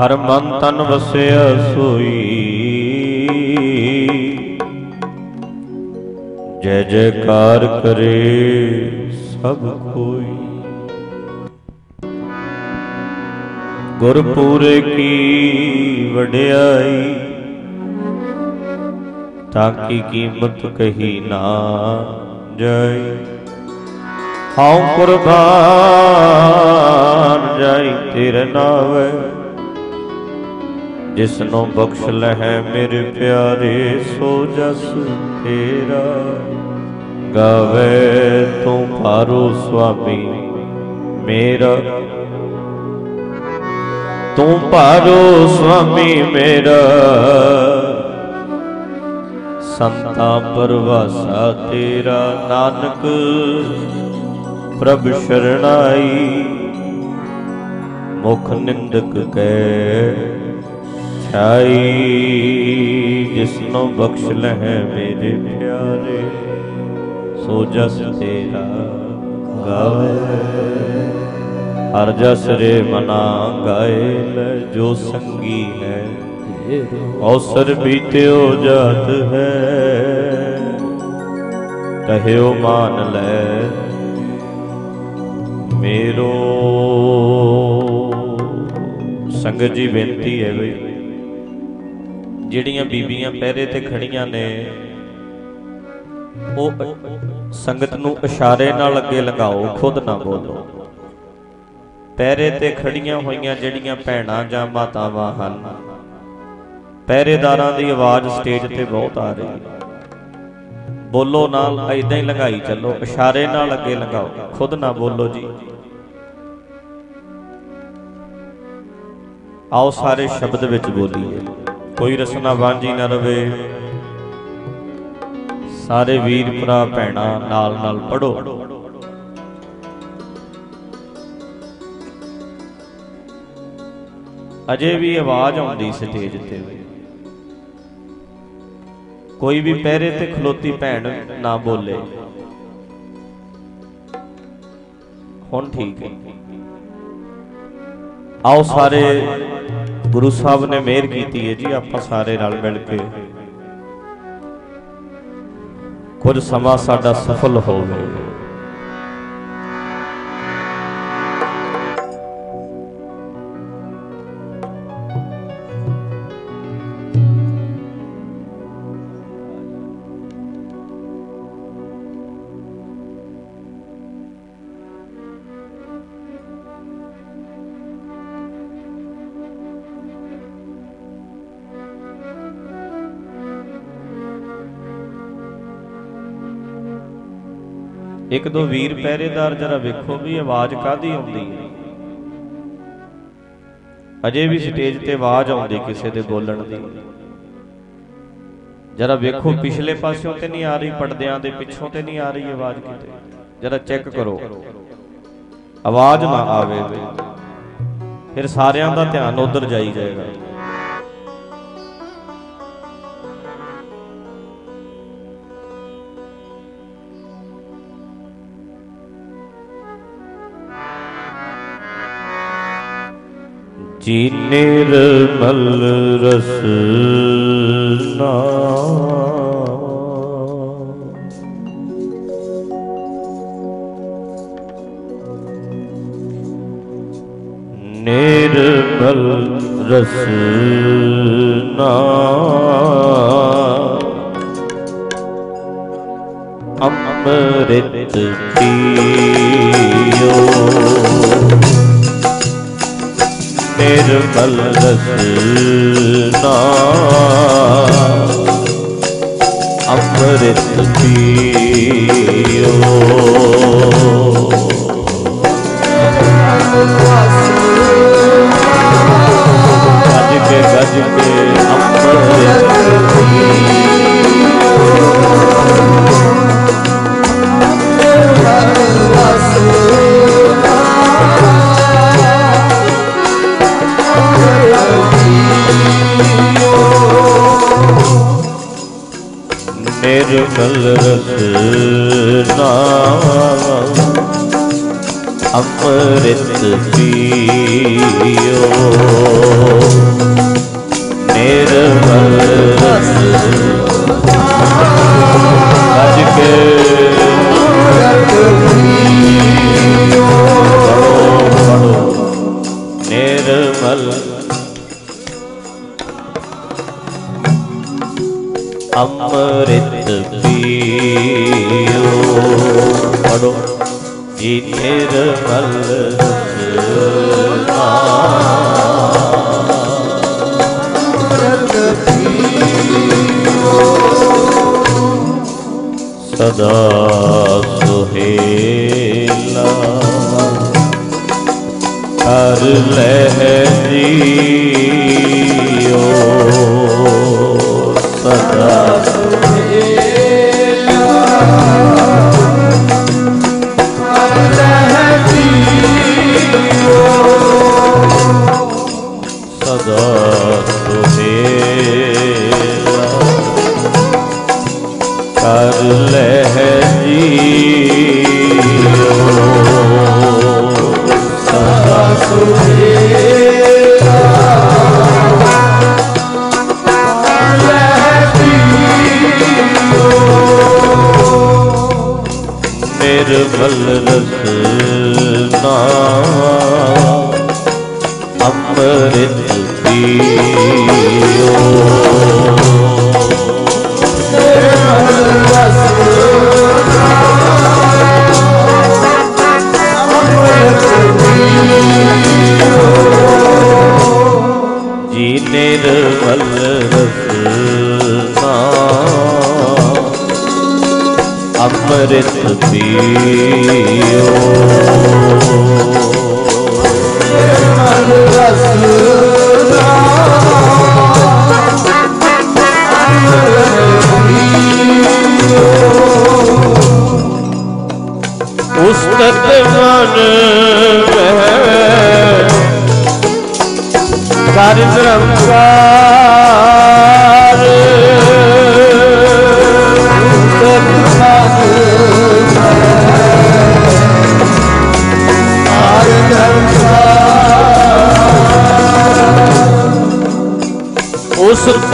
ਹਰ ਮਨ ਤਨ ਵਸਿਆ ਸੋਈ। ਜੈ ਜੈਕਾਰ ਕਰੇ ਸਭ ਕੋਈ। ਗੁਰਪੂਰੇ ਕੀ ਵਡਿਆਈ, ਤਾਂ ਕੀ ਕੀਮਤ ਕਹੀ ਨਾ ਜਾਏ ਹਉ ਕੁਰਬਾਨ ਜਾਈ, ਤੇਰੇ ਨਾਵੇ ਜਿਸ ਨੂੰ ਬਖਸ਼ ਲਹਿ ਮੇਰੇ ਪਿਆਰੇ, ਸੋ ਜਸ ਤੇਰਾ ਗਾਵੇ ਤੂੰ ਭਾਰੂ ਸੁਆਮੀ, ਮੇਰਾ। ਤੂੰ ਭਾਰੂ ਸੁਆਮੀ, ਮੇਰਾ। ਸੰਤਾ ਪਰਵਾਸਾ ਤੇਰਾ, ਨਾਨਕ, ਪ੍ਰਭ ਸ਼ਰਣਾਈ। ਮੁਖ ਨਿੰਦਕ ਕੈ ਛਾਈ, ਜਿਸਨੂੰ ਬਖਸ਼ ਲਹਿ ਮੇਰੇ ਪਿਆਰੇ, ਸੋ ਜਸ ਤੇਰਾ ਗਾਵੇ। ਹਰ ਜਸ ਰੇ ਮਨਾ ਗਾਏ ਲੈ, ਜੋ ਸੰਗੀ ਹੈ, ਔਸਰ ਬੀਤਿਓ ਜਾਤ ਹੈ। ਕਹਿਓ ਮਾਨ ਲੈ, ਮੇਰੋ। ਸੰਗਤ ਜੀ, ਬੇਨਤੀ ਹੈ ਬਈ। ਜਿਹੜੀਆਂ ਬੀਬੀਆਂ ਪਹਿਰੇ ਤੇ ਖੜੀਆਂ ਨੇ, ਉਹ ਸੰਗਤ ਨੂੰ ਇਸ਼ਾਰੇ ਨਾਲ ਅੱਗੇ ਲੰਘਾਓ, ਖੁਦ ਨਾ ਬੋਲੋ। ਪਹਿਰੇ ਤੇ ਖੜੀਆਂ ਹੋਈਆਂ ਜਿਹੜੀਆਂ ਭੈਣਾਂ ਜਾਂ ਮਾਤਾਵਾਂ ਹਨ, ਪਹਿਰੇਦਾਰਾਂ ਦੀ ਆਵਾਜ਼ ਸਟੇਜ ਤੇ ਬਹੁਤ ਆ ਰਹੀ ਹੈ। ਬੋਲੋ ਨਾਲ ਐਦਾਂ ਹੀ ਲੰਘਾਈ ਚੱਲੋ, ਇਸ਼ਾਰੇ ਨਾਲ ਅੱਗੇ ਲੰਘਾਓ, ਖੁਦ ਨਾ ਬੋਲੋ ਜੀ। ਆਓ ਸਾਰੇ ਸ਼ਬਦ ਵਿੱਚ ਬੋਲੀਏ। ਕੋਈ ਰਸਨਾ ਵਾਂਝੀ ਨਾ ਰਵੇ। ਸਾਰੇ ਵੀਰ ਭਰਾ ਭੈਣਾ ਨਾਲ ਨਾਲ ਪੜੋ ਅਜੇ ਵੀ ਆਵਾਜ਼ ਆਉਂਦੀ ਸਟੇਜ ਤੇ। ਕੋਈ ਵੀ ਪਹਿਰੇ ਤੇ ਖਲੋਤੀ ਭੈਣ ਨਾ ਬੋਲੇ। ਹੁਣ ਠੀਕ ਹੈ। ਆਓ ਸਾਰੇ ਗੁਰੂ ਸਾਹਿਬ ਨੇ ਮਿਹਰ ਕੀਤੀ ਹੈ ਜੀ, ਆਪਾਂ ਸਾਰੇ ਰਲ ਮਿਲ ਕੇ। ਕੁਝ ਸਮਾਂ ਸਾਡਾ ਸਫਲ ਹੋਵੇ। ਇੱਕ ਦੋ ਵੀਰ ਪਹਿਰੇਦਾਰ ਜਰਾ ਵੇਖੋ ਵੀ ਆਵਾਜ਼ ਕਾਦੀ ਆਉਂਦੀ ਹੈ। ਅਜੇ ਵੀ ਸਟੇਜ ਤੇ ਆਵਾਜ਼ ਆਉਂਦੀ ਕਿਸੇ ਦੇ ਬੋਲਣ ਦੀ। ਜਰਾ ਵੇਖੋ ਪਿਛਲੇ ਪਾਸਿਓਂ ਤੇ ਨਹੀਂ ਆ ਰਹੀ, ਪਰਦਿਆਂ ਦੇ ਪਿੱਛੋਂ ਤੇ ਨਹੀਂ ਆ ਰਹੀ ਆਵਾਜ਼ ਕਿਤੇ। ਜਰਾ ਚੈੱਕ ਕਰੋ। ਆਵਾਜ਼ ਨਾ ਆਵੇ। ਫਿਰ ਸਾਰਿਆਂ ਦਾ ਧਿਆਨ ਉਧਰ ਜਾਈ ਜਾਏਗਾ। ਜੀ ਨਿਰਮਲ ਰਸਨਾ ਨਿਰਮਲ ਨਿਰਮਲ ਰਸਨਾ ਅੰਮ੍ਰਿਤ ਪੀਓ। ਗੱਜ ਕੇ ਗੱਜ ਕੇ ਅੰਮ੍ਰਿਤ ਨਿਰਮਲ ਰਸਨਾ ਅੰਮ੍ਰਿਤ ਪੀਓ। ਨਿਰਮਲ ਰਸ ਕੇ ਪੜੋ ਪੜੋ ਨਿਰਮਲ ਅੰਮ੍ਰਿਤ ਪੀਓ। ਪੜੋ ਜੀ ਨਿਰਮਲ ਅੰਮ੍ਰਿਤ ਸਦਾ ਸੁਹੇਲਾ। ਲਹਿ ਜੀਓ। ਸਦਾ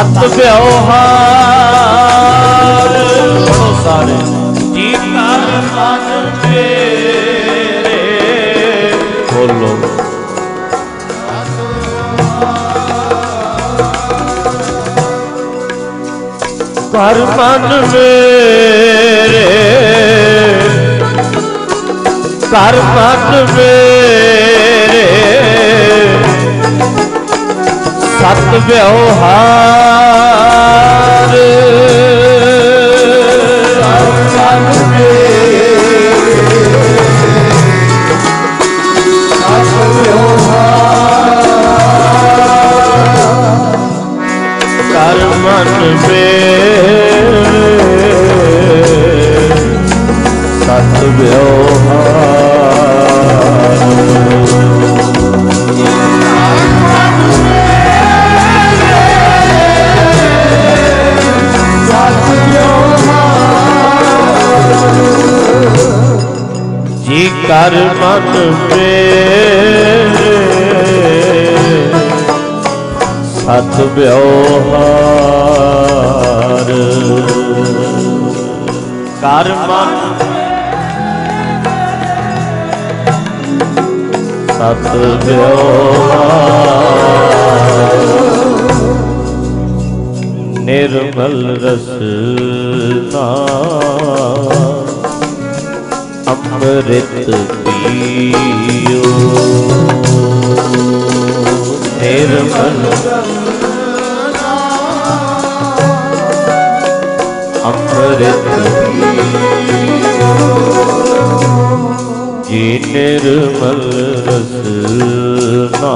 ਸਤ ਵਿਵਹਾਰ ਸੁਣੋ ਸਾਰੇ। ਜੀ ਕਰ ਮਨ ਮੇਰੇ ਬੋਲੋ। ਕਰ ਮਨ ਮੇਰੇ। ਕਰ ਮਨ ਮੇਰੇ। ਸਤ ਵਿਵਹਾਰ। ਕਰ ਮਨ ਮੇਰੇ ਸਤ ਵਿਵਹਾਰ। ਕਰ ਮਨ ਮੇਰੇ ਸਤ ਵਿਵਹਾਰ। ਕਰ ਮਨ ਸਤ ਵਿਵਹਾਰ। ਨਿਰਮਲ ਰਸਨਾ ਅੰਮ੍ਰਿਤ ਪੀਓ। ਨਿਰਮਲ ਅੰਮ੍ਰਿਤ ਜੀ ਨਿਰਮਲ ਰਸਨਾ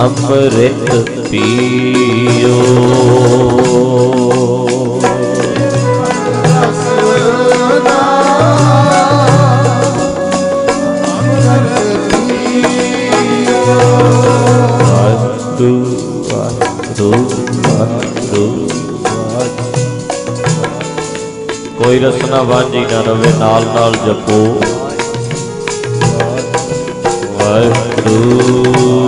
ਅੰਮ੍ਰਿਤ ਪੀਓ। ਕੋਈ ਰਸਨਾ ਵਾਂਝੀ ਨਾ ਰਵੇ ਨਾਲ ਨਾਲ ਜਪੋ। ਵਾਹਿਗੁਰੂ।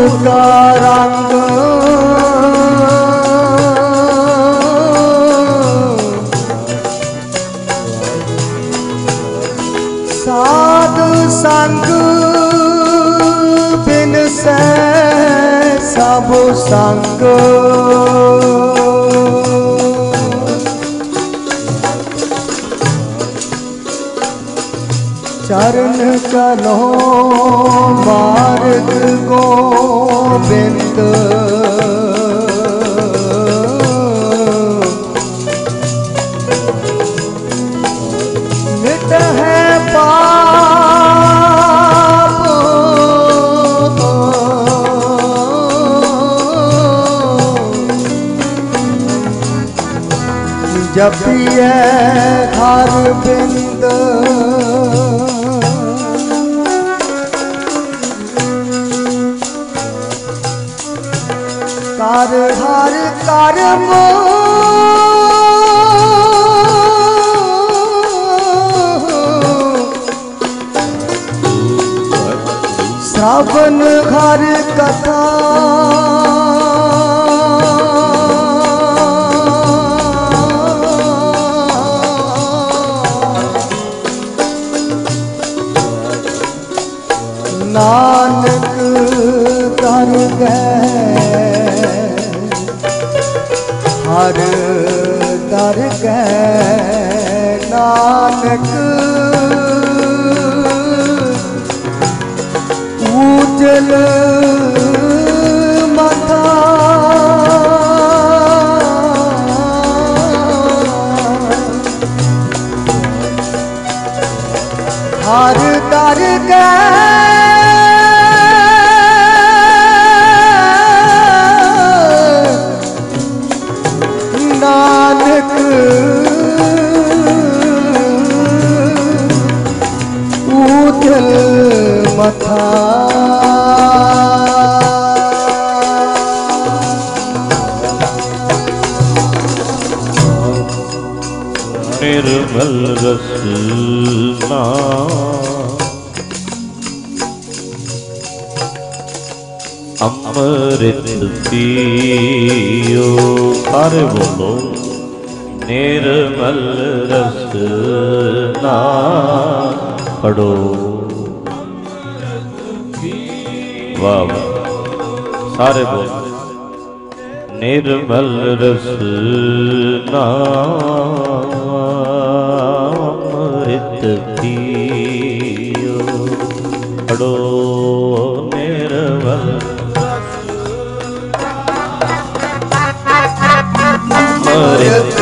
ਠਾਕੁਰ ਕਾ ਰੰਗ ਸਾਧ ਸੰਗ ਬਿਨ ਸੈ ਸਭ ਸੰਗ। ਚਰਨ ਜਪੀਏ ਹਰ ਬਿੰਦ ਕਰ ਹਰ ਕਰਮ। ਸ਼੍ਰਵਨ ਹਰ ਕਥਾ। ਦਰ ਗਏ ਨਾਨਕ। ਉਜਲ ਪੀਓ ਸਾਰੇ ਬੋਲੋ ਨਿਰਮਲ ਰਸ ਨਾ ਪੜੋ ਵਾਹ ਵਾਹ। ਸਾਰੇ ਬੋਲੋ। ਨਿਰਮਲ ਰਸ ਨਾ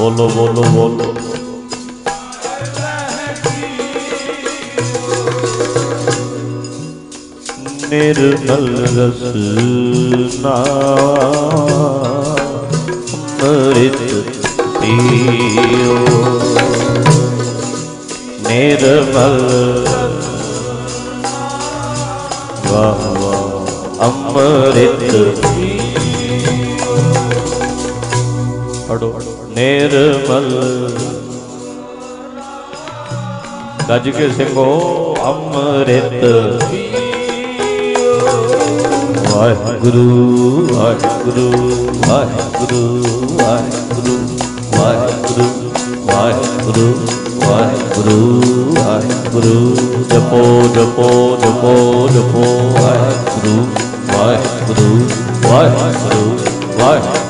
ਬੋਲੋ ਬੋਲੋ ਬੋਲੋ। ਨਿਰਮਲ ਰਸਨਾ ਅੰਮ੍ਰਿਤ ਪੀਓ। ਨਿਰਮਲ ਵਾਹ ਵਾਹ ਅੰਮ੍ਰਿਤ ਪੀਓ। ਅੜੋ ਨਿਰਮਲ। ਗੱਜ ਕੇ ਸਿੰਘੋ, ਅੰਮ੍ਰਿਤ ਵਾਹਿਗੁਰੂ ਵਾਹਿਗੁਰੂ ਵਾਹਿਗੁਰੂ ਵਾਹਿਗੁਰੂ ਵਾਹਿਗੁਰੂ ਵਾਹਿਗੁਰੂ ਵਾਹਿਗੁਰੂ ਵਾਹਿਗੁਰੂ। ਜਪੋ ਜਪੋ ਜਪੋ ਜਪੋ। ਵਾਹਿਗੁਰੂ ਵਾਹਿਗੁਰੂ ਵਾਹਿਗੁਰੂ ਵਾਹਿਗੁਰੂ।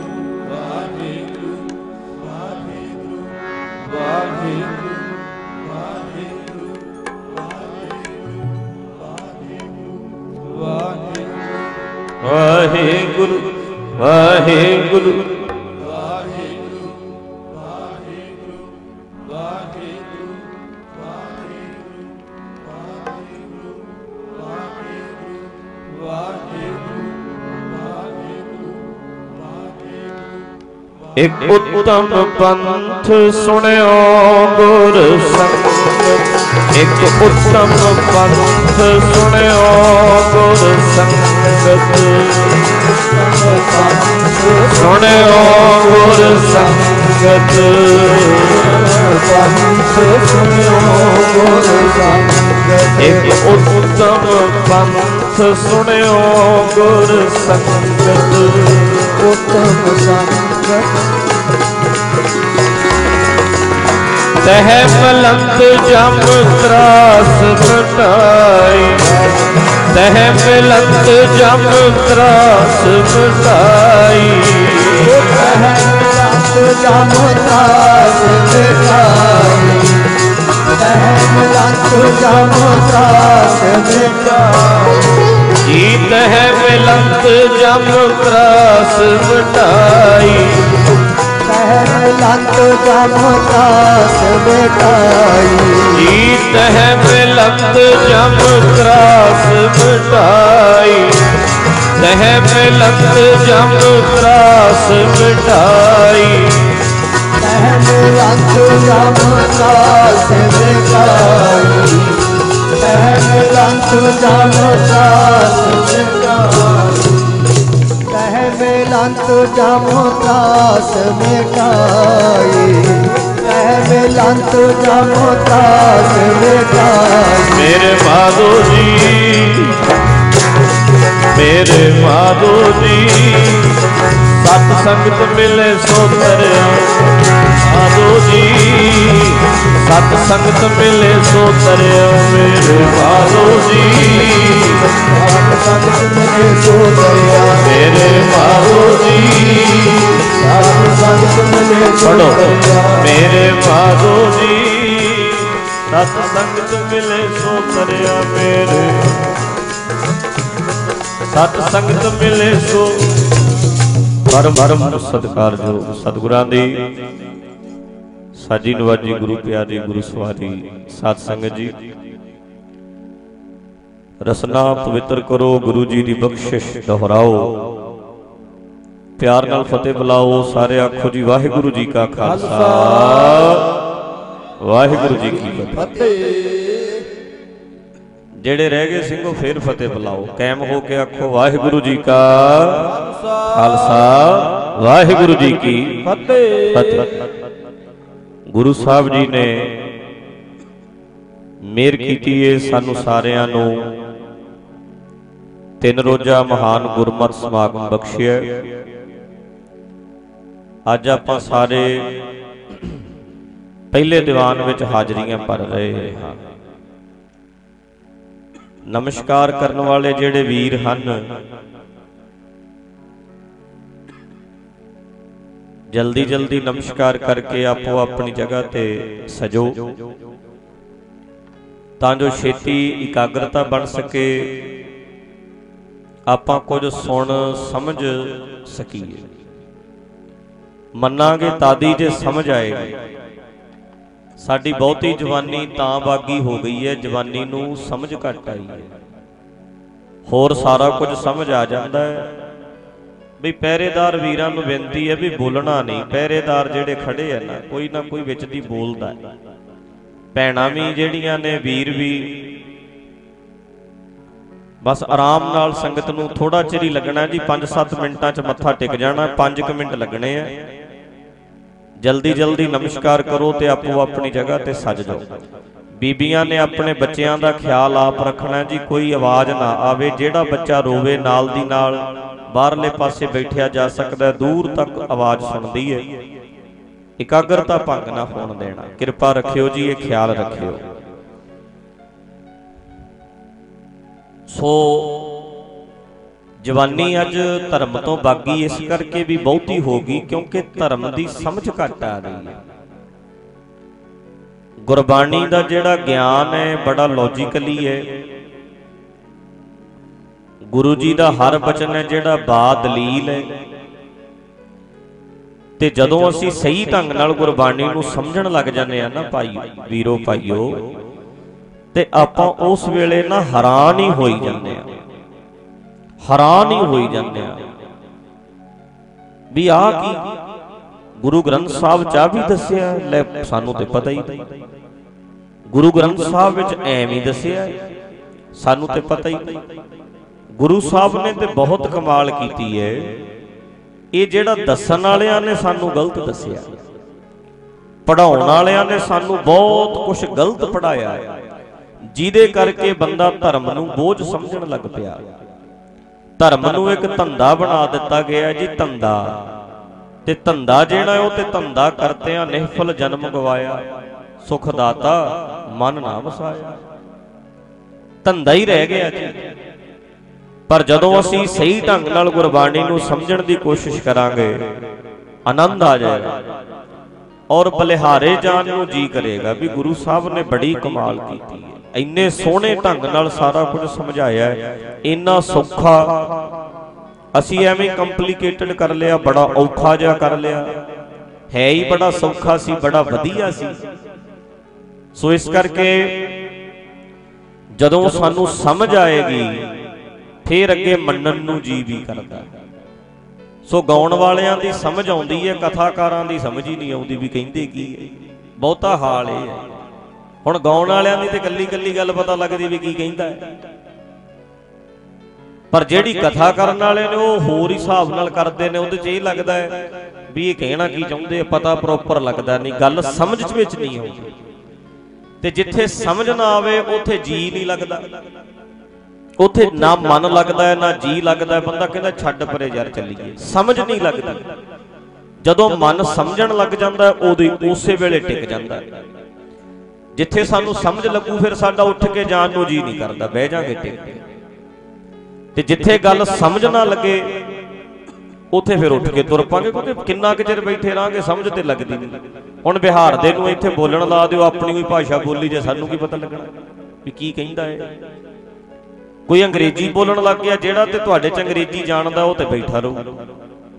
ਵਾਹਿਗੁਰੂ ਵਾਹਿਗੁਰੂ। ਇੱਕ ਉਤਮ ਪੰਥ ਸੁਣਿਓ ਗੁਰ ਸੰਗਤ। ਇੱਕ ਉਤਮ ਪੰਥ ਸੁਣਿਓ ਗੁਰ ਸੰਗਤ। ਸੁਣਿਓ ਗੁਰ ਸੰਗਤ। ਸੁਣਿਓ ਗੁਰ ਇੱਕ ਉਤਮ ਪੰਥ ਸੁਣਿਓ ਗੁਰ ਸੰਗਤ। ਉੱਤਮ ਸੰਗਤ ਤਹ ਮਲੰਦ ਜਮ ਤਰਾਸ ਮਟਾਈ ਤਹ ਮਲੰਦ ਜਮ ਤਰਾਸ ਮਟਾਈ ਲੰਤ ਜਮ ਤਾਸ ਮਿਟਾਈ ਤਹਿਮ ਲੰਤ ਜਮ ਤਾਸ ਮਿਟਾਈ ਜੀਤ ਹੈ ਮਿਲੰਦ ਜਮ ਤਰਾਸ ਮਟਾਈ ਤਹਿਮ ਲੰਤ ਜਮ ਤਾਸ ਮਿਟਾਈ। ਜੀਤ ਹੈ ਮਿਲੰਦ ਜਮ ਤਰਾਸ ਮਟਾਈ। ਤਹ ਮਿਲੰਦ ਜਮ ਤਰਾਸ ਮਟਾਈ। ਤਹਿਮ ਲੰਤ ਜਮ ਤਾਸ ਮਿਟਾਈ। ਤਹਿਮ ਲੰਤ ਜਮ ਤਾਸ ਮਿਟਾਈ। ਤਹਿਮ ਲੰਤ ਜਮ ਤਾਸ ਮਿਟਾਈ ਤਹਿਮ ਲੰਤ ਜਮ ਤਾਸ ਮਿਟਾਈ ਮੇਰੇ ਮਾਧੋ ਜੀ ਮੇਰੇ ਮਾਧੋ ਜੀ ਸਤ ਸੰਗਤ ਮਿਲੇ ਸੋ ਤਰਿਆ ਮਾਧੋ ਜੀ ਸਤ ਸੰਗਤ ਮਿਲੇ ਸੋ ਤਰਿਆ ਮੇਰੇ ਮਾਧੋ ਜੀ। ਸੰਗਤ ਮੇਰੇ ਸੋ ਦਰਿਆ ਮੇਰੇ ਮਾਧੋ ਜੀ। ਸਾਧ ਸੰਗਤ ਮੇਰੇ ਸੋ ਦਰਿਆ ਮੇਰੇ ਜੀ। ਸਤ ਸੰਗਤ ਮਿਲੇ ਸੋ ਤਰਿਆ ਮੇਰੇ। ਸਤ ਸੰਗਤ ਮਿਲੇ ਸੋ। ਪਰਮ ਪਰਮ ਸਤਿਕਾਰਯੋਗ ਸਤਿਗੁਰਾਂ ਦੀ ਸਾਜੀ ਨਵਾਜੀ ਗੁਰੂ ਪਿਆਰੀ ਗੁਰੂ ਸਵਾਰੀ ਸਤ ਸੰਗਤ ਜੀ। ਰਸਨਾ ਪਵਿੱਤਰ ਕਰੋ, ਗੁਰੂ ਜੀ ਦੀ ਬਖਸ਼ਿਸ਼ ਦੁਹਰਾਓ। ਪਿਆਰ ਨਾਲ ਫਤਿਹ ਬੁਲਾਓ ਸਾਰੇ ਆਖੋ ਜੀ, ਵਾਹਿਗੁਰੂ ਜੀ ਕਾ ਖਾਲਸਾ। ਵਾਹਿਗੁਰੂ ਜੀ ਕੀ ਫਤਿਹ। ਜਿਹੜੇ ਰਹਿ ਗਏ ਸਿੰਘੋ ਫੇਰ ਫਤਿਹ ਬੁਲਾਓ। ਕਾਇਮ ਹੋ ਕੇ ਆਖੋ, ਵਾਹਿਗੁਰੂ ਜੀ ਕਾ ਖਾਲਸਾ। ਵਾਹਿਗੁਰੂ ਜੀ ਕੀ ਫਤਿਹ। ਗੁਰੂ ਸਾਹਿਬ ਜੀ ਨੇ ਮਿਹਰ ਕੀਤੀ ਏ ਸਾਨੂੰ ਸਾਰਿਆਂ ਨੂੰ। ਤਿੰਨ ਰੋਜ਼ਾ ਮਹਾਨ ਗੁਰਮਤਿ ਸਮਾਗਮ ਬਖਸ਼ਿਆ ਅੱਜ ਆਪਾਂ ਸਾਰੇ ਪਹਿਲੇ ਦੀਵਾਨ ਵਿੱਚ ਹਾਜ਼ਰੀਆਂ ਭਰ ਰਹੇ ਹਾਂ। ਨਮਸਕਾਰ ਕਰਨ ਵਾਲੇ ਜਿਹੜੇ ਵੀਰ ਹਨ ਜਲਦੀ ਜਲਦੀ ਨਮਸਕਾਰ ਕਰਕੇ ਆਪੋ ਆਪਣੀ ਜਗ੍ਹਾ ਤੇ ਸਜੋ। ਤਾਂ ਜੋ ਛੇਤੀ ਇਕਾਗਰਤਾ ਬਣ ਸਕੇ, ਆਪਾਂ ਕੁਝ ਸੁਣ ਸਮਝ ਸਕੀਏ। ਮੰਨਾਂਗੇ ਤਾਦੀ ਜੇ ਸਮਝ ਆਏਗੀ। ਸਾਡੀ ਬਹੁਤੀ ਜਵਾਨੀ ਤਾਂ ਬਾਗੀ ਹੋ ਗਈ ਹੈ, ਜਵਾਨੀ ਨੂੰ ਸਮਝ ਘੱਟ ਆਈ ਹੈ। ਹੋਰ ਸਾਰਾ ਕੁਝ ਸਮਝ ਆ ਜਾਂਦਾ ਹੈ। ਵੀ ਪਹਿਰੇਦਾਰ ਵੀਰਾਂ ਨੂੰ ਬੇਨਤੀ ਹੈ ਵੀ ਬੋਲਣਾ ਨਹੀਂ। ਪਹਿਰੇਦਾਰ ਜਿਹੜੇ ਖੜੇ ਆ ਨਾ, ਕੋਈ ਨਾ ਕੋਈ ਵਿੱਚ ਦੀ ਬੋਲਦਾ ਹੈ। ਭੈਣਾਂ ਵੀ ਜਿਹੜੀਆਂ ਨੇ, ਵੀਰ ਵੀ, ਬਸ ਆਰਾਮ ਨਾਲ ਸੰਗਤ ਨੂੰ ਥੋੜਾ ਚਿਰ ਹੀ ਲੱਗਣਾ ਜੀ 5-7 ਮਿੰਟਾਂ 'ਚ ਮੱਥਾ ਟਿਕ ਜਾਣਾ 5 ਮਿੰਟ ਲੱਗਣੇ ਆ। ਜਲਦੀ ਜਲਦੀ ਨਮਸਕਾਰ ਕਰੋ ਤੇ ਆਪੋ ਆਪਣੀ ਜਗ੍ਹਾ ਤੇ ਸੱਜ ਜਾਓ। ਬੀਬੀਆਂ ਨੇ ਆਪਣੇ ਬੱਚਿਆਂ ਦਾ ਖਿਆਲ ਆਪ ਰੱਖਣਾ ਜੀ, ਕੋਈ ਆਵਾਜ਼ ਨਾ ਆਵੇ, ਜਿਹੜਾ ਬੱਚਾ ਰੋਵੇ ਨਾਲ ਦੀ ਨਾਲ ਬਾਹਰਲੇ ਪਾਸੇ ਬੈਠਿਆ ਜਾ ਸਕਦਾ ਦੂਰ ਤੱਕ ਆਵਾਜ਼ ਸੁਣਦੀ ਹੈ। ਇਕਾਗਰਤਾ ਭੰਗ ਨਾ ਹੋਣ ਦੇਣਾ। ਕਿਰਪਾ ਰੱਖਿਓ ਜੀ, ਇਹ ਖਿਆਲ ਰੱਖਿਓ। ਸੋ, ਜਵਾਨੀ ਅੱਜ ਧਰਮ ਤੋਂ ਬਾਗੀ, ਇਸ ਕਰਕੇ ਵੀ ਬਹੁਤੀ ਹੋ ਗਈ, ਕਿਉਂਕਿ ਧਰਮ ਦੀ ਸਮਝ ਘੱਟ ਆ ਰਹੀ ਹੈ। ਗੁਰਬਾਣੀ ਦਾ ਜਿਹੜਾ ਗਿਆਨ ਹੈ, ਬੜਾ ਲੌਜੀਕਲੀ ਹੈ। ਗੁਰੂ ਜੀ ਦਾ ਹਰ ਬਚਨ ਹੈ ਜਿਹੜਾ ਬਾ ਦਲੀਲ ਹੈ। ਤੇ ਜਦੋਂ ਅਸੀਂ ਸਹੀ ਢੰਗ ਨਾਲ ਗੁਰਬਾਣੀ ਨੂੰ ਸਮਝਣ ਲੱਗ ਜਾਂਦੇ ਆ ਨਾ ਭਾਈ, ਵੀਰੋ, ਭਾਈਓ, ਤੇ ਆਪਾਂ ਉਸ ਵੇਲੇ ਨਾ ਹੈਰਾਨ ਹੀ ਹੋਈ ਜਾਂਦੇ ਆ ਹੈਰਾਨ ਹੀ ਹੋਈ ਜਾਂਦੇ ਆ ਵੀ ਆ ਕੀ? ਗੁਰੂ ਗ੍ਰੰਥ ਸਾਹਿਬ ਚ ਆ ਵੀ ਦੱਸਿਆ, ਲੈ ਸਾਨੂੰ ਤੇ ਪਤਾ ਹੀ ਨਹੀਂ। ਗੁਰੂ ਗ੍ਰੰਥ ਸਾਹਿਬ ਵਿੱਚ ਐਵੇਂ ਹੀ ਦੱਸਿਆ, ਸਾਨੂੰ ਤੇ ਪਤਾ ਹੀ ਨਹੀਂ। ਗੁਰੂ ਸਾਹਿਬ ਨੇ ਤੇ ਬਹੁਤ ਕਮਾਲ ਕੀਤੀ ਹੈ। ਇਹ ਜਿਹੜਾ ਦੱਸਣ ਵਾਲਿਆਂ ਨੇ ਸਾਨੂੰ ਗਲਤ ਦੱਸਿਆ। ਪੜਾਉਣ ਵਾਲਿਆਂ ਨੇ ਸਾਨੂੰ ਬਹੁਤ ਕੁਝ ਗਲਤ ਪੜਾਇਆ ਜਿਹਦੇ ਕਰਕੇ ਬੰਦਾ ਧਰਮ ਨੂੰ ਬੋਝ ਸਮਝਣ ਲੱਗ ਪਿਆ। ਧਰਮ ਨੂੰ ਇੱਕ ਧੰਦਾ ਬਣਾ ਦਿੱਤਾ ਗਿਆ ਜੀ, ਧੰਦਾ। ਤੇ ਧੰਦਾ ਜਿਹੜਾ ਉਹ ਤੇ ਧੰਦਾ ਕਰਤਿਆਂ ਨਿਹਫਲ ਜਨਮ ਗਵਾਇਆ। ਸੁਖ ਦਾਤਾ ਮਨ ਨਾ ਵਸਾਇਆ। ਧੰਦਾ ਹੀ ਰਹਿ ਗਿਆ ਜੀ। ਪਰ ਜਦੋਂ ਅਸੀਂ ਸਹੀ ਢੰਗ ਨਾਲ ਗੁਰਬਾਣੀ ਨੂੰ ਸਮਝਣ ਦੀ ਕੋਸ਼ਿਸ਼ ਕਰਾਂਗੇ, ਆਨੰਦ ਆ ਜਾਏਗਾ। ਔਰ ਬਲਿਹਾਰੇ ਜਾਣ ਨੂੰ ਜੀ ਕਰੇਗਾ ਵੀ ਗੁਰੂ ਸਾਹਿਬ ਨੇ ਬੜੀ ਕਮਾਲ ਕੀਤੀ ਹੈ। ਇੰਨੇ ਸੋਹਣੇ ਢੰਗ ਨਾਲ ਸਾਰਾ ਕੁਝ ਸਮਝਾਇਆ ਹੈ। ਇੰਨਾ ਸੌਖਾ। ਅਸੀਂ ਐਵੇਂ ਕੰਪਲਿਕੇਟਡ ਕਰ ਲਿਆ, ਬੜਾ ਔਖਾ ਜਿਹਾ ਕਰ ਲਿਆ। ਹੈ ਹੀ ਬੜਾ ਸੌਖਾ ਸੀ, ਬੜਾ ਵਧੀਆ ਸੀ। ਸੋ ਇਸ ਕਰਕੇ ਜਦੋਂ ਸਾਨੂੰ ਸਮਝ ਆਏਗੀ ਫੇਰ ਅੱਗੇ ਮੰਨਣ ਨੂੰ ਜੀ ਵੀ ਕਰਦਾ। ਸੋ ਗਾਉਣ ਵਾਲਿਆਂ ਦੀ ਸਮਝ ਆਉਂਦੀ ਹੈ, ਕਥਾਕਾਰਾਂ ਦੀ ਸਮਝ ਹੀ ਨਹੀਂ ਆਉਂਦੀ ਵੀ ਕਹਿੰਦੇ ਕੀ ਹੈ। ਬਹੁਤਾ ਹਾਲ ਇਹ ਹੈ। ਹੁਣ ਗਾਉਣ ਵਾਲਿਆਂ ਦੀ ਤੇ ਕੱਲੀ ਕੱਲੀ ਗੱਲ ਪਤਾ ਲੱਗਦੀ ਵੀ ਕੀ ਕਹਿੰਦਾ ਹੈ। ਪਰ ਜਿਹੜੀ ਕਥਾ ਕਰਨ ਵਾਲੇ ਨੇ, ਉਹ ਹੋਰ ਹਿਸਾਬ ਨਾਲ ਕਰਦੇ ਨੇ, ਉਹਦੇ 'ਚ ਇਹ ਲੱਗਦਾ ਹੈ ਵੀ ਇਹ ਕਹਿਣਾ ਕੀ ਚਾਹੁੰਦੇ ਆ, ਪਤਾ ਪ੍ਰੋਪਰ ਲੱਗਦਾ ਨਹੀਂ, ਗੱਲ ਸਮਝ ਵਿੱਚ ਨਹੀਂ ਆਉਂਦੀ। ਤੇ ਜਿੱਥੇ ਸਮਝ ਨਾ ਆਵੇ, ਉੱਥੇ ਜੀ ਨਹੀਂ ਲੱਗਦਾ। ਉੱਥੇ ਨਾ ਮਨ ਲੱਗਦਾ ਹੈ ਨਾ ਜੀ ਲੱਗਦਾ ਹੈ। ਬੰਦਾ ਕਹਿੰਦਾ ਛੱਡ ਪਰੇ ਯਾਰ ਚੱਲੀਏ। ਸਮਝ ਨਹੀਂ ਲੱਗਦੀ। ਜਦੋਂ ਮਨ ਸਮਝਣ ਲੱਗ ਜਾਂਦਾ ਹੈ ਉਸੇ ਵੇਲੇ ਟਿਕ ਜਾਂਦਾ। ਹੈ ਜਿੱਥੇ ਸਾਨੂੰ ਸਮਝ ਲੱਗੂ ਫਿਰ ਸਾਡਾ ਉੱਠ ਕੇ ਜਾਣ ਨੂੰ ਜੀ ਨਹੀਂ ਕਰਦਾ। ਬਹਿ ਜਾਾਂਗੇ ਟਿਕ। ਕੇ ਤੇ ਜਿੱਥੇ ਗੱਲ ਸਮਝ ਨਾ ਲੱਗੇ ਉੱਥੇ ਫਿਰ ਉੱਠ ਕੇ ਤੁਰ ਪਾਂਗੇ। ਕਿਉਂਕਿ ਕਿੰਨਾ ਕੁ ਚਿਰ ਬੈਠੇ ਰਾਂਗੇ ਸਮਝ ਤੇ ਲੱਗਦੀ ਨਹੀਂ। ਹੁਣ ਬਿਹਾਰ ਦੇ ਨੂੰ ਇੱਥੇ ਬੋਲਣ ਲਾ ਦਿਓ ਆਪਣੀ ਕੋਈ ਭਾਸ਼ਾ ਬੋਲੀ ਜੇ ਸਾਨੂੰ ਕੀ ਪਤਾ ਲੱਗਣਾ। ਵੀ ਕੀ ਕਹਿੰਦਾ ਹੈ ਕੋਈ ਅੰਗਰੇਜ਼ੀ ਬੋਲਣ ਲੱਗ ਗਿਆ, ਜਿਹੜਾ ਤੇ ਤੁਹਾਡੇ ਚ ਅੰਗਰੇਜ਼ੀ ਜਾਣਦਾ, ਉਹ ਤੇ ਬੈਠਾ ਰਹੂ।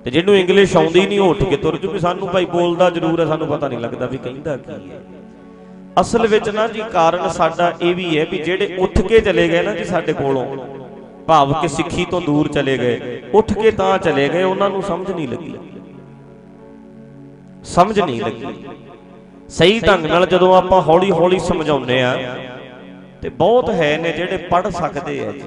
ਤੇ ਜਿਹਨੂੰ ਇੰਗਲਿਸ਼ ਆਉਂਦੀ ਨਹੀਂ, ਉਹ ਉੱਠ ਕੇ ਤੁਰ ਜੂ ਵੀ ਸਾਨੂੰ ਭਾਈ ਬੋਲਦਾ ਜ਼ਰੂਰ ਹੈ, ਸਾਨੂੰ ਪਤਾ ਨਹੀਂ ਲੱਗਦਾ ਵੀ ਕਹਿੰਦਾ ਕੀ ਹੈ। ਅਸਲ ਵਿੱਚ ਨਾ ਜੀ, ਕਾਰਨ ਸਾਡਾ ਇਹ ਵੀ ਹੈ ਵੀ ਜਿਹੜੇ ਉੱਠ ਕੇ ਚਲੇ ਗਏ ਨਾ ਜੀ ਸਾਡੇ ਕੋਲੋਂ, ਭਾਵ ਕਿ ਸਿੱਖੀ ਤੋਂ ਦੂਰ ਚਲੇ ਗਏ, ਉੱਠ ਕੇ ਤਾਂ ਚਲੇ ਗਏ, ਉਹਨਾਂ ਨੂੰ ਸਮਝ ਨਹੀਂ ਲੱਗੀ। ਸਮਝ ਨਹੀਂ ਲੱਗੀ। ਸਹੀ ਢੰਗ ਨਾਲ ਜਦੋਂ ਆਪਾਂ ਹੌਲੀ ਹੌਲੀ ਸਮਝਾਉਂਦੇ ਆ ਤੇ ਬਹੁਤ ਹੈ ਨੇ ਜਿਹੜੇ ਪੜ ਸਕਦੇ ਆ ਜੀ।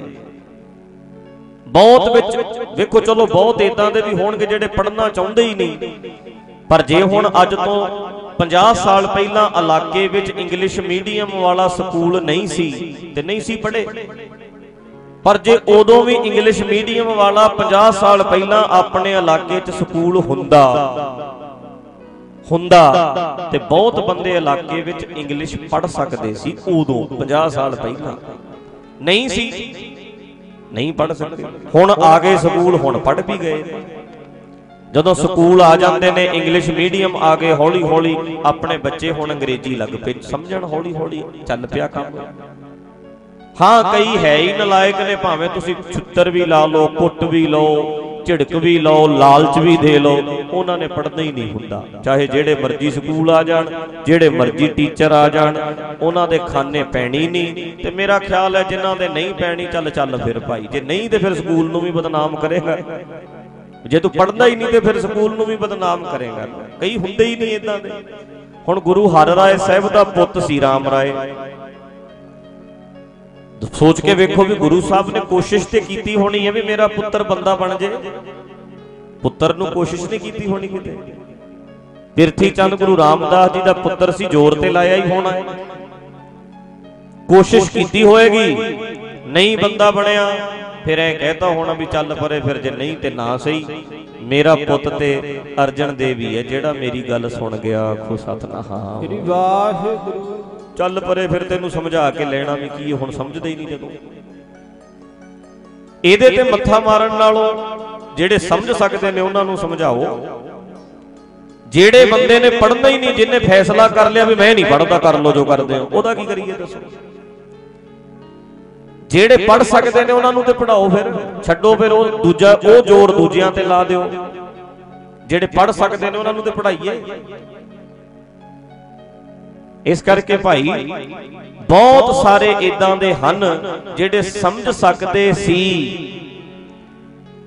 ਬਹੁਤ ਵਿੱਚ ਵੇਖੋ ਚਲੋ ਬਹੁਤ ਇਦਾਂ ਦੇ ਵੀ ਹੋਣਗੇ ਜਿਹੜੇ ਪੜਨਾ ਚਾਹੁੰਦੇ ਹੀ ਨਹੀਂ। ਪਰ ਜੇ ਹੁਣ ਅੱਜ ਤੋਂ 50 ਸਾਲ ਪਹਿਲਾਂ ਇਲਾਕੇ ਵਿੱਚ ਇੰਗਲਿਸ਼ ਮੀਡੀਅਮ ਵਾਲਾ ਸਕੂਲ ਨਹੀਂ ਸੀ ਤੇ ਨਹੀਂ ਸੀ ਪੜ੍ਹੇ। ਪਰ ਜੇ ਉਦੋਂ ਵੀ ਇੰਗਲਿਸ਼ ਮੀਡੀਅਮ ਵਾਲਾ 50 ਸਾਲ ਪਹਿਲਾਂ ਆਪਣੇ ਇਲਾਕੇ 'ਚ ਸਕੂਲ ਹੁੰਦਾ। ਹੁੰਦਾ ਤੇ ਬਹੁਤ ਬੰਦੇ ਇਲਾਕੇ ਵਿੱਚ ਇੰਗਲਿਸ਼ ਪੜ੍ਹ ਸਕਦੇ ਸੀ ਉਦੋਂ 50 ਸਾਲ ਪਹਿਲਾਂ। ਨਹੀਂ ਸੀ। ਨਹੀਂ ਪੜ੍ਹ ਸਕਦੇ। ਹੁਣ ਆ ਗਏ ਸਕੂਲ ਹੁਣ ਪੜ੍ਹ ਵੀ ਗਏ। ਜਦੋਂ ਸਕੂਲ ਆ ਜਾਂਦੇ ਨੇ ਇੰਗਲਿਸ਼ ਮੀਡੀਅਮ ਆ ਗਏ ਹੌਲੀ ਹੌਲੀ ਆਪਣੇ ਬੱਚੇ ਹੁਣ ਅੰਗਰੇਜ਼ੀ ਲੱਗ ਪਏ। ਸਮਝਣ ਹੌਲੀ ਹੌਲੀ ਚੱਲ ਪਿਆ ਕੰਮ। ਹਾਂ ਕਈ ਹੈ ਹੀ ਨਲਾਇਕ ਨੇ ਭਾਵੇਂ ਤੁਸੀਂ ਛੁੱਤਰ ਵੀ ਲਾ ਲਓ ਕੁੱਟ ਵੀ ਲਓ ਝਿੜਕ ਵੀ ਲਓ, ਲਾਲਚ ਵੀ ਦੇ ਲਓ, ਉਹਨਾਂ ਨੇ ਪੜ੍ਹਨਾ ਹੀ ਨਹੀਂ ਹੁੰਦਾ। ਚਾਹੇ ਜਿਹੜੇ ਮਰਜ਼ੀ ਸਕੂਲ ਆ ਜਾਣ, ਜਿਹੜੇ ਮਰਜ਼ੀ ਟੀਚਰ ਆ ਜਾਣ, ਉਹਨਾਂ ਦੇ ਖਾਨੇ ਪੈਣੀ ਨਹੀਂ। ਤੇ ਮੇਰਾ ਖਿਆਲ ਹੈ ਜਿਨ੍ਹਾਂ ਦੇ ਨਹੀਂ ਪੈਣੀ, ਚੱਲ ਚੱਲ ਫਿਰ ਭਾਈ। ਜੇ ਨਹੀਂ ਤੇ ਫਿਰ ਸਕੂਲ ਨੂੰ ਵੀ ਬਦਨਾਮ ਕਰੇਗਾ। ਜੇ ਤੂੰ ਪੜ੍ਹਦਾ ਹੀ ਨਹੀਂ ਤੇ ਫਿਰ ਸਕੂਲ ਨੂੰ ਵੀ ਬਦਨਾਮ ਕਰੇਗਾ। ਕਈ ਹੁੰਦੇ ਹੀ ਨਹੀਂ ਇਦਾਂ ਦੇ। ਹੁਣ ਗੁਰੂ ਹਰ ਰਾਏ ਸਾਹਿਬ ਦਾ ਪੁੱਤ ਸੀ ਰਾਮ ਰਾਏ। ਸੋਚ ਕੇ ਵੇਖੋ ਵੀ ਗੁਰੂ ਸਾਹਿਬ ਨੇ ਕੋਸ਼ਿਸ਼ ਤੇ ਕੀਤੀ ਹੋਣੀ ਹੈ ਵੀ ਮੇਰਾ ਪੁੱਤਰ ਬੰਦਾ ਬਣ ਜੇ। ਪੁੱਤਰ ਨੂੰ ਕੋਸ਼ਿਸ਼ ਨਹੀਂ ਕੀਤੀ ਹੋਣੀ ਕਿਤੇ ਪਿਰਥੀ ਚੰਦ ਗੁਰੂ ਰਾਮਦਾਸ ਜੀ ਦਾ ਪੁੱਤਰ ਸੀ ਜ਼ੋਰ ਤੇ ਲਾਇਆ ਹੀ ਹੋਣਾ ਕੋਸ਼ਿਸ਼ ਕੀਤੀ ਹੋਏਗੀ ਨਹੀਂ ਬੰਦਾ ਬਣਿਆ ਫਿਰ ਐ ਕਹਿਤਾ ਹੋਣਾ ਵੀ ਚੱਲ ਪਰੇ ਫਿਰ ਜੇ ਨਹੀਂ ਤੇ ਨਾ ਸਹੀ। ਮੇਰਾ ਪੁੱਤ ਤੇ ਅਰਜਨ ਦੇਵੀ ਹੈ ਜਿਹੜਾ ਮੇਰੀ ਗੱਲ ਸੁਣ ਗਿਆ ਆਖੋ ਸਤਨਾਮ। ਸ੍ਰੀ ਵਾਹਿਗੁਰੂ। ਚੱਲ ਪਰੇ ਫਿਰ ਤੈਨੂੰ ਸਮਝਾ ਕੇ ਲੈਣਾ ਵੀ ਕੀ ਹੁਣ ਸਮਝਦੇ ਹੀ ਨਹੀਂ ਜਦੋਂ ਇਹਦੇ ਤੇ ਮੱਥਾ ਮਾਰਨ ਨਾਲੋਂ ਜਿਹੜੇ ਸਮਝ ਸਕਦੇ ਨੇ ਉਹਨਾਂ ਨੂੰ ਸਮਝਾਓ। ਜਿਹੜੇ ਬੰਦੇ ਨੇ ਪੜ੍ਹਨਾ ਹੀ ਨਹੀਂ, ਜਿਹਨੇ ਫੈਸਲਾ ਕਰ ਲਿਆ ਵੀ ਮੈਂ ਨਹੀਂ ਪੜ੍ਹਦਾ, ਕਰ ਲੋ ਜੋ ਕਰਦੇ ਹੋ, ਉਹਦਾ ਕੀ ਕਰੀਏ ਦੱਸੋ। ਜਿਹੜੇ ਪੜ ਸਕਦੇ ਨੇ ਉਹਨਾਂ ਨੂੰ ਤੇ ਪੜਾਓ ਫਿਰ, ਛੱਡੋ ਫਿਰ ਉਹ ਦੂਜਾ, ਉਹ ਜ਼ੋਰ ਦੂਜਿਆਂ ਤੇ ਲਾ ਦਿਓ। ਜਿਹੜੇ ਪੜ ਸਕਦੇ ਨੇ ਉਹਨਾਂ ਨੂੰ ਤੇ ਪੜਾਈਏ ਇਸ ਕਰਕੇ ਭਾਈ, ਬਹੁਤ ਸਾਰੇ ਇਦਾਂ ਦੇ ਹਨ ਜਿਹੜੇ ਸਮਝ ਸਕਦੇ ਸੀ,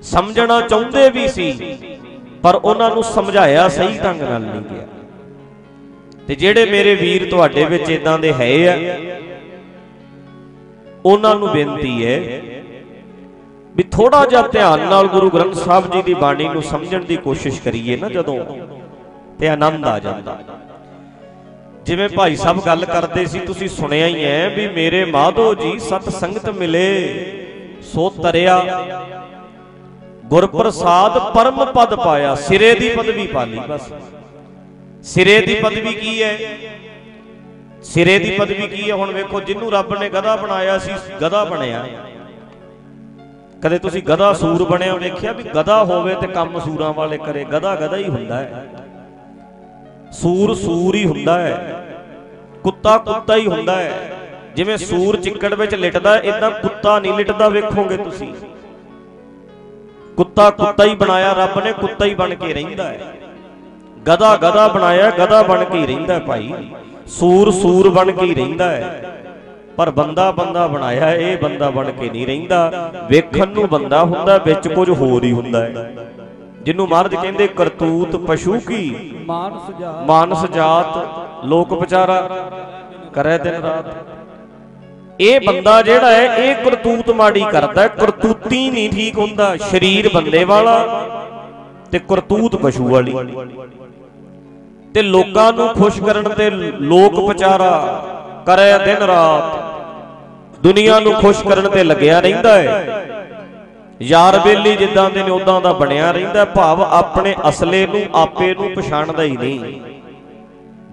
ਸਮਝਣਾ ਚਾਹੁੰਦੇ ਵੀ ਸੀ, ਪਰ ਉਹਨਾਂ ਨੂੰ ਸਮਝਾਇਆ ਸਹੀ ਢੰਗ ਨਾਲ ਨਹੀਂ ਗਿਆ। ਤੇ ਜਿਹੜੇ ਮੇਰੇ ਵੀਰ ਤੁਹਾਡੇ ਵਿੱਚ ਇਦਾਂ ਦੇ ਹੈ ਆ, ਉਹਨਾਂ ਨੂੰ ਬੇਨਤੀ ਹੈ ਵੀ ਥੋੜਾ ਜਿਹਾ ਧਿਆਨ ਨਾਲ ਗੁਰੂ ਗ੍ਰੰਥ ਸਾਹਿਬ ਜੀ ਦੀ ਬਾਣੀ ਨੂੰ ਸਮਝਣ ਦੀ ਕੋਸ਼ਿਸ਼ ਕਰੀਏ ਨਾ ਜਦੋਂ ਤੇ ਆਨੰਦ ਆ ਜਾਂਦਾ। ਜਿਵੇਂ ਭਾਈ ਸਾਹਿਬ ਗੱਲ ਕਰਦੇ ਸੀ ਤੁਸੀਂ ਸੁਣਿਆ ਹੀ ਹੈ ਵੀ ਮੇਰੇ ਮਾਧੋ ਜੀ ਸਤ ਸੰਗਤ ਮਿਲੇ। ਸੋ ਤਰਿਆ। ਗੁਰ ਪ੍ਰਸਾਦ ਪਰਮ ਪਦ ਪਾਇਆ। ਸਿਰੇ ਦੀ ਪਦਵੀ ਪਾਲੀ ਬਸ। ਸਿਰੇ ਦੀ ਪਦਵੀ ਕੀ ਹੈ? ਸਿਰੇ ਦੀ ਪਦਵੀ ਕੀ ਹੈ? ਹੁਣ ਵੇਖੋ ਜਿੰਨੂੰ ਰੱਬ ਨੇ ਗਧਾ ਬਣਾਇਆ ਸੀ ਗਧਾ ਬਣਿਆ। ਕਦੇ ਤੁਸੀਂ ਗਧਾ ਸੂਰ ਬਣਿਆ ਵੇਖਿਆ ਵੀ ਗਧਾ ਹੋਵੇ ਤੇ ਕੰਮ ਸੂਰਾਂ ਵਾਲੇ ਕਰੇ। ਗਧਾ ਗਧਾ ਹੀ ਹੁੰਦਾ ਹੈ। ਸੂਰ ਸੂਰ ਹੀ ਹੁੰਦਾ ਹੈ। ਕੁੱਤਾ ਕੁੱਤਾ ਹੀ ਹੁੰਦਾ ਹੈ। ਜਿਵੇਂ ਸੂਰ ਚਿੱਕੜ ਵਿੱਚ ਲਿਟਦਾ ਹੈ ਇਦਾਂ ਕੁੱਤਾ ਨਹੀਂ ਲਿਟਦਾ, ਵੇਖੋਗੇ ਤੁਸੀਂ। ਕੁੱਤਾ ਕੁੱਤਾ ਹੀ ਬਣਾਇਆ, ਰੱਬ ਨੇ ਕੁੱਤਾ ਹੀ ਬਣ ਕੇ ਰਹਿੰਦਾ ਹੈ। ਗਧਾ ਗਧਾ ਬਣਾਇਆ, ਗਧਾ ਬਣ ਕੇ ਹੀ ਰਹਿੰਦਾ ਭਾਈ। ਸੂਰ ਸੂਰ ਬਣ ਕੇ ਹੀ ਰਹਿੰਦਾ ਹੈ। ਪਰ ਬੰਦਾ ਬੰਦਾ ਬਣਾਇਆ, ਇਹ ਬੰਦਾ ਬਣ ਕੇ ਨਹੀਂ ਰਹਿੰਦਾ। ਵੇਖਣ ਨੂੰ ਬੰਦਾ ਹੁੰਦਾ, ਵਿੱਚ ਕੁਝ ਹੋਰ ਹੀ ਹੁੰਦਾ ਹੈ। ਜਿਹਨੂੰ ਮਹਾਰਾਜ ਕਹਿੰਦੇ ਕਰਤੂਤ ਪਸ਼ੂ ਕੀ? ਮਾਨਸ ਜਾਤ ਲੋਕ ਵਿਚਾਰਾ ਕਰੇ ਦਿਨ ਰਾਤ। ਇਹ ਬੰਦਾ ਜਿਹੜਾ ਹੈ ਇਹ ਕਰਤੂਤ ਮਾੜੀ ਕਰਦਾ ਹੈ। ਕਰਤੂਤੀ ਨਹੀਂ ਠੀਕ ਹੁੰਦਾ ਸਰੀਰ ਬੰਦੇ ਵਾਲਾ ਤੇ ਕਰਤੂਤ ਪਸ਼ੂ ਵਾਲੀ। ਤੇ ਲੋਕਾਂ ਨੂੰ ਖੁਸ਼ ਕਰਨ ਤੇ ਲੋਕ ਵਿਚਾਰਾ ਕਰੇ ਦਿਨ ਰਾਤ। ਦੁਨੀਆ ਨੂੰ ਖੁਸ਼ ਕਰਨ ਤੇ ਲੱਗਿਆ ਰਹਿੰਦਾ ਹੈ। ਯਾਰ ਬੇਲੀ ਜਿੱਦਾਂ ਦੇ ਨੇ ਉਦਾਂ ਦਾ ਬਣਿਆ ਰਹਿੰਦਾ, ਭਾਵ ਆਪਣੇ ਅਸਲੇ ਨੂੰ, ਆਪੇ ਨੂੰ ਪਛਾਣਦਾ ਹੀ ਨਹੀਂ।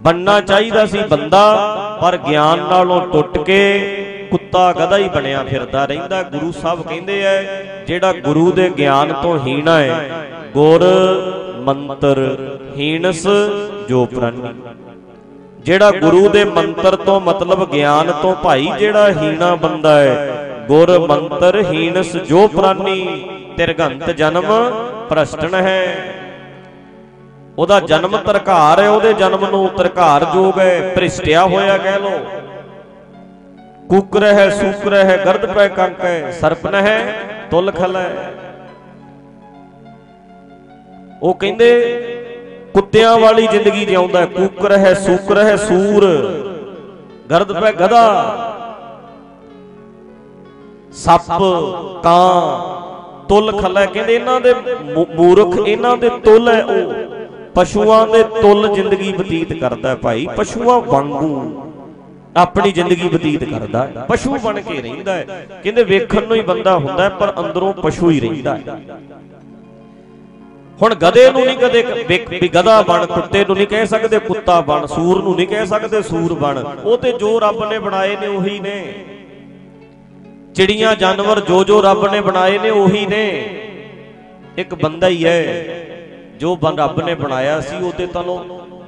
ਬੰਨਾ ਚਾਹੀਦਾ ਸੀ ਬੰਦਾ, ਪਰ ਗਿਆਨ ਨਾਲੋਂ ਟੁੱਟ ਕੇ ਕੁੱਤਾ ਗਧਾ ਹੀ ਬਣਿਆ ਫਿਰਦਾ ਰਹਿੰਦਾ। ਗੁਰੂ ਸਾਹਿਬ ਕਹਿੰਦੇ ਐ ਜਿਹੜਾ ਗੁਰੂ ਦੇ ਗਿਆਨ ਤੋਂ ਹੀਣਾ ਹੈ, ਗੁਰ ਮੰਤਰ ਹੀਣਸ ਜੋ ਪ੍ਰਾਨੀ। ਜਿਹੜਾ ਗੁਰੂ ਦੇ ਮੰਤਰ ਤੋਂ ਮਤਲਬ ਗਿਆਨ ਤੋਂ ਭਾਈ ਜਿਹੜਾ ਹੀਣਾ ਬੰਦਾ ਹੈ ਗੁਰ ਮੰਤਰ ਹੀਣਸ ਜੋ ਪ੍ਰਾਨੀ ਤਿਰਗੰਤ ਜਨਮ ਭ੍ਰਸ਼ਟਨ ਹੈ। ਉਹਦਾ ਜਨਮ ਤਰਕਾਰ ਹੈ, ਉਹਦੇ ਜਨਮ ਨੂੰ ਤਰਕਾਰ ਜੋਗ ਹੈ, ਭ੍ਰਿਸ਼ਟਿਆ ਹੋਇਆ ਕਹਿ ਲੋ ਕੁਕਰ ਹੈ ਸੂਕਰ ਹੈ ਗਰਦ ਪੈ ਕੰਕ ਹੈ, ਸਰਪਨ ਹੈ, ਤੁਲ ਖਲ ਹੈ। ਉਹ ਕਹਿੰਦੇ, ਕੁੱਤਿਆਂ ਵਾਲੀ ਜ਼ਿੰਦਗੀ ਜਿਉਂਦਾ ਹੈ ਕੁਕਰ ਹੈ ਸੂਕਰ ਹੈ ਸੂਰ। ਗਰਦ ਪੈ ਗਧਾ ਸੱਪ ਕਾਂ ਤੁਲ ਖੱਲਾ ਕਹਿੰਦੇ ਇਹਨਾਂ ਦੇ ਮੂਰਖ ਇਹਨਾਂ ਦੇ ਤੁਲ ਹੈ ਉਹ। ਪਸ਼ੂਆਂ ਦੇ ਤੁਲ ਜ਼ਿੰਦਗੀ ਬਤੀਤ ਕਰਦਾ ਭਾਈ। ਪਸ਼ੂਆਂ ਵਾਂਗੂ ਆਪਣੀ ਜ਼ਿੰਦਗੀ ਬਤੀਤ ਕਰਦਾ ਪਸ਼ੂ ਬਣ ਕੇ ਰਹਿੰਦਾ ਹੈ। ਕਹਿੰਦੇ ਵੇਖਣ ਨੂੰ ਹੀ ਬੰਦਾ ਹੁੰਦਾ ਪਰ ਅੰਦਰੋਂ ਪਸ਼ੂ ਹੀ ਰਹਿੰਦਾ ਹੈ। ਹੁਣ ਗਧੇ ਨੂੰ ਨਹੀਂ ਕਦੇ ਵੀ ਗਧਾ ਬਣ, ਕੁੱਤੇ ਨੂੰ ਨਹੀਂ ਕਹਿ ਸਕਦੇ, ਕੁੱਤਾ ਬਣ, ਸੂਰ ਨੂੰ ਨਹੀਂ ਕਹਿ ਸਕਦੇ, ਸੂਰ ਬਣ। ਉਹ ਤੇ ਜੋ ਰੱਬ ਨੇ ਬਣਾਏ ਨੇ, ਉਹੀ ਨੇ। ਚਿੜੀਆਂ ਜਾਨਵਰ ਜੋ ਜੋ ਰੱਬ ਨੇ ਬਣਾਏ ਨੇ ਉਹੀ ਨੇ। ਇੱਕ ਬੰਦਾ ਹੀ ਹੈ ਜੋ ਬੰ ਰੱਬ ਨੇ ਬਣਾਇਆ ਸੀ ਉਹਦੇ ਤਲੋਂ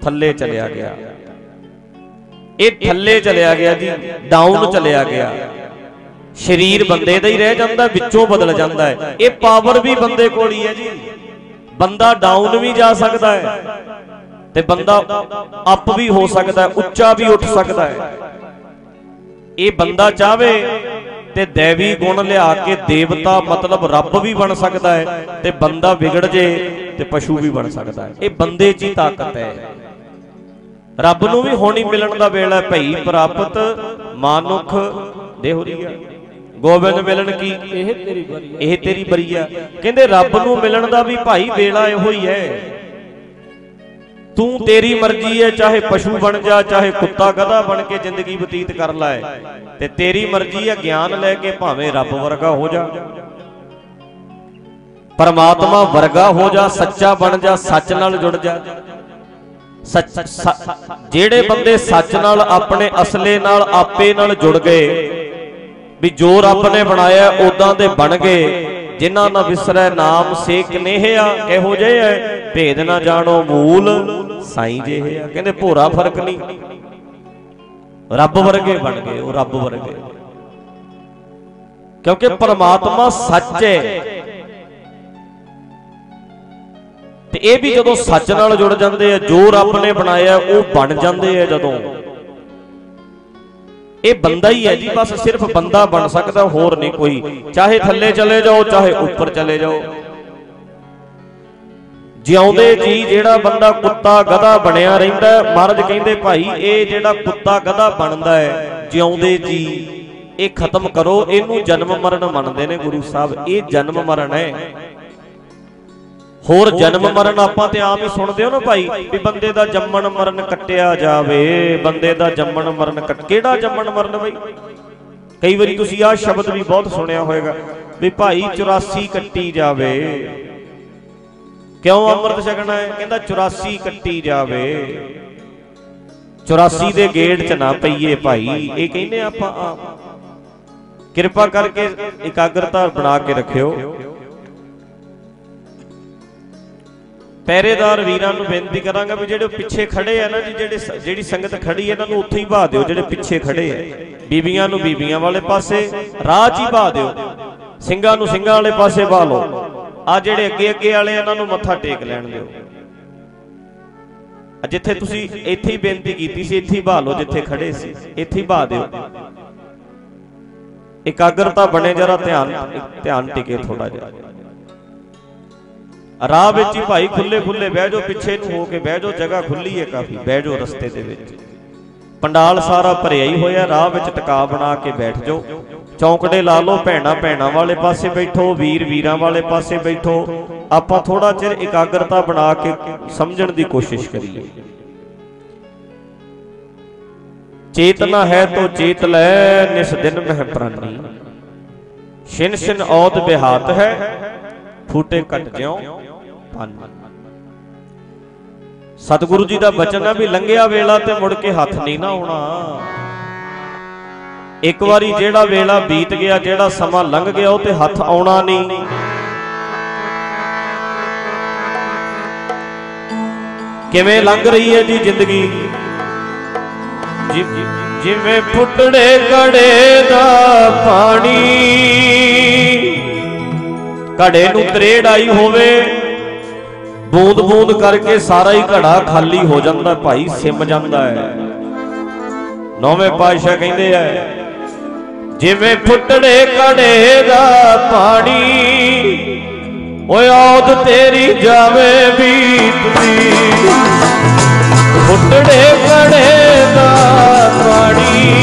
ਥੱਲੇ ਚਲਿਆ ਗਿਆ। ਇਹ ਥੱਲੇ ਚਲਿਆ ਗਿਆ ਜੀ ਡਾਊਨ ਚਲਿਆ ਗਿਆ। ਸਰੀਰ ਬੰਦੇ ਦਾ ਹੀ ਰਹਿ ਜਾਂਦਾ ਵਿੱਚੋਂ ਬਦਲ ਜਾਂਦਾ ਹੈ। ਇਹ ਪਾਵਰ ਵੀ ਬੰਦੇ ਕੋਲ ਹੀ ਹੈ ਜੀ। ਬੰਦਾ ਡਾਊਨ ਵੀ ਜਾ ਸਕਦਾ ਹੈ ਤੇ ਬੰਦਾ ਅਪ ਵੀ ਹੋ ਸਕਦਾ ਹੈ ਉੱਚਾ ਵੀ ਉੱਠ ਸਕਦਾ ਹੈ। ਇਹ ਬੰਦਾ ਚਾਵੇ ਤੇ ਦੇਵੀ ਗੁਣ ਲਿਆ ਕੇ ਦੇਵਤਾ ਮਤਲਬ ਰੱਬ ਵੀ ਬਣ ਸਕਦਾ ਹੈ ਤੇ ਬੰਦਾ ਵਿਗੜ ਜੇ ਤੇ ਪਸ਼ੂ ਵੀ ਬਣ ਸਕਦਾ ਹੈ। ਇਹ ਬੰਦੇ 'ਚ ਹੀ ਤਾਕਤ ਹੈ। ਰੱਬ ਨੂੰ ਵੀ ਹੋਣੀ ਮਿਲਣ ਦਾ ਵੇਲਾ ਹੈ, ਭਈ ਪ੍ਰਾਪਤ ਮਾਨੁਖ। ਦੇਹੁਰੀਆ ਗੋਬਿੰਦ ਮਿਲਣ ਕੀ? ਇਹ ਤੇਰੀ ਬਰੀ ਇਹ ਤੇਰੀ ਬਰੀਆ ਕਹਿੰਦੇ ਰੱਬ ਨੂੰ ਮਿਲਣ ਦਾ ਵੀ ਭਾਈ ਵੇਲਾ ਇਹੋ ਹੀ ਹੈ। ਤੂੰ ਤੇਰੀ ਮਰਜ਼ੀ ਹੈ, ਚਾਹੇ ਪਸ਼ੂ ਬਣ ਜਾ, ਚਾਹੇ ਕੁੱਤਾ ਗਧਾ ਬਣ ਕੇ ਜ਼ਿੰਦਗੀ ਬਤੀਤ ਕਰ ਲੈ। ਤੇ ਤੇਰੀ ਮਰਜ਼ੀ ਹੈ, ਗਿਆਨ ਲੈ ਕੇ ਭਾਵੇਂ ਰੱਬ ਵਰਗਾ ਹੋ ਜਾ। ਪਰਮਾਤਮਾ ਵਰਗਾ ਹੋ ਜਾ, ਸੱਚਾ ਬਣ ਜਾ, ਸੱਚ ਨਾਲ ਜੁੜ ਜਾ। ਜਿਹੜੇ ਬੰਦੇ ਸੱਚ ਨਾਲ, ਆਪਣੇ ਅਸਲੇ ਨਾਲ, ਆਪੇ ਨਾਲ ਜੁੜ ਗਏ, ਵੀ ਜੋ ਰੱਬ ਨੇ ਬਣਾਇਆ ਉਦਾਂ ਦੇ ਬਣ ਗਏ ਜਿਨ੍ਹਾਂ ਨਾ ਵਿਸਰੈ ਨਾਮ ਸੇਕ ਨੇਹਿਆ, ਇਹੋ ਜਿਹੇ ਐ। ਭੇਦ ਨਾ ਜਾਣੋ ਮੂਲ, ਸਾਈ ਜਿਹੇ ਆ। ਕਹਿੰਦੇ ਭੋਰਾ ਫ਼ਰਕ ਨਹੀਂ। ਰੱਬ ਵਰਗੇ ਬਣ ਗਏ, ਉਹ ਰੱਬ ਵਰਗੇ। ਕਿਉਂਕਿ ਪਰਮਾਤਮਾ ਸੱਚ ਹੈ ਤੇ ਇਹ ਵੀ ਜਦੋਂ ਸੱਚ ਨਾਲ ਜੁੜ ਜਾਂਦੇ ਆ, ਜੋ ਰੱਬ ਨੇ ਬਣਾਇਆ, ਉਹ ਬਣ ਜਾਂਦੇ ਆ ਜਦੋਂ। ਇਹ ਬੰਦਾ ਹੀ ਹੈ ਜੀ ਬਸ ਸਿਰਫ ਬੰਦਾ ਬਣ ਸਕਦਾ ਹੋਰ ਨਹੀਂ ਕੋਈ। ਚਾਹੇ ਥੱਲੇ ਚਲੇ ਜਾਓ ਚਾਹੇ ਉੱਪਰ ਚਲੇ ਜਾਓ। ਜਿਉਂਦੇ ਜੀ ਜਿਹੜਾ ਬੰਦਾ ਕੁੱਤਾ ਗਧਾ ਬਣਿਆ ਰਹਿੰਦਾ ਹੈ, ਮਹਾਰਾਜ ਕਹਿੰਦੇ ਭਾਈ ਇਹ ਜਿਹੜਾ ਕੁੱਤਾ ਗਧਾ ਬਣਦਾ ਹੈ ਜਿਉਂਦੇ ਜੀ ਇਹ ਖਤਮ ਕਰੋ। ਇਹਨੂੰ ਜਨਮ ਮਰਨ ਮੰਨਦੇ ਨੇ ਗੁਰੂ ਸਾਹਿਬ। ਇਹ ਜਨਮ ਮਰਨ ਹੈ। ਹੋਰ ਜਨਮ ਮਰਨ ਆਪਾਂ ਤੇ ਆਮ ਹੀ ਸੁਣਦੇ ਹੋ ਨਾ ਭਾਈ, ਵੀ ਬੰਦੇ ਦਾ ਜੰਮਣ ਮਰਨ ਕੱਟਿਆ ਜਾਵੇ, ਬੰਦੇ ਦਾ ਜੰਮਣ ਮਰਨ ਕੱਟ, ਕਿਹੜਾ ਜੰਮਣ ਮਰਨ ਬਈ? ਕਈ ਵਾਰੀ ਤੁਸੀਂ ਆਹ ਸ਼ਬਦ ਵੀ ਬਹੁਤ ਸੁਣਿਆ ਹੋਵੇਗਾ, ਵੀ ਭਾਈ 84 ਕੱਟੀ ਜਾਵੇ। ਕਿਉਂ ਅੰਮ੍ਰਿਤ ਛਕਣਾ ਹੈ? ਕਹਿੰਦਾ 84 ਕੱਟੀ ਜਾਵੇ। 84 ਦੇ ਗੇਟ 'ਚ ਨਾ ਪਈਏ ਭਾਈ, ਇਹ ਕਹਿੰਦੇ ਆਪਾਂ ਆਮ। ਕਿਰਪਾ ਕਰਕੇ ਇਕਾਗਰਤਾ ਬਣਾ ਕੇ ਰੱਖਿਓ। ਪਹਿਰੇਦਾਰ ਵੀਰਾਂ ਨੂੰ ਬੇਨਤੀ ਕਰਾਂਗਾ ਵੀ ਜਿਹੜੇ ਪਿੱਛੇ ਖੜੇ ਆ ਨਾ ਜੀ ਜਿਹੜੇ ਜਿਹੜੀ ਸੰਗਤ ਖੜੀ ਹੈ ਇਹਨਾਂ ਨੂੰ ਉੱਥੇ ਹੀ ਬਹਾ ਦਿਓ ਜਿਹੜੇ ਪਿੱਛੇ ਖੜੇ ਆ। ਬੀਬੀਆਂ ਨੂੰ ਬੀਬੀਆਂ ਵਾਲੇ ਪਾਸੇ ਰਾਹ 'ਚ ਹੀ ਬਹਾ ਦਿਓ। ਸਿੰਘਾਂ ਨੂੰ ਸਿੰਘਾਂ ਵਾਲੇ ਪਾਸੇ ਬਾਹ ਲਓ। ਆ ਜਿਹੜੇ ਅੱਗੇ ਅੱਗੇ ਵਾਲੇ ਆ, ਇਹਨਾਂ ਨੂੰ ਮੱਥਾ ਟੇਕ ਲੈਣ ਦਿਓ। ਜਿੱਥੇ ਤੁਸੀਂ ਇੱਥੇ ਹੀ ਬੇਨਤੀ ਕੀਤੀ ਸੀ ਇੱਥੇ ਹੀ ਬਹਾ ਲਓ ਜਿੱਥੇ ਖੜੇ ਸੀ ਇੱਥੇ ਹੀ ਬਹਾ ਦਿਓ। ਇਕਾਗਰਤਾ ਬਣੇ ਜਰਾ ਧਿਆਨ ਧਿਆਨ ਟਿਕੇ ਥੋੜਾ ਜਿਹਾ। ਰਾਹ ਵਿੱਚ ਹੀ ਭਾਈ ਖੁੱਲੇ ਖੁੱਲੇ ਬਹਿ ਜਾਓ, ਪਿੱਛੇ ਨੂੰ ਹੋ ਕੇ ਬਹਿ ਜਾਓ, ਜਗ੍ਹਾ ਖੁੱਲੀ ਹੈ ਕਾਫੀ, ਬਹਿ ਜਾਓ ਰਸਤੇ ਦੇ ਵਿੱਚ। ਪੰਡਾਲ ਸਾਰਾ ਭਰਿਆ ਹੀ ਹੋਇਆ, ਰਾਹ ਵਿੱਚ ਟਿਕਾ ਬਣਾ ਕੇ ਬੈਠ ਜਾਓ। ਚੌਂਕੜੇ ਲਾ ਲਓ, ਭੈਣਾ ਭੈਣਾ ਵਾਲੇ ਪਾਸੇ ਬੈਠੋ, ਵੀਰ ਵੀਰਾਂ ਵਾਲੇ ਪਾਸੇ ਬੈਠੋ। ਆਪਾਂ ਥੋੜਾ ਚਿਰ ਇਕਾਗਰਤਾ ਬਣਾ ਕੇ ਸਮਝਣ ਦੀ ਕੋਸ਼ਿਸ਼ ਕਰੀਏ। ਚੇਤਨਾ ਹੈ ਤੋ ਚੇਤ ਲੈ, ਨਿਸ ਦਿਨ ਮਹਿ ਪ੍ਰਾਨੀ। ਛਿਨ ਛਿਨ ਔਤ ਬਿਹਾਤ ਹੈ, ਫੂਟੇ ਕੱਟ ਜਿਉ। ਪੰਨ ਸਤਿਗੁਰੂ ਜੀ ਦਾ ਬਚਨ ਆ ਵੀ ਲੰਘਿਆ ਵੇਲਾ ਤੇ ਮੁੜ ਕੇ ਹੱਥ ਨਹੀਂ ਨਾ ਆਉਣਾ। ਇੱਕ ਵਾਰੀ ਜਿਹੜਾ ਵੇਲਾ ਬੀਤ ਗਿਆ, ਜਿਹੜਾ ਸਮਾਂ ਲੰਘ ਗਿਆ, ਉਹ ਤੇ ਹੱਥ ਆਉਣਾ ਨਹੀਂ। ਕਿਵੇਂ ਲੰਘ ਰਹੀ ਹੈ ਜੀ ਜ਼ਿੰਦਗੀ? ਜਿਵੇਂ ਫੁੱਟੜੇ ਘੜੇ ਦਾ ਪਾਣੀ, ਘੜੇ ਨੂੰ ਤਰੇੜ ਆਈ ਹੋਵੇ ਬੂੰਦ ਬੂੰਦ ਕਰਕੇ ਸਾਰਾ ਹੀ ਘੜਾ ਖਾਲੀ ਹੋ ਜਾਂਦਾ ਭਾਈ, ਸਿਮ ਜਾਂਦਾ ਹੈ। ਨੌਵੇਂ ਪਾਤਸ਼ਾਹ ਕਹਿੰਦੇ ਆ, ਜਿਵੇਂ ਫੁੱਟੜੇ ਘੜੇ ਦਾ ਪਾਣੀ, ਓਏ ਔਦ ਤੇਰੀ ਜਾਵੇ ਬੀਤਦੀ ਫੁੱਟੜੇ ਘੜੇ ਦਾ ਪਾਣੀ,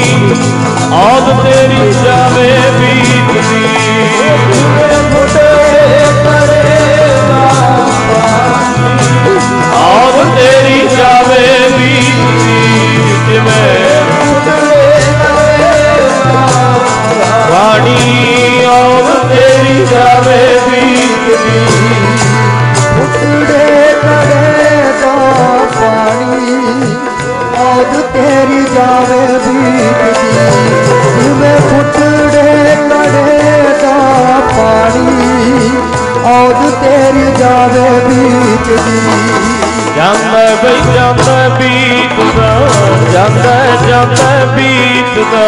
ਔਦ ਤੇਰੀ ਜਾਵੇ ਬੀਤਦੀ ਔਦ ਜਿਵੇਂ ਪਾਣੀ ਔਦ ਤੇਰੀ ਜਾਵੇ ਬੀਤਦੀ ਫੁੱਟੜੇ ਕਰੇ ਦਾ ਪਾਣੀ ਔਦ ਤੇਰੀ ਜਾਵੇ ਬੀਤਦੀ ਜਿਵੇਂ ਫੁੱਟੜੇ ਕਰੇ ਔਦ ਤੇਰੀ ਜਾਵੇ ਬੀਤਦੀ ਜਾਂਦਾ ਬਈ ਜਾਂਦਾ ਬੀਤਦਾ ਜਾਂਦਾ ਜਾਂਦਾ ਬੀਤਦਾ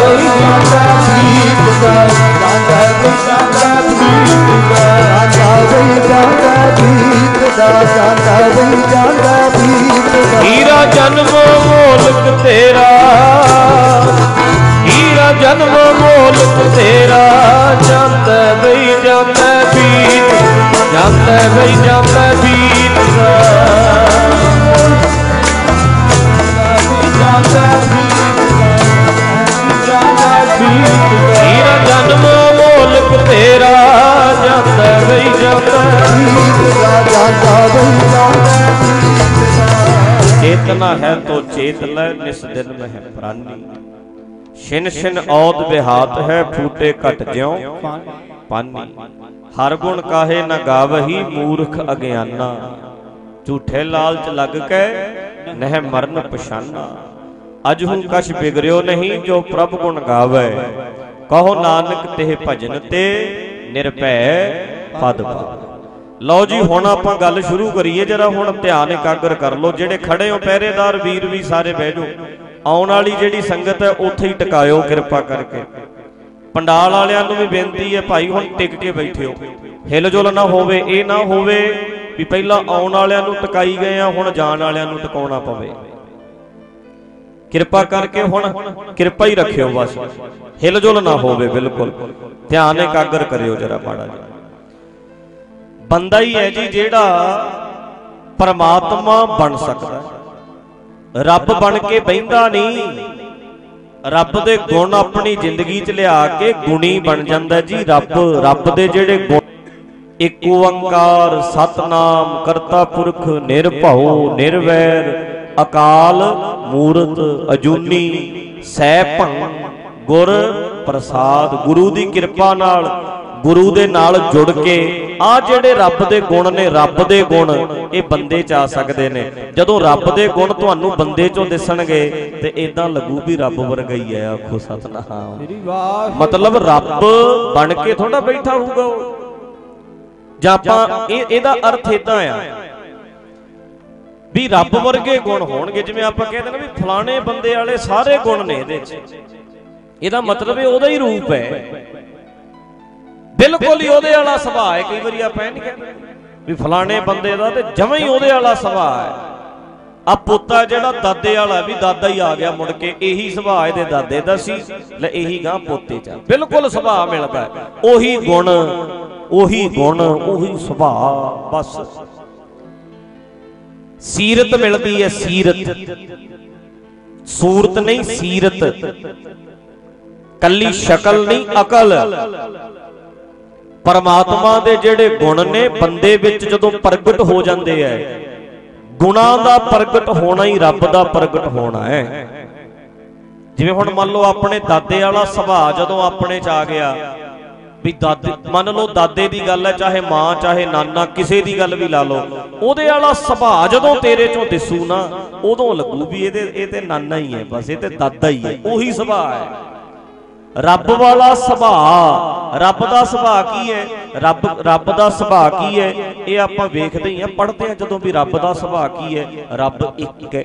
ਕੋਈ ਜਾਂਦਾ ਬੀਤਦਾ ਜਾਂਦਾ ਵੀ ਜਾਂਦਾ ਬੀਤਦਾ ਜਾਂਦਾ ਵੀ ਜਾਂਦਾ ਬੀਤਦਾ ਜਾਂਦਾ ਵੀ ਜਾਂਦਾ ਬੀਤਦਾ ਹੀਰਾ ਜਨਮ ਮੋਲਕ ਤੇਰਾ। ਜਨਮ ਮੋਲਕ ਤੇਰਾ ਜਾਂਦਾ ਬਈ ਜਾਂਦਾ ਬੀਤ ਜਾਂਦਾ ਬਈ ਜਾਂਦਾ ਬੀਤਦਾ ਹੀਰਾ ਜਨਮ ਮੋਲਕ ਤੇਰਾ ਜਾਂਦਾ ਬਈ ਜਾਂਦਾ ਜਾਂਦਾ ਵੀ ਜਾਂਦਾ ਚੇਤਨਾ ਹੈ ਤੋ ਚੇਤ ਲੈ ਨਿਸ ਦਿਨ ਮਹਿ ਪ੍ਰਾਨੀ। ਛਿਨ ਛਿਨ ਔਤ ਵਿਹਾਤ ਹੈ, ਫੂਟੇ ਘਟ ਜਿਉ। ਪਾਨੀ। ਹਰ ਗੁਣ ਕਾਹੇ ਨ ਗਾਵਹੀ ਮੂਰਖ ਅਗਿਆਨਾ। ਝੂਠੇ ਲਾਲਚ ਲੱਗ ਕੇ ਨਹਿ ਮਰਨ ਪਛਾਨਾ। ਅਜਹੂ ਕਛ ਬਿਗਰਿਓ ਨਹੀਂ ਜੋ ਪ੍ਰਭ ਗੁਣ ਗਾਵੇ। ਕਹੋ ਨਾਨਕ ਤੇ ਭਜਨ ਤੇ ਨਿਰਭੈ ਪਦ ਪਾਵੇ ਲਓ ਜੀ, ਹੁਣ ਆਪਾਂ ਗੱਲ ਸ਼ੁਰੂ ਕਰੀਏ, ਜਰਾ ਹੁਣ ਧਿਆਨ ਇਕਾਗਰ ਕਰ ਲਓ। ਜਿਹੜੇ ਖੜੇ ਹੋ, ਪਹਿਰੇਦਾਰ, ਵੀਰ ਵੀ ਸਾਰੇ ਬਹਿ ਜਾਓ। ਆਉਣ ਵਾਲੀ ਜਿਹੜੀ ਸੰਗਤ ਹੈ, ਉੱਥੇ ਹੀ ਟਿਕਾਇਓ ਕਿਰਪਾ ਕਰਕੇ। ਪੰਡਾਲ ਵਾਲਿਆਂ ਨੂੰ ਵੀ ਬੇਨਤੀ ਹੈ, ਭਾਈ ਹੁਣ ਟਿਕ ਕੇ ਬੈਠਿਓ। ਹਿਲਜੁਲ ਨਾ ਹੋਵੇ, ਇਹ ਨਾ ਹੋਵੇ ਵੀ ਪਹਿਲਾਂ ਆਉਣ ਵਾਲਿਆਂ ਨੂੰ ਟਿਕਾਈ ਗਏ ਆ, ਹੁਣ ਜਾਣ ਵਾਲਿਆਂ ਨੂੰ ਟਿਕਾਉਣਾ ਪਵੇ। ਕਿਰਪਾ ਕਰਕੇ ਹੁਣ ਕਿਰਪਾ ਹੀ ਰੱਖਿਓ ਬਸ। ਹਿਲਜੁਲ ਨਾ ਹੋਵੇ, ਬਿਲਕੁਲ। ਧਿਆਨ ਇਕਾਗਰ ਕਰਿਓ ਜਰਾ ਮਾੜਾ ਜੀ ਬੰਦਾ ਹੀ ਹੈ ਜੀ ਜਿਹੜਾ ਪਰਮਾਤਮਾ ਬਣ ਸਕਦਾ ਹੈ। ਰੱਬ ਬਣ ਕੇ ਬੈੰਦਾ ਨਹੀਂ। ਰੱਬ ਦੇ ਗੁਣ ਆਪਣੀ ਜ਼ਿੰਦਗੀ 'ਚ ਲਿਆ ਕੇ ਗੁਣੀ ਬਣ ਜਾਂਦਾ ਜੀ। ਰੱਬ ਰੱਬ ਦੇ ਜਿਹੜੇ ਗੁਣ ਇੱਕ ਓੰਕਾਰ ਸਤਨਾਮ ਕਰਤਾ ਪੁਰਖ ਨਿਰਭਉ ਨਿਰਵੈਰ ਅਕਾਲ ਮੂਰਤ ਅਜੂਨੀ ਸੈ ਭੰ ਗੁਰ ਪ੍ਰਸਾਦ ਗੁਰੂ ਦੀ ਕਿਰਪਾ ਨਾਲ ਗੁਰੂ ਦੇ ਨਾਲ ਜੁੜ ਕੇ ਆ ਜਿਹੜੇ ਰੱਬ ਦੇ ਗੁਣ ਨੇ, ਰੱਬ ਦੇ ਗੁਣ, ਇਹ ਬੰਦੇ ਚ ਆ ਸਕਦੇ ਨੇ। ਜਦੋਂ ਰੱਬ ਦੇ ਗੁਣ ਤੁਹਾਨੂੰ ਬੰਦੇ ਚੋਂ ਦਿਸਣਗੇ, ਤੇ ਇਦਾਂ ਲੱਗੂ ਵੀ ਰੱਬ ਵਰਗਾ ਹੀ ਹੈ, ਆਖੋ ਸਤਨਾਮ। ਮਤਲਬ ਰੱਬ ਬਣ ਕੇ ਥੋੜਾ ਬੈਠਾ ਹੋਊਗਾ ਉਹ। ਜਾਂ ਆਪਾਂ ਇਹ, ਇਹਦਾ ਅਰਥ ਇਦਾਂ ਆ ਵੀ ਰੱਬ ਵਰਗੇ ਗੁਣ ਹੋਣਗੇ, ਜਿਵੇਂ ਆਪਾਂ ਕਹਿੰਦੇ ਨਾ ਵੀ ਫਲਾਣੇ ਬੰਦੇ ਵਾਲੇ ਸਾਰੇ ਗੁਣ ਨੇ ਇਹਦੇ 'ਚ। ਇਹਦਾ ਮਤਲਬ ਇਹ ਉਹਦਾ ਹੀ ਰੂਪ ਹੈ। ਬਿਲਕੁਲ ਹੀ ਉਹਦੇ ਵਾਲਾ ਸੁਭਾਅ ਹੈ। ਕਈ ਵਾਰੀ ਆਪਾਂ ਇਹ ਨਹੀਂ ਕਹਿੰਦੇ ਵੀ ਫਲਾਣੇ ਬੰਦੇ ਦਾ ਤੇ ਜਮਾਂ ਹੀ ਉਹਦੇ ਵਾਲਾ ਸੁਭਾਅ ਹੈ। ਆ ਪੁੱਤਾ ਜਿਹੜਾ ਦਾਦੇ ਵਾਲਾ ਵੀ ਦਾਦਾ ਹੀ ਆ ਗਿਆ ਮੁੜ ਕੇ, ਇਹੀ ਸੁਭਾਅ ਇਹਦੇ ਦਾਦੇ ਦਾ ਸੀ। ਲੈ ਇਹੀ ਗਾਂ ਪੋਤੇ ਚ ਬਿਲਕੁਲ ਸੁਭਾਅ ਮਿਲਦਾ ਉਹੀ ਗੁਣ ਉਹੀ ਗੁਣ, ਉਹੀ ਸੁਭਾਅ, ਬਸ। ਸੀਰਤ ਮਿਲਦੀ ਹੈ ਸੀਰਤ। ਸੂਰਤ ਨਹੀਂ, ਸੀਰਤ। ਕੱਲੀ ਸ਼ਕਲ ਨਹੀਂ, ਅਕਲ। ਪਰਮਾਤਮਾ ਦੇ ਜਿਹੜੇ ਗੁਣ ਨੇ ਬੰਦੇ ਵਿੱਚ ਜਦੋਂ ਪ੍ਰਗਟ ਹੋ ਜਾਂਦੇ ਐ, ਗੁਣਾਂ ਦਾ ਪ੍ਰਗਟ ਹੋਣਾ ਹੀ ਰੱਬ ਦਾ ਪ੍ਰਗਟ ਹੋਣਾ ਹੈ ਜਿਵੇਂ ਹੁਣ ਮੰਨ ਲਓ ਆਪਣੇ ਦਾਦੇ ਵਾਲਾ ਸੁਭਾਅ ਜਦੋਂ ਆਪਣੇ ਚ ਆ ਗਿਆ, ਵੀ ਦਾਦੇ, ਮੰਨ ਲਓ ਦਾਦੇ ਦੀ ਗੱਲ ਹੈ ਚਾਹੇ ਮਾਂ, ਚਾਹੇ ਨਾਨਾ, ਕਿਸੇ ਦੀ ਗੱਲ ਵੀ ਲਾ ਲਓ, ਉਹਦੇ ਵਾਲਾ ਸੁਭਾਅ ਜਦੋਂ ਤੇਰੇ ਚੋਂ ਦਿਸੂ ਨਾ, ਉਦੋਂ ਲੱਗੂ ਵੀ ਇਹਦੇ, ਇਹ ਤੇ ਨਾਨਾ ਹੀ ਹੈ ਬਸ, ਇਹ ਤੇ ਦਾਦਾ ਹੀ ਹੈ ਉਹੀ ਸੁਭਾਅ ਹੈ ਰੱਬ ਵਾਲਾ ਸੁਭਾਅ। ਰੱਬ ਦਾ ਸੁਭਾਅ ਕੀ ਹੈ? ਰੱਬ ਰੱਬ ਦਾ ਸੁਭਾਅ ਕੀ ਹੈ? ਇਹ ਆਪਾਂ ਵੇਖਦੇ ਹੀ ਆ, ਪੜ੍ਹਦੇ ਆ ਜਦੋਂ ਵੀ ਰੱਬ ਦਾ ਸੁਭਾਅ ਕੀ ਹੈ। ਰੱਬ ਇੱਕ ਹੈ।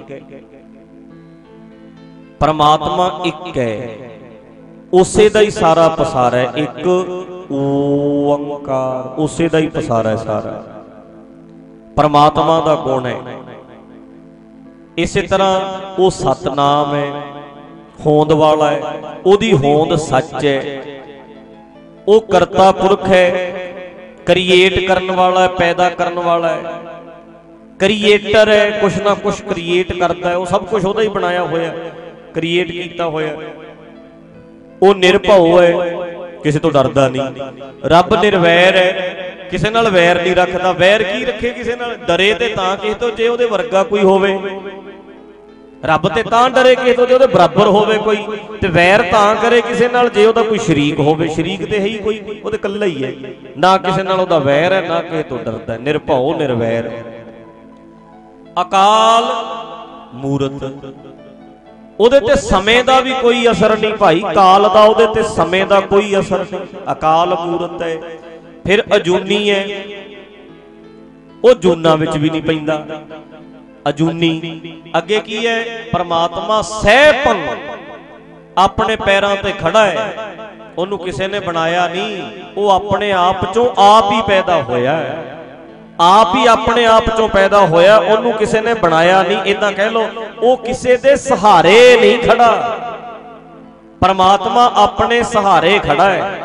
ਪਰਮਾਤਮਾ ਇੱਕ ਹੈ। ਉਸੇ ਦਾ ਹੀ ਸਾਰਾ ਪਸਾਰਾ ਹੈ। ਇੱਕ ਓੰਕਾਰ। ਉਸੇ ਦਾ ਹੀ ਪਸਾਰਾ ਹੈ ਸਾਰਾ। ਪਰਮਾਤਮਾ ਦਾ ਗੁਣ ਹੈ। ਇਸੇ ਤਰ੍ਹਾਂ ਉਹ ਸਤਨਾਮ ਹੈ। ਹੋਂਦ ਵਾਲਾ ਹੈ, ਉਹਦੀ ਹੋਂਦ ਸੱਚ ਹੈ। ਉਹ ਕਰਤਾ ਪੁਰਖ ਹੈ, ਕ੍ਰੀਏਟ ਕਰਨ ਵਾਲਾ ਹੈ, ਪੈਦਾ ਕਰਨ ਵਾਲਾ ਹੈ। ਕ੍ਰੀਏਟਰ ਹੈ, ਕੁਛ ਨਾ ਕੁਛ ਕ੍ਰੀਏਟ ਕਰਦਾ ਹੈ, ਉਹ ਸਭ ਕੁਝ ਉਹਦਾ ਹੀ ਬਣਾਇਆ ਹੋਇਆ ਕ੍ਰੀਏਟ ਕੀਤਾ ਹੋਇਆ ਉਹ ਨਿਰਭਉ ਹੈ, ਕਿਸੇ ਤੋਂ ਡਰਦਾ ਨਹੀਂ। ਰੱਬ ਨਿਰਵੈਰ ਹੈ, ਕਿਸੇ ਨਾਲ ਵੈਰ ਨਹੀਂ ਰੱਖਦਾ। ਵੈਰ ਕੀ ਰੱਖੇ ਕਿਸੇ ਨਾਲ? ਡਰੇ ਤੇ ਤਾਂ ਕਿਸੇ ਤੋਂ, ਜੇ ਉਹਦੇ ਵਰਗਾ ਕੋਈ ਹੋਵੇ। ਰੱਬ ਤੇ ਤਾਂ ਡਰੇ ਕਿਸੇ ਤੋਂ, ਜੇ ਉਹਦੇ ਬਰਾਬਰ ਹੋਵੇ ਕੋਈ ਤੇ ਵੈਰ ਤਾਂ ਕਰੇ ਕਿਸੇ ਨਾਲ, ਜੇ ਉਹਦਾ ਕੋਈ ਸ਼ਰੀਕ ਹੋਵੇ, ਸ਼ਰੀਕ ਤੇ ਹੈ ਹੀ ਕੋਈ ਉਹਦੇ ਇਕੱਲਾ ਹੀ ਹੈ। ਨਾ ਕਿਸੇ ਨਾਲ ਉਹਦਾ ਵੈਰ ਹੈ, ਨਾ ਕਿਸੇ ਤੋਂ ਡਰਦਾ ਹੈ ਨਿਰਭਉ, ਨਿਰਵੈਰ। ਅਕਾਲ ਮੂਰਤ। ਉਹਦੇ ਤੇ ਸਮੇਂ ਦਾ ਵੀ ਕੋਈ ਅਸਰ ਨਹੀਂ ਭਾਈ, ਕਾਲ ਦਾ ਉਹਦੇ ਤੇ ਸਮੇਂ ਦਾ ਕੋਈ ਅਸਰ ਨਹੀਂ। ਅਕਾਲ ਮੂਰਤ ਹੈ, ਫਿਰ ਅਜੂਨੀ ਹੈ। ਉਹ ਜੂਨਾ ਵਿੱਚ ਵੀ ਨਹੀਂ ਪੈਂਦਾ। ਅਜੂਨੀ। ਅੱਗੇ ਕੀ ਹੈ? ਪਰਮਾਤਮਾ ਸਹਿ ਆਪਣੇ ਪੈਰਾਂ ਤੇ ਖੜਾ ਹੈ। ਉਹਨੂੰ ਕਿਸੇ ਨੇ ਬਣਾਇਆ ਨਹੀਂ। ਉਹ ਆਪਣੇ ਆਪ ਚੋਂ ਆਪ ਹੀ ਪੈਦਾ ਹੋਇਆ ਹੈ। ਆਪ ਹੀ ਆਪਣੇ ਆਪ ਚੋਂ ਪੈਦਾ ਹੋਇਆ। ਉਹਨੂੰ ਕਿਸੇ ਨੇ ਬਣਾਇਆ ਨਹੀਂ। ਇਦਾਂ ਕਹਿ ਲਓ, ਉਹ ਕਿਸੇ ਦੇ ਸਹਾਰੇ ਨਹੀਂ ਖੜਾ। ਪਰਮਾਤਮਾ ਆਪਣੇ ਸਹਾਰੇ ਖੜਾ ਹੈ।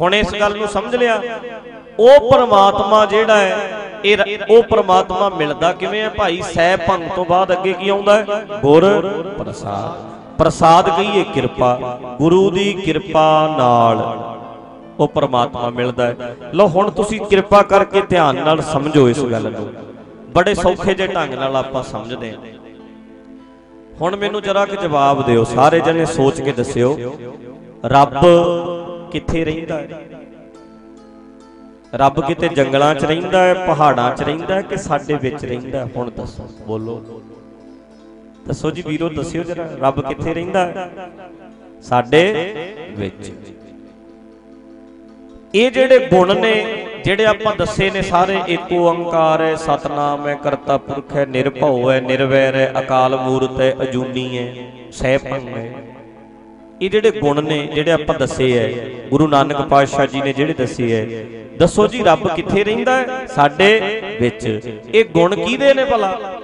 ਹੁਣ ਇਸ ਗੱਲ ਨੂੰ ਸਮਝ ਲਿਆ। ਉਹ ਪਰਮਾਤਮਾ ਜਿਹੜਾ ਹੈ, ਇਹ ਉਹ ਪਰਮਾਤਮਾ ਮਿਲਦਾ ਕਿਵੇਂ ਹੈ? ਭਾਈ ਸਹਿ ਭੰਗ ਤੋਂ ਬਾਅਦ ਅੱਗੇ ਕੀ ਆਉਂਦਾ ਹੈ? ਗੁਰ ਪ੍ਰਸਾਦ। ਪ੍ਰਸਾਦ ਕਹੀਏ ਕਿਰਪਾ। ਗੁਰੂ ਦੀ ਕਿਰਪਾ ਨਾਲ ਉਹ ਪਰਮਾਤਮਾ ਮਿਲਦਾ ਹੈ। ਲਓ ਹੁਣ ਤੁਸੀਂ ਕਿਰਪਾ ਕਰਕੇ ਧਿਆਨ ਨਾਲ ਸਮਝੋ ਇਸ ਗੱਲ ਨੂੰ। ਬੜੇ ਸੌਖੇ ਜਿਹੇ ਢੰਗ ਨਾਲ ਆਪਾਂ ਸਮਝਦੇ ਹਾਂ। ਹੁਣ ਮੈਨੂੰ ਜਰਾ ਕਿ ਜਵਾਬ ਦਿਓ। ਸਾਰੇ ਜਣੇ ਸੋਚ ਕੇ ਦੱਸਿਓ, ਰੱਬ ਕਿੱਥੇ ਰਹਿੰਦਾ ਹੈ? ਰੱਬ ਕਿਤੇ ਜੰਗਲਾਂ 'ਚ ਰਹਿੰਦਾ ਹੈ ਪਹਾੜਾਂ 'ਚ ਰਹਿੰਦਾ ਹੈ ਕਿ ਸਾਡੇ ਵਿੱਚ ਰਹਿੰਦਾ ਹੈ? ਹੁਣ ਦੱਸੋ ਬੋਲੋ। ਦੱਸੋ ਜੀ ਵੀਰੋ ਦੱਸਿਓ ਜਰਾ ਰੱਬ ਕਿੱਥੇ ਰਹਿੰਦਾ ਹੈ? ਸਾਡੇ ਵਿੱਚ। ਇਹ ਜਿਹੜੇ ਗੁਣ ਨੇ ਜਿਹੜੇ ਆਪਾਂ ਦੱਸੇ ਨੇ ਸਾਰੇ ਏਕ ਓੰਕਾਰ ਹੈ ਸਤਨਾਮ ਹੈ ਕਰਤਾ ਪੁਰਖ ਹੈ ਨਿਰਭਉ ਹੈ ਨਿਰਵੈਰ ਹੈ ਅਕਾਲ ਮੂਰਤ ਹੈ ਅਜੂਨੀ ਹੈ ਸਹਿਭੰਗ ਹੈ। ਇਹ ਜਿਹੜੇ ਗੁਣ ਨੇ ਜਿਹੜੇ ਆਪਾਂ ਦੱਸੇ ਐ ਗੁਰੂ ਨਾਨਕ ਪਾਤਸ਼ਾਹ ਜੀ ਨੇ ਜਿਹੜੇ ਦੱਸੇ ਐ ਦੱਸੋ ਜੀ, ਰੱਬ ਕਿੱਥੇ ਰਹਿੰਦਾ ਹੈ? ਸਾਡੇ ਵਿੱਚ। ਇਹ ਗੁਣ ਕਿਹਦੇ ਨੇ ਭਲਾ?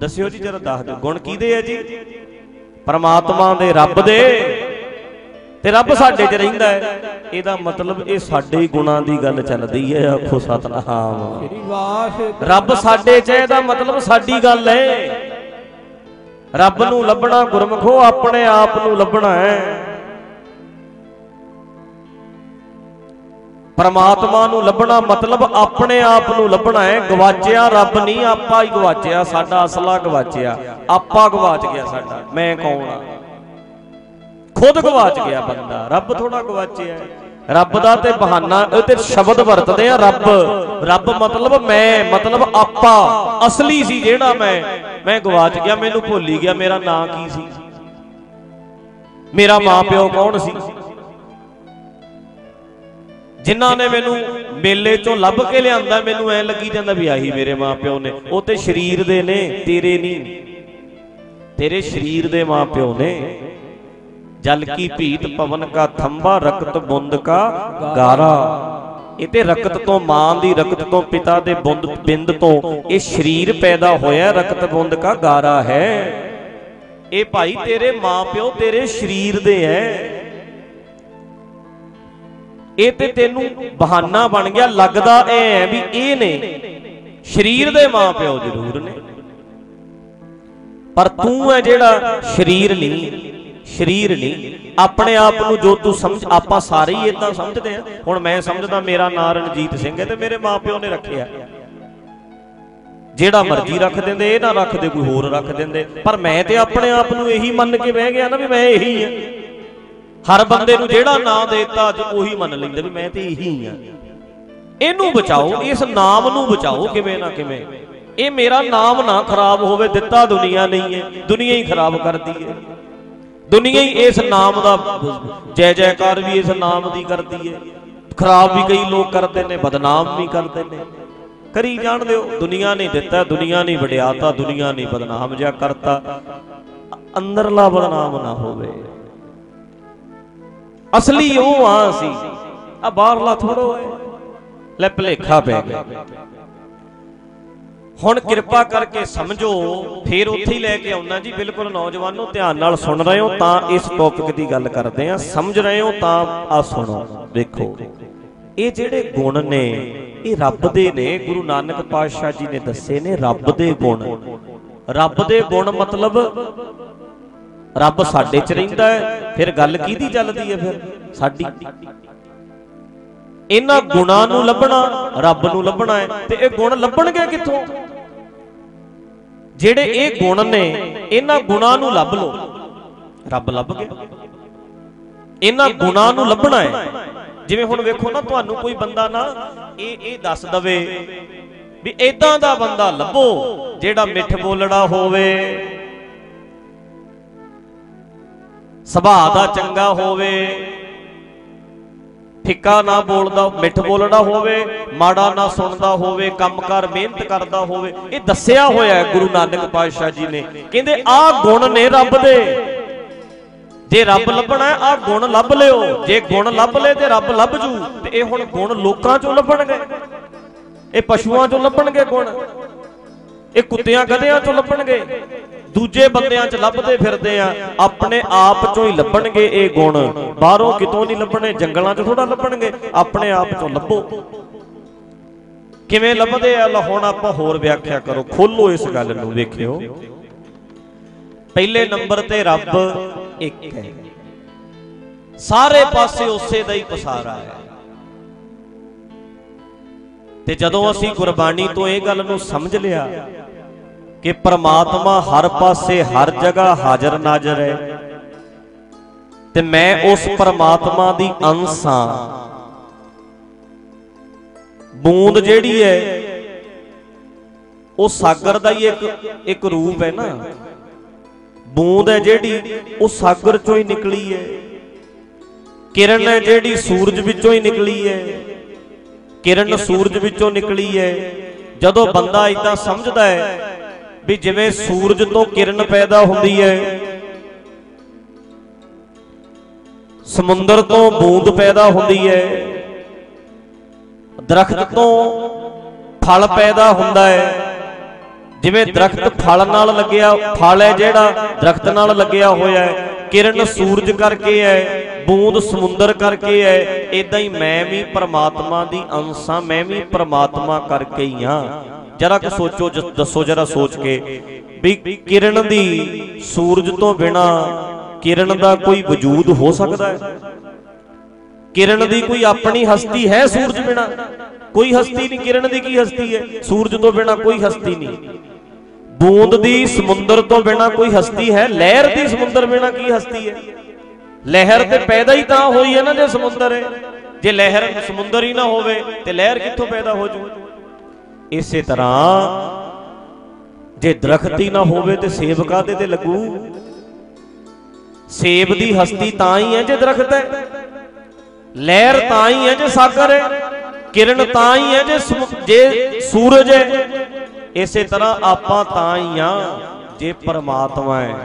ਦੱਸਿਓ ਜੀ, ਜਰਾ ਦੱਸ ਦਿਓ। ਗੁਣ ਕਿਹਦੇ ਐ ਜੀ? ਪਰਮਾਤਮਾ ਦੇ ਰੱਬ ਦੇ। ਤੇ ਰੱਬ ਸਾਡੇ 'ਚ ਰਹਿੰਦਾ ਹੈ। ਇਹਦਾ ਮਤਲਬ ਇਹ ਸਾਡੇ ਹੀ ਗੁਣਾਂ ਦੀ ਗੱਲ ਚੱਲਦੀ ਹੈ। ਆਖੋ ਸਤਨਾਮ। ਸ੍ਰੀ ਵਾਸ ਰੱਬ ਸਾਡੇ 'ਚ ਇਹਦਾ ਮਤਲਬ ਸਾਡੀ ਗੱਲ ਹੈ। ਰੱਬ ਨੂੰ ਲੱਭਣਾ ਗੁਰਮਖੋ ਆਪਣੇ ਆਪ ਨੂੰ ਲੱਭਣਾ ਹੈ। ਪਰਮਾਤਮਾ ਨੂੰ ਲੱਭਣਾ ਮਤਲਬ ਆਪਣੇ ਆਪ ਨੂੰ ਲੱਭਣਾ ਹੈ। ਗਵਾਚਿਆ ਰੱਬ ਨਹੀਂ, ਆਪਾ ਹੀ ਗਵਾਚਿਆ। ਸਾਡਾ ਅਸਲਾ ਗਵਾਚਿਆ। ਆਪਾ ਗਵਾਚ ਗਿਆ ਸਾਡਾ। ਮੈਂ ਕੌਣ ਆ? ਖੁਦ ਗਵਾਚ ਗਿਆ ਬੰਦਾ। ਰੱਬ ਥੋੜਾ ਗਵਾਚਿਆ ਰੱਬ ਦਾ ਤੇ ਬਹਾਨਾ, ਇਹ ਤੇ ਸ਼ਬਦ ਵਰਤਦੇ ਆ ਰੱਬ। ਰੱਬ ਮਤਲਬ ਮੈਂ, ਮਤਲਬ ਆਪਾ। ਅਸਲੀ ਸੀ ਜਿਹੜਾ ਮੈਂ। ਮੈਂ ਗਵਾਚ ਗਿਆ, ਮੈਨੂੰ ਭੁੱਲ ਹੀ ਗਿਆ ਮੇਰਾ ਨਾਂ ਕੀ ਸੀ। ਮੇਰਾ ਮਾਪਿਓ ਕੌਣ ਸੀ? ਜਿਨ੍ਹਾਂ ਨੇ ਮੈਨੂੰ ਮੇਲੇ ਚੋਂ ਲੱਭ ਕੇ ਲਿਆਂਦਾ, ਮੈਨੂੰ ਐ ਲੱਗੀ ਜਾਂਦਾ ਵੀ ਆਹੀ ਮੇਰੇ ਮਾਪਿਓ ਨੇ। ਉਹ ਤੇ ਸਰੀਰ ਦੇ ਨੇ, ਤੇਰੇ ਨਹੀਂ। ਤੇਰੇ ਸਰੀਰ ਦੇ ਮਾਪਿਓ ਨੇ। ਜਲ ਕੀ ਭੀਤ ਪਵਨ ਕਾ ਥੰਬਾ ਰਕਤ ਬੁੰਦ ਕਾ ਗਾਰਾ। ਇਹ ਤੇ ਰਕਤ ਤੋਂ ਮਾਂ ਦੀ ਰਕਤ ਤੋਂ ਪਿਤਾ ਦੇ ਬੁੰਦ ਬਿੰਦ ਤੋਂ ਇਹ ਸਰੀਰ ਪੈਦਾ ਹੋਇਆ, ਰਕਤ ਬੁੰਦ ਕਾ ਗਾਰਾ ਹੈ। ਇਹ ਭਾਈ ਤੇਰੇ ਮਾਪਿਓ ਤੇਰੇ ਸਰੀਰ ਦੇ ਐ। ਇਹ ਤੇ ਤੈਨੂੰ ਬਹਾਨਾ ਬਣ ਗਿਆ, ਲੱਗਦਾ ਐ ਵੀ ਇਹ ਨੇ। ਸਰੀਰ ਦੇ ਮਾਪਿਓ ਜ਼ਰੂਰ ਨੇ। ਪਰ ਤੂੰ ਹੈ ਜਿਹੜਾ ਸਰੀਰ ਨਹੀਂ ਸਰੀਰ ਨਹੀਂ। ਆਪਣੇ ਆਪ ਨੂੰ ਜੋ ਤੂੰ ਸਮਝ, ਆਪਾਂ ਸਾਰੇ ਹੀ ਇਦਾਂ ਸਮਝਦੇ ਆ ਹੁਣ ਮੈਂ ਸਮਝਦਾ ਮੇਰਾ ਨਾਂ ਰਣਜੀਤ ਸਿੰਘ ਹੈ ਤੇ ਮੇਰੇ ਮਾਪਿਓ ਨੇ ਰੱਖਿਆ। ਜਿਹੜਾ ਮਰਜ਼ੀ ਰੱਖ ਦਿੰਦੇ, ਇਹ ਨਾ ਰੱਖਦੇ ਕੋਈ ਹੋਰ ਰੱਖ ਦਿੰਦੇ। ਪਰ ਮੈਂ ਤੇ ਆਪਣੇ ਆਪ ਨੂੰ ਇਹੀ ਮੰਨ ਕੇ ਬਹਿ ਗਿਆ ਨਾ ਵੀ ਮੈਂ ਇਹੀ ਹਾਂ। ਹਰ ਬੰਦੇ ਨੂੰ ਜਿਹੜਾ ਨਾਂ ਦੇਤਾ, ਅੱਜ ਉਹੀ ਮੰਨ ਲੈਂਦਾ ਵੀ ਮੈਂ ਤੇ ਇਹੀ ਆ। ਇਹਨੂੰ ਬਚਾਓ, ਇਸ ਨਾਮ ਨੂੰ ਬਚਾਓ, ਕਿਵੇਂ ਨਾ ਕਿਵੇਂ। ਇਹ ਮੇਰਾ ਨਾਮ ਨਾ ਖਰਾਬ ਹੋਵੇ, ਦਿੱਤਾ ਦੁਨੀਆ ਨਹੀਂ ਹੈ, ਦੁਨੀਆ ਹੀ ਖਰਾਬ ਕਰਦੀ ਹੈ। ਦੁਨੀਆ ਹੀ ਇਸ ਨਾਮ ਦਾ ਜੈ ਜੈਕਾਰ ਵੀ ਇਸ ਨਾਮ ਦੀ ਕਰਦੀ ਹੈ। ਖਰਾਬ ਵੀ ਕਈ ਲੋਕ ਕਰਦੇ ਨੇ, ਬਦਨਾਮ ਵੀ ਕਰਦੇ ਨੇ। ਕਰੀ ਜਾਣ ਦਿਓ, ਦੁਨੀਆ ਨੇ ਦਿੱਤਾ, ਦੁਨੀਆ ਨੇ ਵਡਿਆਤਾ, ਦੁਨੀਆ ਨੇ ਬਦਨਾਮ ਜਿਆ ਕਰਤਾ। ਅੰਦਰਲਾ ਬਦਨਾਮ ਨਾ ਹੋਵੇ। ਅਸਲੀ ਉਹ ਆ ਸੀ ਆ ਬਾਹਰਲਾ ਥੋੜੋ ਹੈ। ਲੈ ਭਲੇਖਾ ਪੈ ਗਿਆ। ਹੁਣ ਕਿਰਪਾ ਕਰਕੇ ਸਮਝੋ, ਫੇਰ ਉੱਥੇ ਹੀ ਲੈ ਕੇ ਆਉਣਾ ਜੀ। ਬਿਲਕੁਲ ਨੌਜਵਾਨੋ, ਧਿਆਨ ਨਾਲ ਸੁਣ ਰਹੇ ਹੋ, ਤਾਂ ਇਸ ਟੌਪਿਕ ਦੀ ਗੱਲ ਕਰਦੇ ਆ ਸਮਝ ਰਹੇ ਹੋ, ਤਾਂ ਆ ਸੁਣੋ, ਦੇਖੋ। ਇਹ ਜਿਹੜੇ ਗੁਣ ਨੇ, ਇਹ ਰੱਬ ਦੇ ਨੇ। ਗੁਰੂ ਨਾਨਕ ਪਾਤਸ਼ਾਹ ਜੀ ਨੇ ਦੱਸੇ ਨੇ, ਰੱਬ ਦੇ ਗੁਣ। ਰੱਬ ਦੇ ਗੁਣ ਮਤਲਬ ਰੱਬ ਸਾਡੇ 'ਚ ਰਹਿੰਦਾ ਹੈ ਫਿਰ ਗੱਲ ਕਿਹਦੀ ਚੱਲਦੀ ਹੈ ਫਿਰ? ਸਾਡੀ। ਇਹਨਾਂ ਗੁਣਾਂ ਨੂੰ ਲੱਭਣਾ ਰੱਬ ਨੂੰ ਲੱਭਣਾ ਹੈ। ਤੇ ਇਹ ਗੁਣ ਲੱਭਣਗੇ ਕਿੱਥੋਂ? ਜਿਹੜੇ ਇਹ ਗੁਣ ਨੇ ਇਹਨਾਂ ਗੁਣਾਂ ਨੂੰ ਲੱਭ ਲਓ। ਰੱਬ ਲੱਭ ਗਿਆ ਇਹਨਾਂ ਗੁਣਾਂ ਨੂੰ ਲੱਭਣਾ ਹੈ। ਜਿਵੇਂ ਹੁਣ ਵੇਖੋ ਨਾ ਤੁਹਾਨੂੰ ਕੋਈ ਬੰਦਾ ਨਾ ਇਹ ਇਹ ਦੱਸ ਦਵੇ ਵੀ ਇਦਾਂ ਦਾ ਬੰਦਾ ਲੱਭੋ ਜਿਹੜਾ ਮਿੱਠ ਬੋਲੜਾ ਹੋਵੇ ਸੁਭਾਅ ਦਾ ਚੰਗਾ ਹੋਵੇ, ਫਿੱਕਾ ਨਾ ਬੋਲਦਾ, ਮਿੱਠ ਬੋਲਣਾ ਹੋਵੇ, ਮਾੜਾ ਨਾ ਸੁਣਦਾ ਹੋਵੇ, ਕੰਮਕਾਰ ਮਿਹਨਤ ਕਰਦਾ ਹੋਵੇ, ਇਹ ਦੱਸਿਆ ਹੋਇਆ ਗੁਰੂ ਨਾਨਕ ਪਾਤਸ਼ਾਹ ਜੀ ਨੇ। ਕਹਿੰਦੇ ਆਹ ਗੁਣ ਨੇ ਰੱਬ ਦੇ। ਜੇ ਰੱਬ ਲੱਭਣਾ ਆਹ ਗੁਣ ਲੱਭ ਲਿਓ। ਜੇ ਗੁਣ ਲੱਭ ਲਏ ਤੇ ਰੱਬ ਲੱਭ ਜੂ। ਤੇ ਇਹ ਹੁਣ ਗੁਣ ਲੋਕਾਂ ਚੋਂ ਲੱਭਣਗੇ। ਇਹ ਪਸ਼ੂਆਂ ਚੋਂ ਲੱਭਣਗੇ ਗੁਣ। ਇਹ ਕੁੱਤਿਆਂ ਗਧਿਆਂ ਚੋਂ ਲੱਭਣਗੇ। ਦੂਜੇ ਬੰਦਿਆਂ 'ਚ ਲੱਭਦੇ ਫਿਰਦੇ ਆ, ਆਪਣੇ ਆਪ ਚੋਂ ਹੀ ਲੱਭਣਗੇ ਇਹ ਗੁਣ। ਬਾਹਰੋਂ ਕਿਤੋਂ ਨਹੀਂ ਲੱਭਣੇ, ਜੰਗਲਾਂ 'ਚ ਥੋੜਾ ਲੱਭਣਗੇ, ਆਪਣੇ ਆਪ ਚੋਂ ਲੱਭੋ। ਕਿਵੇਂ ਲੱਭਦੇ ਆ? ਲੋ ਹੁਣ ਆਪਾਂ ਹੋਰ ਵਿਆਖਿਆ ਕਰੋ। ਖੋਲੋ ਇਸ ਗੱਲ ਨੂੰ, ਵੇਖਿਓ। ਪਹਿਲੇ ਨੰਬਰ ਤੇ ਰੱਬ ਇੱਕ ਹੈ। ਸਾਰੇ ਪਾਸੇ ਉਸੇ ਦਾ ਹੀ ਪਸਾਰਾ ਹੈ। ਤੇ ਜਦੋਂ ਅਸੀਂ ਗੁਰਬਾਣੀ ਤੋਂ ਇਹ ਗੱਲ ਨੂੰ ਸਮਝ ਲਿਆ ਕਿ ਪ੍ਰਮਾਤਮਾ ਹਰ ਪਾਸੇ, ਹਰ ਜਗ੍ਹਾ ਹਾਜ਼ਰ ਨਾਜ਼ਰ ਹੈ। ਤੇ ਮੈਂ ਉਸ ਪ੍ਰਮਾਤਮਾ ਦੀ ਅੰਸ਼ ਹਾਂ। ਬੂੰਦ ਜਿਹੜੀ ਹੈ, ਉਹ ਸਾਗਰ ਦਾ ਹੀ ਇੱਕ ਇੱਕ ਰੂਪ ਹੈ ਨਾ। ਬੂੰਦ ਹੈ ਜਿਹੜੀ, ਉਹ ਸਾਗਰ ਚੋਂ ਹੀ ਨਿਕਲੀ ਹੈ। ਕਿਰਨ ਹੈ ਜਿਹੜੀ ਸੂਰਜ ਵਿੱਚੋਂ ਹੀ ਨਿਕਲੀ ਹੈ। ਕਿਰਨ ਸੂਰਜ ਵਿੱਚੋਂ ਨਿਕਲੀ ਹੈ। ਜਦੋਂ ਬੰਦਾ ਇਦਾਂ ਸਮਝਦਾ ਹੈ ਵੀ ਜਿਵੇਂ ਸੂਰਜ ਤੋਂ ਕਿਰਨ ਪੈਦਾ ਹੁੰਦੀ ਹੈ, ਸਮੁੰਦਰ ਤੋਂ ਬੂੰਦ ਪੈਦਾ ਹੁੰਦੀ ਹੈ, ਦਰਖਤ ਤੋਂ ਫਲ ਪੈਦਾ ਹੁੰਦਾ ਹੈ। ਜਿਵੇਂ ਦਰਖਤ ਫਲ ਨਾਲ ਲੱਗਿਆ, ਫਲ ਹੈ ਜਿਹੜਾ ਦਰਖਤ ਨਾਲ ਲੱਗਿਆ ਹੋਇਆ ਹੈ। ਕਿਰਨ ਸੂਰਜ ਕਰਕੇ ਹੈ, ਬੂੰਦ ਸਮੁੰਦਰ ਕਰਕੇ ਹੈ। ਇਦਾਂ ਹੀ ਮੈਂ ਵੀ ਪਰਮਾਤਮਾ ਦੀ ਅੰਸ਼ ਹਾਂ ਮੈਂ ਵੀ ਪਰਮਾਤਮਾ ਕਰਕੇ ਹੀ ਹਾਂ। ਜਰਾ ਕੁ ਸੋਚੋ, ਜ- ਦੱਸੋ ਜਰਾ ਸੋਚ ਕੇ ਵੀ ਕਿਰਨ ਦੀ ਸੂਰਜ ਤੋਂ ਬਿਨਾ ਕਿਰਨ ਦਾ ਕੋਈ ਵਜੂਦ ਹੋ ਸਕਦਾ ਹੈ? ਕਿਰਨ ਦੀ ਕੋਈ ਆਪਣੀ ਹਸਤੀ ਹੈ ਸੂਰਜ ਬਿਨਾ? ਕੋਈ ਹਸਤੀ ਨਹੀਂ, ਕਿਰਨ ਦੀ ਕੀ ਹਸਤੀ ਹੈ? ਸੂਰਜ ਤੋਂ ਬਿਨਾ ਕੋਈ ਹਸਤੀ ਨਹੀਂ। ਬੂੰਦ ਦੀ ਸਮੁੰਦਰ ਤੋਂ ਬਿਨਾ ਕੋਈ ਹਸਤੀ ਹੈ? ਲਹਿਰ ਦੀ ਸਮੁੰਦਰ ਬਿਨਾ ਕੀ ਹਸਤੀ ਹੈ? ਲਹਿਰ ਤੇ ਪੈਦਾ ਹੀ ਤਾਂ ਹੋਈ ਹੈ ਨਾ ਜੇ ਸਮੁੰਦਰ ਹੈ। ਜੇ ਲਹਿਰ, ਸਮੁੰਦਰ ਹੀ ਨਾ ਹੋਵੇ ਤੇ ਲਹਿਰ ਕਿੱਥੋਂ ਪੈਦਾ ਹੋ ਜੂ? ਇਸੇ ਤਰ੍ਹਾਂ ਜੇ ਦਰਖਤ ਹੀ ਨਾ ਹੋਵੇ ਤੇ ਸੇਬ ਕਾਹਦੇ ਤੇ ਲੱਗੂ? ਸੇਬ ਦੀ ਹਸਤੀ ਤਾਂ ਹੀ ਹੈ ਜੇ ਦਰਖਤ ਹੈ। ਲਹਿਰ ਤਾਂ ਹੀ ਹੈ ਜੇ ਸਾਗਰ ਹੈ। ਕਿਰਨ ਤਾਂ ਹੀ ਹੈ ਜੇ ਜੇ ਸੂਰਜ ਹੈ। ਇਸੇ ਤਰ੍ਹਾਂ ਆਪਾਂ ਤਾਂ ਹੀ ਆ ਜੇ ਪਰਮਾਤਮਾ ਹੈ।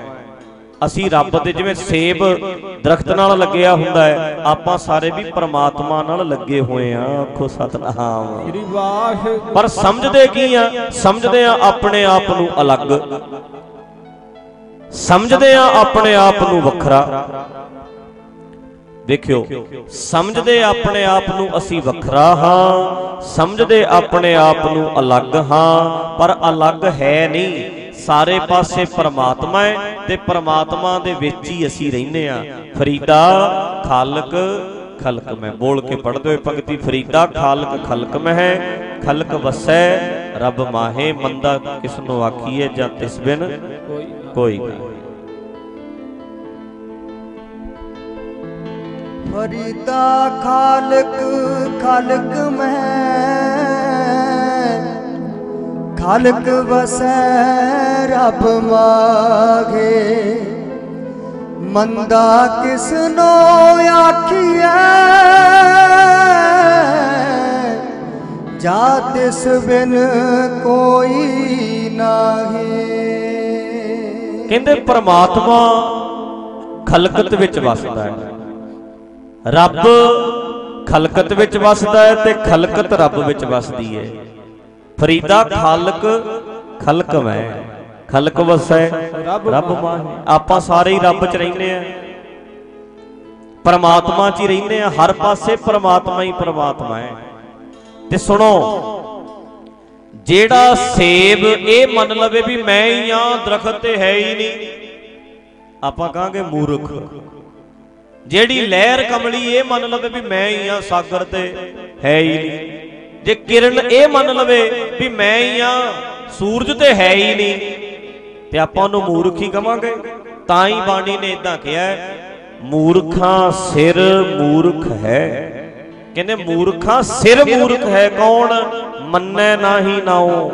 ਅਸੀਂ ਰੱਬ ਦੇ ਜਿਵੇਂ ਸੇਬ ਦਰਖਤ ਨਾਲ ਲੱਗਿਆ ਹੁੰਦਾ ਹੈ ਆਪਾਂ ਸਾਰੇ ਵੀ ਪਰਮਾਤਮਾ ਨਾਲ ਲੱਗੇ ਹੋਏ ਆ ਆਖੋ ਸਤਨਾਮ। ਸ੍ਰੀ ਵਾਹਿਗੁਰੂ ਪਰ ਸਮਝਦੇ ਕੀ ਆ ਸਮਝਦੇ ਆ ਆਪਣੇ ਆਪ ਨੂੰ ਅਲੱਗ। ਸਮਝਦੇ ਆ ਆਪਣੇ ਆਪ ਨੂੰ ਵੱਖਰਾ। ਦੇਖਿਓ ਸਮਝਦੇ ਆਪਣੇ ਆਪ ਨੂੰ ਅਸੀਂ ਵੱਖਰਾ ਹਾਂ ਸਮਝਦੇ ਆਪਣੇ ਆਪ ਨੂੰ ਅਲੱਗ ਹਾਂ। ਪਰ ਅਲੱਗ ਹੈ ਨਹੀਂ। ਸਾਰੇ ਪਾਸੇ ਪਰਮਾਤਮਾ ਹੈ ਤੇ ਪਰਮਾਤਮਾ ਦੇ ਵਿੱਚ ਹੀ ਅਸੀਂ ਰਹਿੰਦੇ ਆ ਫਰੀਦਾ, ਖਾਲਕ, ਖਲਕ, ਮੈਂ ਬੋਲ ਕੇ ਪੜਦੇ ਹੋਏ ਪੰਕਤੀ, ਫਰੀਦਾ, ਖਾਲਕ, ਖਲਕ ਮੈਂ ਹੈ, ਖਲਕ ਵਸੈ, ਰੱਬ ਮਾਹੇ, ਮੰਦਾ ਕਿਸ ਨੂੰ ਆਖੀਏ ਜਾਂ ਤਿਸ ਬਿਨ? ਕੋਈ ਫਰੀਦਾ, ਖਾਲਕ ਖਾਲਕ ਮੈਂ ਖਾਲਕ ਵਸੈ, ਰੱਬ ਮਾਗੇ। ਮੰਦਾ ਕਿਸਨੋ ਆਖੀਐ। ਜਾ ਤਿਸ ਬਿਨ ਕੋਈ ਨਾਹੀ। ਕਹਿੰਦੇ ਪ੍ਰਮਾਤਮਾ ਖਲਕਤ ਵਿੱਚ ਵਸਦਾ ਹੈ। ਰੱਬ ਖਲਕਤ ਵਿੱਚ ਵਸਦਾ ਹੈ ਤੇ ਖਲਕਤ ਰੱਬ ਵਿੱਚ ਵਸਦੀ ਹੈ। ਫਰੀਦਾ ਖਾਲਕ ਖਲਕ ਮੈਂ ਖਲਕ ਵਸੈ, ਰੱਬ ਰੱਬ ਆਪਾਂ ਸਾਰੇ ਹੀ ਰੱਬ 'ਚ ਰਹਿੰਦੇ ਆ। ਪਰਮਾਤਮਾ 'ਚ ਹੀ ਰਹਿੰਦੇ ਆ, ਹਰ ਪਾਸੇ ਪਰਮਾਤਮਾ ਹੀ ਪਰਮਾਤਮਾ ਹੈ। ਤੇ ਸੁਣੋ, ਜਿਹੜਾ ਸੇਬ ਇਹ ਮੰਨ ਲਵੇ ਵੀ ਮੈਂ ਹੀ ਆ, ਦਰਖਤ ਤੇ ਹੈ ਹੀ ਨਹੀਂ, ਆਪਾਂ ਕਹਾਂਗੇ ਮੂਰਖ। ਜਿਹੜੀ ਲਹਿਰ ਕਮਲੀ ਇਹ ਮੰਨ ਲਵੇ ਵੀ ਮੈਂ ਹੀ ਆ, ਸਾਗਰ ਤੇ ਹੈ ਹੀ ਨਹੀਂ। ਜੇ ਕਿਰਨ ਇਹ ਮੰਨ ਲਵੇ ਵੀ ਮੈਂ ਹੀ ਆ ਸੂਰਜ ਤੇ ਹੈ ਹੀ ਨਹੀਂ ਤੇ ਆਪਾਂ ਉਹਨੂੰ ਮੂਰਖ ਹੀ ਕਵਾਂਗੇ? ਤਾਂ ਹੀ ਬਾਣੀ ਨੇ ਇਦਾਂ ਕਿਹਾ ਮੂਰਖਾਂ ਸਿਰ ਮੂਰਖ ਹੈ। ਕਹਿੰਦੇ ਮੂਰਖਾਂ ਸਿਰ ਮੂਰਖ ਹੈ ਕੌਣ ਮੰਨੈ ਨਾਹੀ ਨਾਉ।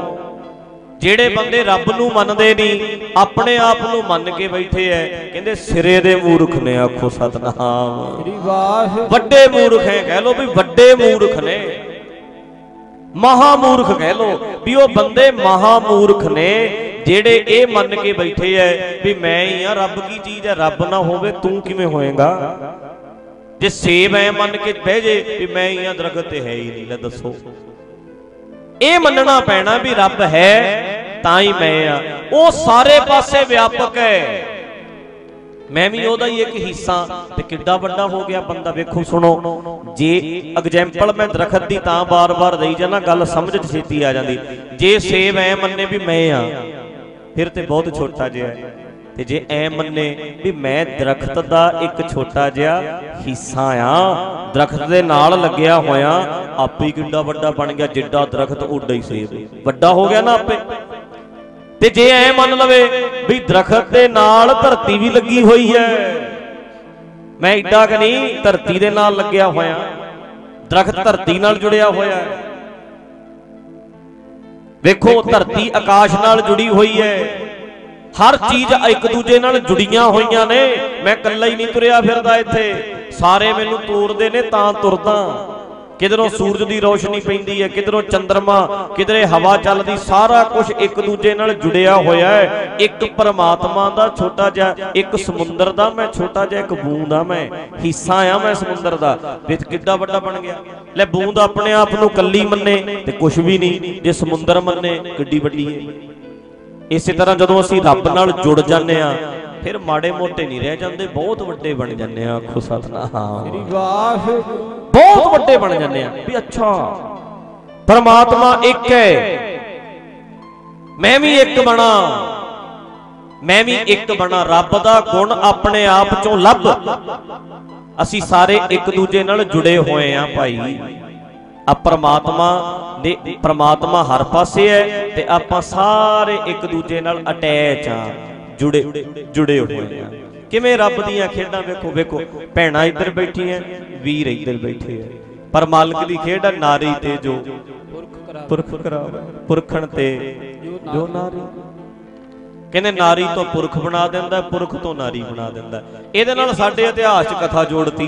ਜਿਹੜੇ ਬੰਦੇ ਰੱਬ ਨੂੰ ਮੰਨਦੇ ਨਹੀਂ ਆਪਣੇ ਆਪ ਨੂੰ ਮੰਨ ਕੇ ਬੈਠੇ ਐ ਕਹਿੰਦੇ ਸਿਰੇ ਦੇ ਮੂਰਖ ਨੇ ਆਖੋ ਸਤਨਾਮ। ਵੱਡੇ ਮੂਰਖ ਹੈ ਕਹਿ ਲੋ ਵੀ ਵੱਡੇ ਮੂਰਖ ਨੇ। ਮਹਾ ਮੂਰਖ ਕਹਿ ਲੋ ਵੀ ਉਹ ਬੰਦੇ ਮਹਾ ਮੂਰਖ ਨੇ, ਜਿਹੜੇ ਇਹ ਮੰਨ ਕੇ ਬੈਠੇ ਐ ਵੀ ਮੈਂ ਹੀ ਆ, ਰੱਬ ਕੀ ਚੀਜ਼ ਐ? ਰੱਬ ਨਾ ਹੋਵੇ, ਤੂੰ ਕਿਵੇਂ ਹੋਏਗਾ? ਜੇ ਸੇਬ ਐ ਮੰਨ ਕੇ ਬਹਿ ਜੇ ਵੀ ਮੈਂ ਹੀ ਆ, ਦਰਖਤ ਤੇ ਹੈ ਹੀ ਨਹੀਂ, ਲੈ ਦੱਸੋ। ਇਹ ਮੰਨਣਾ ਪੈਣਾ ਵੀ ਰੱਬ ਹੈ, ਤਾਂ ਹੀ ਮੈਂ ਆ। ਉਹ ਸਾਰੇ ਪਾਸੇ ਵਿਆਪਕ ਹੈ ਮੈਂ ਵੀ ਉਹਦਾ ਹੀ ਇੱਕ ਹਿੱਸਾ ਤੇ ਕਿੱਡਾ ਵੱਡਾ ਹੋ ਗਿਆ ਬੰਦਾ। ਵੇਖੋ ਸੁਣੋ, ਜੇ ਐਗਜ਼ਾਮਪਲ ਮੈਂ ਦਰਖਤ ਦੀ ਤਾਂ ਬਾਰ-ਬਾਰ ਦੇਈ ਜਾਣਾ ਗੱਲ ਸਮਝ ਚ ਛੇਤੀ ਆ ਜਾਂਦੀ। ਜੇ ਸੇਬ ਐ ਮੰਨੇ ਵੀ ਮੈਂ ਆ, ਫਿਰ ਤੇ ਬਹੁਤ ਛੋਟਾ ਜਿਹਾ ਤੇ ਜੇ ਐ ਮੰਨੇ ਵੀ ਮੈਂ ਦਰਖਤ ਦਾ ਇੱਕ ਛੋਟਾ ਜਿਹਾ ਹਿੱਸਾ ਆ, ਦਰਖਤ ਦੇ ਨਾਲ ਲੱਗਿਆ ਹੋਇਆ, ਆਪੇ ਹੀ ਕਿੱਡਾ ਵੱਡਾ ਬਣ ਗਿਆ, ਜਿੱਡਾ ਦਰਖਤ ਉੱਡਾ ਹੀ ਸੇਬ। ਵੱਡਾ ਹੋ ਗਿਆ ਨਾ ਆਪੇ। ਤੇ ਜੇ ਐ ਮੰਨ ਲਵੇ ਵੀ ਦਰਖਤ ਦੇ ਨਾਲ ਧਰਤੀ ਵੀ ਲੱਗੀ ਹੋਈ ਹੈ ਮੈਂ ਏਡਾ ਕਿ ਨਹੀਂ ਧਰਤੀ ਦੇ ਨਾਲ ਲੱਗਿਆ ਹੋਇਆ ਦਰਖਤ ਧਰਤੀ ਨਾਲ ਜੁੜਿਆ ਹੋਇਆ ਹੈ। ਵੇਖੋ ਧਰਤੀ ਆਕਾਸ਼ ਨਾਲ ਜੁੜੀ ਹੋਈ ਹੈ। ਹਰ ਚੀਜ਼ ਇੱਕ ਦੂਜੇ ਨਾਲ ਜੁੜੀਆਂ ਹੋਈਆਂ ਨੇ। ਮੈਂ ਇਕੱਲਾ ਹੀ ਨਹੀਂ ਤੁਰਿਆ ਫਿਰਦਾ ਇੱਥੇ। ਸਾਰੇ ਮੈਨੂੰ ਤੋਰਦੇ ਨੇ ਤਾਂ ਤੁਰਦਾ। ਕਿਧਰੋਂ ਸੂਰਜ ਦੀ ਰੋਸ਼ਨੀ ਪੈਂਦੀ ਹੈ, ਕਿਧਰੋਂ ਚੰ드ਰਮਾ ਕਿਧਰੇ ਹਵਾ ਚੱਲਦੀ, ਸਾਰਾ ਕੁਝ ਇੱਕ ਦੂਜੇ ਨਾਲ ਜੁੜਿਆ ਹੋਇਆ ਹੈ। ਇੱਕ ਪਰਮਾਤਮਾ ਦਾ ਛੋਟਾ ਜਿਹਾ, ਇੱਕ ਸਮੁੰਦਰ ਦਾ ਮੈਂ ਛੋਟਾ ਜਿਹਾ, ਇੱਕ ਬੂੰਦ ਆ ਮੈਂ ਹਿੱਸਾ ਆ ਮੈਂ ਸਮੁੰਦਰ ਦਾ। ਵਿੱਚ ਕਿੱਡਾ ਵੱਡਾ ਬਣ ਗਿਆ। ਲੈ ਬੂੰਦ ਆਪਣੇ ਆਪ ਨੂੰ ਕੱਲੀ ਮੰਨੇ ਤੇ ਕੁਝ ਵੀ ਨਹੀਂ, ਜੇ ਸਮੁੰਦਰ ਮੰਨੇ, ਕਿੱਡੀ ਵੱਡੀ ਹੈ। ਇਸੇ ਤਰ੍ਹਾਂ ਜਦੋਂ ਅਸੀਂ ਰੱਬ ਨਾਲ ਜੁੜ ਜਾਂਦੇ ਆ ਫਿਰ ਮਾੜੇ ਮੋਟੇ ਨਹੀਂ ਰਹਿ ਜਾਂਦੇ, ਬਹੁਤ ਵੱਡੇ ਬਣ ਜਾਂਦੇ ਆ ਆਖੋ ਸਤਨਾਮ। ਵਾਹਿਗੁਰੂ। ਬਹੁਤ ਵੱਡੇ ਬਣ ਜਾਂਦੇ ਆ। ਵੀ ਅੱਛਾ। ਪਰਮਾਤਮਾ ਇੱਕ ਹੈ। ਮੈਂ ਵੀ ਇੱਕ ਬਣਾ। ਮੈਂ ਵੀ ਇੱਕ ਬਣਾ। ਰੱਬ ਦਾ ਗੁਣ ਆਪਣੇ ਆਪ ਚੋਂ ਲੱਭ। ਅਸੀਂ ਸਾਰੇ ਇੱਕ ਦੂਜੇ ਨਾਲ ਜੁੜੇ ਹੋਏ ਆ ਭਾਈ। ਆ ਪਰਮਾਤਮਾ ਦੇ ਪਰਮਾਤਮਾ ਹਰ ਪਾਸੇ ਹੈ ਤੇ ਆਪਾਂ ਸਾਰੇ ਇੱਕ ਦੂਜੇ ਨਾਲ ਅਟੈਚ ਆ। ਜੁੜੇ ਜੁੜੇ ਹੋਏ ਆ। ਕਿਵੇਂ ਰੱਬ ਦੀਆਂ ਖੇਡਾਂ ਵੇਖੋ ਵੇਖੋ, ਭੈਣਾਂ ਇੱਧਰ ਬੈਠੀਆਂ, ਵੀਰ ਇੱਧਰ ਬੈਠੇ ਆ। ਪਰ ਮਾਲਕ ਦੀ ਖੇਡ ਆ, ਨਾਰੀ ਤੇ ਜੋ ਪੁਰਖ ਕਰਾਵੇ, ਪੁਰਖਣ ਤੇ ਜੋ ਨਾਰੀ। ਕਹਿੰਦੇ ਨਾਰੀ ਤੋਂ ਪੁਰਖ ਬਣਾ ਦਿੰਦਾ, ਪੁਰਖ ਤੋਂ ਨਾਰੀ ਬਣਾ ਦਿੰਦਾ। ਇਹਦੇ ਨਾਲ ਸਾਡੇ ਇਤਿਹਾਸ 'ਚ ਕਥਾ ਜੋੜਤੀ।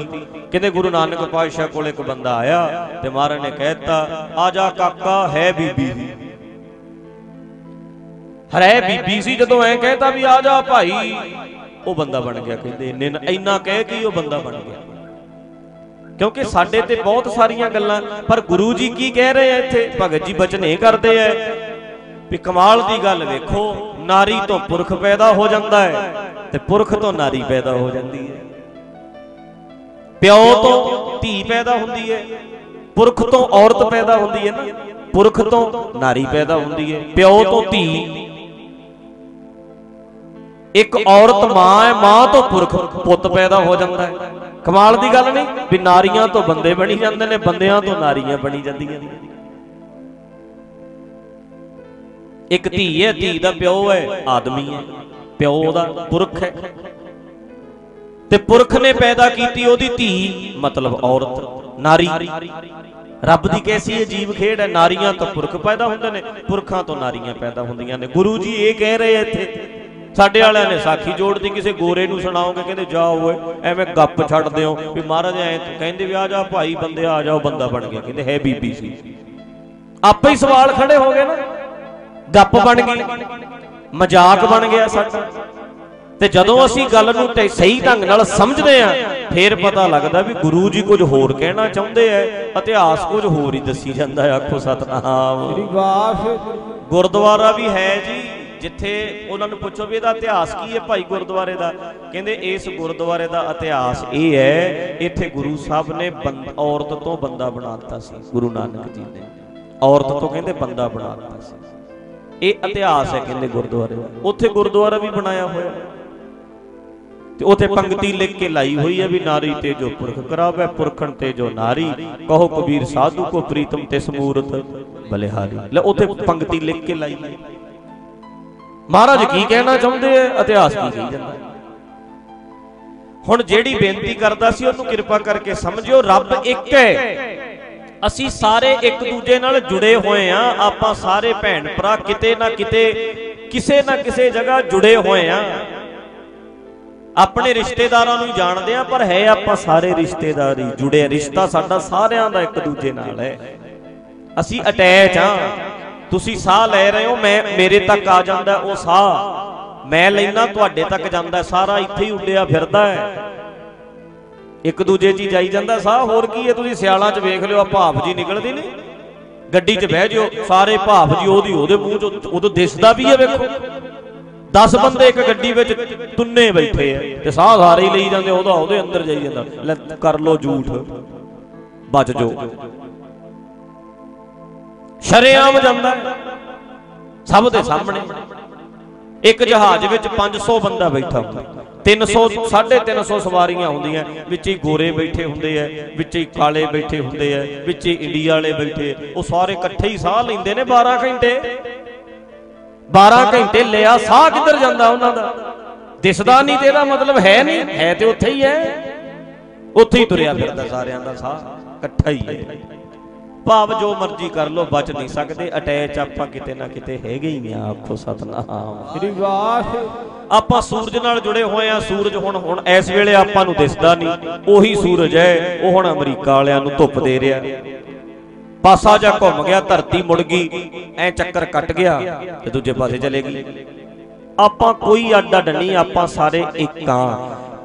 ਕਹਿੰਦੇ ਗੁਰੂ ਨਾਨਕ ਪਾਤਸ਼ਾਹ ਕੋਲ ਇੱਕ ਬੰਦਾ ਆਇਆ ਤੇ ਮਹਾਰਾਜ ਨੇ ਕਹਿਤਾ, ਆ ਜਾ ਕਾਕਾ, ਹੈ ਬੀਬੀ। ਦੀ ਹਰੇ ਬੀਬੀ ਸੀ ਜਦੋਂ ਐ ਕਹਿਤਾ ਵੀ ਆ ਜਾ ਭਾਈ। ਉਹ ਬੰਦਾ ਬਣ ਗਿਆ ਕਹਿੰਦੇ, ਇੰਨੇ ਇੰਨਾ ਕਹਿ ਕੇ ਉਹ ਬੰਦਾ ਬਣ ਗਿਆ? ਕਿਉਂਕਿ ਸਾਡੇ ਤੇ ਬਹੁਤ ਸਾਰੀਆਂ ਗੱਲਾਂ, ਪਰ ਗੁਰੂ ਜੀ ਕੀ ਕਹਿ ਰਹੇ ਆ ਇੱਥੇ? ਭਗਤ ਜੀ ਬਚਨ ਇਹ ਕਰਦੇ ਐ ਵੀ ਕਮਾਲ ਦੀ ਗੱਲ ਵੇਖੋ, ਨਾਰੀ ਤੋਂ ਪੁਰਖ ਪੈਦਾ ਹੋ ਜਾਂਦਾ ਹੈ ਤੇ ਪੁਰਖ ਤੋਂ ਨਾਰੀ ਪੈਦਾ ਹੋ ਜਾਂਦੀ ਹੈ। ਪਿਓ ਤੋਂ ਧੀ ਪੈਦਾ ਹੁੰਦੀ ਹੈ, ਪੁਰਖ ਤੋਂ ਔਰਤ ਪੈਦਾ ਹੁੰਦੀ ਹੈ ਨਾ, ਪੁਰਖ ਤੋਂ ਨਾਰੀ ਪੈਦਾ ਹੁੰਦੀ ਹੈ, ਪਿਓ ਤੋਂ ਧੀ ਇੱਕ ਔਰਤ ਮਾਂ ਹੈ ਮਾਂ ਤੋਂ ਪੁਰਖ ਪੁੱਤ ਪੈਦਾ ਹੋ ਜਾਂਦਾ ਹੈ। ਕਮਾਲ ਦੀ ਗੱਲ ਨਹੀਂ ਵੀ ਨਾਰੀਆਂ ਤੋਂ ਬੰਦੇ ਬਣੀ ਜਾਂਦੇ ਨੇ ਬੰਦਿਆਂ ਤੋਂ ਨਾਰੀਆਂ ਬਣੀ ਜਾਂਦੀਆਂ ਨੇ। ਇੱਕ ਧੀ ਹੈ ਧੀ ਦਾ ਪਿਓ ਹੈ ਆਦਮੀ ਹੈ। ਪਿਓ ਉਹਦਾ ਪੁਰਖ ਹੈ। ਤੇ ਪੁਰਖ ਨੇ ਪੈਦਾ ਕੀਤੀ ਉਹਦੀ ਧੀ ਮਤਲਬ ਔਰਤ ਨਾਰੀ। ਰੱਬ ਦੀ ਕੈਸੀ ਅਜੀਬ ਖੇਡ ਹੈ ਨਾਰੀਆਂ ਤੋਂ ਪੁਰਖ ਪੈਦਾ ਹੁੰਦੇ ਨੇ ਪੁਰਖਾਂ ਤੋਂ ਨਾਰੀਆਂ ਪੈਦਾ ਹੁੰਦੀਆਂ ਨੇ। ਗੁਰੂ ਜੀ ਇਹ ਕਹਿ ਰਹੇ ਇੱਥੇ ਸਾਡੇ ਵਾਲਿਆਂ ਨੇ ਸਾਖੀ ਜੋੜਦੀ ਕਿਸੇ ਗੋਰੇ ਨੂੰ ਸੁਣਾਓਗੇ ਕਹਿੰਦੇ ਜਾਓ ਓਏ ਐਵੇਂ ਗੱਪ ਛੱਡਦੇ ਹੋ ਵੀ ਮਹਾਰਾਜ ਐ ਕਹਿੰਦੇ ਵੀ ਆ ਜਾ ਭਾਈ ਬੰਦੇ ਆ ਜਾਓ ਬੰਦਾ ਬਣ ਗਿਆ ਕਹਿੰਦੇ ਹੈ ਬੀਬੀ ਸੀ ਆਪੇ ਹੀ ਸਵਾਲ ਖੜੇ ਹੋ ਗਏ ਨਾ ਗੱਪ ਬਣ ਗਈ ਮਜ਼ਾਕ ਬਣ ਗਿਆ ਸਾਡਾ। ਤੇ ਜਦੋਂ ਅਸੀਂ ਗੱਲ ਨੂੰ ਤੇ ਸਹੀ ਢੰਗ ਨਾਲ ਸਮਝਦੇ ਆ ਫੇਰ ਪਤਾ ਲੱਗਦਾ ਵੀ ਗੁਰੂ ਜੀ ਕੁਝ ਹੋਰ ਕਹਿਣਾ ਚਾਹੁੰਦੇ ਐ ਇਤਿਹਾਸ ਕੁਝ ਹੋਰ ਹੀ ਦੱਸੀ ਜਾਂਦਾ ਆਖੋ ਸਤਨਾਮ। ਗੁਰਦੁਆਰਾ ਵੀ ਹੈ ਜੀ। ਜਿੱਥੇ ਉਹਨਾਂ ਨੂੰ ਪੁੱਛੋ ਵੀ ਇਹਦਾ ਇਤਿਹਾਸ ਕੀ ਹੈ ਭਾਈ ਗੁਰਦੁਆਰੇ ਦਾ। ਕਹਿੰਦੇ ਇਸ ਗੁਰਦੁਆਰੇ ਦਾ ਇਤਿਹਾਸ ਇਹ ਹੈ ਇੱਥੇ ਗੁਰੂ ਸਾਹਿਬ ਨੇ ਔਰਤ ਤੋਂ ਬੰਦਾ ਬਣਾ ਦਿੱਤਾ ਸੀ ਗੁਰੂ ਨਾਨਕ ਜੀ ਨੇ। ਔਰਤ ਤੋਂ ਕਹਿੰਦੇ ਬੰਦਾ ਬਣਾ ਦਿੱਤਾ ਸੀ। ਇਹ ਇਤਿਹਾਸ ਹੈ ਕਹਿੰਦੇ ਗੁਰਦੁਆਰੇ ਦਾ। ਉੱਥੇ ਗੁਰਦੁਆਰਾ ਵੀ ਬਣਾਇਆ ਹੋਇਆ। ਤੇ ਉਥੇ ਪੰਕਤੀ ਲਿਖ ਕੇ ਲਾਈ ਹੋਈ ਹੈ ਵੀ ਨਾਰੀ ਤੇ ਜੋ ਪੁਰਖ ਕਰਾਵੇ ਪੁਰਖਣ ਤੇ ਜੋ ਨਾਰੀ ਕਹੋ ਕਬੀਰ ਸਾਧੂ ਕੋ ਪ੍ਰੀਤਮ ਤੇ ਸਮੂਰਤ ਬਲਿਹਾਰੀ। ਲੈ ਉਥੇ ਪੰਕਤੀ ਲਿਖ ਕੇ ਲਾਈ ਹੈ। ਮਹਾਰਾਜ ਕੀ ਕਹਿਣਾ ਚਾਹੁੰਦੇ ਆ? ਇਤਿਹਾਸ ਕੀ ਕਹੀ ਜਾਂਦਾ? ਹੁਣ ਜਿਹੜੀ ਬੇਨਤੀ ਕਰਦਾ ਸੀ, ਉਹਨੂੰ ਕਿਰਪਾ ਕਰਕੇ ਸਮਝਿਓ, ਰੱਬ ਇੱਕ ਹੈ। ਅਸੀਂ ਸਾਰੇ ਇੱਕ ਦੂਜੇ ਨਾਲ ਜੁੜੇ ਹੋਏ ਆ। ਆਪਾਂ ਸਾਰੇ ਭੈਣ ਭਰਾ ਕਿਤੇ ਨਾ ਕਿਤੇ, ਕਿਸੇ ਨਾ ਕਿਸੇ ਜਗ੍ਹਾ ਜੁੜੇ ਹੋਏ ਆ। ਆਪਣੇ ਰਿਸ਼ਤੇਦਾਰਾਂ ਨੂੰ ਜਾਣਦੇ ਆ, ਪਰ ਹੈ ਆਪਾਂ ਸਾਰੇ ਰਿਸ਼ਤੇਦਾਰੀ ਜੁੜੇ ਰਿਸ਼ਤਾ ਸਾਡਾ ਸਾਰਿਆਂ ਦਾ ਇੱਕ ਦੂਜੇ ਨਾਲ ਹੈ। ਅਸੀਂ ਅਟੈਚ ਆ। ਤੁਸੀਂ ਸਾਹ ਲੈ ਰਹੇ ਹੋ, ਮੈਂ ਮੇਰੇ ਤੱਕ ਆ ਜਾਂਦਾ ਉਹ ਸਾਹ। ਮੈਂ ਲੈਣਾ ਤੁਹਾਡੇ ਤੱਕ ਜਾਂਦਾ, ਸਾਰਾ ਇੱਥੇ ਹੀ ਉੱਡਿਆ ਫਿਰਦਾ ਹੈ। ਇੱਕ ਦੂਜੇ 'ਚ ਜਾਈ ਜਾਂਦਾ, ਸਾਹ ਹੋਰ ਕੀ ਹੈ? ਤੁਸੀਂ ਸਿਆਲਾਂ 'ਚ ਵੇਖ ਲਿਓ ਆ ਭਾਫ ਜੀ ਨਿਕਲਦੀ ਨੇ। ਗੱਡੀ 'ਚ ਬਹਿ ਜਿਓ, ਸਾਰੇ ਭਾਪ ਜੀ ਉਹਦੀ ਉਹਦੇ ਮੂੰਹ 'ਚ ਉਦੋਂ ਦਿਸਦਾ ਵੀ ਹੈ, ਵੇਖੋ। 10 ਬੰਦੇ ਇੱਕ ਗੱਡੀ ਵਿੱਚ ਤੁੰਨੇ ਬੈਠੇ ਆ, ਤੇ ਸਾਹ ਸਾਰੇ ਹੀ ਲਈ ਜਾਂਦੇ, ਉਹਦਾ ਉਹਦੇ ਅੰਦਰ ਜਾਈ ਜਾਂਦਾ। ਲੈ, ਕਰ ਲੋ ਝੂਠ। ਬਚ ਜੋ ਸ਼ਰੇਆਮ ਜਾਂਦਾ। ਸਭ ਦੇ ਸਾਹਮਣੇ। ਇੱਕ ਜਹਾਜ਼ ਵਿੱਚ 500 ਬੰਦਾ ਬੈਠਾ ਹੁੰਦਾ। 300 350 ਸਵਾਰੀਆਂ ਹੁੰਦੀਆਂ ਵਿੱਚ ਹੀ ਗੋਰੇ ਬੈਠੇ ਹੁੰਦੇ ਆ ਵਿੱਚ ਹੀ ਕਾਲੇ ਬੈਠੇ ਹੁੰਦੇ ਆ ਵਿੱਚ ਹੀ ਇੰਡੀਆ ਵਾਲੇ ਬੈਠੇ ਉਹ ਸਾਰੇ ਇਕੱਠੇ ਹੀ ਸਾਹ ਲੈਂਦੇ ਨੇ 12 ਘੰਟੇ। 12 ਘੰਟੇ ਲਿਆ ਸਾਹ ਕਿੱਧਰ ਜਾਂਦਾ ਉਹਨਾਂ ਦਾ? ਦਿਸਦਾ ਨਹੀਂ ਤੇ ਇਹਦਾ ਮਤਲਬ ਹੈ ਨਹੀਂ। ਹੈ ਤੇ ਉੱਥੇ ਹੀ ਹੈ ਉੱਥੇ ਹੀ ਤੁਰਿਆ ਫਿਰਦਾ ਸਾਰਿਆਂ ਦਾ ਸਾਹ। ਇਕੱਠਾ ਹੀ ਹੈ ਭਾਵ ਜੋ ਮਰਜ਼ੀ ਕਰ ਲੋ ਬਚ ਨਹੀਂ ਸਕਦੇ ਅਟੈਚ ਆਪਾਂ ਕਿਤੇ ਨਾ ਕਿਤੇ ਹੈਗੇ ਹੀ ਆ ਆਖੋ ਸਤਨਾਮ। ਸ੍ਰੀ ਵਾਹਿਗੁਰੂ। ਆਪਾਂ ਸੂਰਜ ਨਾਲ ਜੁੜੇ ਹੋਏ ਆ ਸੂਰਜ ਹੁਣ ਹੁਣ ਇਸ ਵੇਲੇ ਆਪਾਂ ਨੂੰ ਦਿਸਦਾ ਨਹੀਂ ਉਹੀ ਸੂਰਜ ਹੈ ਉਹ ਹੁਣ ਅਮਰੀਕਾ ਵਾਲਿਆਂ ਨੂੰ ਧੁੱਪ ਦੇ ਰਿਹਾ। ਪਾਸਾ ਜਾ ਘੁੰਮ ਗਿਆ ਧਰਤੀ ਮੁੜ ਗਈ ਐ ਚੱਕਰ ਕੱਟ ਗਿਆ ਤੇ ਦੂਜੇ ਪਾਸੇ ਚਲੇ ਗਈ। ਆਪਾਂ ਕੋਈ ਅੱਡ ਅੱਡ ਨਹੀਂ ਆਪਾਂ ਸਾਰੇ ਇੱਕ ਆ।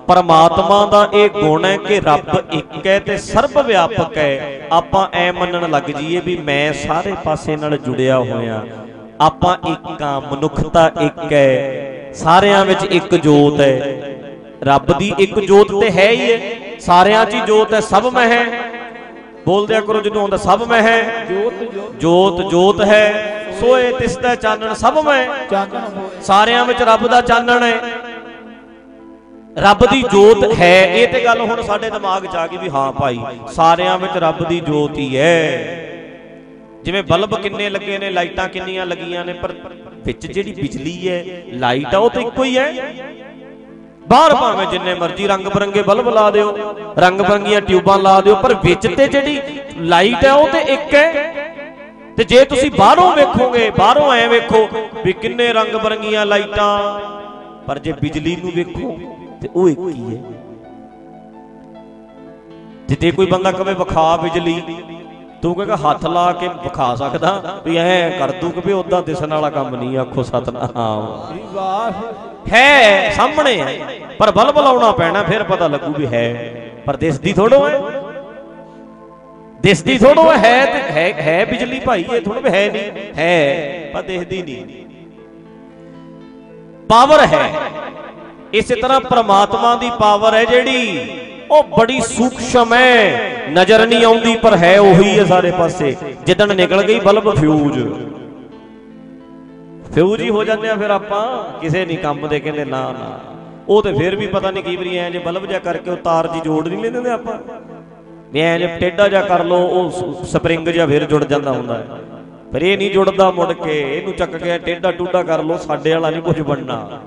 ਪਰਮਾਤਮਾ ਦਾ ਇਹ ਗੁਣ ਹੈ ਕਿ ਰੱਬ ਇੱਕ ਹੈ ਤੇ ਸਰਬ ਵਿਆਪਕ ਹੈ। ਆਪਾਂ ਐ ਮੰਨਣ ਲੱਗ ਜਾਈਏ ਵੀ ਮੈਂ ਸਾਰੇ ਪਾਸੇ ਨਾਲ ਜੁੜਿਆ ਹੋਇਆ। ਆਪਾਂ ਇੱਕ ਆ ਮਨੁੱਖਤਾ ਇੱਕ ਹੈ। ਸਾਰਿਆਂ ਵਿੱਚ ਇੱਕ ਜੋਤ ਹੈ। ਰੱਬ ਦੀ ਇੱਕ ਜੋਤ ਤੇ ਹੈ ਹੀ ਹੈ। ਸਾਰਿਆਂ 'ਚ ਹੀ ਜੋਤ ਹੈ, ਸਭ ਮੈਂ ਹੈ। ਬੋਲਦਿਆ ਕਰੋ ਜਦੋਂ ਆਉਂਦਾ, ਸਭ ਮੈਂ ਹੈ। ਜੋਤ ਜੋਤ ਜੋਤ ਹੈ। ਸੋਏ ਤਿਸ ਦਾ ਚਾਨਣ, ਸਭ ਮੈਂ ਸਾਰਿਆਂ ਵਿੱਚ ਰੱਬ ਦਾ ਚਾਨਣ ਹੈ। ਰੱਬ ਦੀ ਜੋਤ ਹੈ। ਇਹ ਤੇ ਗੱਲ ਹੁਣ ਸਾਡੇ ਦਿਮਾਗ 'ਚ ਆ ਗਈ ਵੀ ਹਾਂ ਭਾਈ ਸਾਰਿਆਂ ਵਿੱਚ ਰੱਬ ਦੀ ਜੋਤ ਹੀ ਹੈ। ਜਿਵੇਂ ਬਲਬ ਕਿੰਨੇ ਲੱਗੇ ਨੇ ਲਾਈਟਾਂ ਕਿੰਨੀਆਂ ਲੱਗੀਆਂ ਨੇ ਪਰ ਵਿੱਚ ਜਿਹੜੀ ਬਿਜਲੀ ਹੈ ਲਾਈਟ ਆ ਉਹ ਤਾਂ ਇੱਕੋ ਹੀ ਹੈ। ਬਾਹਰ ਭਾਵੇਂ ਜਿੰਨੇ ਮਰਜ਼ੀ ਰੰਗ ਬਰੰਗੇ ਬਲਬ ਲਾ ਦਿਓ ਰੰਗ ਬਰੰਗੀਆਂ ਟਿਊਬਾਂ ਲਾ ਦਿਓ ਪਰ ਵਿੱਚ ਤੇ ਜਿਹੜੀ ਲਾਈਟ ਹੈ ਉਹ ਤੇ ਇੱਕ ਹੈ। ਤੇ ਜੇ ਤੁਸੀਂ ਬਾਹਰੋਂ ਵੇਖੋਗੇ ਬਾਹਰੋਂ ਐ ਵੇਖੋ ਵੀ ਕਿੰਨੇ ਰੰਗ ਬਰੰਗੀਆਂ ਲਾਈਟਾਂ ਪਰ ਜੇ ਬਿਜਲੀ ਨੂੰ ਵੇਖੋ ਤੇ ਉਹ ਇੱਕ ਹੀ ਹੈ। ਤੇ ਜੇ ਕੋਈ ਬੰਦਾ ਕਵੇ ਵਿਖਾ ਬਿਜਲੀ, ਤੂੰ ਕਹੇਗਾ ਹੱਥ ਲਾ ਕੇ ਵਿਖਾ ਸਕਦਾ ਵੀ ਐ ਕਰ ਦੂ ਕਿ ਵੀ ਉਦਾਂ ਦਿਸਣ ਵਾਲਾ ਕੰਮ ਨਹੀਂ, ਆਖੋ ਸਤਨਾਮ। ਵਾਹ ਹੈ, ਸਾਹਮਣੇ ਹੈ, ਪਰ ਬਲਬ ਲਾਉਣਾ ਪੈਣਾ, ਫਿਰ ਪਤਾ ਲੱਗੂ ਵੀ ਹੈ। ਪਰ ਦਿਸਦੀ ਥੋੜੋ ਹੈ। ਦਿਸਦੀ ਥੋੜੋ ਹੈ ਤੇ ਹੈ ਹੈ ਬਿਜਲੀ ਭਾਈ, ਇਹ ਥੋੜਾ ਹੈ ਨਹੀਂ, ਹੈ, ਪਰ ਦਿਸਦੀ ਨਹੀਂ। ਪਾਵਰ ਹੈ। ਇਸੇ ਤਰ੍ਹਾਂ ਪ੍ਰਮਾਤਮਾ ਦੀ ਪਾਵਰ ਹੈ ਜਿਹੜੀ ਉਹ ਬੜੀ ਸੂਖਸ਼ਮ ਹੈ। ਨਜ਼ਰ ਨਹੀਂ ਆਉਂਦੀ, ਪਰ ਹੈ ਉਹੀ ਹੈ ਸਾਰੇ ਪਾਸੇ। ਜਿੱਦਣ ਨਿਕਲ ਗਈ ਬਲਬ ਫਿਊਜ਼। ਫਿਊਜ਼ ਹੀ ਹੋ ਜਾਂਦੇ ਆ ਫਿਰ ਆਪਾਂ, ਕਿਸੇ ਨਹੀਂ ਕੰਮ ਦੇ ਕਹਿੰਦੇ ਨਾ ਨਾ। ਉਹ ਤੇ ਫਿਰ ਵੀ ਪਤਾ ਨਹੀਂ ਕੀ ਵਾਰੀ ਐ ਜੇ ਬਲਬ ਜਿਹਾ ਕਰਕੇ ਉਹ ਤਾਰ ਜੀ ਜੋੜ ਨਹੀਂ ਲੈਂਦੇ ਆਪਾਂ। ਵੀ ਐ ਜੇ ਟੇਡਾ ਜਿਹਾ ਕਰ ਲੋ ਉਹ ਸਪਰਿੰਗ ਜਿਹਾ ਫਿਰ ਜੁੜ ਜਾਂਦਾ ਹੁੰਦਾ ਹੈ। ਪਰ ਇਹ ਨਹੀਂ ਜੁੜਦਾ ਮੁੜ ਕੇ, ਇਹਨੂੰ ਚੱਕ ਕੇ ਟੇਡਾ ਟੂਡਾ ਕਰ ਲੋ ਸਾਡੇ ਵਾਲਾ ਨਹੀਂ ਕੁਝ ਬਣਨਾ।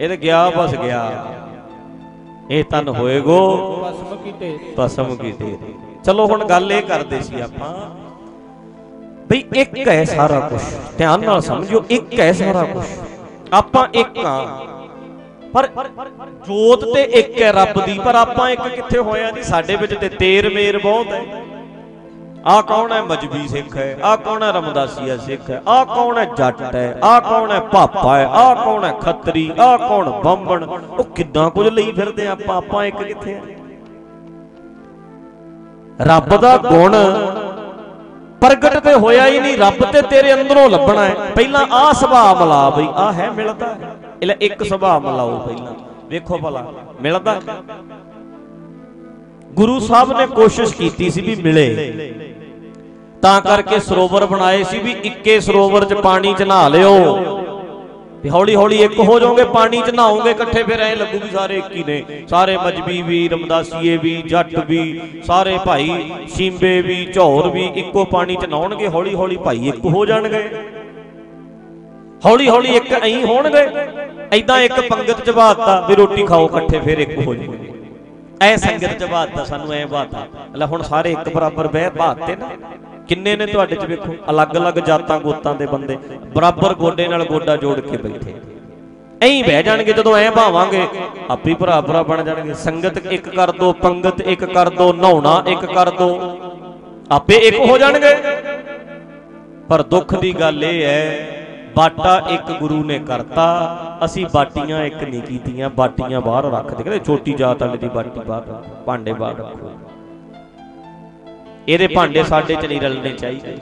ਇਹ ਤੇ ਗਿਆ ਬਸ ਗਿਆ। ਇਹ ਤਨ ਹੋਏਗੋ, ਭਸਮ ਕੀਤੇ। ਭਸਮ ਕੀ ਚਲੋ ਹੁਣ ਗੱਲ ਇਹ ਕਰਦੇ ਸੀ ਆਪਾਂ। ਬਈ ਇੱਕ ਹੈ ਸਾਰਾ ਕੁਝ ਧਿਆਨ ਨਾਲ ਸਮਝਿਓ, ਇੱਕ ਹੈ ਸਾਰਾ ਕੁਝ ਆਪਾਂ ਇੱਕ ਆ ਪਰ ਜੋਤ ਤੇ ਇੱਕ ਹੈ ਰੱਬ ਦੀ। ਪਰ ਆਪਾਂ ਇੱਕ ਕਿੱਥੇ ਹੋਇਆ ਜੀ ਸਾਡੇ ਵਿੱਚ ਤੇ ਤੇਰ ਮੇਰ ਬਹੁਤ ਹੈ। ਆ ਕੌਣ ਹੈ ਮਜਬੀ ਸਿੱਖ ਹੈ? ਆ ਕੌਣ ਹੈ ਰਮਦਾਸੀਆ ਸਿੱਖ ਹੈ? ਆ ਕੌਣ ਹੈ ਜੱਟ ਹੈ? ਆ ਕੌਣ ਹੈ ਭਾਪਾ ਹੈ? ਆ ਕੌਣ ਹੈ ਖੱਤਰੀ? ਆ ਕੌਣ ਬੰਬਣ? ਉਹ ਕਿੱਦਾਂ ਕੁਝ ਲਈ ਫਿਰਦੇ ਆ? ਆਪਾਂ ਇੱਕ ਕਿੱਥੇ ਆ ਰੱਬ ਦਾ ਗੁਣ ਪ੍ਰਗਟ ਤੇ ਹੋਇਆ ਹੀ ਨਹੀਂ। ਰੱਬ ਤੇ ਤੇਰੇ ਅੰਦਰੋਂ ਲੱਭਣਾ ਹੈ। ਪਹਿਲਾਂ ਆਹ ਸੁਭਾਅ ਮਿਲਾ ਬਈ। ਆ ਹੈ ਮਿਲਦਾ। ਇਹਲਾ ਇੱਕ ਸੁਭਾਅ ਮਿਲਾਓ ਪਹਿਲਾਂ। ਵੇਖੋ ਭਲਾ, ਮਿਲਦਾ। ਗੁਰੂ ਸਾਹਿਬ ਨੇ ਕੋਸ਼ਿਸ਼ ਕੀਤੀ ਸੀ ਵੀ ਮਿਲੇ। ਤਾਂ ਕਰਕੇ ਸਰੋਵਰ ਬਣਾਏ ਸੀ ਵੀ ਇੱਕੇ ਸਰੋਵਰ 'ਚ ਪਾਣੀ 'ਚ ਨਹਾ ਲਿਓ। ਤੇ ਹੌਲੀ ਹੌਲੀ ਇੱਕ ਹੋ ਜਾਓਗੇ, ਪਾਣੀ 'ਚ ਨਹਾਓਗੇ, ਇਕੱਠੇ ਫਿਰ ਐ ਲੱਗੂ ਵੀ ਸਾਰੇ ਇੱਕ ਹੀ ਨੇ। ਸਾਰੇ ਮਜਬੀ ਵੀ, ਰਮਦਾਸੀਏ ਵੀ, ਜੱਟ ਵੀ, ਸਾਰੇ ਭਾਈ ਸ਼ੀਂਬੇ ਵੀ, ਝੌਰ ਵੀ ਇੱਕੋ ਪਾਣੀ 'ਚ ਨਹਾਉਣਗੇ, ਹੌਲੀ ਹੌਲੀ ਭਾਈ ਇੱਕ ਹੋ ਜਾਣਗੇ। ਹੌਲੀ ਹੌਲੀ ਇੱਕ ਐਂ ਹੋਣਗੇ। ਐਦਾਂ ਇੱਕ ਪੰਗਤ 'ਚ ਬਾਤਾ ਵੀ ਰੋਟੀ ਖਾਓ, ਇਕੱਠੇ ਫਿਰ ਇੱਕ ਹੋ ਜਾਓਗੇ ਐ ਸੰਗਤ 'ਚ ਬਾਤਾ ਸਾਨੂੰ ਐ ਬਾਤਾ ਲੈ ਹੁਣ ਸਾਰੇ ਇੱਕ ਬਰਾਬਰ ਬਹਿ ਬਾਤੇ ਨਾ। ਕਿੰਨੇ ਨੇ ਤੁਹਾਡੇ 'ਚ ਵੇਖੋ, ਅਲੱਗ-ਅਲੱਗ ਜਾਤਾਂ ਗੋਤਾਂ ਦੇ ਬੰਦੇ, ਬਰਾਬਰ ਗੋਡੇ ਨਾਲ ਗੋਡਾ ਜੋੜ ਕੇ ਬੈਠੇ। ਐਂ ਬਹਿ ਜਾਣਗੇ, ਜਦੋਂ ਐਂ ਭਾਵਾਂਗੇ, ਆਪੀ ਭਰਾ ਭਰਾ ਬਣ ਜਾਣਗੇ। ਸੰਗਤ ਇੱਕ ਕਰ ਦੋ, ਪੰਗਤ ਇੱਕ ਕਰ ਦੋ, ਨਹਾਉਣਾ ਇੱਕ ਕਰ ਦੋ, ਆਪੇ ਇੱਕ ਹੋ ਜਾਣਗੇ। ਪਰ ਦੁੱਖ ਦੀ ਗੱਲ ਇਹ ਹੈ, ਬਾਟਾ ਇੱਕ ਗੁਰੂ ਨੇ ਕਰਤਾ, ਅਸੀਂ ਬਾਟੀਆਂ ਇੱਕ ਨਹੀਂ ਕੀਤੀਆਂ, ਬਾਟੀਆਂ ਬਾਹਰ ਰੱਖ ਦੇ ਕਹਿੰਦੇ ਛੋਟੀ ਜਾਤ ਵਾਲੇ ਦੀ ਬਾਟੀ ਬਾਹਰ ਰੱਖੋ, ਭਾਂਡੇ ਬਾਹਰ ਰੱਖੋ। ਇਹਦੇ ਭਾਂਡੇ ਸਾਡੇ ਚ ਨਹੀਂ ਰਲਣੇ ਚਾਹੀਦੇ।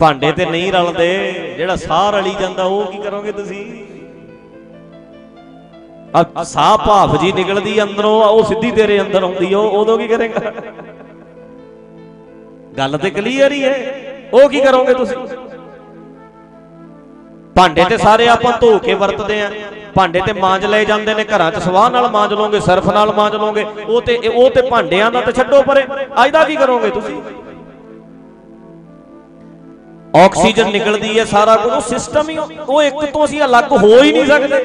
ਭਾਂਡੇ ਤੇ ਨਹੀਂ ਰਲਦੇ ਜਿਹੜਾ ਸਾਹ ਰਲੀ ਜਾਂਦਾ ਉਹ ਕੀ ਕਰੋਗੇ ਤੁਸੀਂ? ਆ ਸਾਹ ਭਾਫ ਜੀ ਨਿਕਲਦੀ ਅੰਦਰੋਂ ਉਹ ਸਿੱਧੀ ਤੇਰੇ ਅੰਦਰ ਆਉਂਦੀ ਉਹ ਉਦੋਂ ਕੀ ਕਰੇਗਾ? ਗੱਲ ਤੇ ਕਲੀਅਰ ਹੀ। ਹੈ। ਉਹ ਕੀ ਕਰੋਗੇ ਤੁਸੀਂ? ਭਾਂਡੇ ਤੇ ਸਾਰੇ ਆਪਾਂ ਧੋ ਕੇ ਵਰਤਦੇ ਆ। ਭਾਂਡੇ ਤੇ ਮਾਂਜ ਲਏ ਜਾਂਦੇ ਨੇ ਘਰਾਂ 'ਚ ਸਵਾਹ ਨਾਲ ਮਾਂਜ ਲਓਗੇ ਸਰਫ ਨਾਲ ਮਾਂਜ ਲਓਗੇ। ਉਹ ਤੇ ਉਹ ਤੇ ਭਾਂਡਿਆਂ ਦਾ ਤੇ ਛੱਡੋ ਪਰੇ। ਅੱਜ ਦਾ ਕੀ ਕਰੋਗੇ ਤੁਸੀਂ? ਆਕਸੀਜਨ ਨਿਕਲਦੀ ਹੈ ਸਾਰਾ ਕੁਝ। ਉਹ ਸਿਸਟਮ ਹੀ ਉਹ ਇੱਕ ਤੋਂ ਅਸੀਂ ਅਲੱਗ ਹੋ ਹੀ ਨਹੀਂ ਸਕਦੇ।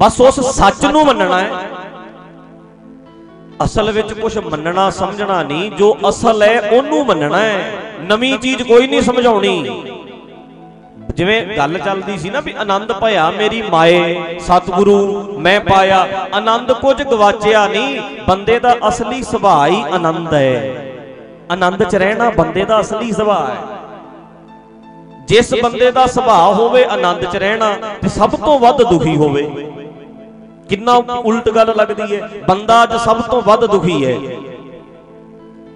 ਬਸ ਉਸ ਸੱਚ ਨੂੰ ਮੰਨਣਾ ਹੈ। ਅਸਲ ਵਿੱਚ ਕੁਝ ਮੰਨਣਾ ਸਮਝਣਾ ਨਹੀਂ ਜੋ ਅਸਲ ਹੈ ਉਹਨੂੰ ਮੰਨਣਾ ਹੈ। ਨਵੀਂ ਚੀਜ਼ ਕੋਈ ਨਹੀਂ ਸਮਝਾਉਣੀ। ਜਿਵੇਂ ਗੱਲ ਚੱਲਦੀ ਸੀ ਨਾ ਵੀ ਆਨੰਦ ਭਇਆ ਮੇਰੀ ਮਾਏ, ਸਤਿਗੁਰੂ, ਮੈਂ ਪਾਇਆ, ਆਨੰਦ ਕੁਝ ਗਵਾਚਿਆ ਨਹੀਂ, ਬੰਦੇ ਦਾ ਅਸਲੀ ਸੁਭਾਅ ਹੀ ਆਨੰਦ ਹੈ। ਆਨੰਦ 'ਚ ਰਹਿਣਾ ਬੰਦੇ ਦਾ ਅਸਲੀ ਸੁਭਾਅ ਹੈ। ਜਿਸ ਬੰਦੇ ਦਾ ਸੁਭਾਅ ਹੋਵੇ, ਆਨੰਦ 'ਚ ਰਹਿਣਾ ਤੇ ਸਭ ਤੋਂ ਵੱਧ ਦੁਖੀ ਹੋਵੇ। ਕਿੰਨਾ ਉਲਟ ਗੱਲ ਲੱਗਦੀ ਹੈ, ਬੰਦਾ ਅੱਜ ਸਭ ਤੋਂ ਵੱਧ ਦੁਖੀ ਹੈ।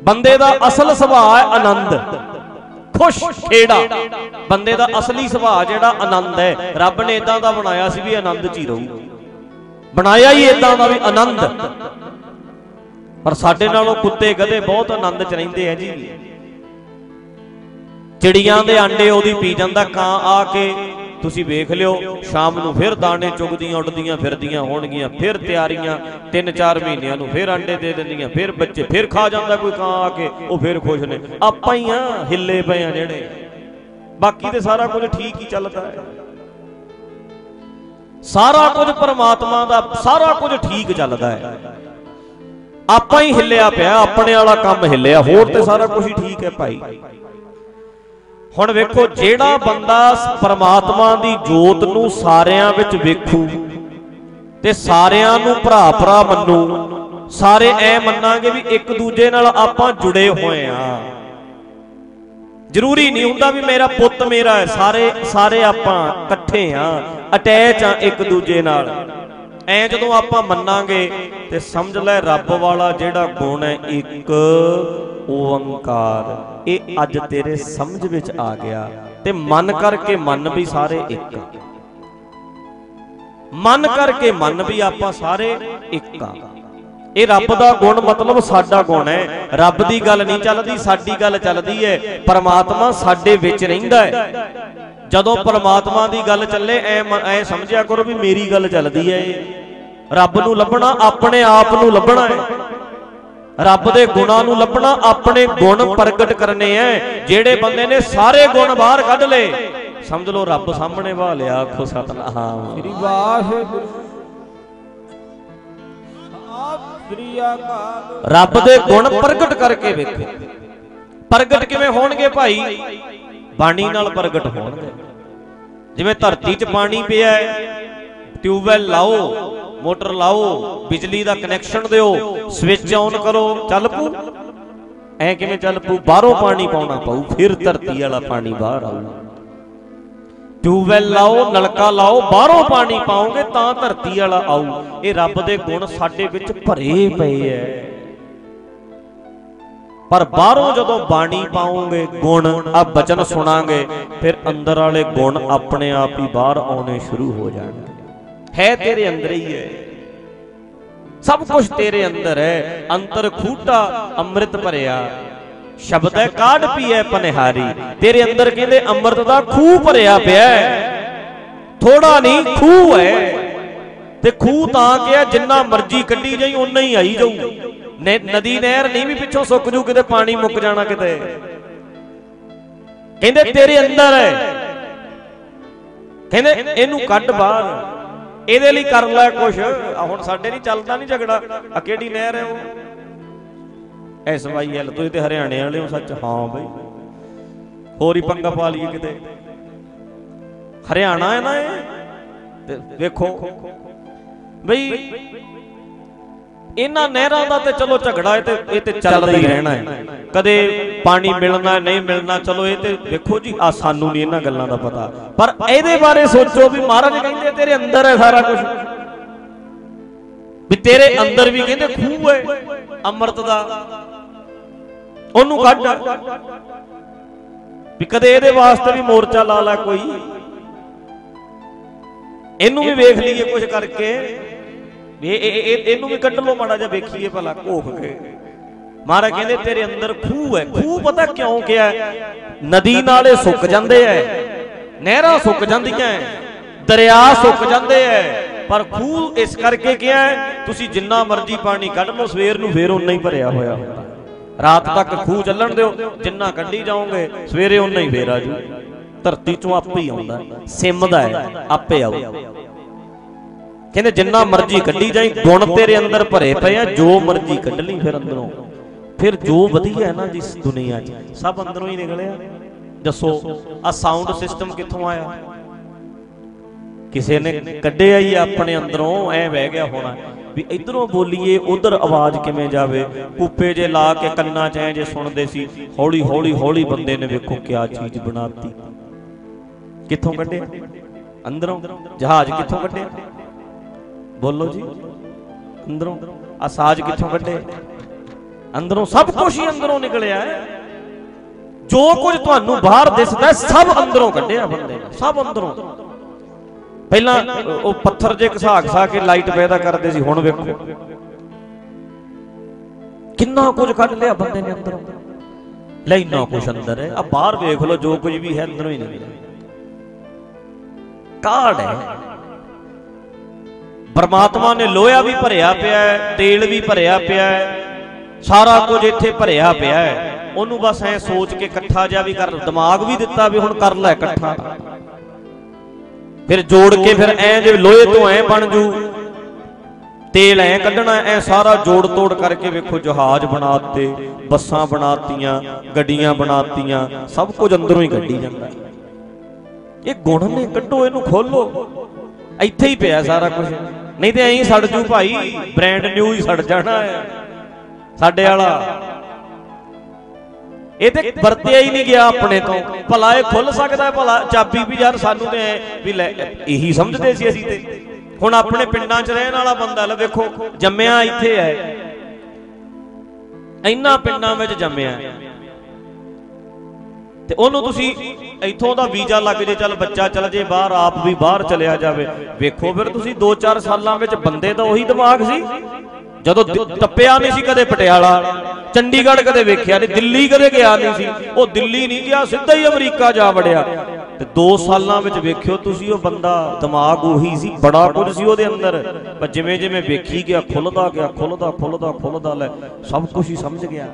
ਬੰਦੇ ਦਾ ਅਸਲ ਸੁਭਾਅ ਹੈ ਆਨੰਦ। ਖੁਸ਼ ਖੇੜਾ। ਬੰਦੇ ਦਾ ਅਸਲੀ ਸੁਭਾਅ ਜਿਹੜਾ ਆਨੰਦ ਹੈ, ਰੱਬ ਨੇ ਇਦਾਂ ਦਾ ਬਣਾਇਆ ਸੀ ਵੀ ਆਨੰਦ 'ਚ ਹੀ ਰਹੂ। ਬਣਾਇਆ ਹੀ ਇਦਾਂ ਦਾ ਵੀ ਆਨੰਦ। ਪਰ ਸਾਡੇ ਨਾਲੋਂ ਕੁੱਤੇ ਗਧੇ ਬਹੁਤ ਆਨੰਦ 'ਚ ਰਹਿੰਦੇ ਆ ਜੀ। ਚਿੜੀਆਂ ਦੇ ਆਂਡੇ ਉਹਦੀ ਪੀ ਜਾਂਦਾ, ਕਾਂ ਆ ਕੇ ਤੁਸੀਂ ਵੇਖ ਲਿਓ, ਸ਼ਾਮ ਨੂੰ ਫਿਰ ਦਾਣੇ ਚੁਗਦੀਆਂ, ਉੱਡਦੀਆਂ, ਫਿਰਦੀਆਂ ਹੋਣਗੀਆਂ, ਫਿਰ ਤਿਆਰੀਆਂ 3-4 ਮਹੀਨਿਆਂ ਨੂੰ ਫਿਰ ਆਂਡੇ ਦੇ ਦਿੰਦੀਆਂ, ਫਿਰ ਬੱਚੇ ਫਿਰ ਖਾ ਜਾਂਦਾ ਕੋਈ ਕਾਂ ਆ ਕੇ, ਉਹ ਫਿਰ ਖੁਸ਼ ਨੇ। ਆਪਾਂ ਹੀ ਆ, ਹਿੱਲੇ ਪਏ ਆ ਜਿਹੜੇ ਬਾਕੀ ਤੇ ਸਾਰਾ ਕੁਝ ਠੀਕ ਹੀ ਚੱਲਦਾ ਹੈ। ਸਾਰਾ ਕੁਝ ਪਰਮਾਤਮਾ ਦਾ, ਸਾਰਾ ਕੁਝ ਠੀਕ ਚੱਲਦਾ ਹੈ। ਆਪਾਂ ਹੀ ਹਿੱਲਿਆ ਪਿਆ, ਆਪਣੇ ਵਾਲਾ ਕੰਮ ਹਿੱਲਿਆ, ਹੋਰ ਤੇ ਸਾਰਾ ਕੁਝ ਹੀ ਠੀਕ ਹੈ ਭਾਈ। ਹੁਣ ਵੇਖੋ, ਜਿਹੜਾ ਬੰਦਾ ਪਰਮਾਤਮਾ ਦੀ ਜੋਤ ਨੂੰ ਸਾਰਿਆਂ ਵਿੱਚ ਵੇਖੂ ਤੇ ਸਾਰਿਆਂ ਨੂੰ ਭਰਾ ਭਰਾ ਮੰਨੂ, ਸਾਰੇ ਐ ਮੰਨਾਂਗੇ ਵੀ ਇੱਕ ਦੂਜੇ ਨਾਲ ਆਪਾਂ ਜੁੜੇ ਹੋਏ ਆ। ਜ਼ਰੂਰੀ ਨਹੀਂ ਹੁੰਦਾ ਵੀ ਮੇਰਾ ਪੁੱਤ ਮੇਰਾ ਹੈ, ਸਾਰੇ ਸਾਰੇ ਆਪਾਂ ਇਕੱਠੇ ਆ, ਅਟੈਚ ਆ ਇੱਕ ਦੂਜੇ ਨਾਲ। ਐ ਜਦੋਂ ਆਪਾਂ ਮੰਨਾਂਗੇ ਤੇ ਸਮਝ ਲੈ ਰੱਬ ਵਾਲਾ ਜਿਹੜਾ ਗੁਣ ਹੈ ਇੱਕ ਓੰਕਾਰ। ਇਹ ਅੱਜ ਤੇਰੇ ਸਮਝ ਵਿੱਚ ਆ ਗਿਆ ਤੇ ਮਨ ਕਰਕੇ ਮਨ ਵੀ ਸਾਰੇ ਇੱਕ। ਮਨ ਕਰਕੇ ਮਨ ਵੀ ਆਪਾਂ ਸਾਰੇ ਇੱਕ ਆ। ਇਹ ਰੱਬ ਦਾ ਗੁਣ ਮਤਲਬ ਸਾਡਾ ਗੁਣ ਹੈ। ਰੱਬ ਦੀ ਗੱਲ ਨਹੀਂ ਚੱਲਦੀ, ਸਾਡੀ ਗੱਲ ਚੱਲਦੀ ਹੈ। ਪਰਮਾਤਮਾ ਸਾਡੇ ਵਿੱਚ ਰਹਿੰਦਾ ਹੈ। ਜਦੋਂ ਪਰਮਾਤਮਾ ਦੀ ਗੱਲ ਚੱਲੇ ਐ ਐ ਸਮਝਿਆ ਕਰੋ ਵੀ ਮੇਰੀ ਗੱਲ ਚੱਲਦੀ ਹੈ ਇਹ। ਰੱਬ ਨੂੰ ਲੱਭਣਾ ਆਪਣੇ ਆਪ ਨੂੰ ਲੱਭਣਾ ਹੈ ਰੱਬ ਦੇ ਗੁਣਾਂ ਨੂੰ ਲੱਭਣਾ ਆਪਣੇ ਗੁਣ ਪ੍ਰਗਟ ਕਰਨੇ ਐ। ਜਿਹੜੇ ਬੰਦੇ ਨੇ ਸਾਰੇ ਗੁਣ ਬਾਹਰ ਕੱਢ ਲਏ ਸਮਝ ਲਓ ਰੱਬ ਸਾਹਮਣੇ ਵਾ ਲਿਆ ਆਖੋ ਸਤਨਾਮ। ਸ੍ਰੀ ਵਾਹਿਗੁਰੂ। ਆਪ ਸ੍ਰੀ ਅਕਾਲ ਰੱਬ ਦੇ ਗੁਣ ਪ੍ਰਗਟ ਕਰਕੇ ਵੇਖੋ। ਪ੍ਰਗਟ ਕਿਵੇਂ ਹੋਣਗੇ ਭਾਈ? ਪਾਣੀ ਨਾਲ ਪ੍ਰਗਟ ਹੋਣਗੇ। ਜਿਵੇਂ ਧਰਤੀ 'ਚ ਪਾਣੀ ਪਿਆ ਹੈ, ਟਿਊਬਵੈਲ ਲਾਓ, ਮੋਟਰ ਲਾਓ, ਬਿਜਲੀ ਦਾ ਕਨੈਕਸ਼ਨ ਦਿਓ, ਸਵਿਚ ਆਨ ਕਰੋ, ਚੱਲ ਪੂ ਐ ਕਿਵੇਂ ਚੱਲ ਪੂ ਬਾਹਰੋਂ ਪਾਣੀ ਪਾਉਣਾ ਪਊ, ਫਿਰ ਧਰਤੀ ਵਾਲਾ ਪਾਣੀ ਬਾਹਰ ਆਊ। ਟਿਊਬਵੈਲ ਲਾਓ, ਨਲਕਾ ਲਾਓ, ਬਾਹਰੋਂ ਪਾਣੀ ਪਾਓਗੇ ਤਾਂ ਧਰਤੀ ਵਾਲਾ ਆਊ। ਇਹ ਰੱਬ ਦੇ ਗੁਣ ਸਾਡੇ ਵਿੱਚ ਭਰੇ ਪਏ ਐ। ਪਰ ਬਾਹਰੋਂ ਜਦੋਂ ਬਾਣੀ ਪਾਉਂਗੇ, ਗੁਣ ਆ ਬਚਨ ਸੁਣਾਂਗੇ, ਫਿਰ ਅੰਦਰ ਵਾਲੇ ਗੁਣ ਆਪਣੇ ਆਪ ਹੀ ਬਾਹਰ ਆਉਣੇ ਸ਼ੁਰੂ ਹੋ ਜਾਣਗੇ। ਹੈ ਤੇਰੇ ਅੰਦਰ ਹੀ ਹੈ। ਸਭ ਕੁਝ ਤੇਰੇ ਅੰਦਰ ਹੈ। ਅੰਤਰ ਖੂਟਾ ਅੰਮ੍ਰਿਤ ਭਰਿਆ। ਸ਼ਬਦ ਹੈ, ਕਾਢ ਪੀਏ ਪਨਿਹਾਰੀ। ਤੇਰੇ ਅੰਦਰ ਕਹਿੰਦੇ ਅੰਮ੍ਰਿਤ ਦਾ ਖੂਹ ਭਰਿਆ ਪਿਆ ਥੋੜਾ ਨਹੀਂ, ਖੂਹ ਹੈ। ਤੇ ਖੂਹ ਤਾਂ ਕਿਹਾ ਜਿੰਨਾ ਮਰਜ਼ੀ ਕੱਢੀ ਜਾਈ ਉਨਾ ਹੀ ਆਈ ਜਾਊ। ਨਦੀ ਨਹਿਰ ਨਹੀਂ ਵੀ ਪਿੱਛੋਂ ਸੁੱਕ ਜੂ, ਕਿਤੇ ਪਾਣੀ ਮੁੱਕ ਜਾਣਾ ਕਿਤੇ। ਕਹਿੰਦੇ ਤੇਰੇ ਅੰਦਰ ਹੈ। ਕਹਿੰਦੇ ਇਹਨੂੰ ਕੱਢ ਬਾਹਰ। ਇਹਦੇ ਲਈ ਕਰ ਲੈ ਕੁਛ। ਹੁਣ ਸਾਡੇ ਨਹੀਂ ਚੱਲਦਾ ਨਹੀਂ ਝਗੜਾ। ਆ ਕਿਹੜੀ ਨਹਿਰ ਹੈ ਉਹ? ਐਸ ਵਾਈ ਐਲ ਤੁਸੀਂ ਤੇ ਹਰਿਆਣੇ ਵਾਲੇ ਹੋ ਸੱਚ, ਹਾਂ ਬਈ। ਹੋਰ ਹੀ ਪੰਗਾ ਪਾ ਲਈਏ ਕਿਤੇ। ਹਰਿਆਣਾ ਹੈ ਨਾ ਇਹ। ਤੇ ਵੇਖੋ। ਬਈ ਇਹਨਾਂ ਨਹਿਰਾਂ ਦਾ ਤੇ ਚਲੋ ਝਗੜਾ ਹੈ ਤੇ ਇਹ ਤੇ ਚੱਲਦਾ ਹੀ ਰਹਿਣਾ ਹੈ। ਕਦੇ ਪਾਣੀ ਮਿਲਣਾ, ਨਹੀਂ ਮਿਲਣਾ, ਚਲੋ ਇਹ ਤੇ ਦੇਖੋ ਜੀ ਆ ਸਾਨੂੰ ਨਹੀਂ ਇਹਨਾਂ ਗੱਲਾਂ ਦਾ ਪਤਾ। ਪਰ ਇਹਦੇ ਬਾਰੇ ਸੋਚੋ ਵੀ ਮਹਾਰਾਜ ਕਹਿੰਦੇ ਤੇਰੇ ਅੰਦਰ ਹੈ ਸਾਰਾ ਕੁਝ ਵੀ ਤੇਰੇ ਅੰਦਰ ਵੀ ਕਹਿੰਦੇ ਖੂਹ ਹੈ, ਅੰਮ੍ਰਿਤ ਦਾ। ਉਹਨੂੰ ਕੱਢ। ਵੀ ਕਦੇ ਇਹਦੇ ਵਾਸਤੇ ਵੀ ਮੋਰਚਾ ਲਾ ਲੈ ਕੋਈ। ਇਹਨੂੰ ਵੀ ਵੇਖ ਲਈਏ ਕੁਝ ਕਰਕੇ। ਇਹ ਇਹਨੂੰ ਵੀ ਕੱਢ ਲਓ ਮਾੜਾ ਜਿਹਾ, ਵੇਖੀਏ ਭਲਾ ਘੋਖ ਕੇ ਮਹਾਰਾਜ ਕਹਿੰਦੇ, ਤੇਰੇ ਅੰਦਰ ਖੂਹ ਹੈ। ਖੂਹ ਪਤਾ ਕਿਉਂ ਕਿਹਾ ਨਦੀ ਨਾਲੇ ਸੁੱਕ ਜਾਂਦੇ ਐ, ਨਹਿਰਾਂ ਸੁੱਕ ਜਾਂਦੀਆਂ ਦਰਿਆ ਸੁੱਕ ਜਾਂਦੇ ਐ। ਪਰ ਖੂਹ ਇਸ ਕਰਕੇ ਕਿਹਾ ਤੁਸੀਂ ਜਿੰਨਾ ਮਰਜ਼ੀ ਪਾਣੀ ਕੱਢ ਲਓ, ਸਵੇਰ ਨੂੰ ਫੇਰ ਉਨਾ ਹੀ ਭਰਿਆ ਹੋਇਆ ਹੁੰਦਾ। ਰਾਤ ਤੱਕ ਖੂਹ ਚੱਲਣ ਦਿਓ, ਜਿੰਨਾ ਕੱਢੀ ਜਾਓਗੇ, ਸਵੇਰੇ ਉਨਾ ਹੀ ਫੇਰ ਆਜੂ ਧਰਤੀ ਚੋਂ ਆਪੇ ਹੀ ਆਉਂਦਾ, ਸਿਮਦਾ ਹੈ ਆਪੇ ਆਊ। ਕਹਿੰਦੇ ਜਿੰਨਾ ਮਰਜ਼ੀ ਕੱਢੀ ਜਾਈ ਗੁਣ ਤੇਰੇ ਅੰਦਰ ਭਰੇ ਪਏ ਆ ਜੋ ਮਰਜ਼ੀ ਕੱਢ ਲਈ ਫਿਰ ਅੰਦਰੋਂ। ਫਿਰ ਜੋ ਵਧੀਆ ਹੈ ਨਾ ਜਿਸ ਦੁਨੀਆ 'ਚ ਸਭ ਅੰਦਰੋਂ ਹੀ ਨਿਕਲਿਆ। ਦੱਸੋ ਆ ਸਾਊਂਡ ਸਿਸਟਮ ਕਿੱਥੋਂ ਆਇਆ? ਕਿਸੇ ਨੇ ਕੱਢਿਆ ਹੀ ਆਪਣੇ ਅੰਦਰੋਂ ਐ ਵਹਿ ਗਿਆ ਹੋਣਾ। ਵੀ ਇਧਰੋਂ ਬੋਲੀਏ ਉਧਰ ਆਵਾਜ਼ ਕਿਵੇਂ ਜਾਵੇ? ਕੂਪੇ ਜੇ ਲਾ ਕੇ ਕੰਨਾਂ 'ਚ ਐ ਜੇ ਸੁਣਦੇ ਸੀ ਹੌਲੀ ਹੌਲੀ ਹੌਲੀ ਬੰਦੇ ਨੇ ਵੇਖੋ ਕਿਆ ਚੀਜ਼ ਬਣਾਤੀ। ਕਿੱਥੋਂ ਕੱਢਿਆ? ਅੰਦਰੋਂ। ਜਹਾਜ਼ ਕਿੱਥੋਂ ਕੱਢਿਆ? ਬੋਲੋ ਜੀ। ਅੰਦਰੋਂ ਆ ਸਾਜ਼ ਕਿੱਥੋਂ ਕੱਢੇ? ਅੰਦਰੋਂ ਸਭ ਕੁਝ ਹੀ ਅੰਦਰੋਂ ਨਿਕਲਿਆ ਜੋ ਕੁਝ ਤੁਹਾਨੂੰ ਬਾਹਰ ਦਿਸਦਾ ਸਭ ਅੰਦਰੋਂ ਕੱਢਿਆ ਬੰਦੇ ਨੇ, ਸਭ ਅੰਦਰੋਂ। ਪਹਿਲਾਂ ਉਹ ਪੱਥਰ ਜੇ ਘਸਾ ਘਸਾ ਕੇ ਲਾਈਟ ਪੈਦਾ ਕਰਦੇ ਸੀ, ਹੁਣ ਵੇਖੋ। ਕਿੰਨਾ ਕੁਝ ਕੱਢ ਲਿਆ ਬੰਦੇ ਨੇ ਅੰਦਰੋਂ। ਲੈ ਇੰਨਾ ਕੁਝ ਅੰਦਰ ਹੈ। ਆ ਬਾਹਰ ਵੇਖ ਲਓ, ਜੋ ਕੁਝ ਵੀ ਹੈ, ਅੰਦਰੋਂ ਹੀ ਨਿਕਲਿਆ ਕਾੜ ਹੈ। ਪਰਮਾਤਮਾ ਨੇ ਲੋਹਾ ਵੀ ਭਰਿਆ ਪਿਆ ਹੈ, ਤੇਲ ਵੀ ਭਰਿਆ ਪਿਆ ਹੈ, ਸਾਰਾ ਕੁਝ ਇੱਥੇ ਭਰਿਆ ਪਿਆ ਹੈ। ਉਹਨੂੰ ਬਸ ਐ ਸੋਚ ਕੇ ਇਕੱਠਾ ਜਿਹਾ ਵੀ ਕਰ, ਦਿਮਾਗ ਵੀ ਦਿੱਤਾ ਵੀ ਹੁਣ ਕਰ ਲੈ ਇਕੱਠਾ। ਫਿਰ ਜੋੜ ਕੇ ਫਿਰ ਐ ਜੇ ਲੋਹੇ ਤੋਂ ਐ ਬਣ ਜੂ। ਤੇਲ ਐ ਕੱਢਣਾ, ਐ ਸਾਰਾ ਜੋੜ ਤੋੜ ਕਰਕੇ ਵੇਖੋ ਜਹਾਜ਼ ਬਣਾਤੇ ਬੱਸਾਂ ਬਣਾਤੀਆਂ ਗੱਡੀਆਂ ਬਣਾਤੀਆਂ ਸਭ ਕੁਝ ਅੰਦਰੋਂ ਹੀ ਕੱਢੀ ਜਾਂਦਾ। ਇਹ ਗੁਣ ਨੇ, ਕੱਢੋ ਇਹਨੂੰ ਖੋਲੋ। ਇੱਥੇ ਹੀ ਪਿਆ ਸਾਰਾ ਕੁਝ। ਨਹੀਂ ਤੇ ਐਂ ਸੜ ਜੂ ਭਾਈ ਬ੍ਰਾਂਡ ਨਿਊ ਹੀ ਸੜ ਜਾਣਾ ਹੈ। ਸਾਡੇ ਵਾਲਾ। ਇਹ ਤੇ ਵਰਤਿਆ ਹੀ ਨਹੀਂ ਗਿਆ ਆਪਣੇ ਤੋਂ। ਭਲਾ ਇਹ ਖੁੱਲ ਸਕਦਾ ਭਲਾ ਚਾਬੀ ਵੀ ਯਾਰ ਸਾਨੂੰ ਤੇ ਵੀ ਲੈ, ਇਹੀ ਸਮਝਦੇ ਸੀ ਅਸੀਂ ਤੇ। ਹੁਣ ਆਪਣੇ ਪਿੰਡਾਂ 'ਚ ਰਹਿਣ ਵਾਲਾ ਬੰਦਾ ਲੈ, ਵੇਖੋ, ਜੰਮਿਆ ਇੱਥੇ ਹੈ। ਇੰਨਾ ਪਿੰਡਾਂ ਵਿੱਚ ਜੰਮਿਆ। ਤੇ ਉਹਨੂੰ ਤੁਸੀਂ ਇੱਥੋਂ ਦਾ ਵੀਜ਼ਾ ਲੱਗ ਜੇ, ਚੱਲ ਬੱਚਾ ਚੱਲ ਜੇ ਬਾਹਰ, ਆਪ ਵੀ ਬਾਹਰ ਚਲਿਆ ਜਾਵੇ। ਵੇਖੋ ਫਿਰ ਤੁਸੀਂ 2-4 ਸਾਲਾਂ ਵਿੱਚ ਬੰਦੇ ਦਾ ਉਹੀ ਦਿਮਾਗ ਸੀ। ਜਦੋਂ ਟੱਪਿਆ ਨਹੀਂ ਸੀ ਕਦੇ ਪਟਿਆਲਾ, ਚੰਡੀਗੜ੍ਹ ਕਦੇ ਵੇਖਿਆ ਨਹੀਂ, ਦਿੱਲੀ ਕਦੇ ਗਿਆ ਨਹੀਂ ਸੀ। ਉਹ ਦਿੱਲੀ ਨਹੀਂ ਗਿਆ, ਸਿੱਧਾ ਹੀ ਅਮਰੀਕਾ ਜਾ ਵੜਿਆ। ਤੇ 2 ਸਾਲਾਂ ਵਿੱਚ ਵੇਖਿਓ ਤੁਸੀਂ ਉਹ ਬੰਦਾ, ਦਿਮਾਗ ਉਹੀ ਸੀ, ਬੜਾ ਕੁਝ ਸੀ ਉਹਦੇ ਅੰਦਰ। ਪਰ ਜਿਵੇਂ ਜਿਵੇਂ ਵੇਖੀ ਗਿਆ, ਖੁੱਲਦਾ ਗਿਆ, ਖੁੱਲਦਾ ਖੁੱਲਦਾ ਖੁੱਲਦਾ ਲੈ, ਸਭ ਕੁਝ ਹੀ ਸਮਝ ਗਿਆ।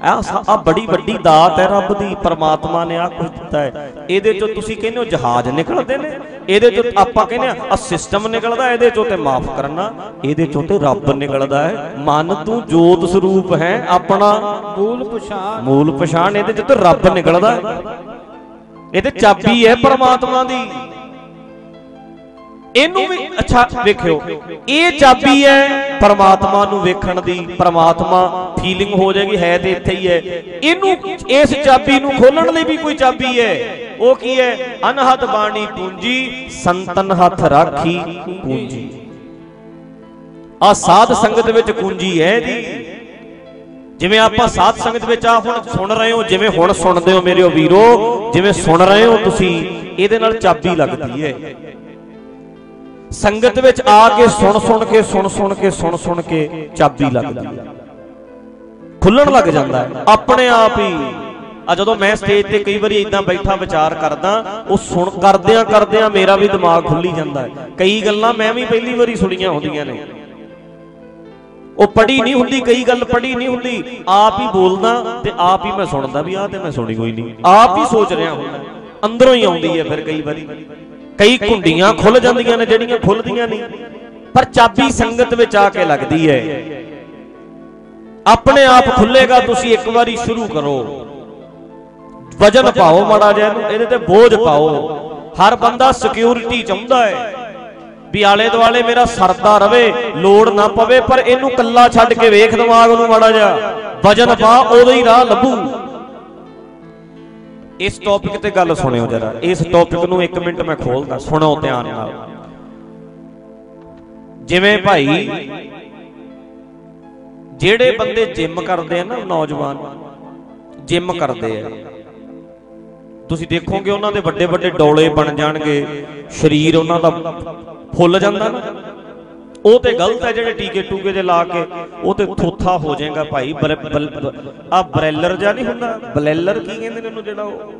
ਆ ਆ ਬੜੀ ਵੱਡੀ ਦਾਤ ਹੈ ਰੱਬ ਦੀ ਪਰਮਾਤਮਾ ਨੇ ਆ ਕੁਝ ਦਿੱਤਾ ਹੈ। ਇਹਦੇ ਚੋਂ ਤੁਸੀਂ ਕਹਿੰਦੇ ਹੋ ਜਹਾਜ਼ ਨਿਕਲਦੇ ਨੇ ਇਹਦੇ ਚੋਂ ਆਪਾਂ ਕਹਿੰਦੇ ਆ ਆ ਸਿਸਟਮ ਨਿਕਲਦਾ ਇਹਦੇ ਚੋਂ ਤੇ ਮਾਫ ਕਰਨਾ ਇਹਦੇ ਚੋਂ ਤੇ ਰੱਬ ਨਿਕਲਦਾ ਹੈ। ਮਨ ਤੂੰ ਜੋਤ ਸਰੂਪ ਹੈ ਆਪਣਾ ਮੂਲ ਪਛਾਣ। ਮੂਲ ਪਛਾਣ ਇਹਦੇ ਚੋਂ ਤੇ ਰੱਬ ਨਿਕਲਦਾ ਹੈ। ਇਹ ਤੇ ਚਾਬੀ ਹੈ ਪਰਮਾਤਮਾ ਦੀ। ਇਹਨੂੰ ਵੀ ਅੱਛਾ ਵੇਖਿਓ ਇਹ ਚਾਬੀ ਹੈ ਪਰਮਾਤਮਾ ਨੂੰ ਵੇਖਣ ਦੀ ਪਰਮਾਤਮਾ ਫੀਲਿੰਗ ਹੋ ਜਾਏਗੀ ਹੈ ਤੇ ਇੱਥੇ ਹੀ ਹੈ। ਇਹਨੂੰ ਇਸ ਚਾਬੀ ਨੂੰ ਖੋਲਣ ਲਈ ਵੀ ਕੋਈ ਚਾਬੀ ਹੈ। ਉਹ ਕੀ ਹੈ? ਅਨਹਦ ਬਾਣੀ ਪੂੰਜੀ ਸੰਤਨ ਹੱਥ ਰਾਖੀ ਪੂੰਜੀ। ਆ ਸਾਧ ਸੰਗਤ ਵਿੱਚ ਕੁੰਜੀ ਹੈ ਜੀ ਜਿਵੇਂ ਆਪਾਂ ਸਾਧ ਸੰਗਤ ਵਿੱਚ ਆ ਹੁਣ ਸੁਣ ਰਹੇ ਹੋ ਜਿਵੇਂ ਹੁਣ ਸੁਣਦੇ ਹੋ ਮੇਰੇ ਵੀਰੋ ਜਿਵੇਂ ਸੁਣ ਰਹੇ ਹੋ ਤੁਸੀਂ ਇਹਦੇ ਨਾਲ ਚਾਬੀ ਲੱਗਦੀ ਹੈ। ਸੰਗਤ ਵਿੱਚ ਆ ਕੇ ਸੁਣ ਸੁਣ ਕੇ, ਸੁਣ ਸੁਣ ਕੇ, ਸੁਣ ਸੁਣ ਕੇ ਚਾਬੀ ਲੱਗਦੀ ਹੈ ਖੁੱਲਣ ਲੱਗ ਜਾਂਦਾ ਆਪਣੇ ਆਪ ਹੀ। ਆ ਜਦੋਂ ਮੈਂ ਸਟੇਜ ਤੇ ਕਈ ਵਾਰੀ ਇਦਾਂ ਬੈਠਾ ਵਿਚਾਰ ਕਰਦਾ, ਉਹ ਸੁਣ, ਕਰਦਿਆਂ ਕਰਦਿਆਂ ਮੇਰਾ ਵੀ ਦਿਮਾਗ ਖੁੱਲੀ ਜਾਂਦਾ ਹੈ। ਕਈ ਗੱਲਾਂ ਮੈਂ ਵੀ ਪਹਿਲੀ ਵਾਰੀ ਸੁਣੀਆਂ ਹੁੰਦੀਆਂ ਨੇ। ਉਹ ਪੜੀ ਨਹੀਂ ਹੁੰਦੀ, ਕਈ ਗੱਲ ਪੜੀ ਨਹੀਂ ਹੁੰਦੀ। ਆਪ ਹੀ ਬੋਲਦਾ ਤੇ ਆਪ ਹੀ ਮੈਂ ਸੁਣਦਾ ਵੀ ਆਹ ਤੇ ਮੈਂ ਸੁਣੀ ਕੋਈ ਨਹੀਂ। ਆਪ ਹੀ ਸੋਚ ਰਿਹਾ ਹੁੰਦਾ। ਅੰਦਰੋਂ ਹੀ ਆਉਂਦੀ ਹੈ ਫਿਰ ਕਈ ਵਾਰੀ। ਕਈ ਕੁੰਡੀਆਂ ਖੁੱਲ ਜਾਂਦੀਆਂ ਨੇ ਜਿਹੜੀਆਂ ਖੁੱਲਦੀਆਂ ਨਹੀਂ। ਪਰ ਚਾਬੀ ਸੰਗਤ ਵਿੱਚ ਆ ਕੇ ਲੱਗਦੀ ਹੈ। ਆਪਣੇ ਆਪ ਖੁੱਲੇਗਾ ਤੁਸੀਂ ਇੱਕ ਵਾਰੀ ਸ਼ੁਰੂ ਕਰੋ। ਵਜਨ ਪਾਓ ਮਾੜਾ ਜਿਹਾ ਇਹਦੇ ਤੇ ਬੋਝ ਪਾਓ। ਹਰ ਬੰਦਾ ਸਿਕਿਉਰਿਟੀ ਚਾਹੁੰਦਾ ਹੈ ਵੀ ਆਲੇ ਦੁਆਲੇ ਮੇਰਾ ਸਰਦਾ ਰਵੇ ਲੋੜ ਨਾ ਪਵੇ ਪਰ ਇਹਨੂੰ ਕੱਲਾ ਛੱਡ ਕੇ ਵੇਖ ਦਿਮਾਗ ਨੂੰ ਮਾੜਾ ਜਿਹਾ। ਵਜਨ ਪਾ ਉਦੋਂ ਹੀ ਰਾਹ ਲੱਭੂ। ਇਸ ਟੌਪਿਕ ਤੇ ਗੱਲ ਸੁਣਿਓ ਜਰਾ। ਇਸ ਟੌਪਿਕ ਨੂੰ 1 ਮਿੰਟ ਮੈਂ ਖੋਲਦਾ, ਸੁਣੋ ਧਿਆਨ ਨਾਲ। ਜਿਵੇਂ ਭਾਈ, ਜਿਹੜੇ ਬੰਦੇ ਜਿਮ ਕਰਦੇ ਆ ਨਾ ਨੌਜਵਾਨ, ਜਿਮ ਕਰਦੇ ਆ। ਤੁਸੀਂ ਦੇਖੋਗੇ ਉਹਨਾਂ ਦੇ ਵੱਡੇ ਵੱਡੇ ਡੋਲੇ ਬਣ ਜਾਣਗੇ, ਸਰੀਰ ਉਹਨਾਂ ਦਾ ਫੁੱਲ ਜਾਂਦਾ ਨਾ। ਉਹ ਤੇ ਗਲਤ ਹੈ ਜਿਹੜੇ ਟੀਕੇ ਟੂਕੇ ਦੇ ਲਾ ਕੇ ਉਹ ਤੇ ਥੋਥਾ ਹੋ ਜਾਏਗਾ ਭਾਈ ਆ ਬ੍ਰੈਲਰ ਜਾਂ ਨਹੀਂ ਹੁੰਦਾ? ਬਲੈਲਰ ਕੀ ਕਹਿੰਦੇ ਨੇ ਉਹਨੂੰ ਜਿਹੜਾ ਉਹ?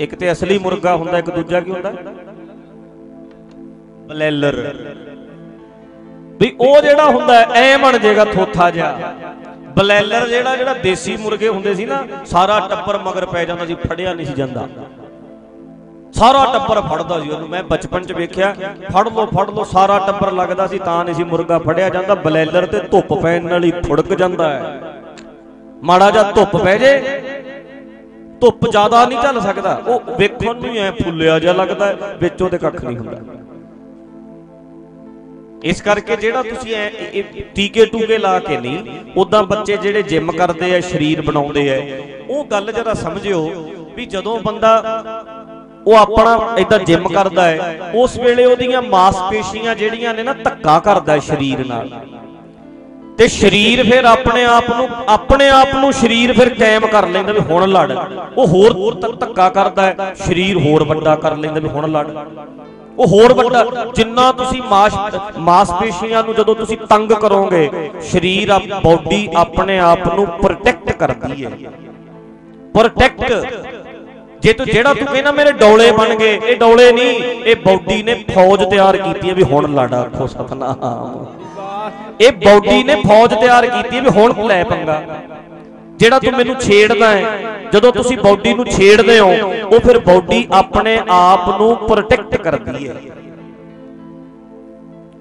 ਇੱਕ ਤੇ ਅਸਲੀ ਮੁਰਗਾ ਹੁੰਦਾ, ਇੱਕ ਦੂਜਾ ਕੀ ਹੁੰਦਾ? ਬਲੈਲਰ। ਵੀ ਉਹ ਜਿਹੜਾ ਹੁੰਦਾ, ਐ ਬਣ ਜਾਏਗਾ ਥੋਥਾ ਜਿਹਾ। ਬਲੈਲਰ ਜਿਹੜਾ ਜਿਹੜਾ ਦੇਸੀ ਮੁਰਗੇ ਹੁੰਦੇ ਸੀ ਨਾ, ਸਾਰਾ ਟੱਬਰ ਮਗਰ ਪੈ ਜਾਂਦਾ ਸੀ, ਫੜਿਆ ਨਹੀਂ ਸੀ ਜਾਂਦਾ। ਸਾਰਾ ਟੱਬਰ ਫੜਦਾ ਸੀ ਉਹਨੂੰ। ਮੈਂ ਬਚਪਨ 'ਚ ਵੇਖਿਆ ਫੜ ਲੋ ਫੜ ਲੋ ਸਾਰਾ ਟੱਬਰ ਲੱਗਦਾ ਸੀ ਤਾਂ ਨਹੀਂ ਸੀ ਮੁਰਗਾ ਫੜਿਆ ਜਾਂਦਾ। ਬਲੈਲਰ ਤੇ ਧੁੱਪ ਪੈਣ ਨਾਲ ਹੀ ਫੁੜਕ ਜਾਂਦਾ ਹੈ। ਮਾੜਾ ਜਿਹਾ ਧੁੱਪ ਪੈ ਜੇ ਧੁੱਪ ਜ਼ਿਆਦਾ ਨਹੀਂ ਚੱਲ ਸਕਦਾ। ਉਹ ਵੇਖਣ ਨੂੰ ਐ ਫੁੱਲਿਆ ਜਿਹਾ ਲੱਗਦਾ ਹੈ, ਵਿੱਚ ਉਹਦੇ ਕੱਖ ਨਹੀਂ ਹੁੰਦਾ। ਇਸ ਕਰਕੇ ਜਿਹੜਾ ਤੁਸੀਂ ਐ ਟੀਕੇ ਟੂਕੇ ਲਾ ਕੇ ਨਹੀਂ ਉਦਾਂ ਬੱਚੇ ਜਿਹੜੇ ਜਿਮ ਕਰਦੇ ਆ ਸਰੀਰ ਬਣਾਉਂਦੇ ਆ ਉਹ ਗੱਲ ਜਰਾ ਸਮਝਿਓ ਵੀ ਜਦੋਂ ਬੰਦਾ ਉਹ ਆਪਣਾ ਇਦਾਂ ਜਿਮ ਕਰਦਾ ਹੈ। ਉਸ ਵੇਲੇ ਉਹਦੀਆਂ ਮਾਸਪੇਸ਼ੀਆਂ ਜਿਹੜੀਆਂ ਨੇ ਨਾ ਧੱਕਾ ਕਰਦਾ ਹੈ ਸਰੀਰ ਨਾਲ। ਤੇ ਸਰੀਰ ਫਿਰ ਆਪਣੇ ਆਪ ਨੂੰ, ਆਪਣੇ ਆਪ ਨੂੰ ਸਰੀਰ ਫਿਰ ਕਾਇਮ ਕਰ ਲੈਂਦਾ ਵੀ ਹੁਣ ਲੜ। ਉਹ ਹੋਰ ਧੱਕਾ ਕਰਦਾ ਹੈ, ਸਰੀਰ ਹੋਰ ਵੱਡਾ ਕਰ ਲੈਂਦਾ ਵੀ ਹੁਣ ਲੜ। ਉਹ ਹੋਰ ਵੱਡਾ, ਜਿੰਨਾ ਤੁਸੀਂ ਮਾਸ ਮਾਸਪੇਸ਼ੀਆਂ ਨੂੰ ਜਦੋਂ ਤੁਸੀਂ ਤੰਗ ਕਰੋਗੇ, ਸਰੀਰ ਬਾਡੀ ਆਪਣੇ ਆਪ ਨੂੰ ਪ੍ਰੋਟੈਕਟ ਕਰਦੀ ਹੈ। ਪ੍ਰੋਟੈਕਟ ਜੇ ਤੂੰ ਜਿਹੜਾ ਤੂੰ ਕਹਿੰਦਾ ਮੇਰੇ ਡੌਲੇ ਬਣ ਗਏ, ਇਹ ਡੌਲੇ ਨਹੀਂ, ਇਹ ਬਾਡੀ ਨੇ ਫੌਜ ਤਿਆਰ ਕੀਤੀ ਹੈ ਵੀ ਹੁਣ ਲੜ ਆਖੋ ਸਤਨਾਮ। ਇਹ ਬਾਡੀ ਨੇ ਫੌਜ ਤਿਆਰ ਕੀਤੀ ਹੈ ਵੀ ਹੁਣ ਲੈ ਪੰਗਾ। ਜਿਹੜਾ ਤੂੰ ਮੈਨੂੰ ਛੇੜਦਾ ਹੈ, ਜਦੋਂ ਤੁਸੀਂ ਬਾਡੀ ਨੂੰ ਛੇੜਦੇ ਹੋ, ਉਹ ਫਿਰ ਬਾਡੀ ਆਪਣੇ ਆਪ ਨੂੰ ਪ੍ਰੋਟੈਕਟ ਕਰਦੀ ਹੈ।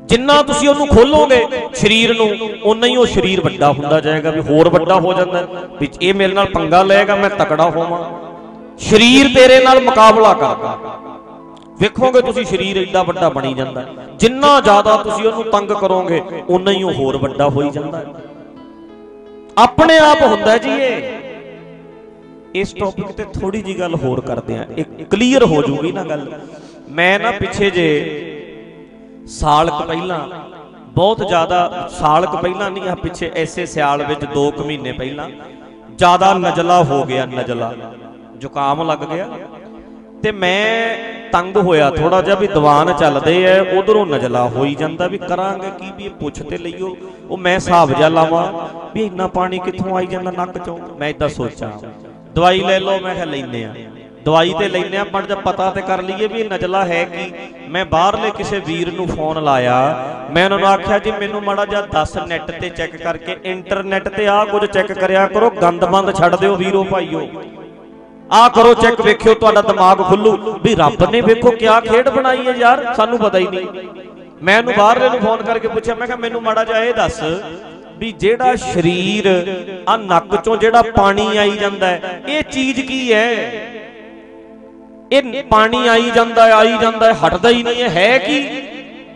ਜਿੰਨਾ ਤੁਸੀਂ ਉਹਨੂੰ ਖੋਲੋਗੇ ਸਰੀਰ ਨੂੰ ਉਨਾ ਹੀ ਉਹ ਸਰੀਰ ਵੱਡਾ ਹੁੰਦਾ ਜਾਏਗਾ ਵੀ ਹੋਰ ਵੱਡਾ ਹੋ ਜਾਂਦਾ ਵੀ ਇਹ ਮੇਰੇ ਨਾਲ ਪੰਗਾ ਲਏਗਾ, ਮੈਂ ਤਕੜਾ ਹੋਵਾਂ। ਸਰੀਰ ਤੇਰੇ ਨਾਲ ਮੁਕਾਬਲਾ ਕਰਦਾ। ਵੇਖੋਗੇ ਤੁਸੀਂ ਸਰੀਰ ਏਡਾ ਵੱਡਾ ਬਣੀ ਜਾਂਦਾ। ਜਿੰਨਾ ਜ਼ਿਆਦਾ ਤੁਸੀਂ ਉਹਨੂੰ ਤੰਗ ਕਰੋਗੇ ਉਨਾ ਹੀ ਉਹ ਹੋਰ ਵੱਡਾ ਹੋਈ ਜਾਂਦਾ। ਆਪਣੇ ਆਪ ਹੁੰਦਾ ਜੀ ਇਹ। ਇਸ ਟੌਪਿਕ ਤੇ ਥੋੜੀ ਜੀ ਗੱਲ ਹੋਰ ਕਰਦੇ ਆ ਇੱਕ ਕਲੀਅਰ ਹੋ ਜੂਗੀ ਨਾ ਗੱਲ। ਮੈਂ ਨਾ ਪਿੱਛੇ ਜੇ ਸਾਲ ਕੁ ਪਹਿਲਾਂ, ਬਹੁਤ ਜ਼ਿਆਦਾ ਸਾਲ ਕੁ ਪਹਿਲਾਂ ਨਹੀਂ ਆ ਪਿੱਛੇ ਐਸੇ ਸਿਆਲ ਵਿੱਚ 2 ਕੁ ਮਹੀਨੇ ਪਹਿਲਾਂ, ਜ਼ਿਆਦਾ ਨਜਲਾ ਹੋ ਗਿਆ ਨਜਲਾ। ਜ਼ੁਕਾਮ ਲੱਗ ਗਿਆ। ਤੇ ਮੈਂ ਤੰਗ ਹੋਇਆ ਥੋੜਾ ਜਿਹਾ ਵੀ ਦੀਵਾਨ ਚੱਲਦੇ ਐ, ਉਧਰੋਂ ਨਜਲਾ ਹੋਈ ਜਾਂਦਾ ਵੀ ਕਰਾਂਗੇ ਕੀ, ਵੀ ਪੁੱਛ ਤੇ ਲਈਓ। ਉਹ ਮੈਂ ਹਿਸਾਬ ਜਿਹਾ ਲਾਵਾਂ ਵੀ ਇੰਨਾ ਪਾਣੀ ਕਿੱਥੋਂ ਆਈ ਜਾਂਦਾ ਨੱਕ ਚੋਂ। ਮੈਂ ਇਦਾਂ ਸੋਚਾਂ, ਦਵਾਈ ਲੈ ਲਓ, ਮੈਂ ਕਿਹਾ ਲੈਨੇ ਆ। ਦਵਾਈ ਤੇ ਲੈਨੇ ਆ, ਪਰ ਜੇ ਪਤਾ ਤੇ ਕਰ ਲਈਏ ਵੀ ਨਜਲਾ ਹੈ ਕੀ। ਮੈਂ ਬਾਹਰਲੇ ਕਿਸੇ ਵੀਰ ਨੂੰ ਫੋਨ ਲਾਇਆ, ਮੈਂ ਉਹਨਾਂ ਨੂੰ ਆਖਿਆ ਜੀ ਮੈਨੂੰ ਮਾੜਾ ਜਿਹਾ 10 ਨੈਟ ਤੇ ਚੈੱਕ ਕਰਕੇ, ਇੰਟਰਨੈਟ ਤੇ ਆਹ ਕੁਝ ਚੈੱਕ ਕਰਿਆ ਕਰੋ, ਗੰਦ ਬੰਦ ਛੱਡ ਦਿਓ ਵੀਰੋ, ਭਾਈਓ। ਆ ਕਰੋ ਚੈੱਕ ਵੇਖਿਓ ਤੁਹਾਡਾ ਦਿਮਾਗ ਖੁੱਲੂ। ਵੀ ਰੱਬ ਨੇ ਵੇਖੋ ਕਿਆ ਖੇਡ ਬਣਾਈ ਹੈ ਯਾਰ ਸਾਨੂੰ ਪਤਾ ਹੀ ਨਹੀਂ। ਮੈਂ ਉਹਨੂੰ ਬਾਹਰਲੇ ਨੂੰ ਫੋਨ ਕਰਕੇ ਪੁੱਛਿਆ ਮੈਂ ਕਿਹਾ ਮੈਨੂੰ ਮਾੜਾ ਜਿਹਾ ਇਹ ਦੱਸ ਵੀ ਜਿਹੜਾ ਸਰੀਰ ਆ ਨੱਕ ਚੋਂ ਜਿਹੜਾ ਪਾਣੀ ਆਈ ਜਾਂਦਾ ਹੈ ਇਹ ਚੀਜ਼ ਕੀ ਹੈ? ਇਹ ਪਾਣੀ ਆਈ ਜਾਂਦਾ ਹੈ ਆਈ ਜਾਂਦਾ ਹੈ ਹਟਦਾ ਹੀ ਨਹੀਂ ਹੈ ਕੀ?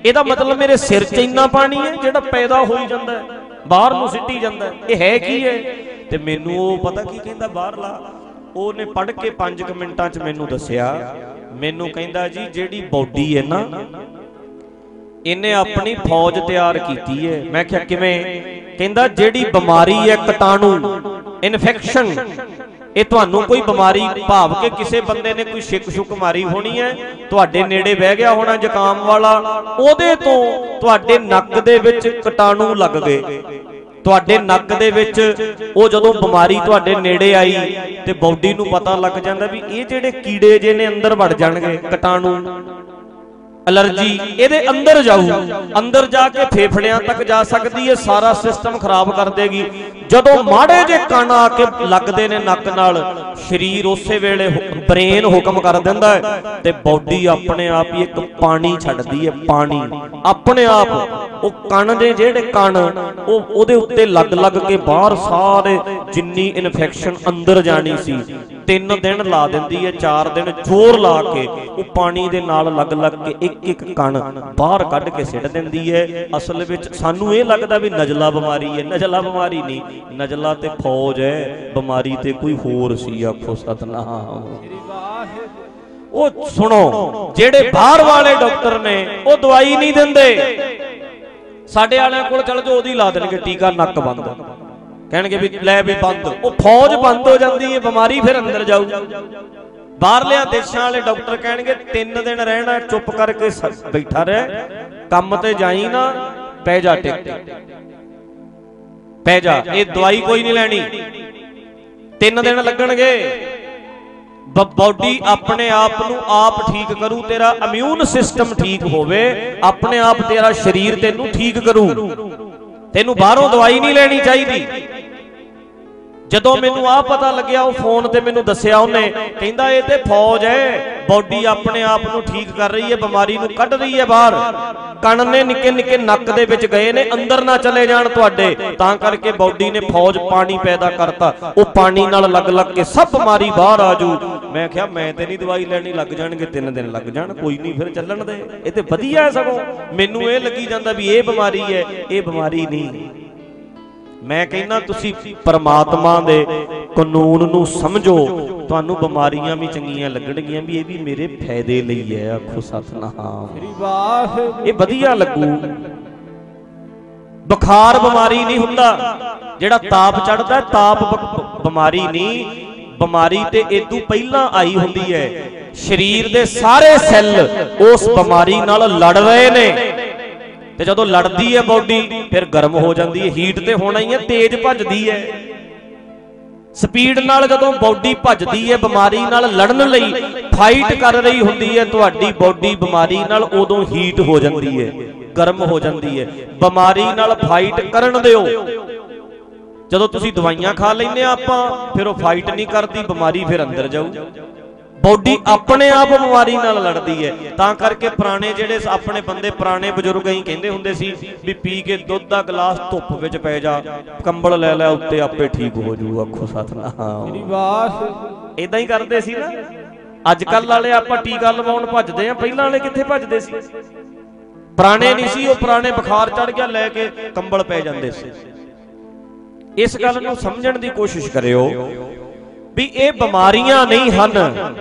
ਇਹਦਾ ਮਤਲਬ ਮੇਰੇ ਸਿਰ 'ਚ ਇੰਨਾ ਪਾਣੀ ਹੈ ਜਿਹੜਾ ਪੈਦਾ ਹੋਈ ਜਾਂਦਾ ਹੈ। ਬਾਹਰ ਨੂੰ ਸਿੱਟੀ ਜਾਂਦਾ ਹੈ। ਇਹ ਹੈ ਕੀ ਹੈ? ਤੇ ਮੈਨੂੰ ਉਹ ਪਤਾ ਕੀ ਕਹਿੰਦਾ ਬਾਹਰਲਾ? ਉਹਨੇ ਪੜ੍ਹ ਕੇ 5 ਮਿੰਟਾਂ 'ਚ ਮੈਨੂੰ ਦੱਸਿਆ, ਮੈਨੂੰ ਕਹਿੰਦਾ ਜੀ, ਜਿਹੜੀ ਬਾਡੀ ਹੈ ਨਾ, ਇਹਨੇ ਆਪਣੀ ਫੌਜ ਤਿਆਰ ਕੀਤੀ ਹੈ। ਮੈਂ ਕਿਹਾ, ਕਿਵੇਂ? ਕਹਿੰਦਾ, ਜਿਹੜੀ ਬਿਮਾਰੀ ਹੈ ਕੀਟਾਣੂ, ਇਨਫੈਕਸ਼ਨ, ਇਹ ਤੁਹਾਨੂੰ ਕੋਈ ਬਿਮਾਰੀ ਭਾਵ ਕੇ ਕਿਸੇ ਬੰਦੇ ਨੇ ਕੋਈ ਛਿੱਕ ਛੁੱਕ ਮਾਰੀ ਹੋਣੀ ਹੈ? ਤੁਹਾਡੇ ਨੇੜੇ ਬਹਿ ਗਿਆ ਹੋਣਾ ਜ਼ੁਕਾਮ ਵਾਲਾ, ਉਹਦੇ ਤੋਂ ਤੁਹਾਡੇ ਨੱਕ ਦੇ ਵਿੱਚ ਕਟਾਣੂ ਲੱਗ ਗਏ। ਤੁਹਾਡੇ ਨੱਕ ਦੇ ਵਿੱਚ ਉਹ ਜਦੋਂ ਬਿਮਾਰੀ ਤੁਹਾਡੇ ਨੇੜੇ ਆਈ ਤੇ ਬਾਡੀ ਨੂੰ ਪਤਾ ਲੱਗ ਜਾਂਦਾ ਵੀ ਇਹ ਜਿਹੜੇ ਕੀੜੇ ਜੇ ਨੇ ਅੰਦਰ ਵੜ ਜਾਣਗੇ, ਕੀਟਾਣੂ। ਅਲਰਜੀ ਇਹਦੇ ਅੰਦਰ ਜਾਊ। ਅੰਦਰ ਜਾ ਕੇ ਫੇਫੜਿਆਂ ਤੱਕ ਜਾ ਸਕਦੀ ਹੈ ਸਾਰਾ ਸਿਸਟਮ ਖਰਾਬ ਕਰ ਦੇਗੀ। ਜਦੋਂ ਮਾੜੇ ਜੇ ਕਣ ਆ ਕੇ ਲੱਗਦੇ ਨੇ ਨੱਕ ਨਾਲ, ਸਰੀਰ ਉਸੇ ਵੇਲੇ ਬ੍ਰੇਨ ਹੁਕਮ ਕਰ ਦਿੰਦਾ ਹੈ ਤੇ ਬਾਡੀ ਆਪਣੇ ਆਪ ਹੀ ਇੱਕ ਪਾਣੀ ਛੱਡਦੀ ਹੈ ਪਾਣੀ। ਆਪਣੇ ਆਪ, ਉਹ ਕਣ ਦੇ ਜਿਹੜੇ ਕਣ ਉਹ ਉਹਦੇ ਉੱਤੇ ਲੱਗ ਲੱਗ ਕੇ ਬਾਹਰ ਸਾਰੇ ਜਿੰਨੀ ਇਨਫੈਕਸ਼ਨ ਅੰਦਰ ਜਾਣੀ ਸੀ ਤਿੰਨ ਦਿਨ ਲਾ ਦਿੰਦੀ ਹੈ, ਚਾਰ ਦਿਨ ਜ਼ੋਰ ਲਾ ਕੇ ਉਹ ਪਾਣੀ ਦੇ ਨਾਲ ਲੱਗ ਲੱਗ ਕੇ ਇੱਕ ਇੱਕ ਕਣ ਬਾਹਰ ਕੱਢ ਕੇ ਸਿੱਟ ਦਿੰਦੀ ਹੈ। ਅਸਲ ਵਿੱਚ ਸਾਨੂੰ ਇਹ ਲੱਗਦਾ ਵੀ ਨਜਲਾ ਬਿਮਾਰੀ ਹੈ, ਨਜਲਾ ਬਿਮਾਰੀ ਨਹੀਂ, ਨਜਲਾ ਤੇ ਫੌਜ ਹੈ, ਬਿਮਾਰੀ ਤੇ ਕੋਈ ਹੋਰ ਸੀ, ਆਖੋ ਸਤਨਾਮ। ਉਹ ਸੁਣੋ, ਜਿਹੜੇ ਬਾਹਰ ਵਾਲੇ ਡਾਕਟਰ ਨੇ, ਉਹ ਦਵਾਈ ਨਹੀਂ ਦਿੰਦੇ। ਸਾਡੇ ਵਾਲਿਆਂ ਕੋਲ ਚਲ ਜਾਓ, ਉਹਦੀ ਲਾ ਦੇਣਗੇ, ਟੀਕਾ ਨੱਕ ਬੰਦ। ਕਹਿਣਗੇ ਵੀ ਲੈ ਵੀ ਬੰਦ। ਉਹ ਫੌਜ ਬੰਦ ਹੋ ਜਾਂਦੀ ਹੈ ਬਿਮਾਰੀ ਫਿਰ ਅੰਦਰ ਜਾਊ ਬਾਹਰਲਿਆਂ ਦੇਸ਼ਾਂ ਵਾਲੇ ਡਾਕਟਰ ਕਹਿਣਗੇ 3 ਦਿਨ ਰਹਿਣਾ ਚੁੱਪ ਕਰਕੇ ਬੈਠਾ ਰਹਿ। ਕੰਮ ਤੇ ਜਾਈ ਨਾ ਪੈ ਜਾ ਟਿਕ। ਪੈ ਜਾ ਇਹ ਦਵਾਈ ਕੋਈ ਨਹੀਂ ਲੈਣੀ। 3 ਦਿਨ ਲੱਗਣਗੇ। ਬਾਡੀ ਆਪਣੇ ਆਪ ਨੂੰ ਆਪ ਠੀਕ ਕਰੂ ਤੇਰਾ ਇਮਿਊਨ ਸਿਸਟਮ ਠੀਕ ਹੋਵੇ ਆਪਣੇ ਆਪ ਤੇਰਾ ਸਰੀਰ ਤੈਨੂੰ ਠੀਕ ਕਰੂ। ਤੈਨੂੰ ਬਾਹਰੋਂ ਦਵਾਈ ਨਹੀਂ ਲੈਣੀ ਚਾਹੀਦੀ। ਜਦੋਂ ਮੈਨੂੰ ਆਹ ਪਤਾ ਲੱਗਿਆ, ਉਹ ਫੋਨ ਤੇ ਮੈਨੂੰ ਦੱਸਿਆ ਉਹਨੇ, ਕਹਿੰਦਾ ਇਹ ਤੇ ਫੌਜ ਹੈ, ਬਾਡੀ ਆਪਣੇ ਆਪ ਨੂੰ ਠੀਕ ਕਰ ਰਹੀ ਹੈ, ਬਿਮਾਰੀ ਨੂੰ ਕੱਢ ਰਹੀ ਹੈ ਬਾਹਰ। ਕਣ ਨੇ ਨਿੱਕੇ ਨਿੱਕੇ ਨੱਕ ਦੇ ਵਿੱਚ ਗਏ ਨੇ, ਅੰਦਰ ਨਾ ਚਲੇ ਜਾਣ ਤੁਹਾਡੇ। ਤਾਂ ਕਰਕੇ ਬਾਡੀ ਨੇ ਫੌਜ ਪਾਣੀ ਪੈਦਾ ਕਰਤਾ। ਉਹ ਪਾਣੀ ਨਾਲ ਲੱਗ ਲੱਗ ਕੇ ਸਭ ਬਿਮਾਰੀ ਬਾਹਰ ਆ ਜੂ। ਮੈਂ ਕਿਹਾ, ਮੈਂ ਤੇ ਨਹੀਂ ਦਵਾਈ ਲੈਣੀ, ਲੱਗ ਜਾਣਗੇ, ਤਿੰਨ ਦਿਨ ਲੱਗ ਜਾਣ, ਕੋਈ ਨਹੀਂ, ਫਿਰ ਚੱਲਣ ਦੇ। ਇਹ ਤੇ ਵਧੀਆ ਸਗੋਂ। ਮੈਨੂੰ ਇਹ ਲੱਗੀ ਜਾਂਦਾ ਵੀ ਇਹ ਬਿਮਾਰੀ ਹੈ, ਇਹ ਬਿਮਾਰੀ ਨਹੀਂ। ਮੈਂ ਕਹਿੰਦਾ ਤੁਸੀਂ ਪਰਮਾਤਮਾ ਦੇ ਕਾਨੂੰਨ ਨੂੰ ਸਮਝੋ। ਤੁਹਾਨੂੰ ਬਿਮਾਰੀਆਂ ਵੀ ਚੰਗੀਆਂ ਲੱਗਣਗੀਆਂ ਵੀ ਇਹ ਵੀ ਮੇਰੇ ਫਾਇਦੇ ਲਈ ਹੈ। ਆਖੋ ਸਤਨਾਮ। ਸ੍ਰੀ ਵਾਹਿਗੁਰੂ ਇਹ ਵਧੀਆ ਲੱਗੂ। ਬੁਖਾਰ ਬਿਮਾਰੀ ਨਹੀਂ ਹੁੰਦਾ। ਜਿਹੜਾ ਤਾਪ ਚੜਦਾ ਤਾਪ ਬਿਮਾਰੀ ਨਹੀਂ। ਬਿਮਾਰੀ ਤੇ ਇਦੋਂ ਪਹਿਲਾਂ ਆਈ ਹੁੰਦੀ ਹੈ। ਸਰੀਰ ਦੇ ਸਾਰੇ ਸੈੱਲ ਉਸ ਬਿਮਾਰੀ ਨਾਲ ਲੜ ਰਹੇ ਨੇ। ਤੇ ਜਦੋਂ ਲੜਦੀ ਹੈ ਬਾਡੀ, ਫਿਰ ਗਰਮ ਹੋ ਜਾਂਦੀ ਹੈ। ਹੀਟ ਤੇ ਹੋਣਾ ਹੀ ਹੈ, ਤੇਜ਼ ਭੱਜਦੀ ਹੈ। ਸਪੀਡ ਨਾਲ ਜਦੋਂ ਬਾਡੀ ਭੱਜਦੀ ਹੈ, ਬਿਮਾਰੀ ਨਾਲ ਲੜਨ ਲਈ ਫਾਈਟ ਕਰ ਰਹੀ ਹੁੰਦੀ ਹੈ, ਤੁਹਾਡੀ ਬਾਡੀ ਬਿਮਾਰੀ ਨਾਲ ਉਦੋਂ ਹੀਟ ਹੋ ਜਾਂਦੀ ਹੈ, ਗਰਮ ਹੋ ਜਾਂਦੀ ਹੈ। ਬਿਮਾਰੀ ਨਾਲ ਫਾਈਟ ਕਰਨ ਦਿਓ। ਜਦੋਂ ਤੁਸੀਂ ਦਵਾਈਆਂ ਖਾ ਲੈਂਦੇ ਆ ਆਪਾਂ, ਫਿਰ ਉਹ ਫਾਈਟ ਨਹੀਂ ਕਰਦੀ, ਬਿਮਾਰੀ ਫਿਰ ਅੰਦਰ ਜਾਊ। ਬਾਡੀ ਆਪਣੇ ਆਪ ਬਿਮਾਰੀ ਨਾਲ ਲੜਦੀ ਹੈ। ਤਾਂ ਕਰਕੇ ਪੁਰਾਣੇ ਜਿਹੜੇ ਆਪਣੇ ਬੰਦੇ ਪੁਰਾਣੇ ਬਜ਼ੁਰਗ ਹੀ ਕਹਿੰਦੇ ਹੁੰਦੇ ਸੀ ਵੀ ਪੀ ਕੇ ਦੁੱਧ ਦਾ ਗਲਾਸ ਧੁੱਪ ਵਿੱਚ ਪੈ ਜਾ ਕੰਬਲ ਲੈ ਲੈ ਉੱਤੇ ਆਪੇ ਠੀਕ ਹੋ ਜੂ ਆਖੋ ਸਤਨਾਮ। ਸ੍ਰੀ ਵਾਹਿਗੁਰੂ ਇਦਾਂ ਹੀ ਕਰਦੇ ਸੀ ਨਾ। ਅੱਜ ਕੱਲ ਵਾਲੇ ਆਪਾਂ ਟੀਕਾ ਲਵਾਉਣ ਭੱਜਦੇ ਆ ਪਹਿਲਾਂ ਵਾਲੇ ਕਿੱਥੇ ਭੱਜਦੇ ਸੀ? ਪੁਰਾਣੇ ਨਹੀਂ ਸੀ ਉਹ ਪੁਰਾਣੇ ਬੁਖਾਰ ਚੜ ਗਿਆ ਲੈ ਕੇ ਕੰਬਲ ਪੈ ਜਾਂਦੇ ਸੀ। ਇਸ ਗੱਲ ਨੂੰ ਸਮਝਣ ਦੀ ਕੋਸ਼ਿਸ਼ ਕਰਿਓ। ਵੀ ਇਹ ਬਿਮਾਰੀਆਂ ਨਹੀਂ ਹਨ।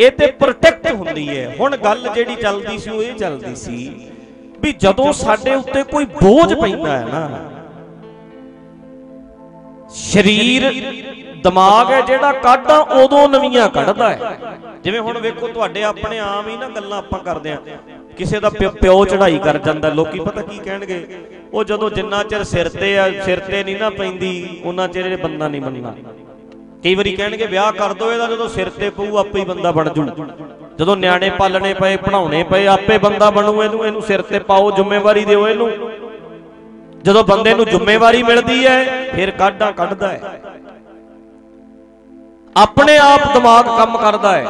ਇਹ ਤੇ ਪ੍ਰੋਟੈਕਟ ਹੁੰਦੀ ਹੈ। ਹੁਣ ਗੱਲ ਜਿਹੜੀ ਚੱਲਦੀ ਸੀ, ਉਹ ਇਹ ਚੱਲਦੀ ਸੀ ਵੀ ਜਦੋਂ ਸਾਡੇ ਉੱਤੇ ਕੋਈ ਬੋਝ ਪੈਂਦਾ ਹੈ ਨਾ, ਸਰੀਰ, ਦਿਮਾਗ ਹੈ ਜਿਹੜਾ ਕੱਢਦਾ ਉਦੋਂ ਨਵੀਆਂ ਕੱਢਦਾ ਹੈ। ਜਿਵੇਂ ਹੁਣ ਵੇਖੋ ਤੁਹਾਡੇ ਆਪਣੇ ਆਮ ਹੀ ਨਾ ਗੱਲਾਂ ਆਪਾਂ ਕਰਦੇ ਆ ਕਿਸੇ ਦਾ ਪਿਓ- ਪਿਓ ਚੜਾਈ ਕਰ ਜਾਂਦਾ, ਲੋਕੀ ਪਤਾ ਕੀ ਕਹਿਣਗੇ? ਉਹ ਜਦੋਂ ਜਿੰਨਾ ਚਿਰ ਸਿਰ ਤੇ ਆ, ਸਿਰ ਤੇ ਨਹੀਂ ਨਾ ਪੈਂਦੀ, ਉਹਨਾਂ ਚਿਰ ਇਹ ਬੰਦਾ ਨਹੀਂ ਬਣਨਾ। ਕਈ ਵਾਰੀ ਕਹਿਣਗੇ, ਵਿਆਹ ਕਰ ਦੋ, ਇਹਦਾ ਜਦੋਂ ਸਿਰ ਤੇ ਪਊ, ਆਪੇ ਹੀ ਬੰਦਾ ਬਣ ਜੂ। ਜਦੋਂ ਨਿਆਣੇ ਪਾਲਣੇ ਪਏ ਪੜਾਉਣੇ ਪਏ, ਆਪੇ ਬੰਦਾ ਬਣੂ ਇਹਨੂੰ ਇਹਨੂੰ ਸਿਰ ਤੇ ਪਾਓ, ਜ਼ਿੰਮੇਵਾਰੀ ਦਿਓ ਇਹਨੂੰ। ਜਦੋਂ ਬੰਦੇ ਨੂੰ ਜ਼ਿੰਮੇਵਾਰੀ ਮਿਲਦੀ ਹੈ, ਫਿਰ ਕਾਢਾਂ ਕੱਢਦਾ ਹੈ। ਆਪਣੇ ਆਪ ਦਿਮਾਗ ਕੰਮ ਕਰਦਾ ਹੈ।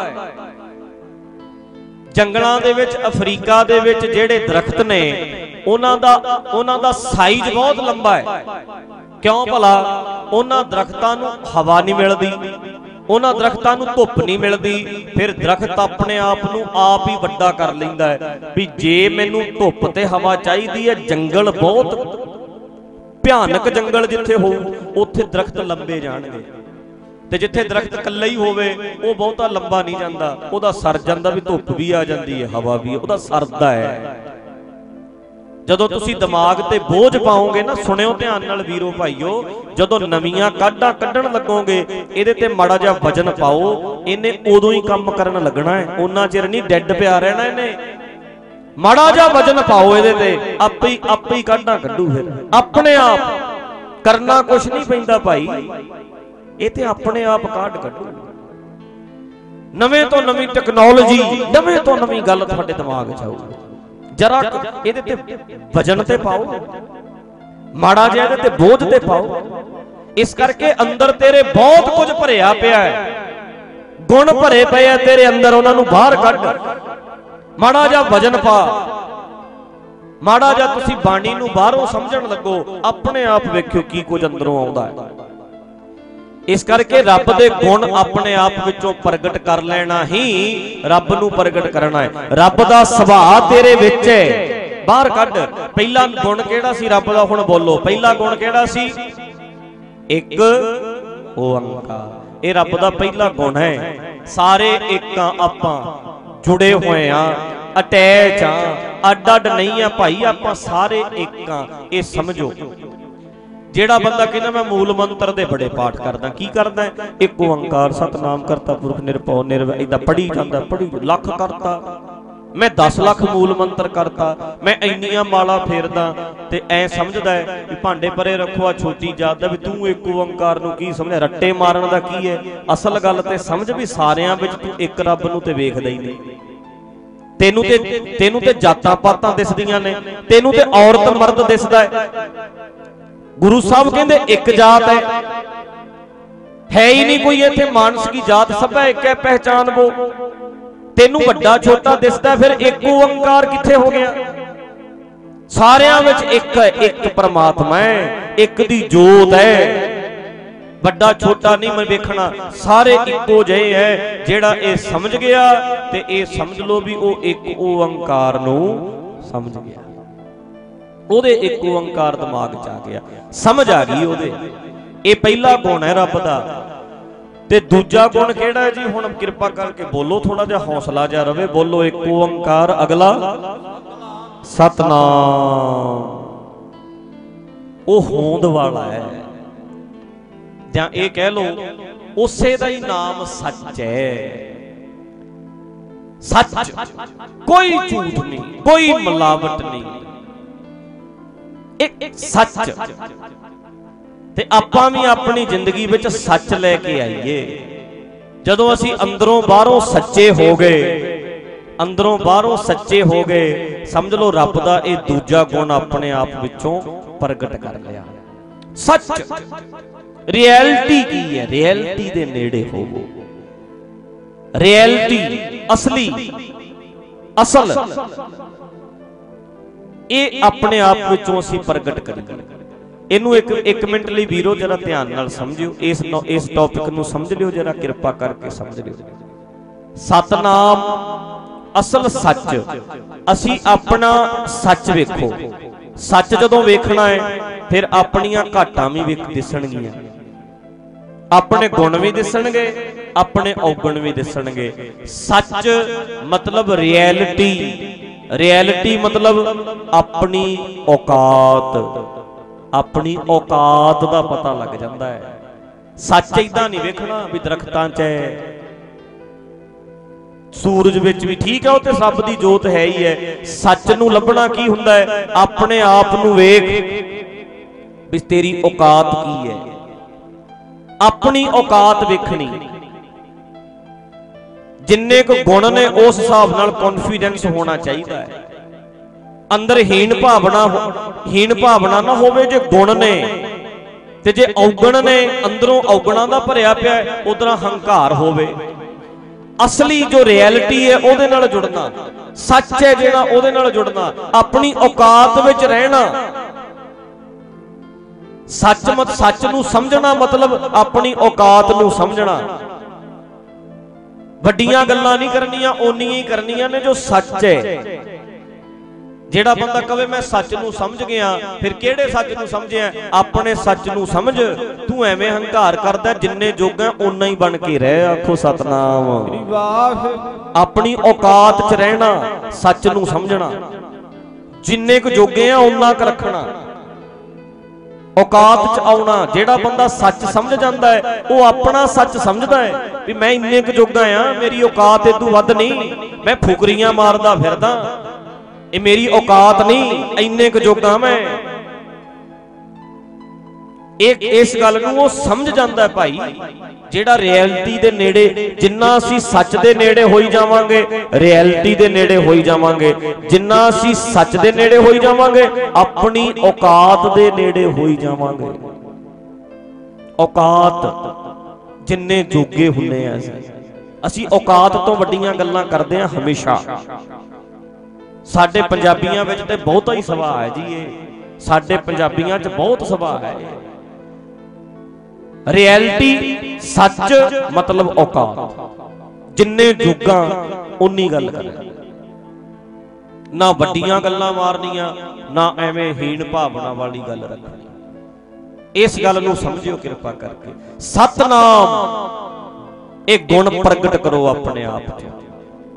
ਜੰਗਲਾਂ ਦੇ ਵਿੱਚ, ਅਫਰੀਕਾ ਦੇ ਵਿੱਚ ਜਿਹੜੇ ਦਰਖਤ ਨੇ, ਉਹਨਾਂ ਦਾ ਉਹਨਾਂ ਦਾ ਸਾਈਜ਼ ਬਹੁਤ ਲੰਬਾ ਹੈ। ਕਿਉਂ ਭਲਾ? ਉਹਨਾਂ ਦਰਖਤਾਂ ਨੂੰ ਹਵਾ ਨਹੀਂ ਮਿਲਦੀ, ਉਹਨਾਂ ਦਰਖਤਾਂ ਨੂੰ ਧੁੱਪ ਨਹੀਂ ਮਿਲਦੀ, ਫਿਰ ਦਰਖਤ ਆਪਣੇ ਆਪ ਨੂੰ ਆਪ ਹੀ ਵੱਡਾ ਕਰ ਲੈਂਦਾ ਹੈ ਵੀ ਜੇ ਮੈਨੂੰ ਧੁੱਪ ਤੇ ਹਵਾ ਚਾਹੀਦੀ ਹੈ, ਜੰਗਲ ਬਹੁਤ ਭਿਆਨਕ ਜੰਗਲ ਜਿੱਥੇ ਹੋਊ, ਉੱਥੇ ਦਰਖਤ ਲੰਬੇ ਜਾਣਗੇ। ਤੇ ਜਿੱਥੇ ਦਰਖਤ ਇਕੱਲਾ ਹੀ ਹੋਵੇ, ਉਹ ਬਹੁਤਾ ਲੰਬਾ ਨਹੀਂ ਜਾਂਦਾ, ਉਹਦਾ ਸਰ ਜਾਂਦਾ ਵੀ ਧੁੱਪ ਵੀ ਆ ਜਾਂਦੀ ਹੈ, ਹਵਾ ਵੀ, ਉਹਦਾ ਸਰਦਾ ਹੈ। ਜਦੋਂ ਤੁਸੀਂ ਦਿਮਾਗ ਤੇ ਬੋਝ ਪਾਓਗੇ ਨਾ ਸੁਣਿਓ ਧਿਆਨ ਨਾਲ ਵੀਰੋ ਭਾਈਓ ਜਦੋਂ ਨਵੀਆਂ ਕਾਢਾਂ ਕੱਢਣ ਲੱਗੋਗੇ ਇਹਦੇ ਤੇ ਮਾੜਾ ਜਿਹਾ ਵਜਨ ਪਾਓ ਇਹਨੇ ਉਦੋਂ ਹੀ ਕੰਮ ਕਰਨ ਲੱਗਣਾ ਹੈ ਉਹਨਾਂ ਚਿਰ ਨਹੀਂ ਡੈੱਡ ਪਿਆ ਰਹਿਣਾ ਇਹਨੇ। ਮਾੜਾ ਜਿਹਾ ਵਜਨ ਪਾਓ ਇਹਦੇ ਤੇ ਆਪੇ ਹੀ ਆਪੇ ਹੀ ਕਾਢਾਂ ਕੱਢੂ ਫਿਰ। ਆਪਣੇ ਆਪ ਕਰਨਾ ਕੁਝ ਨਹੀਂ ਪੈਂਦਾ ਭਾਈ। ਇਹ ਤੇ ਆਪਣੇ ਆਪ ਕਾਢ ਕੱਢੂ। ਨਵੇਂ ਤੋਂ ਨਵੀਂ ਟੈਕਨੋਲੋਜੀ ਨਵੇਂ ਤੋਂ ਨਵੀਂ ਗੱਲ ਤੁਹਾਡੇ ਦਿਮਾਗ 'ਚ ਆਊ ਜਰਾ ਇਹਦੇ ਤੇ ਵਜਨ ਤੇ ਪਾਓ। ਮਾੜਾ ਜਿਹਾ ਇਹਦੇ ਤੇ ਬੋਝ ਤੇ ਪਾਓ। ਇਸ ਕਰਕੇ ਅੰਦਰ ਤੇਰੇ ਬਹੁਤ ਕੁਝ ਭਰਿਆ ਪਿਆ ਹੈ। ਗੁਣ ਭਰੇ ਪਏ ਆ ਤੇਰੇ ਅੰਦਰ ਉਹਨਾਂ ਨੂੰ ਬਾਹਰ ਕੱਢ। ਮਾੜਾ ਜਿਹਾ ਵਜਨ ਪਾ। ਮਾੜਾ ਜਿਹਾ ਤੁਸੀਂ ਬਾਣੀ ਨੂੰ ਬਾਹਰੋਂ ਸਮਝਣ ਲੱਗੋ ਆਪਣੇ ਆਪ ਵੇਖਿਓ ਕੀ ਕੁਝ ਅੰਦਰੋਂ ਆਉਂਦਾ ਹੈ। ਇਸ ਕਰਕੇ ਰੱਬ ਦੇ ਗੁਣ ਆਪਣੇ ਆਪ ਵਿੱਚੋਂ ਪ੍ਰਗਟ ਕਰ ਲੈਣਾ ਹੀ ਰੱਬ ਨੂੰ ਪ੍ਰਗਟ ਕਰਨਾ ਹੈ। ਰੱਬ ਦਾ ਸੁਭਾਅ ਤੇਰੇ ਵਿੱਚ ਹੈ। ਬਾਹਰ ਕੱਢ। ਪਹਿਲਾ ਗੁਣ ਕਿਹੜਾ ਸੀ? ਰੱਬ ਦਾ ਹੁਣ ਬੋਲੋ। ਪਹਿਲਾ ਗੁਣ ਕਿਹੜਾ ਸੀ? ਇੱਕ ਓੰਕਾਰ ਇਹ ਰੱਬ ਦਾ ਪਹਿਲਾ ਗੁਣ ਹੈ। ਸਾਰੇ ਇੱਕਾਂ ਆਪਾਂ ਜੁੜੇ ਹੋਏ ਆ ਅਟੈਚ ਆ ਅੱਡ ਅੱਡ ਨਹੀਂ ਆ ਭਾਈ, ਆਪਾਂ ਸਾਰੇ ਇੱਕਾਂ ਇਹ ਸਮਝੋ। ਜਿਹੜਾ ਬੰਦਾ ਕਹਿੰਦਾ ਮੈਂ ਮੂਲ ਮੰਤਰ ਦੇ ਬੜੇ ਪਾਠ ਕਰਦਾ, ਕੀ ਕਰਦਾ ਇੱਕ ਓੰਕਾਰ ਸਤਨਾਮ ਕਰਤਾ, ਪੁਰਖ ਨਿਰਭਉ, ਨਿਰਵੈ ਇਦਾਂ ਪੜੀ ਜਾਂਦਾ ਪੜੀ ਲੱਖ ਕਰਤਾ। ਮੈਂ 10 ਲੱਖ ਮੂਲ ਮੰਤਰ ਕਰਤਾ, ਮੈਂ ਇੰਨੀਆਂ ਮਾਲਾ ਫੇਰਦਾ ਤੇ ਐ ਸਮਝਦਾ ਹੈ ਵੀ ਭਾਂਡੇ ਪਰੇ ਰੱਖੋ ਆ ਛੋਟੀ ਜਾਤ ਦਾ ਵੀ ਤੂੰ ਇੱਕ ਓੰਕਾਰ ਨੂੰ ਕੀ ਸਮਝਿਆ? ਰੱਟੇ ਮਾਰਨ ਦਾ ਕੀ ਹੈ? ਅਸਲ ਗੱਲ ਤੇ ਸਮਝ ਵੀ ਸਾਰਿਆਂ ਵਿੱਚ ਤੂੰ ਇੱਕ ਰੱਬ ਨੂੰ ਤੇ ਵੇਖਦਾ ਹੀ ਨਹੀਂ। ਤੈਨੂੰ ਤੇ ਤੈਨੂੰ ਤੇ ਜਾਤਾਂ ਪਾਤਾਂ ਦਿਸਦੀਆਂ ਨੇ, ਤੈਨੂੰ ਤੇ ਔਰਤ ਮਰਦ ਦਿਸਦਾ ਹੈ। ਗੁਰੂ ਸਾਹਿਬ ਕਹਿੰਦੇ ਇੱਕ ਜਾਤ ਹੈ। ਹੈ ਹੀ ਨਹੀਂ ਕੋਈ ਇੱਥੇ ਮਾਨਸ ਕੀ ਜਾਤ ਸਭੈ ਇੱਕ ਹੈ ਪਹਿਚਾਨ ਬੋ ਤੈਨੂੰ ਵੱਡਾ ਛੋਟਾ ਦਿਸਦਾ ਫਿਰ ਇੱਕ ਓੰਕਾਰ ਕਿੱਥੇ ਹੋ ਗਿਆ? ਸਾਰਿਆਂ ਵਿੱਚ ਇੱਕ ਹੈ ਇੱਕ ਪਰਮਾਤਮਾ ਹੈ ਇੱਕ ਦੀ ਜੋਤ ਹੈ। ਵੱਡਾ ਛੋਟਾ ਨਹੀਂ ਮੈਂ ਵੇਖਣਾ ਸਾਰੇ ਇੱਕੋ ਜਿਹੇ ਹੈ। ਜਿਹੜਾ ਇਹ ਸਮਝ ਗਿਆ ਤੇ ਇਹ ਸਮਝ ਲਓ ਵੀ ਉਹ ਇੱਕ ਓੰਕਾਰ ਨੂੰ ਸਮਝ ਗਿਆ। ਉਹਦੇ ਇੱਕ ਓੰਕਾਰ ਦਿਮਾਗ 'ਚ ਆ ਗਿਆ। ਸਮਝ ਆ ਗਈ ਉਹਦੇ। ਇਹ ਪਹਿਲਾ ਗੁਣ ਹੈ ਰੱਬ ਦਾ। ਤੇ ਦੂਜਾ ਗੁਣ ਕਿਹੜਾ ਹੈ ਜੀ? ਹੁਣ ਕਿਰਪਾ ਕਰਕੇ ਬੋਲੋ ਥੋੜਾ ਜਿਹਾ ਹੌਸਲਾ ਜਿਹਾ ਰਵੇ। ਬੋਲੋ, ਇੱਕ ਓੰਕਾਰ, ਅਗਲਾ ਸਤਨਾਮ। ਉਹ ਹੋਂਦ ਵਾਲਾ ਹੈ। ਜਾਂ ਇਹ ਕਹਿ ਲਓ, ਉਸੇ ਦਾ ਹੀ ਨਾਮ ਸੱਚ ਹੈ। ਸੱਚ। ਕੋਈ ਝੂਠ ਨਹੀਂ, ਕੋਈ ਮਿਲਾਵਟ ਨਹੀਂ। ਇੱਕ ਸੱਚ। ਤੇ ਆਪਾਂ ਵੀ ਆਪਣੀ ਜ਼ਿੰਦਗੀ ਵਿੱਚ ਸੱਚ ਲੈ ਕੇ ਆਈਏ। ਜਦੋਂ ਅਸੀਂ ਅੰਦਰੋਂ ਬਾਹਰੋਂ ਸੱਚੇ ਹੋ ਗਏ, ਅੰਦਰੋਂ ਬਾਹਰੋਂ ਸੱਚੇ ਹੋ ਗਏ, ਸਮਝ ਲਓ ਰੱਬ ਦਾ ਇਹ ਦੂਜਾ ਗੁਣ ਆਪਣੇ ਆਪ ਵਿੱਚੋਂ ਪ੍ਰਗਟ ਕਰ ਲਿਆ। ਸੱਚ। ਰਿਐਲਿਟੀ ਕੀ ਹੈ? ਰਿਐਲਿਟੀ ਦੇ ਨੇੜੇ ਹੋਵੋ। ਰਿਐਲਿਟੀ ਅਸਲੀ, ਅਸਲ। ਇਹ ਆਪਣੇ ਆਪ ਵਿੱਚੋਂ ਅਸੀਂ ਪ੍ਰਗਟ ਕਰੀਏ। ਇਹਨੂੰ ਇੱਕ ਇੱਕ ਮਿੰਟ ਲਈ ਵੀਰੋ, ਜਰਾ ਧਿਆਨ ਨਾਲ ਸਮਝਿਓ। ਇਸ ਇਸ ਟੌਪਿਕ ਨੂੰ ਸਮਝ ਲਿਓ, ਜਰਾ ਕਿਰਪਾ ਕਰਕੇ ਸਮਝ ਲਿਓ। ਸਤਨਾਮ ਅਸਲ ਸੱਚ। ਅਸੀਂ ਆਪਣਾ ਸੱਚ ਵੇਖੋ। ਸੱਚ ਜਦੋਂ ਵੇਖਣਾ ਹੈ, ਫਿਰ ਆਪਣੀਆਂ ਘਾਟਾਂ ਵੀ ਵੇਖ ਦਿਸਣਗੀਆਂ। ਆਪਣੇ ਗੁਣ ਵੀ ਦਿਸਣਗੇ, ਆਪਣੇ ਔਗਣ ਵੀ ਦਿਸਣਗੇ। ਸੱਚ ਮਤਲਬ ਰਿਐਲਿਟੀ ਰਿਐਲਿਟੀ ਮਤਲਬ ਆਪਣੀ ਔਕਾਤ। ਆਪਣੀ ਔਕਾਤ ਦਾ ਪਤਾ ਲੱਗ ਜਾਂਦਾ ਹੈ। ਸੱਚ ਇਦਾਂ ਨਹੀਂ ਵੇਖਣਾ ਵੀ ਦਰਖਤਾਂ 'ਚ ਹੈ। ਸੂਰਜ ਵਿੱਚ ਵੀ ਠੀਕ ਹੈ ਉਹ ਤੇ ਸਭ ਦੀ ਜੋਤ ਹੈ ਹੀ ਹੈ। ਸੱਚ ਨੂੰ ਲੱਭਣਾ ਕੀ ਹੁੰਦਾ ਹੈ? ਆਪਣੇ ਆਪ ਨੂੰ ਵੇਖ ਵੀ ਤੇਰੀ ਔਕਾਤ ਕੀ ਹੈ। ਆਪਣੀ ਔਕਾਤ ਵੇਖਣੀ। ਜਿੰਨੇ ਕੁ ਗੁਣ ਨੇ ਉਸ ਹਿਸਾਬ ਨਾਲ ਕੌਨਫੀਡੈਂਸ ਹੋਣਾ ਚਾਹੀਦਾ ਹੈ। ਅੰਦਰ ਹੀਣ ਭਾਵਨਾ ਹੀਣ ਭਾਵਨਾ ਨਾ ਹੋਵੇ ਜੇ ਗੁਣ ਨੇ ਤੇ ਜੇ ਔਗਣ ਨੇ, ਅੰਦਰੋਂ ਔਗਣਾ ਦਾ ਭਰਿਆ ਪਿਆ ਉਧਰ ਹੰਕਾਰ ਹੋਵੇ। ਅਸਲੀ ਜੋ ਰਿਐਲਿਟੀ ਹੈ, ਉਹਦੇ ਨਾਲ ਜੁੜਨਾ। ਸੱਚ ਹੈ ਜਿਹੜਾ, ਉਹਦੇ ਨਾਲ ਜੁੜਨਾ। ਆਪਣੀ ਔਕਾਤ ਵਿੱਚ ਰਹਿਣਾ। ਸੱਚ ਮਤ ਸੱਚ ਨੂੰ ਸਮਝਣਾ ਮਤਲਬ ਆਪਣੀ ਔਕਾਤ ਨੂੰ ਸਮਝਣਾ। ਵੱਡੀਆਂ ਗੱਲਾਂ ਨਹੀਂ ਕਰਨੀਆਂ, ਓਨੀਆਂ ਹੀ ਕਰਨੀਆਂ ਨੇ ਜੋ ਸੱਚ ਹੈ। ਜਿਹੜਾ ਬੰਦਾ ਕਵੇ ਮੈਂ ਸੱਚ ਨੂੰ ਸਮਝ ਗਿਆ, ਫਿਰ ਕਿਹੜੇ ਸੱਚ ਨੂੰ ਸਮਝਿਆ? ਆਪਣੇ ਸੱਚ ਨੂੰ ਸਮਝ। ਤੂੰ ਐਵੇਂ ਹੰਕਾਰ ਕਰਦਾ ਜਿੰਨੇ ਜੋਗਾ ਓਨਾ ਹੀ ਬਣ ਕੇ ਰਹਿ, ਆਖੋ ਸਤਨਾਮ। ਆਪਣੀ ਔਕਾਤ 'ਚ ਰਹਿਣਾ, ਸੱਚ ਨੂੰ ਸਮਝਣਾ। ਜਿੰਨੇ ਕੁ ਜੋਗੇ ਆ, ਓਨਾ ਕੁ ਰੱਖਣਾ। ਔਕਾਤ 'ਚ ਆਉਣਾ, ਜਿਹੜਾ ਬੰਦਾ ਸੱਚ ਸਮਝ ਜਾਂਦਾ ਹੈ, ਉਹ ਆਪਣਾ ਸੱਚ ਸਮਝਦਾ ਹੈ ਵੀ ਮੈਂ ਇੰਨੇ ਕੁ ਜੋਗਾ ਆ ਮੇਰੀ ਔਕਾਤ ਇਦੋਂ ਵੱਧ ਨਹੀਂ, ਮੈਂ ਫੁਕਰੀਆਂ ਮਾਰਦਾ ਫਿਰਦਾ, ਇਹ ਮੇਰੀ ਔਕਾਤ ਨਹੀਂ, ਇੰਨੇ ਕੁ ਜੋਗਾ ਮੈਂ ਇਹ ਇਸ ਗੱਲ ਨੂੰ ਉਹ ਸਮਝ ਜਾਂਦਾ ਭਾਈ, ਜਿਹੜਾ ਰਿਐਲਿਟੀ ਦੇ ਨੇੜੇ ਜਿੰਨਾ ਅਸੀਂ ਸੱਚ ਦੇ ਨੇੜੇ ਹੋਈ ਜਾਵਾਂਗੇ ਰਿਐਲਿਟੀ ਦੇ ਨੇੜੇ ਹੋਈ ਜਾਵਾਂਗੇ, ਜਿੰਨਾ ਅਸੀਂ ਸੱਚ ਦੇ ਨੇੜੇ ਹੋਈ ਜਾਵਾਂਗੇ, ਆਪਣੀ ਔਕਾਤ ਦੇ ਨੇੜੇ ਹੋਈ ਜਾਵਾਂਗੇ। ਔਕਾਤ ਜਿੰਨੇ ਜੋਗੇ ਹੁੰਨੇ ਆ ਅਸੀਂ। ਔਕਾਤ ਤੋਂ ਵੱਡੀਆਂ ਗੱਲਾਂ ਕਰਦੇ ਆ ਹਮੇਸ਼ਾ। ਸਾਡੇ ਪੰਜਾਬੀਆਂ ਵਿੱਚ ਤੇ ਬਹੁਤਾ ਹੀ ਸੁਭਾਅ ਹੈ ਜੀ ਇਹ। ਸਾਡੇ ਪੰਜਾਬੀਆਂ 'ਚ ਬਹੁਤ ਸੁਭਾਅ ਹੈ ਰਿਐਲਿਟੀ ਸੱਚ ਮਤਲਬ ਔਕਾਤ। ਜਿੰਨੇ ਜੁਗਾਂ ਉਨੀ ਗੱਲ ਕਰੇ। ਨਾ ਵੱਡੀਆਂ ਗੱਲਾਂ ਮਾਰਨੀਆਂ, ਨਾ ਐਵੇਂ ਹੀਣ ਭਾਵਨਾ ਵਾਲੀ ਗੱਲ ਰੱਖਣੀ। ਇਸ ਗੱਲ ਨੂੰ ਸਮਝਿਓ ਕਿਰਪਾ ਕਰਕੇ। ਸਤਨਾਮ, ਇਹ ਗੁਣ ਪ੍ਰਗਟ ਕਰੋ ਆਪਣੇ ਆਪ 'ਚ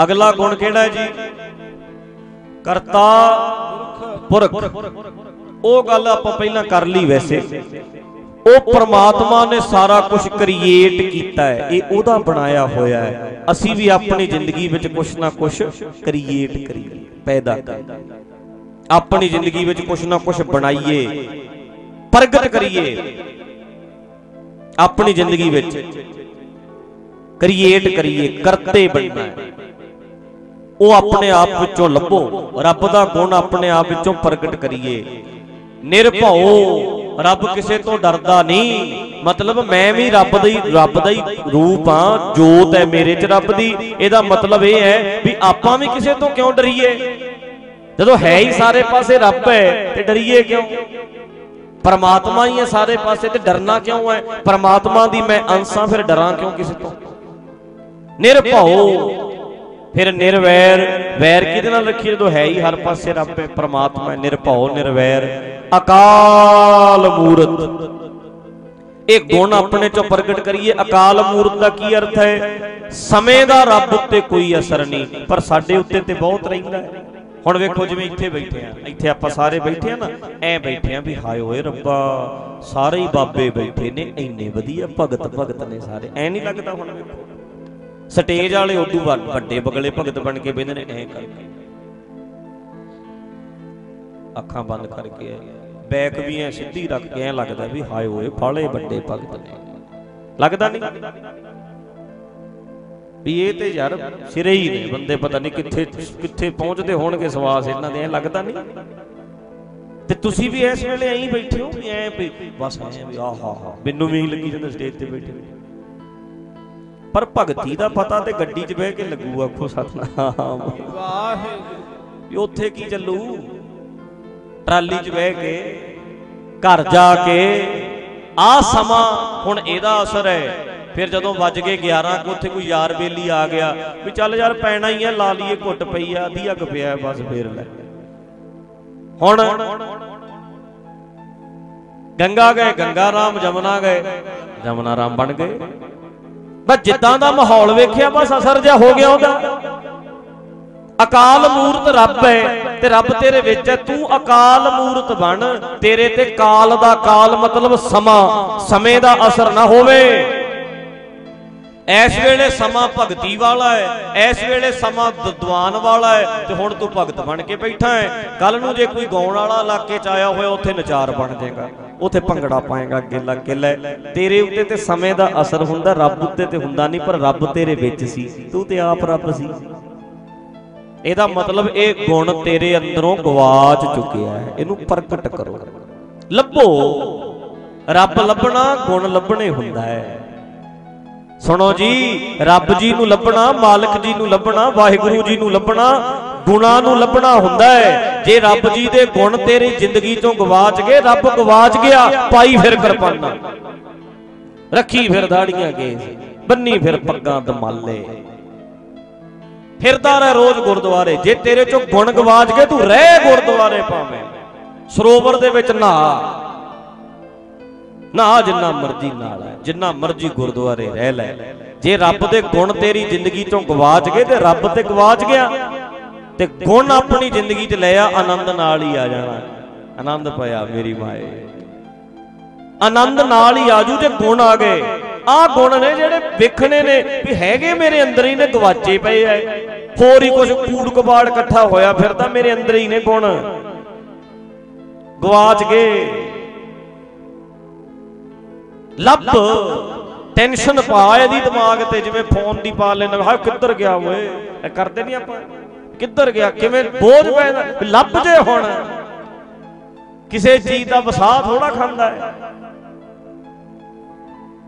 ਅਗਲਾ ਗੁਣ ਕਿਹੜਾ ਹੈ ਜੀ? ਕਰਤਾ ਪੁਰਖ। ਉਹ ਗੱਲ ਆਪਾਂ ਪਹਿਲਾਂ ਕਰ ਲਈ ਵੈਸੇ। ਉਹ ਪ੍ਰਮਾਤਮਾ ਨੇ ਸਾਰਾ ਕੁਝ ਕ੍ਰੀਏਟ ਕੀਤਾ ਹੈ। ਇਹ ਉਹਦਾ ਬਣਾਇਆ ਹੋਇਆ ਹੈ। ਅਸੀਂ ਵੀ ਆਪਣੀ ਜ਼ਿੰਦਗੀ ਵਿੱਚ ਕੁਝ ਨਾ ਕੁਝ ਕ੍ਰੀਏਟ ਕਰੀਏ, ਪੈਦਾ ਕਰੀਏ। ਆਪਣੀ ਜ਼ਿੰਦਗੀ ਵਿੱਚ ਕੁਝ ਨਾ ਕੁਝ ਬਣਾਈਏ, ਪ੍ਰਗਟ ਕਰੀਏ। ਆਪਣੀ ਜ਼ਿੰਦਗੀ ਵਿੱਚ ਕ੍ਰੀਏਟ ਕਰੀਏ, ਕਰਤੇ ਬਣਨਾ ਉਹ ਆਪਣੇ ਆਪ ਵਿੱਚੋਂ ਲੱਭੋ, ਰੱਬ ਦਾ ਗੁਣ ਆਪਣੇ ਆਪ ਵਿੱਚੋਂ ਪ੍ਰਗਟ ਕਰੀਏ। ਨਿਰਭਉ ਰੱਬ ਕਿਸੇ ਤੋਂ ਡਰਦਾ ਨਹੀਂ। ਮਤਲਬ ਮੈਂ ਵੀ ਰੱਬ ਦਾ ਹੀ ਰੱਬ ਦਾ ਹੀ ਰੂਪ ਆ ਜੋਤ ਹੈ ਮੇਰੇ 'ਚ ਰੱਬ ਦੀ। ਇਹਦਾ ਮਤਲਬ ਇਹ ਹੈ ਵੀ ਆਪਾਂ ਵੀ ਕਿਸੇ ਤੋਂ ਕਿਉਂ ਡਰੀਏ? ਜਦੋਂ ਹੈ ਹੀ ਸਾਰੇ ਪਾਸੇ ਰੱਬ ਹੈ, ਤੇ ਡਰੀਏ ਕਿਉਂ? ਪਰਮਾਤਮਾ ਹੀ ਹੈ ਸਾਰੇ ਪਾਸੇ, ਤੇ ਡਰਨਾ ਕਿਉਂ ਹੈ? ਪਰਮਾਤਮਾ ਦੀ ਮੈਂ ਅੰਸਾਂ ਫਿਰ ਡਰਾਂ ਕਿਉਂ ਕਿਸੇ ਤੋਂ? ਨਿਰਭਉ। ਫਿਰ ਨਿਰਵੈਰ, ਵੈਰ ਕਿਹਦੇ ਨਾਲ ਰੱਖੀ? ਜਦੋਂ ਹੈ ਹੀ ਹਰ ਪਾਸੇ ਰੱਬ ਹੈ, ਪਰਮਾਤਮਾ ਹੈ, ਨਿਰਭਉ, ਨਿਰਵੈਰ, ਅਕਾਲ ਮੂਰਤ। ਇਹ ਗੁਣ ਆਪਣੇ ਚੋਂ ਪ੍ਰਗਟ ਕਰੀਏ, ਅਕਾਲ ਮੂਰਤ ਦਾ ਕੀ ਅਰਥ ਹੈ? ਸਮੇਂ ਦਾ ਰੱਬ ਉੱਤੇ ਕੋਈ ਅਸਰ ਨਹੀਂ, ਪਰ ਸਾਡੇ ਉੱਤੇ ਤੇ ਬਹੁਤ ਰਹਿੰਦਾ ਹੈ। ਹੁਣ ਵੇਖੋ ਜਿਵੇਂ ਇੱਥੇ ਬੈਠੇ ਆ, ਇੱਥੇ ਆਪਾਂ ਸਾਰੇ ਬੈਠੇ ਆ ਨਾ, ਐ ਬੈਠੇ ਆ ਵੀ ਹਾਏ ਓਏ ਰੱਬਾ, ਸਾਰੇ ਹੀ ਬਾਬੇ ਬੈਠੇ ਨੇ, ਇੰਨੇ ਵਧੀਆ ਭਗਤ ਭਗਤ ਨੇ ਸਾਰੇ, ਐ ਨਹੀਂ ਲੱਗਦਾ ਹੁਣ ਵੇਖੋ। ਸਟੇਜ ਵਾਲੇ ਉਦੋਂ ਵੱਡੇ ਬਗਲੇ ਭਗਤ ਬਣ ਕੇ ਬੈਠੇ ਨੇ ਐ ਕਰਕੇ ਅੱਖਾਂ ਬੰਦ ਕਰਕੇ ਬੈਕ ਵੀ ਐ ਸਿੱਧੀ ਰੱਖ ਕੇ ਐ ਲੱਗਦਾ ਵੀ ਹਾਏ ਓਏ ਬਾਲੇ ਵੱਡੇ ਭਗਤ ਨੇ। ਲੱਗਦਾ ਨਹੀਂ? ਵੀ ਇਹ ਤੇ ਯਾਰ ਸਿਰੇ ਹੀ ਨੇ, ਬੰਦੇ ਪਤਾ ਨਹੀਂ ਕਿੱਥੇ ਕਿੱਥੇ ਪਹੁੰਚਦੇ ਹੋਣਗੇ ਸਵਾਸ, ਇਹਨਾਂ ਦੇ ਐ ਲੱਗਦਾ ਨਹੀਂ? ਤੇ ਤੁਸੀਂ ਵੀ ਇਸ ਵੇਲੇ ਐਂ ਬੈਠੇ ਹੋ ਵੀ ਐ ਬਸ ਐ ਵੀ ਆਹ ਹਾ ਮੈਨੂੰ ਵੀ ਲੱਗੀ ਜਾਂਦਾ ਸਟੇਜ ਤੇ ਬੈਠੇ। ਪਰ ਭਗਤੀ ਦਾ ਪਤਾ ਤੇ ਗੱਡੀ 'ਚ ਬਹਿ ਕੇ ਲੱਗੂ, ਆਖੋ ਸਤਨਾਮ। ਵਾਹਿਗੁਰੂ ਵੀ ਉੱਥੇ ਕੀ ਚੱਲੂ? ਟਰਾਲੀ 'ਚ ਬਹਿ ਕੇ, ਘਰ ਜਾ ਕੇ ਆ ਸਮਾਂ ਹੁਣ ਇਹਦਾ ਅਸਰ ਹੈ। ਫਿਰ ਜਦੋਂ ਵੱਜ ਗਏ 11 ਕੋ, ਉੱਥੇ ਕੋਈ ਯਾਰ ਬੇਲੀ ਆ ਗਿਆ, ਵੀ ਚੱਲ ਯਾਰ ਪੈਣਾ ਹੀ ਆ, ਲਾ ਲਈਏ ਘੁੱਟ ਪਈ ਆ, ਅੱਧੀ ਅੱਗ ਪਿਆ, ਬਸ ਫੇਰ ਲੈ। ਹੁਣ ਗੰਗਾ ਗਏ, ਗੰਗਾ ਰਾਮ ਜਮਨਾ ਗਏ, ਜਮਨਾ ਰਾਮ ਬਣ ਗਏ। ਬਸ ਜਿੱਦਾਂ ਦਾ ਮਾਹੌਲ ਵੇਖਿਆ, ਬਸ ਅਸਰ ਜਿਹਾ ਹੋ ਗਿਆ ਉਹਦਾ। ਅਕਾਲ ਮੂਰਤ ਰੱਬ ਹੈ ਤੇ ਰੱਬ ਤੇਰੇ ਵਿੱਚ ਹੈ। ਤੂੰ ਅਕਾਲ ਮੂਰਤ ਬਣ, ਤੇਰੇ ਤੇ ਕਾਲ ਦਾ ਕਾਲ ਮਤਲਬ ਸਮਾਂ, ਸਮੇਂ ਦਾ ਅਸਰ ਨਾ ਹੋਵੇ। ਇਸ ਵੇਲੇ ਸਮਾਂ ਭਗਤੀ ਵਾਲਾ ਹੈ ਇਸ ਵੇਲੇ ਸਮਾਂ ਦਦਵਾਨ ਵਾਲਾ ਹੈ ਤੇ ਹੁਣ ਤੂੰ ਭਗਤ ਬਣ ਕੇ ਬੈਠਾ ਹੈ। ਕੱਲ ਨੂੰ ਜੇ ਕੋਈ ਗਾਉਣ ਵਾਲਾ ਇਲਾਕੇ ਚ ਆਇਆ ਹੋਇਆ, ਉੱਥੇ ਨਚਾਰ ਬਣ ਜਾਏਗਾ। ਉੱਥੇ ਭੰਗੜਾ ਪਾਏਗਾ, ਗਿੱਲਾ ਲੱਗ ਤੇਰੇ ਉੱਤੇ ਤੇ ਸਮੇਂ ਦਾ ਅਸਰ ਹੁੰਦਾ, ਰੱਬ ਉੱਤੇ ਤੇ ਹੁੰਦਾ ਨਹੀਂ, ਪਰ ਰੱਬ ਤੇਰੇ ਵਿੱਚ ਸੀ। ਤੂੰ ਤੇ ਆਪ ਰੱਬ ਸੀ। ਇਹਦਾ ਮਤਲਬ ਇਹ ਗੁਣ ਤੇਰੇ ਅੰਦਰੋਂ ਗਵਾਚ ਚੁੱਕਿਆ ਹੈ। ਇਹਨੂੰ ਪ੍ਰਗਟ ਕਰੋ। ਲੱਭੋ। ਰੱਬ ਲੱਭਣਾ, ਗੁਣ ਲੱਭਣੇ ਹੁੰਦਾ ਹੈ। ਸੁਣੋ ਜੀ ਰੱਬ ਜੀ ਨੂੰ ਲੱਭਣਾ ਮਾਲਕ ਜੀ ਨੂੰ ਲੱਭਣਾ ਵਾਹਿਗੁਰੂ ਜੀ ਨੂੰ ਲੱਭਣਾ ਗੁਣਾ ਨੂੰ ਲੱਭਣਾ ਹੁੰਦਾ ਹੈ। ਜੇ ਰੱਬ ਜੀ ਦੇ ਗੁਣ ਤੇਰੀ ਜ਼ਿੰਦਗੀ ਚੋਂ ਗਵਾਚ ਗਏ ਰੱਬ ਗਵਾਚ ਗਿਆ ਪਾਈ ਫਿਰ ਕਿਰਪਾਨਾ। ਰੱਖੀ ਫਿਰ ਦਾੜੀਆਂ ਕੇਸ ਬੰਨੀ ਫਿਰ ਪੱਗਾਂ ਦਮਾਲੇ। ਫਿਰਦਾ ਰਹਿ ਰੋਜ਼ ਗੁਰਦੁਆਰੇ ਜੇ ਤੇਰੇ ਚੋਂ ਗੁਣ ਗਵਾਚ ਗਏ ਤੂੰ ਰਹਿ ਗੁਰਦੁਆਰੇ ਭਾਵੇਂ। ਸਰੋਵਰ ਦੇ ਵਿੱਚ ਨਹਾ। ਨਹਾ ਜਿੰਨਾ ਮਰਜ਼ੀ ਨਾਲ ਹੈ, ਜਿੰਨਾ ਮਰਜ਼ੀ ਗੁਰਦੁਆਰੇ ਰਹਿ ਲੈ। ਜੇ ਰੱਬ ਦੇ ਗੁਣ ਤੇਰੀ ਜ਼ਿੰਦਗੀ ਚੋਂ ਗਵਾਚ ਗਏ ਤੇ ਰੱਬ ਤੇ ਗਵਾਚ ਗਿਆ, ਤੇ ਗੁਣ ਆਪਣੀ ਜ਼ਿੰਦਗੀ 'ਚ ਲਿਆ ਆਨੰਦ ਨਾਲ ਹੀ ਆ ਜਾਣਾ। ਆਨੰਦ ਪਿਆ ਮੇਰੀ ਮਾਏ। ਆਨੰਦ ਨਾਲ ਹੀ ਆਜੂ ਜੇ ਗੁਣ ਆ ਗਏ। ਆਹ ਗੁਣ ਨੇ ਜਿਹੜੇ ਵਿਖਣੇ ਨੇ ਵੀ ਹੈਗੇ ਮੇਰੇ ਅੰਦਰ ਹੀ ਨੇ, ਗਵਾਚੇ ਪਏ ਐ। ਹੋਰ ਹੀ ਕੁਝ ਕੂੜ ਕਬਾੜ ਇਕੱਠਾ ਹੋਇਆ ਫਿਰਦਾ ਮੇਰੇ ਅੰਦਰ ਹੀ ਨੇ ਗੁਣ। ਗਵਾਚ ਗਏ। ਲੱਭ। ਟੈਨਸ਼ਨ ਪਾ ਇਹਦੀ ਦਿਮਾਗ ਤੇ, ਜਿਵੇਂ ਫੋਨ ਦੀ ਪਾ ਲੈਣਾ ਹਾਏ, ਕਿੱਧਰ ਗਿਆ ਓਏ? ਇਹ ਕਰਦੇ ਨਹੀਂ ਆਪਾਂ। ਕਿੱਧਰ ਗਿਆ? ਕਿਵੇਂ ਬੋਝ ਪੈਂਦਾ ਲੱਭ ਜੇ ਹੁਣ। ਕਿਸੇ ਚੀਜ਼ ਦਾ ਵਸਾ ਥੋੜਾ ਖਾਂਦਾ ਹੈ।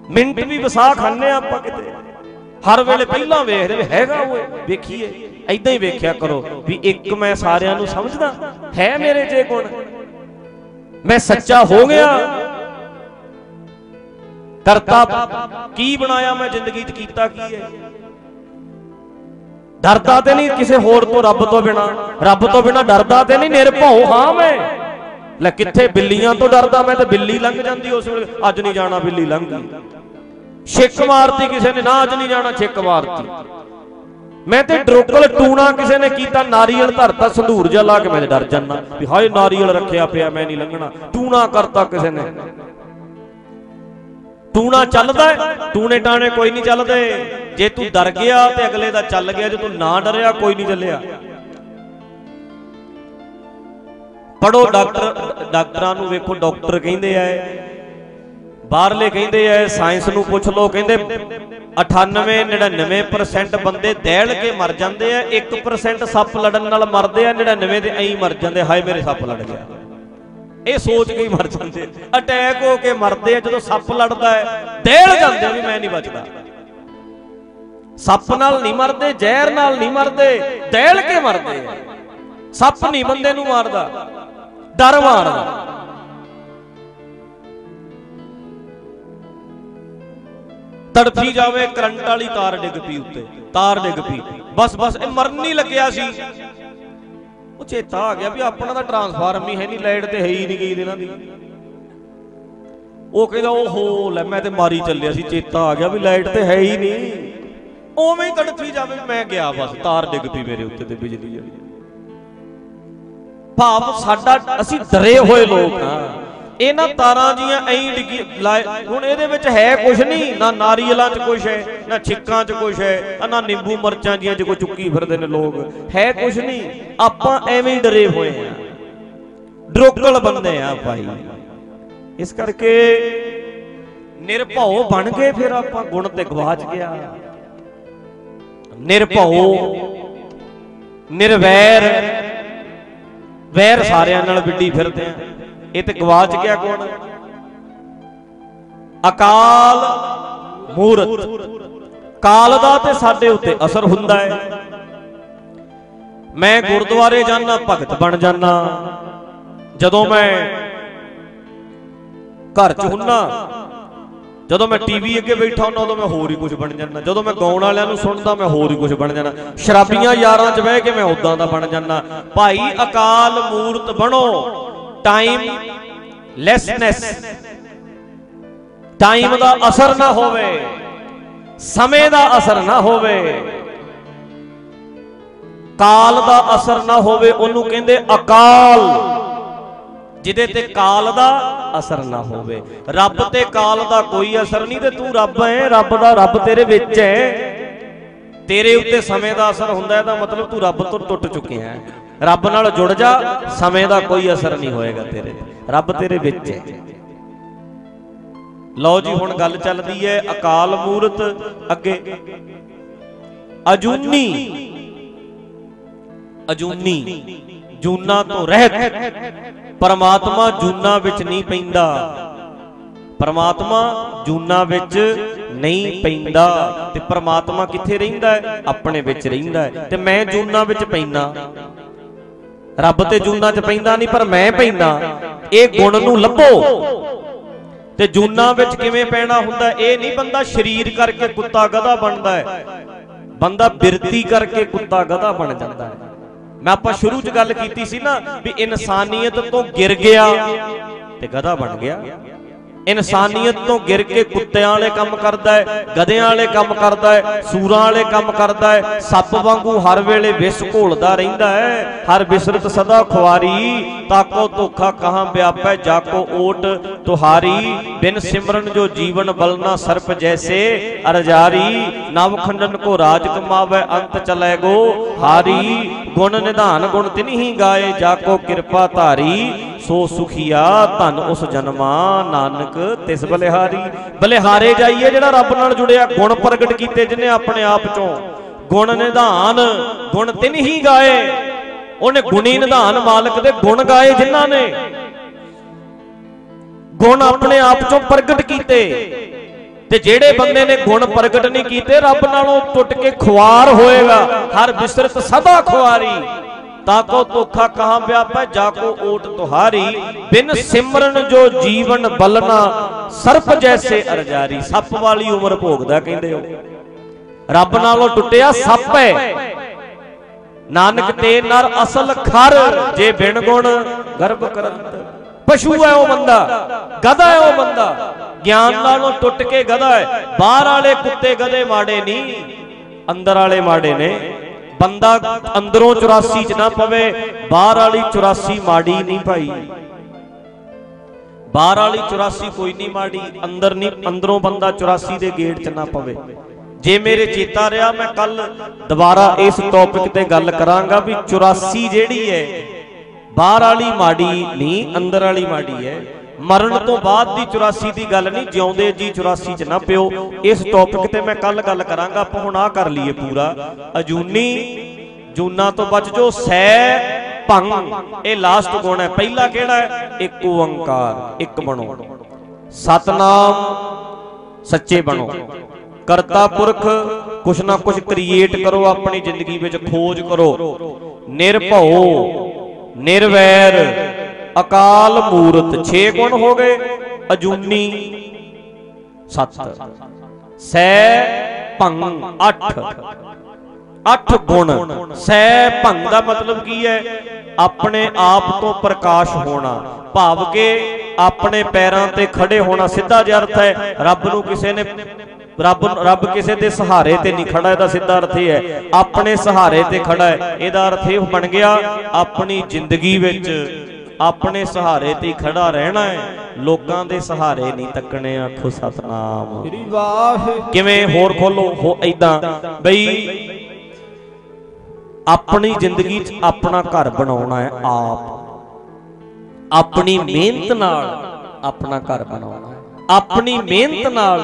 ਮਿੰਟ ਵੀ ਵਸਾ ਖਾਂਦੇ ਆਪਾਂ ਕਿਤੇ। ਹਰ ਵੇਲੇ ਪਹਿਲਾਂ ਵੇਖਦੇ ਵੀ ਹੈਗਾ ਓਏ। ਵੇਖੀਏ। ਐਦਾਂ ਹੀ ਵੇਖਿਆ ਕਰੋ ਵੀ ਇੱਕ ਮੈਂ ਸਾਰਿਆਂ ਨੂੰ ਸਮਝਦਾ। ਹੈ ਮੇਰੇ 'ਚ ਇਹ ਗੁਣ। ਮੈਂ ਸੱਚਾ ਹੋ ਗਿਆ। ਕਰਤਾ ਕੀ ਬਣਾਇਆ ਮੈਂ ਜ਼ਿੰਦਗੀ 'ਚ? ਕੀਤਾ ਕੀ ਹੈ? ਡਰਦਾ ਤੇ ਨਹੀਂ ਕਿਸੇ ਹੋਰ ਤੋਂ, ਰੱਬ ਤੋਂ ਬਿਨਾ। ਰੱਬ ਤੋਂ ਬਿਨਾ ਡਰਦਾ ਤੇ ਨਹੀਂ, ਨਿਰਭਉ ਹਾਂ ਮੈਂ। ਲੈ ਕਿੱਥੇ ਬਿੱਲੀਆਂ ਤੋਂ ਡਰਦਾ ਮੈਂ ਤੇ ਬਿੱਲੀ ਲੰਘ ਜਾਂਦੀ ਉਸ ਵੇਲੇ। ਅੱਜ ਨਹੀਂ ਜਾਣਾ, ਬਿੱਲੀ ਲੰਘ ਗਈ। ਛਿੱਕ ਮਾਰਤੀ ਕਿਸੇ ਨੇ, ਨਾ ਅੱਜ ਨਹੀਂ ਜਾਣਾ, ਛਿੱਕ ਮਾਰਤੀ। ਮੈਂ ਤੇ ਡਰੋਕਲ ਟੂਣਾ ਕਿਸੇ ਨੇ ਕੀਤਾ, ਨਾਰੀਅਲ ਧਰਤਾ, ਸੰਧੂਰ ਜਿਹਾ ਲਾ ਕੇ ਮੈਂ ਤੇ ਡਰ ਜਾਨਾ ਵੀ ਹਾਏ, ਨਾਰੀਅਲ ਰੱਖਿਆ ਪਿਆ, ਮੈਂ ਨਹੀਂ ਲੰਘਣਾ। ਟੂਣਾ ਕਰਤਾ ਕਿਸੇ ਨੇ। ਟੂਣਾ ਚੱਲਦਾ ਟੂਣੇ ਟਾਣੇ ਕੋਈ ਨਹੀਂ ਚੱਲਦੇ। ਜੇ ਤੂੰ ਡਰ ਗਿਆ ਤੇ ਅਗਲੇ ਦਾ ਚੱਲ ਗਿਆ, ਜੇ ਤੂੰ ਨਾ ਡਰਿਆ, ਕੋਈ ਨਹੀਂ ਚੱਲਿਆ। ਪੜੋ ਡਾਕਟਰ, ਡਾਕਟਰਾਂ ਨੂੰ ਵੇਖੋ, ਡਾਕਟਰ ਕਹਿੰਦੇ ਆ ਬਾਹਰਲੇ ਕਹਿੰਦੇ ਆ ਸਾਇੰਸ ਨੂੰ ਪੁੱਛ ਲਓ, ਕਹਿੰਦੇ 98 99% ਬੰਦੇ ਦਹਿਲ ਕੇ ਮਰ ਜਾਂਦੇ ਆ 1% ਸੱਪ ਲੜਨ ਨਾਲ ਮਰਦੇ ਆ 99 ਤੇ ਐਂ ਮਰ ਜਾਂਦੇ, ਹਾਏ ਮੇਰੇ ਸੱਪ ਲੜ ਗਿਆ। ਇਹ ਸੋਚ ਕੇ ਹੀ ਮਰ ਜਾਂਦੇ ਅਟੈਕ ਹੋ ਕੇ ਮਰਦੇ ਆ, ਜਦੋਂ ਸੱਪ ਲੜਦਾ ਹੈ ਦੇਲ ਜਾਂਦੇ ਵੀ ਮੈਂ ਨਹੀਂ ਬਚਦਾ। ਸੱਪ ਨਾਲ ਨਹੀਂ ਮਰਦੇ, ਜ਼ਹਿਰ ਨਾਲ ਨਹੀਂ ਮਰਦੇ, ਦੇਲ ਕੇ ਮਰਦੇ ਆ। ਸੱਪ ਨਹੀਂ ਬੰਦੇ ਨੂੰ ਮਾਰਦਾ, ਡਰ ਮਾਰਦਾ। ਤੜਫੀ ਜਾਵੇ, ਕਰੰਟ ਵਾਲੀ ਤਾਰ ਡਿੱਗ ਪਈ ਉੱਤੇ, ਤਾਰ ਡਿੱਗ ਪਈ। ਬਸ ਬਸ, ਇਹ ਮਰਨ ਨਹੀਂ ਲੱਗਿਆ ਸੀ। ਉਹ ਚੇਤਾ ਆ ਗਿਆ ਵੀ ਆਪਣਾ ਤਾਂ ਟਰਾਂਸਫਾਰਮ ਹੀ ਹੈ ਨਹੀਂ ਲਾਈਟ ਤੇ ਹੈ ਹੀ ਨਹੀਂ ਗਈ ਇਹਨਾਂ ਦੀ। ਉਹ ਕਹਿੰਦਾ, ਓਹੋ, ਲੈ ਮੈਂ ਤੇ ਮਾਰੀ ਚੱਲਿਆ ਸੀ, ਚੇਤਾ ਆ ਗਿਆ ਵੀ ਲਾਈਟ ਤੇ ਹੈ ਹੀ ਨਹੀਂ। ਉਵੇਂ ਹੀ ਤੜਫੀ ਜਾਵੇ, ਮੈਂ ਗਿਆ ਬਸ, ਤਾਰ ਡਿੱਗ ਪਈ ਮੇਰੇ ਉੱਤੇ ਤੇ ਬਿਜਲੀ ਵਾਲੀ। ਭਾਵ ਸਾਡਾ, ਅਸੀਂ ਡਰੇ ਹੋਏ ਲੋਕ ਆ ਇਹਨਾਂ ਤਾਰਾਂ ਜੀਆਂ ਐਂ ਡਿੱਗੀ ਲਾਏ- ਹੁਣ ਇਹਦੇ ਵਿੱਚ ਹੈ ਕੁਝ ਨਹੀਂ, ਨਾ ਨਾਰੀਅਲਾਂ 'ਚ ਕੁਝ ਹੈ, ਨਾ ਛਿੱਕਾਂ 'ਚ ਕੁਝ ਹੈ, ਨਾ ਨਿੰਬੂ ਮਰਚਾਂ ਜੀਆਂ 'ਚ ਕੋਈ ਚੁੱਕੀ ਫਿਰਦੇ ਨੇ ਲੋਕ। ਹੈ ਕੁਝ ਨਹੀਂ, ਆਪਾਂ ਐਵੇਂ ਹੀ ਡਰੇ ਹੋਏ ਆ ਡਰੋਕਲ ਬੰਦੇ ਆ ਭਾਈ। ਇਸ ਕਰਕੇ ਨਿਰਭਉ ਬਣ ਕੇ ਫਿਰ ਆਪਾਂ, ਗੁਣ ਤੇ ਗਵਾਚ ਗਿਆ। ਨਿਰਭਉ, ਨਿਰਵੈਰ, ਵੈਰ ਸਾਰਿਆਂ ਨਾਲ ਵਿੱਢੀ ਫਿਰਦੇ ਆ। ਇਹ ਤੇ ਗਵਾਚ ਗਿਆ ਕੌਣ? ਅਕਾਲ ਮੂਰਤ। ਕਾਲ ਦਾ ਤੇ ਸਾਡੇ ਉੱਤੇ ਅਸਰ ਹੁੰਦਾ ਹੈ। ਮੈਂ ਗੁਰਦੁਆਰੇ ਜਾਣਾ ਭਗਤ ਬਣ ਜਾਣਾ ਜਦੋਂ ਮੈਂ ਘਰ 'ਚ ਹੁੰਨਾ, ਜਦੋਂ ਮੈਂ ਟੀਵੀ ਅੱਗੇ ਬੈਠਾ ਹੁੰਦਾ, ਉਦੋਂ ਮੈਂ ਹੋਰ ਹੀ ਕੁਝ ਬਣ ਜਾਂਦਾ। ਜਦੋਂ ਮੈਂ ਗਾਉਣ ਵਾਲਿਆਂ ਨੂੰ ਸੁਣਦਾ, ਮੈਂ ਹੋਰ ਹੀ ਕੁਝ ਬਣ ਜਾਂਦਾ। ਸ਼ਰਾਬੀਆਂ ਯਾਰਾਂ 'ਚ ਬਹਿ ਕੇ ਮੈਂ ਉਦਾਂ ਦਾ ਬਣ ਜਾਂਦਾ। ਭਾਈ ਅਕਾਲ ਮੂਰਤ ਬਣੋ। ਟਾਈਮ ਲੈਸਨੈਸ ਟਾਈਮ ਦਾ ਅਸਰ ਨਾ ਹੋਵੇ। ਸਮੇਂ ਦਾ ਅਸਰ ਨਾ ਹੋਵੇ। ਕਾਲ ਦਾ ਅਸਰ ਨਾ ਹੋਵੇ, ਉਹਨੂੰ ਕਹਿੰਦੇ ਅਕਾਲ। ਜਿਹਦੇ ਤੇ ਕਾਲ ਦਾ ਅਸਰ ਨਾ ਹੋਵੇ। ਰੱਬ ਤੇ ਕਾਲ ਦਾ ਕੋਈ ਅਸਰ ਨਹੀਂ ਤੇ ਤੂੰ ਰੱਬ ਹੈ ਰੱਬ ਦਾ ਰੱਬ ਤੇਰੇ ਵਿੱਚ ਹੈ ਤੇਰੇ ਉੱਤੇ ਸਮੇਂ ਦਾ ਅਸਰ ਹੁੰਦਾ ਹੈ ਤਾਂ ਮਤਲਬ ਤੂੰ ਰੱਬ ਤੋਂ ਟੁੱਟ ਚੁੱਕਿਆ ਹੈ। ਰੱਬ ਨਾਲ ਜੁੜ ਜਾ, ਸਮੇਂ ਦਾ ਕੋਈ ਅਸਰ ਨਹੀਂ ਹੋਏਗਾ ਤੇਰੇ। ਤੇ ਰੱਬ ਤੇਰੇ ਵਿੱਚ ਹੈ। ਲਓ ਜੀ, ਹੁਣ ਗੱਲ ਚੱਲਦੀ ਹੈ ਅਕਾਲ ਮੂਰਤ ਅੱਗੇ। ਅਜੂਨੀ। ਅਜੂਨੀ, ਜੂਨਾ ਤੋਂ ਰਹਿਤ। ਪਰਮਾਤਮਾ ਜੂਨਾ ਵਿੱਚ ਨਹੀਂ ਪੈਂਦਾ। ਪਰਮਾਤਮਾ ਜੂਨਾ ਵਿੱਚ ਨਹੀਂ ਪੈਂਦਾ। ਤੇ ਪਰਮਾਤਮਾ ਕਿੱਥੇ ਰਹਿੰਦਾ ਹੈ? ਆਪਣੇ ਵਿੱਚ ਰਹਿੰਦਾ ਹੈ। ਤੇ ਮੈਂ ਜੂਨਾ ਵਿੱਚ ਪੈਂਦਾ। ਰੱਬ ਤੇ ਜੂਨਾ 'ਚ ਪੈਂਦਾ ਨਹੀਂ, ਪਰ ਮੈਂ ਪੈਂਦਾ। ਇਹ ਗੁਣ ਨੂੰ ਲੱਭੋ। ਤੇ ਜੂਨਾ ਵਿੱਚ ਕਿਵੇਂ ਪੈਣਾ ਹੁੰਦਾ, ਇਹ ਨਹੀਂ ਬੰਦਾ ਸ਼ਰੀਰ ਕਰਕੇ ਕੁੱਤਾ ਗਧਾ ਬਣਦਾ ਹੈ। ਬੰਦਾ ਬਿਰਤੀ ਕਰਕੇ ਕੁੱਤਾ ਗਧਾ ਬਣ ਜਾਂਦਾ ਹੈ। ਮੈਂ ਆਪਾਂ ਸ਼ੁਰੂ 'ਚ ਗੱਲ ਕੀਤੀ ਸੀ ਨਾ, ਵੀ ਇਨਸਾਨੀਅਤ ਤੋਂ ਗਿਰ ਗਿਆ ਤੇ ਗਧਾ ਬਣ ਗਿਆ। ਇਨਸਾਨੀਅਤ ਤੋਂ ਗਿਰ ਕੇ ਕੁੱਤਿਆਂ ਵਾਲੇ ਕੰਮ ਕਰਦਾ ਹੈ, ਗਧਿਆਂ ਵਾਲੇ ਕੰਮ ਕਰਦਾ ਹੈ, ਸੂਰਾਂ ਵਾਲੇ ਕੰਮ ਕਰਦਾ ਹੈ, ਸੱਪ ਵਾਂਗੂ ਹਰ ਵੇਲੇ ਵਿਸ ਘੋਲਦਾ ਰਹਿੰਦਾ ਹੈ, ਹਰ ਬਿਸਰਤ ਸਦਾ ਖੁਆਰੀ, ਤਾਕੋ ਧੋਖਾ ਕਹਾਂ ਵਿਆਪੈ, ਜਾਕੋ ਓਟ ਤੁਹਾਰੀ, ਬਿਨ ਸਿਮਰਨ ਜੋ ਜੀਵਨ ਬਲਨਾ ਸਰਪ ਜੈਸੇ, ਅਰਜਾਰੀ, ਨਵ ਖੰਡਨ ਕੋ ਰਾਜ ਕਮਾਵੇ, ਅੰਤ ਚਲੇ ਗੋ, ਹਾਰੀ, ਗੁਣ ਨਿਧਾਨ ਗੁਣ ਤਿਨਹੀ ਗਾਏ, ਜਾਕੋ ਕਿਰਪਾ ਧਾਰੀ, ਸੋ ਸੁਖੀਆ ਧਨ ਉਸ ਜਨਮਾ, ਨਾਨਕ ਤਿਸ ਬਲਿਹਾਰੀ। ਬਲਿਹਾਰੇ ਜਾਈਏ ਜਿਹੜਾ ਰੱਬ ਨਾਲ ਜੁੜਿਆ ਗੁਣ ਪ੍ਰਗਟ ਕੀਤੇ ਜਿਨੇ ਆਪਣੇ ਆਪ ਚੋਂ। ਗੁਣ ਨਿਧਾਨ ਗੁਣ ਤਿਨ ਹੀ ਗਾਏ। ਉਹਨੇ ਗੁਣੀ ਨਿਧਾਨ ਮਾਲਕ ਦੇ ਗੁਣ ਗਾਏ ਜਿਨ੍ਹਾਂ ਨੇ। ਗੁਣ ਆਪਣੇ ਆਪ ਚੋਂ ਪ੍ਰਗਟ ਕੀਤੇ। ਤੇ ਜਿਹੜੇ ਬੰਦੇ ਨੇ ਗੁਣ ਪ੍ਰਗਟ ਨਹੀਂ ਕੀਤੇ ਰੱਬ ਨਾਲੋਂ ਟੁੱਟ ਕੇ ਖੁਆਰ ਹੋਏਗਾ। ਹਰ ਬਿਸਰਤ ਸਦਾ ਖੁਆਰੀ। ਤਾਕੋ ਧੋਖਾ ਕਹਾਂ ਵਿਆਪੈ ਜਾਕੋ ਓਟ ਤੁਹਾਰੀ। ਬਿਨ ਸਿਮਰਨ ਜੋ ਜੀਵਨ ਬਲਨਾ, ਸਰਪ ਜੈਸੇ ਅਰਜਾਰੀ। ਸੱਪ ਵਾਲੀ ਉਮਰ ਭੋਗਦਾ ਕਹਿੰਦੇ ਹੋ। ਰੱਬ ਨਾਲੋਂ ਟੁੱਟਿਆ ਸੱਪ ਹੈ। ਨਾਨਕ ਤੇ ਨਰ ਅਸਲ ਖਰ, ਜੇ ਬਿਨ ਗੁਣ ਗਰਭ ਕਰੰਤ। ਪਸ਼ੂ ਹੈ ਉਹ ਬੰਦਾ, ਗਧਾ ਹੈ ਉਹ ਬੰਦਾ। ਗਿਆਨ ਨਾਲੋਂ ਟੁੱਟ ਕੇ ਗਧਾ ਹੈ। ਬਾਹਰ ਵਾਲੇ ਕੁੱਤੇ ਗਧੇ ਮਾੜੇ ਨਹੀਂ, ਅੰਦਰ ਵਾਲੇ ਮਾੜੇ ਨੇ। ਬੰਦਾ ਅੰਦਰੋਂ 84 ਚ ਨਾ ਪਵੇ, ਬਾਹਰ ਵਾਲੀ 84 ਮਾੜੀ ਨਹੀਂ ਭਾਈ। ਬਾਹਰ ਵਾਲੀ 84 ਕੋਈ ਨਹੀਂ ਮਾੜੀ, ਅੰਦਰ ਨਹੀਂ ਅੰਦਰੋਂ ਬੰਦਾ 84 ਦੇ ਗੇਟ 'ਚ ਨਾ ਪਵੇ। ਜੇ ਮੇਰੇ ਚੇਤਾ ਰਿਹਾ, ਮੈਂ ਕੱਲ ਦੁਬਾਰਾ ਇਸ ਟੌਪਿਕ ਤੇ ਗੱਲ ਕਰਾਂਗਾ ਵੀ 84 ਜਿਹੜੀ ਹੈ, ਬਾਹਰ ਵਾਲੀ ਮਾੜੀ ਨਹੀਂ ਅੰਦਰ ਵਾਲੀ ਮਾੜੀ ਹੈ। ਮਰਨ ਤੋਂ ਬਾਅਦ ਦੀ 84 ਦੀ ਗੱਲ ਨਹੀਂ, ਜਿਉਂਦੇ ਜੀ 84 ਚ ਨਾ ਪਿਓ, ਇਸ ਟੌਪਿਕ ਤੇ ਮੈਂ ਕੱਲ ਗੱਲ ਕਰਾਂਗਾ, ਆਪਾਂ ਹੁਣ ਆ ਕਰ ਲਈਏ ਪੂਰਾ। ਅਜੂਨੀ ਜੂਨਾ ਤੋਂ ਬਚ ਜੋ, ਸੈ ਭੰਗ, ਇਹ ਲਾਸਟ ਗੁਣ ਹੈ। ਪਹਿਲਾ ਕਿਹੜਾ ਹੈ? ਇੱਕ ਓੰਕਾਰ, ਇੱਕ ਬਣੋ। ਸਤਨਾਮ ਸੱਚੇ ਬਣੋ। ਕਰਤਾ ਪੁਰਖ, ਕੁਛ ਨਾ ਕੁਛ ਕ੍ਰੀਏਟ ਕਰੋ, ਆਪਣੀ ਜ਼ਿੰਦਗੀ ਵਿੱਚ ਖੋਜ ਕਰੋ। ਨਿਰਭਉ, ਨਿਰਵੈਰ ਅਕਾਲ ਮੂਰਤ 6 ਗੁਣ ਹੋ ਗਏ, ਅਜੂਨੀ 7 ਸੈ ਭੰਗ 8 ਅੱਠ ਗੁਣ। ਸੈ ਭੰਗ ਦਾ ਮਤਲਬ ਕੀ ਹੈ? ਆਪਣੇ ਆਪ ਤੋਂ ਪ੍ਰਕਾਸ਼ ਹੋਣਾ। ਭਾਵ ਕੇ ਆਪਣੇ ਪੈਰਾਂ ਤੇ ਖੜੇ ਹੋਣਾ ਸਿੱਧਾ ਜਿਹਾ ਅਰਥ ਹੈ, ਰੱਬ ਨੂੰ ਕਿਸੇ ਨੇ ਰੱਬ ਰੱਬ ਕਿਸੇ ਦੇ ਸਹਾਰੇ ਤੇ ਨਹੀਂ ਖੜਾ, ਇਹਦਾ ਸਿੱਧਾ ਅਰਥ ਇਹ ਹੈ। ਆਪਣੇ ਸਹਾਰੇ ਤੇ ਖੜਾ ਹੈ। ਇਹਦਾ ਅਰਥ ਇਹ ਬਣ ਗਿਆ, ਆਪਣੀ ਜ਼ਿੰਦਗੀ ਵਿੱਚ ਆਪਣੇ ਸਹਾਰੇ ਤੇ ਖੜਾ ਰਹਿਣਾ ਹੈ। ਲੋਕਾਂ ਦੇ ਸਹਾਰੇ ਨਹੀਂ ਤੱਕਣੇ ਆਖੋ ਸਤਨਾਮ। ਸ੍ਰੀ ਵਾਹਿਗੁਰੂ। ਕਿਵੇਂ? ਹੋਰ ਖੋਲੋ ਹੋ ਐਦਾਂ ਬਈ ਆਪਣੀ ਜ਼ਿੰਦਗੀ 'ਚ ਆਪਣਾ ਘਰ ਬਣਾਉਣਾ ਹੈ ਆਪ। ਆਪਣੀ ਮਿਹਨਤ ਨਾਲ ਆਪਣਾ ਘਰ ਬਣਾਉਣਾ ਆਪਣੀ ਮਿਹਨਤ ਨਾਲ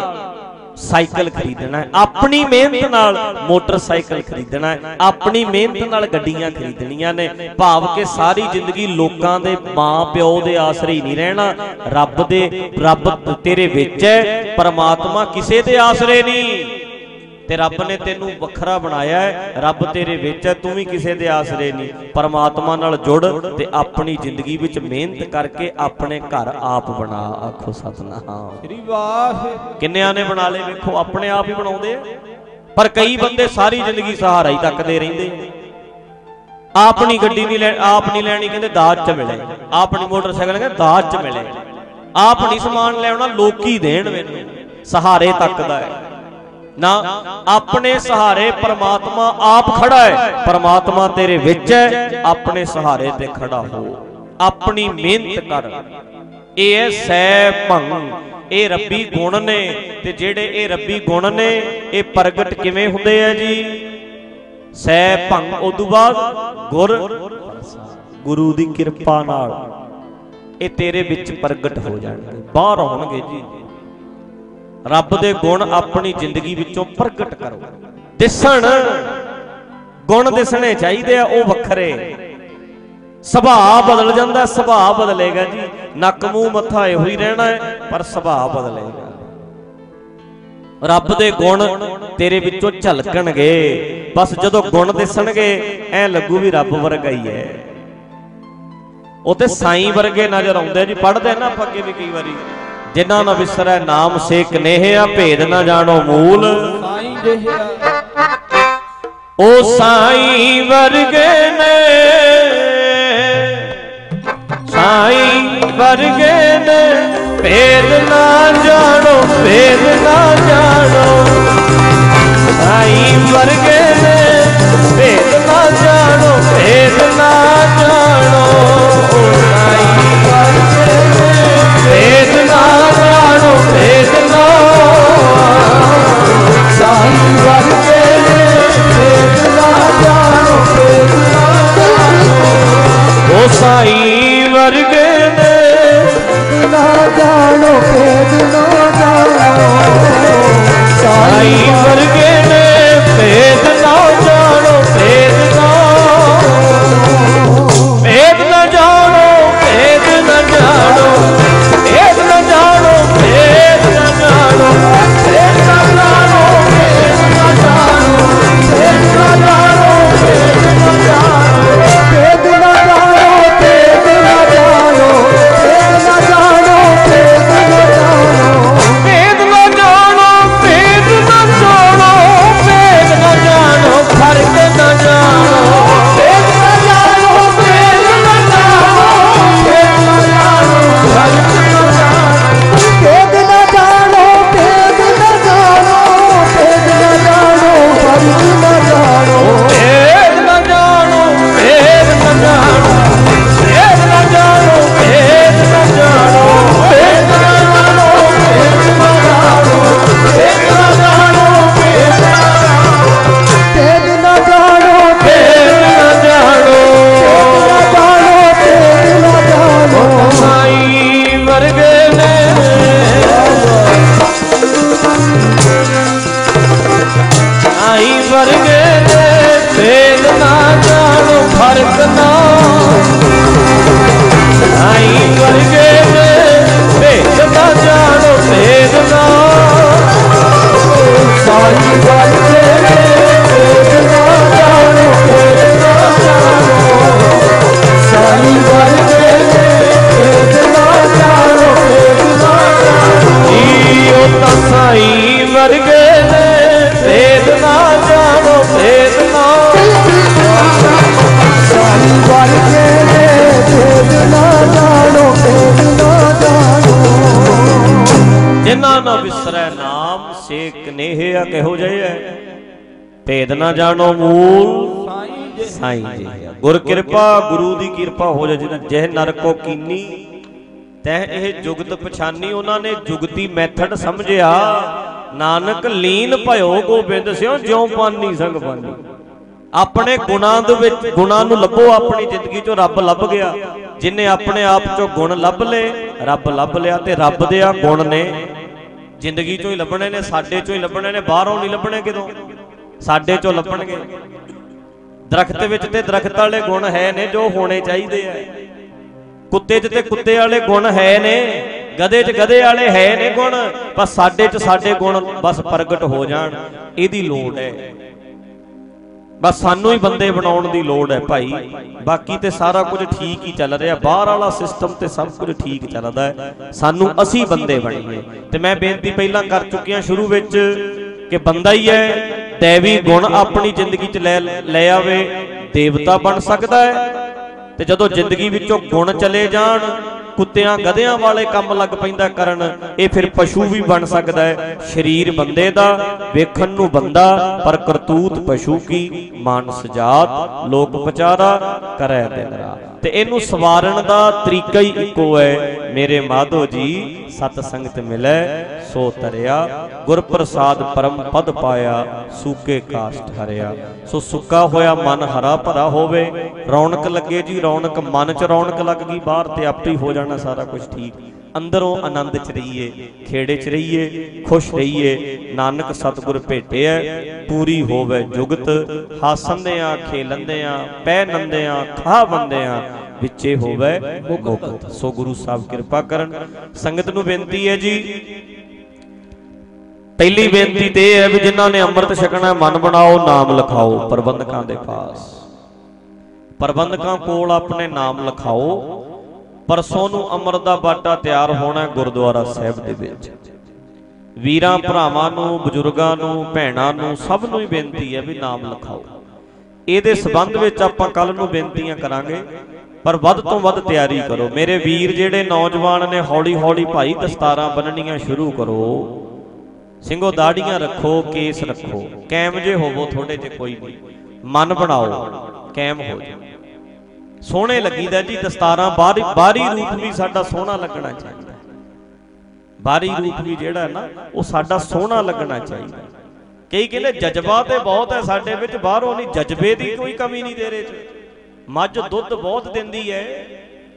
ਸਾਈਕਲ ਖਰੀਦਣਾ ਹੈ। ਆਪਣੀ ਮਿਹਨਤ ਨਾਲ ਮੋਟਰਸਾਈਕਲ ਖਰੀਦਣਾ ਹੈ। ਆਪਣੀ ਮਿਹਨਤ ਨਾਲ ਗੱਡੀਆਂ ਖਰੀਦਣੀਆਂ ਨੇ। ਭਾਵ ਕਿ ਸਾਰੀ ਜ਼ਿੰਦਗੀ ਲੋਕਾਂ ਦੇ ਮਾਂ ਪਿਓ ਦੇ ਆਸਰੇ ਹੀ ਨਹੀਂ ਰਹਿਣਾ। ਰੱਬ ਦੇ, ਰੱਬ ਤੇਰੇ ਵਿੱਚ ਹੈ। ਪਰਮਾਤਮਾ ਕਿਸੇ ਦੇ ਆਸਰੇ ਨਹੀਂ। ਤੇ ਰੱਬ ਨੇ ਤੈਨੂੰ ਵੱਖਰਾ ਬਣਾਇਆ ਹੈ। ਰੱਬ ਤੇਰੇ ਵਿੱਚ ਹੈ ਤੂੰ ਵੀ ਕਿਸੇ ਦੇ ਆਸਰੇ ਨਹੀਂ। ਪਰਮਾਤਮਾ ਨਾਲ ਜੁੜ ਤੇ ਆਪਣੀ ਜ਼ਿੰਦਗੀ ਵਿੱਚ ਮਿਹਨਤ ਕਰਕੇ ਆਪਣੇ ਘਰ ਆਪ ਬਣਾ ਆਖੋ ਸਤਨਾਮ। ਸ੍ਰੀ ਵਾਹਿਗੁਰੂ। ਕਿੰਨਿਆਂ ਨੇ ਬਣਾ ਲਏ? ਵੇਖੋ ਆਪਣੇ ਆਪ ਹੀ ਬਣਾਉਂਦੇ ਆ। ਪਰ ਕਈ ਬੰਦੇ ਸਾਰੀ ਜ਼ਿੰਦਗੀ ਸਹਾਰਾ ਹੀ ਤੱਕਦੇ ਰਹਿੰਦੇ ਆਪਣੀ ਗੱਡੀ ਨਹੀਂ ਲੈ ਆਪ ਨਹੀਂ ਲੈਣੀ ਕਹਿੰਦੇ ਦਾਜ 'ਚ ਮਿਲੇ। ਆਪਣੀ ਮੋਟਰਸਾਈਕਲ ਕਹਿੰਦੇ ਦਾਜ 'ਚ ਮਿਲੇ। ਆਪ ਨਹੀਂ ਸਮਾਨ ਲੈਣਾ ਲੋਕੀ ਦੇਣ ਮੈਨੂੰ। ਸਹਾਰੇ ਤੱਕਦਾ ਹੈ। ਨਾ, ਆਪਣੇ ਸਹਾਰੇ ਪਰਮਾਤਮਾ ਆਪ ਖੜਾ ਹੈ। ਪਰਮਾਤਮਾ ਤੇਰੇ ਵਿੱਚ ਹੈ, ਆਪਣੇ ਸਹਾਰੇ ਤੇ ਖੜਾ ਹੋ। ਆਪਣੀ ਮਿਹਨਤ ਕਰ। ਇਹ ਹੈ ਸੈ ਭੰਗ ਇਹ ਰੱਬੀ ਗੁਣ ਨੇ ਤੇ ਜਿਹੜੇ ਇਹ ਰੱਬੀ ਗੁਣ ਨੇ, ਇਹ ਪ੍ਰਗਟ ਕਿਵੇਂ ਹੁੰਦੇ ਆ ਜੀ? ਸੈ ਭੰਗ ਉਦੋਂ ਬਾਅਦ ਗੁਰ ਗੁਰੂ ਦੀ ਕਿਰਪਾ ਨਾਲ ਇਹ ਤੇਰੇ ਵਿੱਚ ਪ੍ਰਗਟ ਹੋ ਜਾਣਗੇ। ਬਾਹਰ ਆਉਣਗੇ ਜੀ। ਰੱਬ ਦੇ ਗੁਣ ਆਪਣੀ ਜ਼ਿੰਦਗੀ ਵਿੱਚੋਂ ਪ੍ਰਗਟ ਕਰੋ। ਦਿਸਣ, ਗੁਣ ਦਿਸਣੇ ਚਾਹੀਦੇ ਆ, ਉਹ ਵੱਖਰੇ। ਸੁਭਾਅ ਬਦਲ ਜਾਂਦਾ, ਸੁਭਾਅ ਬਦਲੇਗਾ ਜੀ। ਨੱਕ ਮੂੰਹ ਮੱਥਾ ਇਹੋ ਹੀ ਰਹਿਣਾ ਹੈ, ਪਰ ਸੁਭਾਅ ਬਦਲੇਗਾ। ਰੱਬ ਦੇ ਗੁਣ ਤੇਰੇ ਵਿੱਚੋਂ ਝਲਕਣਗੇ। ਬਸ ਜਦੋਂ ਗੁਣ ਦਿਸਣਗੇ, ਐ ਲੱਗੂ ਵੀ ਰੱਬ ਵਰਗਾ ਹੀ ਹੈ। ਉਹ ਤੇ ਸਾਈਂ ਵਰਗੇ ਨਜ਼ਰ ਆਉਂਦੇ ਜੀ ਪੜਦੇ ਨਾ ਆਪਾਂ ਅੱਗੇ ਵੀ ਕਈ ਵਾਰੀ। ਜਿਨ੍ਹਾਂ ਨਾ ਵਿਸਰੈ ਨਾਮ ਸੇ ਕਨੇਹਿਆ, ਭੇਦ ਨਾ ਜਾਣੋ ਮੂਲ। ਸਾਈਂ ਜਿਹਾ ਉਹ ਸਾਈਂ ਵਰਗੇ ਨੇ। ਸਾਈਂ ਵਰਗੇ ਨੇ। ਭੇਦ ਨਾ ਜਾਣੋ, ਭੇਦ ਨਾ ਜਾਣੋ। ਸਾਈਂ ਵਰਗੇ ਸਾਈਂ ਵਰਗੇ ਨੇ। ਨਾ ਜਾਣੋ ਭੇਦ ਨਾ ਜਾਣੋ। ਸਾਈਂ ਵਰਗੇ ਨਾ ਜਾਣੋ ਮੂਲ, ਸਾਈਂ ਜੀ। ਗੁਰ ਕਿਰਪਾ, ਗੁਰੂ ਦੀ ਕਿਰਪਾ ਹੋ ਜਾ ਜਿਹਨਾਂ ਜਹ ਨਰਕੋ ਕੀਨੀ। ਤਹ ਇਹ ਜੁਗਤ ਪਛਾਨੀ ਉਹਨਾਂ ਨੇ ਜੁਗਤੀ ਮੈਥਡ ਸਮਝਿਆ। ਨਾਨਕ ਲੀਨ ਭਇਓ ਗੋਬਿੰਦ ਸਿਓ, ਜਿਉ ਪਾਨੀ ਸੰਗ ਪਾਨੀ। ਆਪਣੇ ਗੁਣਾਂ ਦੇ ਵਿੱਚ ਗੁਣਾਂ ਨੂੰ ਲੱਭੋ, ਆਪਣੀ ਜ਼ਿੰਦਗੀ ਚੋਂ ਰੱਬ ਲੱਭ ਗਿਆ। ਜਿਨੇ ਆਪਣੇ ਆਪ ਚੋਂ ਗੁਣ ਲੱਭ ਲਏ, ਰੱਬ ਲੱਭ ਲਿਆ ਤੇ ਰੱਬ ਦੇ ਆ ਗੁਣ ਨੇ। ਜ਼ਿੰਦਗੀ ਚੋਂ ਹੀ ਲੱਭਣੇ ਨੇ, ਸਾਡੇ ਚੋਂ ਹੀ ਲੱਭਣੇ ਨੇ, ਬਾਹਰੋਂ ਨਹੀਂ ਲੱਭਣੇ ਕਿਦੋਂ ਸਾਡੇ ਚੋਂ ਲੱਭਣਗੇ। ਦਰਖਤ ਵਿੱਚ ਤੇ ਦਰਖਤ ਵਾਲੇ ਗੁਣ ਹੈ ਨੇ ਜੋ ਹੋਣੇ ਚਾਹੀਦੇ ਆ। ਕੁੱਤੇ 'ਚ ਤੇ ਕੁੱਤੇ ਵਾਲੇ ਗੁਣ ਹੈ ਨੇ ਗਧੇ 'ਚ ਗਧੇ ਵਾਲੇ ਹੈ ਨੇ ਗੁਣ ਬਸ ਸਾਡੇ 'ਚ ਸਾਡੇ ਗੁਣ ਬਸ ਪ੍ਰਗਟ ਹੋ ਜਾਣ ਇਹਦੀ ਲੋੜ ਹੈ। ਬਸ ਸਾਨੂੰ ਹੀ ਬੰਦੇ ਬਣਾਉਣ ਦੀ ਲੋੜ ਹੈ ਭਾਈ। ਬਾਕੀ ਤੇ ਸਾਰਾ ਕੁਝ ਠੀਕ ਹੀ ਚੱਲ ਰਿਹਾ ਬਾਹਰ ਵਾਲਾ ਸਿਸਟਮ ਤੇ ਸਭ ਕੁਝ ਠੀਕ ਚੱਲਦਾ ਹੈ। ਸਾਨੂੰ ਅਸੀਂ ਬੰਦੇ ਬਣੀਏ। ਤੇ ਮੈਂ ਬੇਨਤੀ ਪਹਿਲਾਂ ਕਰ ਚੁੱਕਿਆ ਸ਼ੁਰੂ ਵਿੱਚ ਕਿ ਬੰਦਾ ਹੀ ਹੈ ਦੇਵੀ ਗੁਣ ਆਪਣੀ ਜ਼ਿੰਦਗੀ 'ਚ ਲੈ ਲੈ ਆਵੇ, ਦੇਵਤਾ ਬਣ ਸਕਦਾ ਹੈ। ਤੇ ਜਦੋਂ ਜ਼ਿੰਦਗੀ ਵਿੱਚੋਂ ਗੁਣ ਚਲੇ ਜਾਣ, ਕੁੱਤਿਆਂ ਗਧਿਆਂ ਵਾਲੇ ਕੰਮ ਲੱਗ ਪੈਂਦਾ ਕਰਨ, ਇਹ ਫਿਰ ਪਸ਼ੂ ਵੀ ਬਣ ਸਕਦਾ ਹੈ। ਸਰੀਰ ਬੰਦੇ ਦਾ, ਵੇਖਣ ਨੂੰ ਬੰਦਾ, ਪਰ ਕਰਤੂਤ ਪਸ਼ੂ ਕੀ? ਮਾਨਸ ਜਾਤ, ਲੋਕ ਵਿਚਾਰਾ ਕਰੈ ਦਿਨ ਤੇ ਇਹਨੂੰ ਸਵਾਰਨ ਦਾ ਤਰੀਕਾ ਹੀ ਇੱਕੋ ਹੈ। ਮੇਰੇ ਮਾਧੋ ਜੀ, ਸਤ ਸੰਗਤ ਮਿਲੈ ਸੋ ਤਰਿਆ ਗੁਰ ਪ੍ਰਸਾਦ ਪਰਮ ਪਦ ਪਾਇਆ, ਸੂਕੇ ਕਾਸ਼ਟ ਹਰਿਆ। ਸੋ ਸੁੱਕਾ ਹੋਇਆ ਮਨ ਹਰਾ ਭਰਾ ਹੋਵੇ, ਰੌਣਕ ਲੱਗੇ ਜੀ ਰੌਣਕ, ਮਨ 'ਚ ਰੌਣਕ ਲੱਗ ਗਈ, ਬਾਹਰ ਤੇ ਆਪੇ ਹੀ ਹੋ ਜਾਣਾ ਸਾਰਾ ਕੁਝ ਠੀਕ। ਅੰਦਰੋਂ ਆਨੰਦ 'ਚ ਰਹੀਏ, ਖੇੜੇ 'ਚ ਰਹੀਏ, ਖੁਸ਼ ਰਹੀਏ, ਨਾਨਕ ਸਤਿਗੁਰ ਭੇਟਿਆ ਪੂਰੀ ਹੋਵੇ ਜੁਗਤ। ਹਾਸੰਦਿਆਂ, ਖੇਲੰਦਿਆਂ, ਪੈ ਨੰਦਿਆਂ, ਖਾ ਬੰਦਿਆਂ ਵਿੱਚੇ ਹੋਵੇ ਮੁਕਤ। ਸੋ ਗੁਰੂ ਸਾਹਿਬ ਕਿਰਪਾ ਕਰਨ। ਸੰਗਤ ਨੂੰ ਬੇਨਤੀ ਹੈ ਜੀ ਪਹਿਲੀ ਬੇਨਤੀ ਤੇ ਇਹ ਹੈ ਵੀ ਜਿਨ੍ਹਾਂ ਨੇ ਅੰਮ੍ਰਿਤ ਛਕਣਾ ਮਨ ਬਣਾਓ, ਨਾਮ ਲਿਖਾਓ, ਪ੍ਰਬੰਧਕਾਂ ਦੇ ਪਾਸ ਪ੍ਰਬੰਧਕਾਂ ਕੋਲ ਆਪਣੇ ਨਾਮ ਲਿਖਾਓ ਪਰਸੋਂ ਨੂੰ ਅੰਮ੍ਰਿਤ ਦਾ ਬਾਟਾ ਤਿਆਰ ਹੋਣਾ ਗੁਰਦੁਆਰਾ ਸਾਹਿਬ ਦੇ ਵਿੱਚ। ਵੀਰਾਂ ਭਰਾਵਾਂ ਨੂੰ, ਬਜ਼ੁਰਗਾਂ ਨੂੰ, ਭੈਣਾਂ ਨੂੰ ਸਭ ਨੂੰ ਹੀ ਬੇਨਤੀ ਹੈ ਵੀ ਨਾਮ ਲਿਖਾਓ। ਇਹਦੇ ਸਬੰਧ ਵਿੱਚ ਆਪਾਂ ਕੱਲ ਨੂੰ ਬੇਨਤੀਆਂ ਕਰਾਂਗੇ, ਪਰ ਵੱਧ ਤੋਂ ਵੱਧ ਤਿਆਰੀ ਕਰੋ। ਮੇਰੇ ਵੀਰ ਜਿਹੜੇ ਨੌਜਵਾਨ ਨੇ ਹੌਲੀ ਹੌਲੀ ਭਾਈ ਦਸਤਾਰਾਂ ਬੰਨਣੀਆਂ ਸ਼ੁਰੂ ਕਰੋ। ਸਿੰਘੋ ਦਾੜੀਆਂ ਰੱਖੋ, ਕੇਸ ਰੱਖੋ। ਕੈਮ ਜੇ ਹੋਵੋ ਥੋੜੇ ਜੇ ਕੋਈ ਨਹੀਂ। ਮਨ ਬਣਾਓ, ਕੈਮ ਹੋ ਜਾਓ। ਸੋਹਣੇ ਲੱਗੀਦਾ ਜੀ ਦਸਤਾਰਾਂ ਬਾਹਰੀ ਬਾਹਰੀ ਰੂਪ ਵੀ ਸਾਡਾ ਸੋਹਣਾ ਲੱਗਣਾ ਚਾਹੀਦਾ। ਬਾਹਰੀ ਰੂਪ ਵੀ ਜਿਹੜਾ ਨਾ, ਉਹ ਸਾਡਾ ਸੋਹਣਾ ਲੱਗਣਾ ਚਾਹੀਦਾ। ਕਈ ਕਹਿੰਦੇ, ਜਜ਼ਬਾ ਤੇ ਬਹੁਤ ਹੈ ਸਾਡੇ ਵਿੱਚ, ਬਾਹਰੋਂ ਨਹੀਂ, ਜਜ਼ਬੇ ਦੀ ਕੋਈ ਕਮੀ ਨਹੀਂ ਤੇਰੇ 'ਚ। ਮੱਝ ਦੁੱਧ ਬਹੁਤ ਦਿੰਦੀ ਹੈ,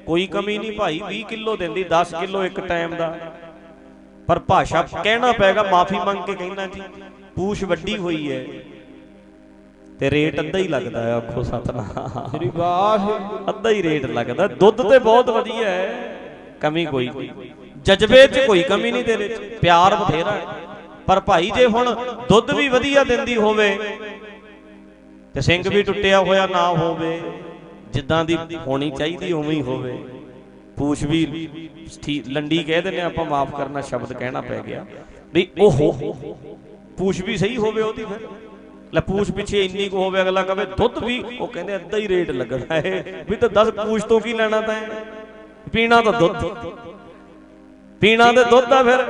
ਕੋਈ ਕਮੀ ਨਹੀਂ ਭਾਈ 20 ਕਿਲੋ ਦਿੰਦੀ 10 ਕਿਲੋ ਇੱਕ ਟਾਈਮ ਦਾ। ਪਰ ਭਾਸ਼ਾ ਕਹਿਣਾ ਪੈਗਾ ਮਾਫੀ ਮੰਗ ਕੇ ਕਹਿਣਾ ਜੀ ਪੂਛ ਵੱਡੀ ਹੋਈ ਹੈ ਤੇ ਰੇਟ ਅੱਧਾ ਹੀ ਲੱਗਦਾ ਹੈ ਆਖੋ ਸਤਨਾਮ। ਸ੍ਰੀ ਵਾਹਿਗੁਰੂ। ਅੱਧਾ ਹੀ ਰੇਟ ਲੱਗਦਾ ਦੁੱਧ ਤੇ ਬਹੁਤ ਵਧੀਆ ਹੈ ਕਮੀ ਕੋਈ ਨਹੀਂ। ਜਜ਼ਬੇ 'ਚ ਕੋਈ ਕਮੀ ਨਹੀਂ ਤੇਰੇ 'ਚ ਪਿਆਰ ਬਥੇਰਾ ਹੈ। ਪਰ ਭਾਈ ਜੇ ਹੁਣ ਦੁੱਧ ਵੀ ਵਧੀਆ ਦਿੰਦੀ ਹੋਵੇ ਤੇ ਸਿੰਘ ਵੀ ਟੁੱਟਿਆ ਹੋਇਆ ਨਾ ਹੋਵੇ ਜਿੱਦਾਂ ਦੀ ਹੋਣੀ ਚਾਹੀਦੀ ਉਵੇਂ ਹੀ ਹੋਵੇ। ਪੂਛ ਵੀ ਲੰਡੀ ਕਹਿ ਦਿੰਦੇ ਆਪਾਂ, ਮਾਫ ਕਰਨਾ ਸ਼ਬਦ ਕਹਿਣਾ ਪੈ ਗਿਆ। ਵੀ ਓਹੋ, ਪੂਛ ਵੀ ਸਹੀ ਹੋਵੇ ਉਹਦੀ ਫਿਰ। ਲੈ ਪੂਛ ਪਿੱਛੇ ਇੰਨੀ ਕੁ ਹੋਵੇ, ਅਗਲਾ ਕਵੇ ਦੁੱਧ ਵੀ, ਉਹ ਕਹਿੰਦੇ ਅੱਧਾ ਹੀ ਰੇਟ ਲੱਗਣਾ ਹੈ। ਵੀ ਤਾਂ 10 ਪੂਛ ਤੋਂ ਕੀ ਲੈਣਾ ਤਾਂ ਪੀਣਾ ਤਾਂ ਦੁੱਧ। ਪੀਣਾ ਤੇ ਦੁੱਧ ਆ ਫਿਰ।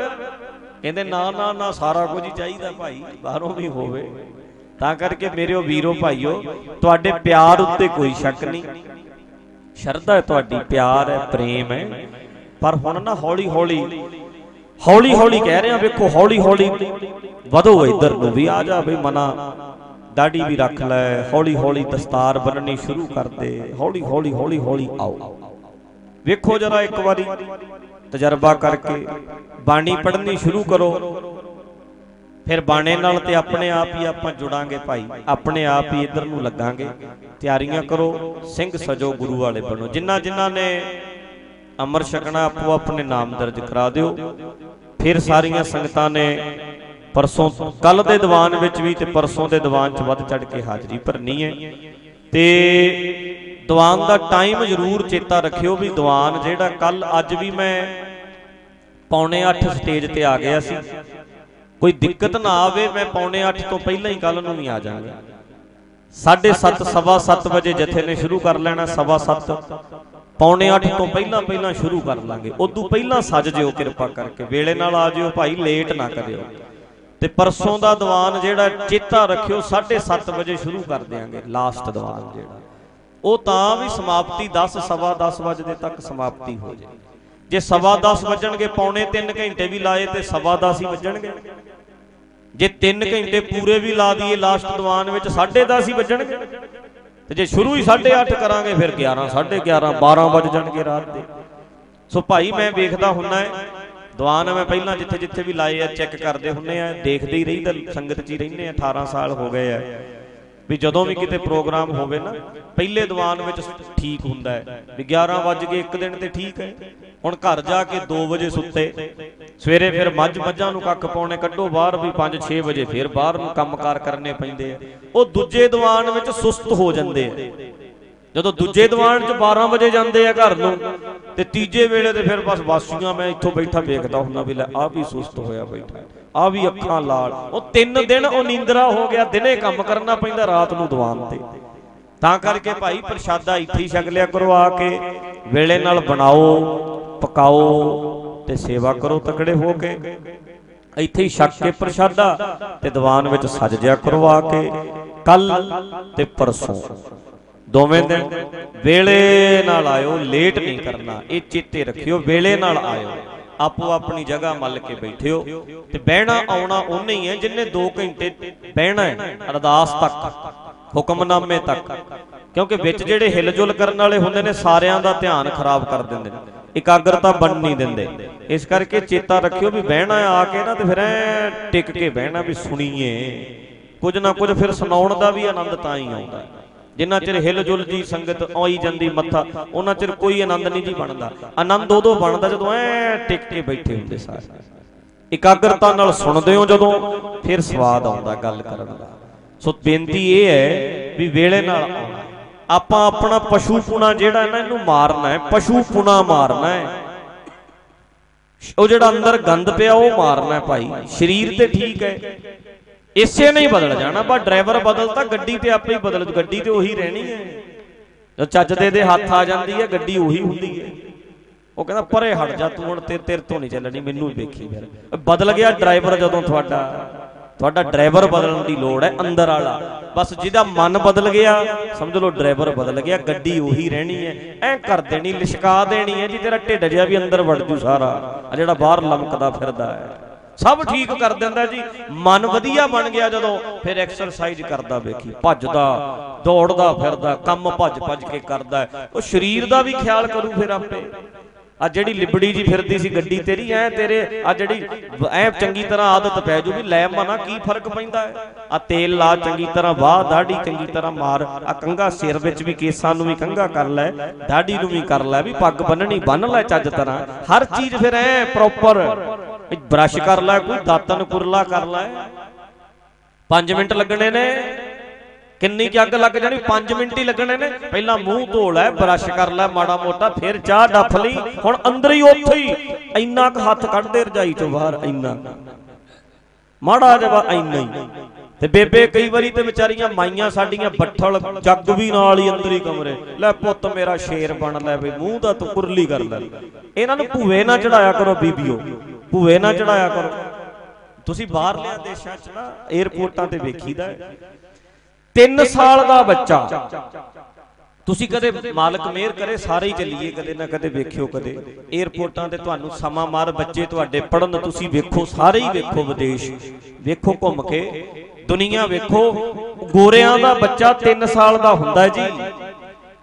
ਕਹਿੰਦੇ ਨਾ ਨਾ ਨਾ, ਸਾਰਾ ਕੁਝ ਹੀ ਚਾਹੀਦਾ ਭਾਈ, ਬਾਹਰੋਂ ਵੀ ਹੋਵੇ। ਤਾਂ ਕਰਕੇ ਮੇਰੇ ਉਹ ਵੀਰੋ ਭਾਈਓ, ਤੁਹਾਡੇ ਪਿਆਰ ਉੱਤੇ ਕੋਈ ਸ਼ੱਕ ਨਹੀਂ। ਸ਼ਰਧਾ ਹੈ ਤੁਹਾਡੀ, ਪਿਆਰ ਹੈ, ਪ੍ਰੇਮ ਹੈ। ਪਰ ਹੁਣ ਨਾ ਹੌਲੀ ਹੌਲੀ ਹੌਲੀ ਹੌਲੀ ਕਹਿ ਰਹੇ ਆ ਵੇਖੋ, ਹੌਲੀ ਹੌਲੀ ਵਧੋ ਇੱਧਰ ਨੂੰ ਵੀ, ਆ ਜਾ ਬਈ ਮਨਾ। ਦਾੜੀ ਵੀ ਰੱਖ ਲੈ, ਹੌਲੀ ਹੌਲੀ ਦਸਤਾਰ ਬੰਨਣੀ ਸ਼ੁਰੂ ਕਰ ਦੇ। ਹੌਲੀ ਹੌਲੀ ਹੌਲੀ ਹੌਲੀ ਆਓ। ਵੇਖੋ ਜਰਾ ਇੱਕ ਵਾਰੀ, ਤਜਰਬਾ ਕਰਕੇ, ਬਾਣੀ ਪੜ੍ਹਨੀ ਸ਼ੁਰੂ ਕਰੋ। ਫਿਰ ਬਾਣੇ ਨਾਲ ਤੇ ਆਪਣੇ ਆਪ ਹੀ ਆਪਾਂ ਜੁੜਾਂਗੇ ਭਾਈ, ਆਪਣੇ ਆਪ ਹੀ ਇੱਧਰ ਨੂੰ ਲੱਗਾਂਗੇ। ਤਿਆਰੀਆਂ ਕਰੋ, ਸਿੰਘ ਸਜੋ ਗੁਰੂ ਵਾਲੇ ਬਣੋ। ਜਿਨ੍ਹਾਂ ਜਿਨ੍ਹਾਂ ਨੇ ਅਮਰ ਛਕਣਾ ਆਪੋ ਆਪਣੇ ਨਾਮ ਦਰਜ ਕਰਾ ਦਿਓ। ਫਿਰ ਸਾਰੀਆਂ ਸੰਗਤਾਂ ਨੇ ਪਰਸੋਂ ਕੱਲ ਦੇ ਦੀਵਾਨ ਵਿੱਚ ਵੀ ਤੇ ਪਰਸੋਂ ਦੇ ਦੀਵਾਨ 'ਚ ਵੱਧ ਚੜ ਕੇ ਹਾਜ਼ਰੀ ਭਰਨੀ ਹੈ। ਤੇ ਦੀਵਾਨ ਦਾ ਟਾਈਮ ਜ਼ਰੂਰ ਚੇਤਾ ਰੱਖਿਓ ਵੀ ਦੀਵਾਨ ਜਿਹੜਾ ਕੱਲ ਅੱਜ ਵੀ ਮੈਂ ਪੌਣੇ 8 ਸਟੇਜ ਤੇ ਆ ਗਿਆ ਸੀ। ਕੋਈ ਦਿੱਕਤ ਨਾ ਆਵੇ, ਮੈਂ ਪੌਣੇ 8 ਤੋਂ ਪਹਿਲਾਂ ਹੀ ਕੱਲ ਨੂੰ ਵੀ ਆ ਜਾਵਾਂਗਾ। 7:30 ਸਵਾ 7 ਵਜੇ ਜਥੇ ਨੇ ਸ਼ੁਰੂ ਕਰ ਲੈਣਾ, ਸਵਾ 7 ਪੌਣੇ 8 ਤੋਂ ਪਹਿਲਾਂ ਪਹਿਲਾਂ ਸ਼ੁਰੂ ਕਰ ਲਾਂਗੇ। ਉਦੋਂ ਪਹਿਲਾਂ ਸੱਜ ਜਿਓ ਕਿਰਪਾ ਕਰਕੇ। ਵੇਲੇ ਨਾਲ ਆ ਜਿਓ ਭਾਈ, ਲੇਟ ਨਾ ਕਰਿਓ। ਤੇ ਪਰਸੋਂ ਦਾ ਦੀਵਾਨ ਜਿਹੜਾ ਚੇਤਾ ਰੱਖਿਓ 7:30 ਵਜੇ ਸ਼ੁਰੂ ਕਰ ਦਿਆਂਗੇ, ਲਾਸਟ ਦੀਵਾਨ ਜਿਹੜਾ। ਉਹ ਤਾਂ ਵੀ ਸਮਾਪਤੀ 10 ਸਵਾ 10 ਵਜੇ ਤੱਕ ਸਮਾਪਤੀ ਹੋ ਜਾਏ ਜੇ ਸਵਾ 10 ਵੱਜਣਗੇ, ਪੌਣੇ 3 ਘੰਟੇ ਵੀ ਲਾਏ ਤੇ ਸਵਾ 10 ਹੀ ਵੱਜਣਗੇ। ਜੇ 3 ਘੰਟੇ ਪੂਰੇ ਵੀ ਲਾ ਦਈਏ ਲਾਸਟ ਦੀਵਾਨ ਵਿੱਚ 10:30 ਹੀ ਵੱਜਣਗੇ। ਤੇ ਜੇ ਸ਼ੁਰੂ ਹੀ 8:30 ਕਰਾਂਗੇ, ਫਿਰ 11 11:30 12 ਵੱਜ ਜਾਣਗੇ ਰਾਤ ਦੇ। ਸੋ ਭਾਈ ਮੈਂ ਵੇਖਦਾ ਹੁੰਨਾ ਹੈ ਦੀਵਾਨ ਮੈਂ ਪਹਿਲਾਂ ਜਿੱਥੇ ਜਿੱਥੇ ਵੀ ਲਾਏ ਆ, ਚੈੱਕ ਕਰਦੇ ਹੁੰਨੇ ਆ, ਦੇਖਦੇ ਹੀ ਰਹੀਦਾ, ਸੰਗਤ 'ਚ ਹੀ ਰਹਿੰਦੇ ਆ 18 ਸਾਲ ਹੋ ਗਏ ਆ। ਵੀ ਜਦੋਂ ਵੀ ਕਿਤੇ ਪ੍ਰੋਗਰਾਮ ਹੋਵੇ ਨਾ, ਪਹਿਲੇ ਦੀਵਾਨ ਵਿੱਚ ਠੀਕ ਹੁੰਦਾ ਹੈ ਵੀ 11 ਵੱਜ ਗਏ, ਇੱਕ ਦਿਨ ਤੇ ਠੀਕ ਹੈ ਹੁਣ ਘਰ ਜਾ ਕੇ 2 ਵਜੇ ਸੁੱਤੇ। ਸਵੇਰੇ ਫਿਰ ਮੱਝ ਮੱਝਾਂ ਨੂੰ ਕੱਖ ਪਾਉਣੇ, ਕੱਢੋ ਬਾਹਰ ਵੀ 5-6 ਵਜੇ ਫਿਰ ਬਾਹਰ ਨੂੰ ਕੰਮਕਾਰ ਕਰਨੇ ਪੈਂਦੇ ਆ। ਉਹ ਦੂਜੇ ਦੀਵਾਨ ਵਿੱਚ ਸੁਸਤ ਹੋ ਜਾਂਦੇ ਆ। ਜਦੋਂ ਦੂਜੇ ਦੀਵਾਨ 'ਚ 12 ਵਜੇ ਜਾਂਦੇ ਆ ਘਰ ਨੂੰ, ਤੇ ਤੀਜੇ ਵੇਲੇ ਤੇ ਫਿਰ ਬਸ ਵਾਸੀਆਂ ਮੈਂ ਇੱਥੋਂ ਬੈਠਾ ਵੇਖਦਾ ਹੁੰਦਾ ਵੀ ਲੈ ਆ ਵੀ ਸੁਸਤ ਹੋਇਆ ਬੈਠਾ ਆ ਵੀ ਅੱਖਾਂ ਲਾਲ। ਉਹ ਤਿੰਨ ਦਿਨ ਉਹ ਨੀਂਦਰਾ ਹੋ ਗਿਆ, ਦਿਨੇ ਕੰਮ ਕਰਨਾ ਪੈਂਦਾ ਰਾਤ ਨੂੰ ਦੀਵਾਨ ਤੇ। ਤਾਂ ਕਰਕੇ ਭਾਈ ਪ੍ਰਸ਼ਾਦਾ ਇੱਥੇ ਹੀ ਛਕ ਲਿਆ ਕਰੋ ਕੇ, ਵੇਲੇ ਨਾਲ ਬਣਾਓ, ਪਕਾਓ ਤੇ ਸੇਵਾ ਕਰੋ ਤਕੜੇ ਹੋ ਕੇ। ਇੱਥੇ ਹੀ ਛਕ ਕੇ ਪ੍ਰਸ਼ਾਦਾ ਤੇ ਦੀਵਾਨ ਵਿੱਚ ਸਜ ਜਿਆ ਕਰੋ ਕੇ। ਕੱਲ ਤੇ ਪਰਸੋਂ। ਦੋਵੇਂ ਦਿਨ ਵੇਲੇ ਨਾਲ ਆਇਓ, ਲੇਟ ਨਹੀਂ ਕਰਨਾ। ਇਹ ਚੇਤੇ ਰੱਖਿਓ, ਵੇਲੇ ਨਾਲ ਆਇਓ। ਆਪੋ ਆਪਣੀ ਜਗ੍ਹਾ ਮੱਲ ਕੇ ਬੈਠਿਓ। ਤੇ ਬਹਿਣਾ, ਆਉਣਾ ਉਹਨੇ ਹੀ ਹੈ ਜਿੰਨੇ 2 ਘੰਟੇ ਬਹਿਣਾ ਹੈ, ਅਰਦਾਸ ਤੱਕ, ਹੁਕਮਨਾਮੇ ਤੱਕ। ਕਿਉਂਕਿ ਵਿੱਚ ਜਿਹੜੇ ਹਿਲਜੁਲ ਕਰਨ ਵਾਲੇ ਹੁੰਦੇ ਨੇ, ਸਾਰਿਆਂ ਦਾ ਧਿਆਨ ਖਰਾਬ ਕਰ ਦਿੰਦੇ ਨੇ। ਇਕਾਗਰਤਾ ਬਣ ਨਹੀਂ ਦਿੰਦੇ। ਇਸ ਕਰਕੇ ਚੇਤਾ ਰੱਖਿਓ ਵੀ ਬਹਿਣਾ ਆ ਕੇ ਨਾ ਤੇ ਫਿਰ ਐ ਟਿਕ ਕੇ ਬਹਿਣਾ ਵੀ ਸੁਣੀਏ। ਕੁਝ ਨਾ ਕੁਝ ਫਿਰ ਸੁਣਾਉਣ ਦਾ ਵੀ ਆਨੰਦ ਤਾਂ ਹੀ ਆਉਂਦਾ। ਹੈ ਜਿੰਨਾ ਚਿਰ ਹਿਲਜੁਲ ਜੀ ਸੰਗਤ ਆਈ ਜਾਂਦੀ ਮੱਥਾ, ਉਹਨਾਂ ਚਿਰ ਕੋਈ ਆਨੰਦ ਨਹੀਂ ਜੀ ਬਣਦਾ। ਆਨੰਦ ਉਦੋਂ ਬਣਦਾ ਜਦੋਂ ਐ ਟਿਕ ਕੇ ਬੈਠੇ ਹੁੰਦੇ ਸਾਰੇ। ਇਕਾਗਰਤਾ ਨਾਲ ਸੁਣਦੇ ਹੋ ਜਦੋਂ, ਫਿਰ ਸਵਾਦ ਆਉਂਦਾ ਗੱਲ ਕਰਨ ਦਾ। ਸੋ ਬੇਨਤੀ ਇਹ ਹੈ ਵੀ ਵੇਲੇ ਨਾਲ ਆਉਣਾ। ਆਪਾਂ ਆਪਣਾ ਪਸ਼ੂ ਪੁਣਾ ਜਿਹੜਾ ਨਾ ਇਹਨੂੰ ਮਾਰਨਾ ਹੈ, ਪਸ਼ੂ ਪੁਣਾ ਮਾਰਨਾ ਹੈ। ਉਹ ਜਿਹੜਾ ਅੰਦਰ ਗੰਦ ਪਿਆ, ਉਹ ਮਾਰਨਾ ਹੈ ਭਾਈ। ਸਰੀਰ ਤੇ ਠੀਕ ਹੈ। ਇਸੇ ਨਹੀਂ ਬਦਲ ਜਾਣਾ ਪਰ ਡਰਾਈਵਰ ਬਦਲਤਾ ਗੱਡੀ ਤੇ ਆਪੇ ਹੀ ਬਦਲ, ਗੱਡੀ ਤੇ ਉਹੀ ਰਹਿਣੀ ਹੈ। ਜਦ ਚੱਜ ਦੇ ਦੇ ਹੱਥ ਆ ਜਾਂਦੀ ਹੈ, ਗੱਡੀ ਉਹੀ ਹੁੰਦੀ ਹੈ। ਉਹ ਕਹਿੰਦਾ, ਪਰੇ ਹਟ ਜਾ, ਤੂੰ ਹੁਣ ਤੇ ਤੇਰੇ ਤੋਂ ਨਹੀਂ ਚੱਲਣੀ, ਮੈਨੂੰ ਹੀ ਵੇਖੀ ਫਿਰ। ਬਦਲ ਗਿਆ ਡਰਾਈਵਰ ਜਦੋਂ ਤੁਹਾਡਾ। ਤੁਹਾਡਾ ਡਰਾਈਵਰ ਬਦਲਣ ਦੀ ਲੋੜ ਹੈ ਅੰਦਰ ਵਾਲਾ। ਬਸ ਜਿਹਦਾ ਮਨ ਬਦਲ ਗਿਆ, ਸਮਝ ਲਓ ਡਰਾਈਵਰ ਬਦਲ ਗਿਆ, ਗੱਡੀ ਉਹੀ ਰਹਿਣੀ ਹੈ। ਐ ਕਰ ਦੇਣੀ, ਲਿਸ਼ਕਾ ਦੇਣੀ ਹੈ, ਜੀ ਤੇਰਾ ਢਿੱਡ ਜਿਹਾ ਵੀ ਅੰਦਰ ਵੜ ਜੂ ਸਾਰਾ। ਆ ਜਿਹੜਾ ਬਾਹਰ ਲਮਕਦਾ ਫਿਰਦਾ ਹੈ। ਸਭ ਠੀਕ ਕਰ ਦਿੰਦਾ ਜੀ। ਮਨ ਵਧੀਆ ਬਣ ਗਿਆ ਜਦੋਂ, ਫਿਰ ਐਕਸਰਸਾਈਜ਼ ਕਰਦਾ ਵੇਖੀ। ਭੱਜਦਾ, ਦੌੜਦਾ ਫਿਰਦਾ, ਕੰਮ ਭੱਜ ਭੱਜ ਕੇ ਕਰਦਾ ਉਹ ਸਰੀਰ ਦਾ ਵੀ ਖਿਆਲ ਕਰੂ ਫਿਰ ਆਪੇ। ਆ ਜਿਹੜੀ ਲਿਬੜੀ ਜੀ ਫਿਰਦੀ ਸੀ ਗੱਡੀ ਤੇਰੀ ਐ ਤੇਰੇ ਆ ਜਿਹੜੀ ਐ ਚੰਗੀ ਤਰ੍ਹਾਂ ਆਦਤ ਪੈ ਜੂ ਵੀ ਲੈ ਮਨਾ ਕੀ ਫ਼ਰਕ ਪੈਂਦਾ ਹੈ? ਆ ਤੇਲ ਲਾ ਚੰਗੀ ਤਰ੍ਹਾਂ ਵਾਹ ਦਾੜੀ ਚੰਗੀ ਤਰ੍ਹਾਂ ਮਾਰ ਆ ਕੰਗਾ ਸਿਰ ਵਿੱਚ ਵੀ ਕੇਸਾਂ ਨੂੰ ਵੀ ਕੰਗਾ ਕਰ ਲੈ ਦਾੜੀ ਨੂੰ ਵੀ ਕਰ ਲੈ ਵੀ ਪੱਗ ਬੰਨਣੀ ਬੰਨ ਲੈ ਚੱਜ ਤਰ੍ਹਾਂ। ਹਰ ਚੀਜ਼ ਫਿਰ ਐ ਪ੍ਰੋਪਰ ਬ੍ਰਸ਼ ਕਰ ਲੈ ਕੋਈ ਦਾਤਨ ਕੁਰਲਾ ਕਰ ਲੈ। 5 ਮਿੰਟ ਲੱਗਣੇ ਨੇ। ਕਿੰਨੀ ਕੁ ਅੱਗ ਲੱਗ ਜਾਣੀ? 5 ਮਿੰਟ ਹੀ ਲੱਗਣੇ ਨੇ। ਪਹਿਲਾਂ ਮੂੰਹ ਧੋ ਲੈ ਬ੍ਰਸ਼ ਕਰ ਲੈ ਮਾੜਾ ਮੋਟਾ, ਫਿਰ ਚਾਹ ਡੱਫ ਲਈ। ਹੁਣ ਅੰਦਰ ਹੀ ਉੱਥੇ ਹੀ ਇੰਨਾ ਕੁ ਹੱਥ ਕੱਢਦੇ ਰਜਾਈ ਚੋਂ ਬਾਹਰ, ਇੰਨਾ। ਮਾੜਾ ਜਿਹਾ ਇੰਨਾ ਹੀ। ਤੇ ਬੇਬੇ ਕਈ ਵਾਰੀ ਤੇ ਵਿਚਾਰੀਆਂ ਮਾਈਆਂ ਸਾਡੀਆਂ ਬੱਠਲ ਜੱਗ ਵੀ ਨਾਲ ਹੀ ਅੰਦਰ ਹੀ ਕਮਰੇ। ਲੈ ਪੁੱਤ ਮੇਰਾ ਸ਼ੇਰ ਬਣ ਲੈ ਬਈ, ਮੂੰਹ ਦਾ ਤੂੰ ਕੁਰਲੀ ਕਰ ਲੈ। ਇਹਨਾਂ ਨੂੰ ਭੂਵੇ ਨਾ ਚੜਾਇਆ ਕਰੋ ਬੀਬੀਓ। ਭੂਵੇ ਨਾ ਚੜਾਇਆ ਕਰੋ। ਤੁਸੀਂ ਬਾਹਰਲੇ ਦੇਸ਼ਾਂ 'ਚ ਨਾ 에어ਪੋਰਟਾਂ ਤੇ ਵੇਖੀਦਾ ਹੈ। 3 ਸਾਲ ਦਾ ਬੱਚਾ। ਤੁਸੀਂ ਕਦੇ ਮਾਲਕ ਮਿਹਰ ਕਰੇ ਸਾਰੇ ਹੀ ਚੱਲੀਏ ਕਦੇ ਨਾ ਕਦੇ ਵੇਖਿਓ ਕਦੇ। 에어ਪੋਰਟਾਂ ਤੇ ਤੁਹਾਨੂੰ ਸਮਾਂ ਮਾਰ ਬੱਚੇ ਤੁਹਾਡੇ ਪੜਨ ਤੁਸੀਂ ਵੇਖੋ ਸਾਰੇ ਹੀ ਵੇਖੋ ਵਿਦੇਸ਼। ਵੇਖੋ ਘੁੰਮ ਕੇ ਦੁਨੀਆ ਵੇਖੋ। ਗੋਰਿਆਂ ਦਾ ਬੱਚਾ 3 ਸਾਲ ਦਾ ਹੁੰਦਾ ਜੀ।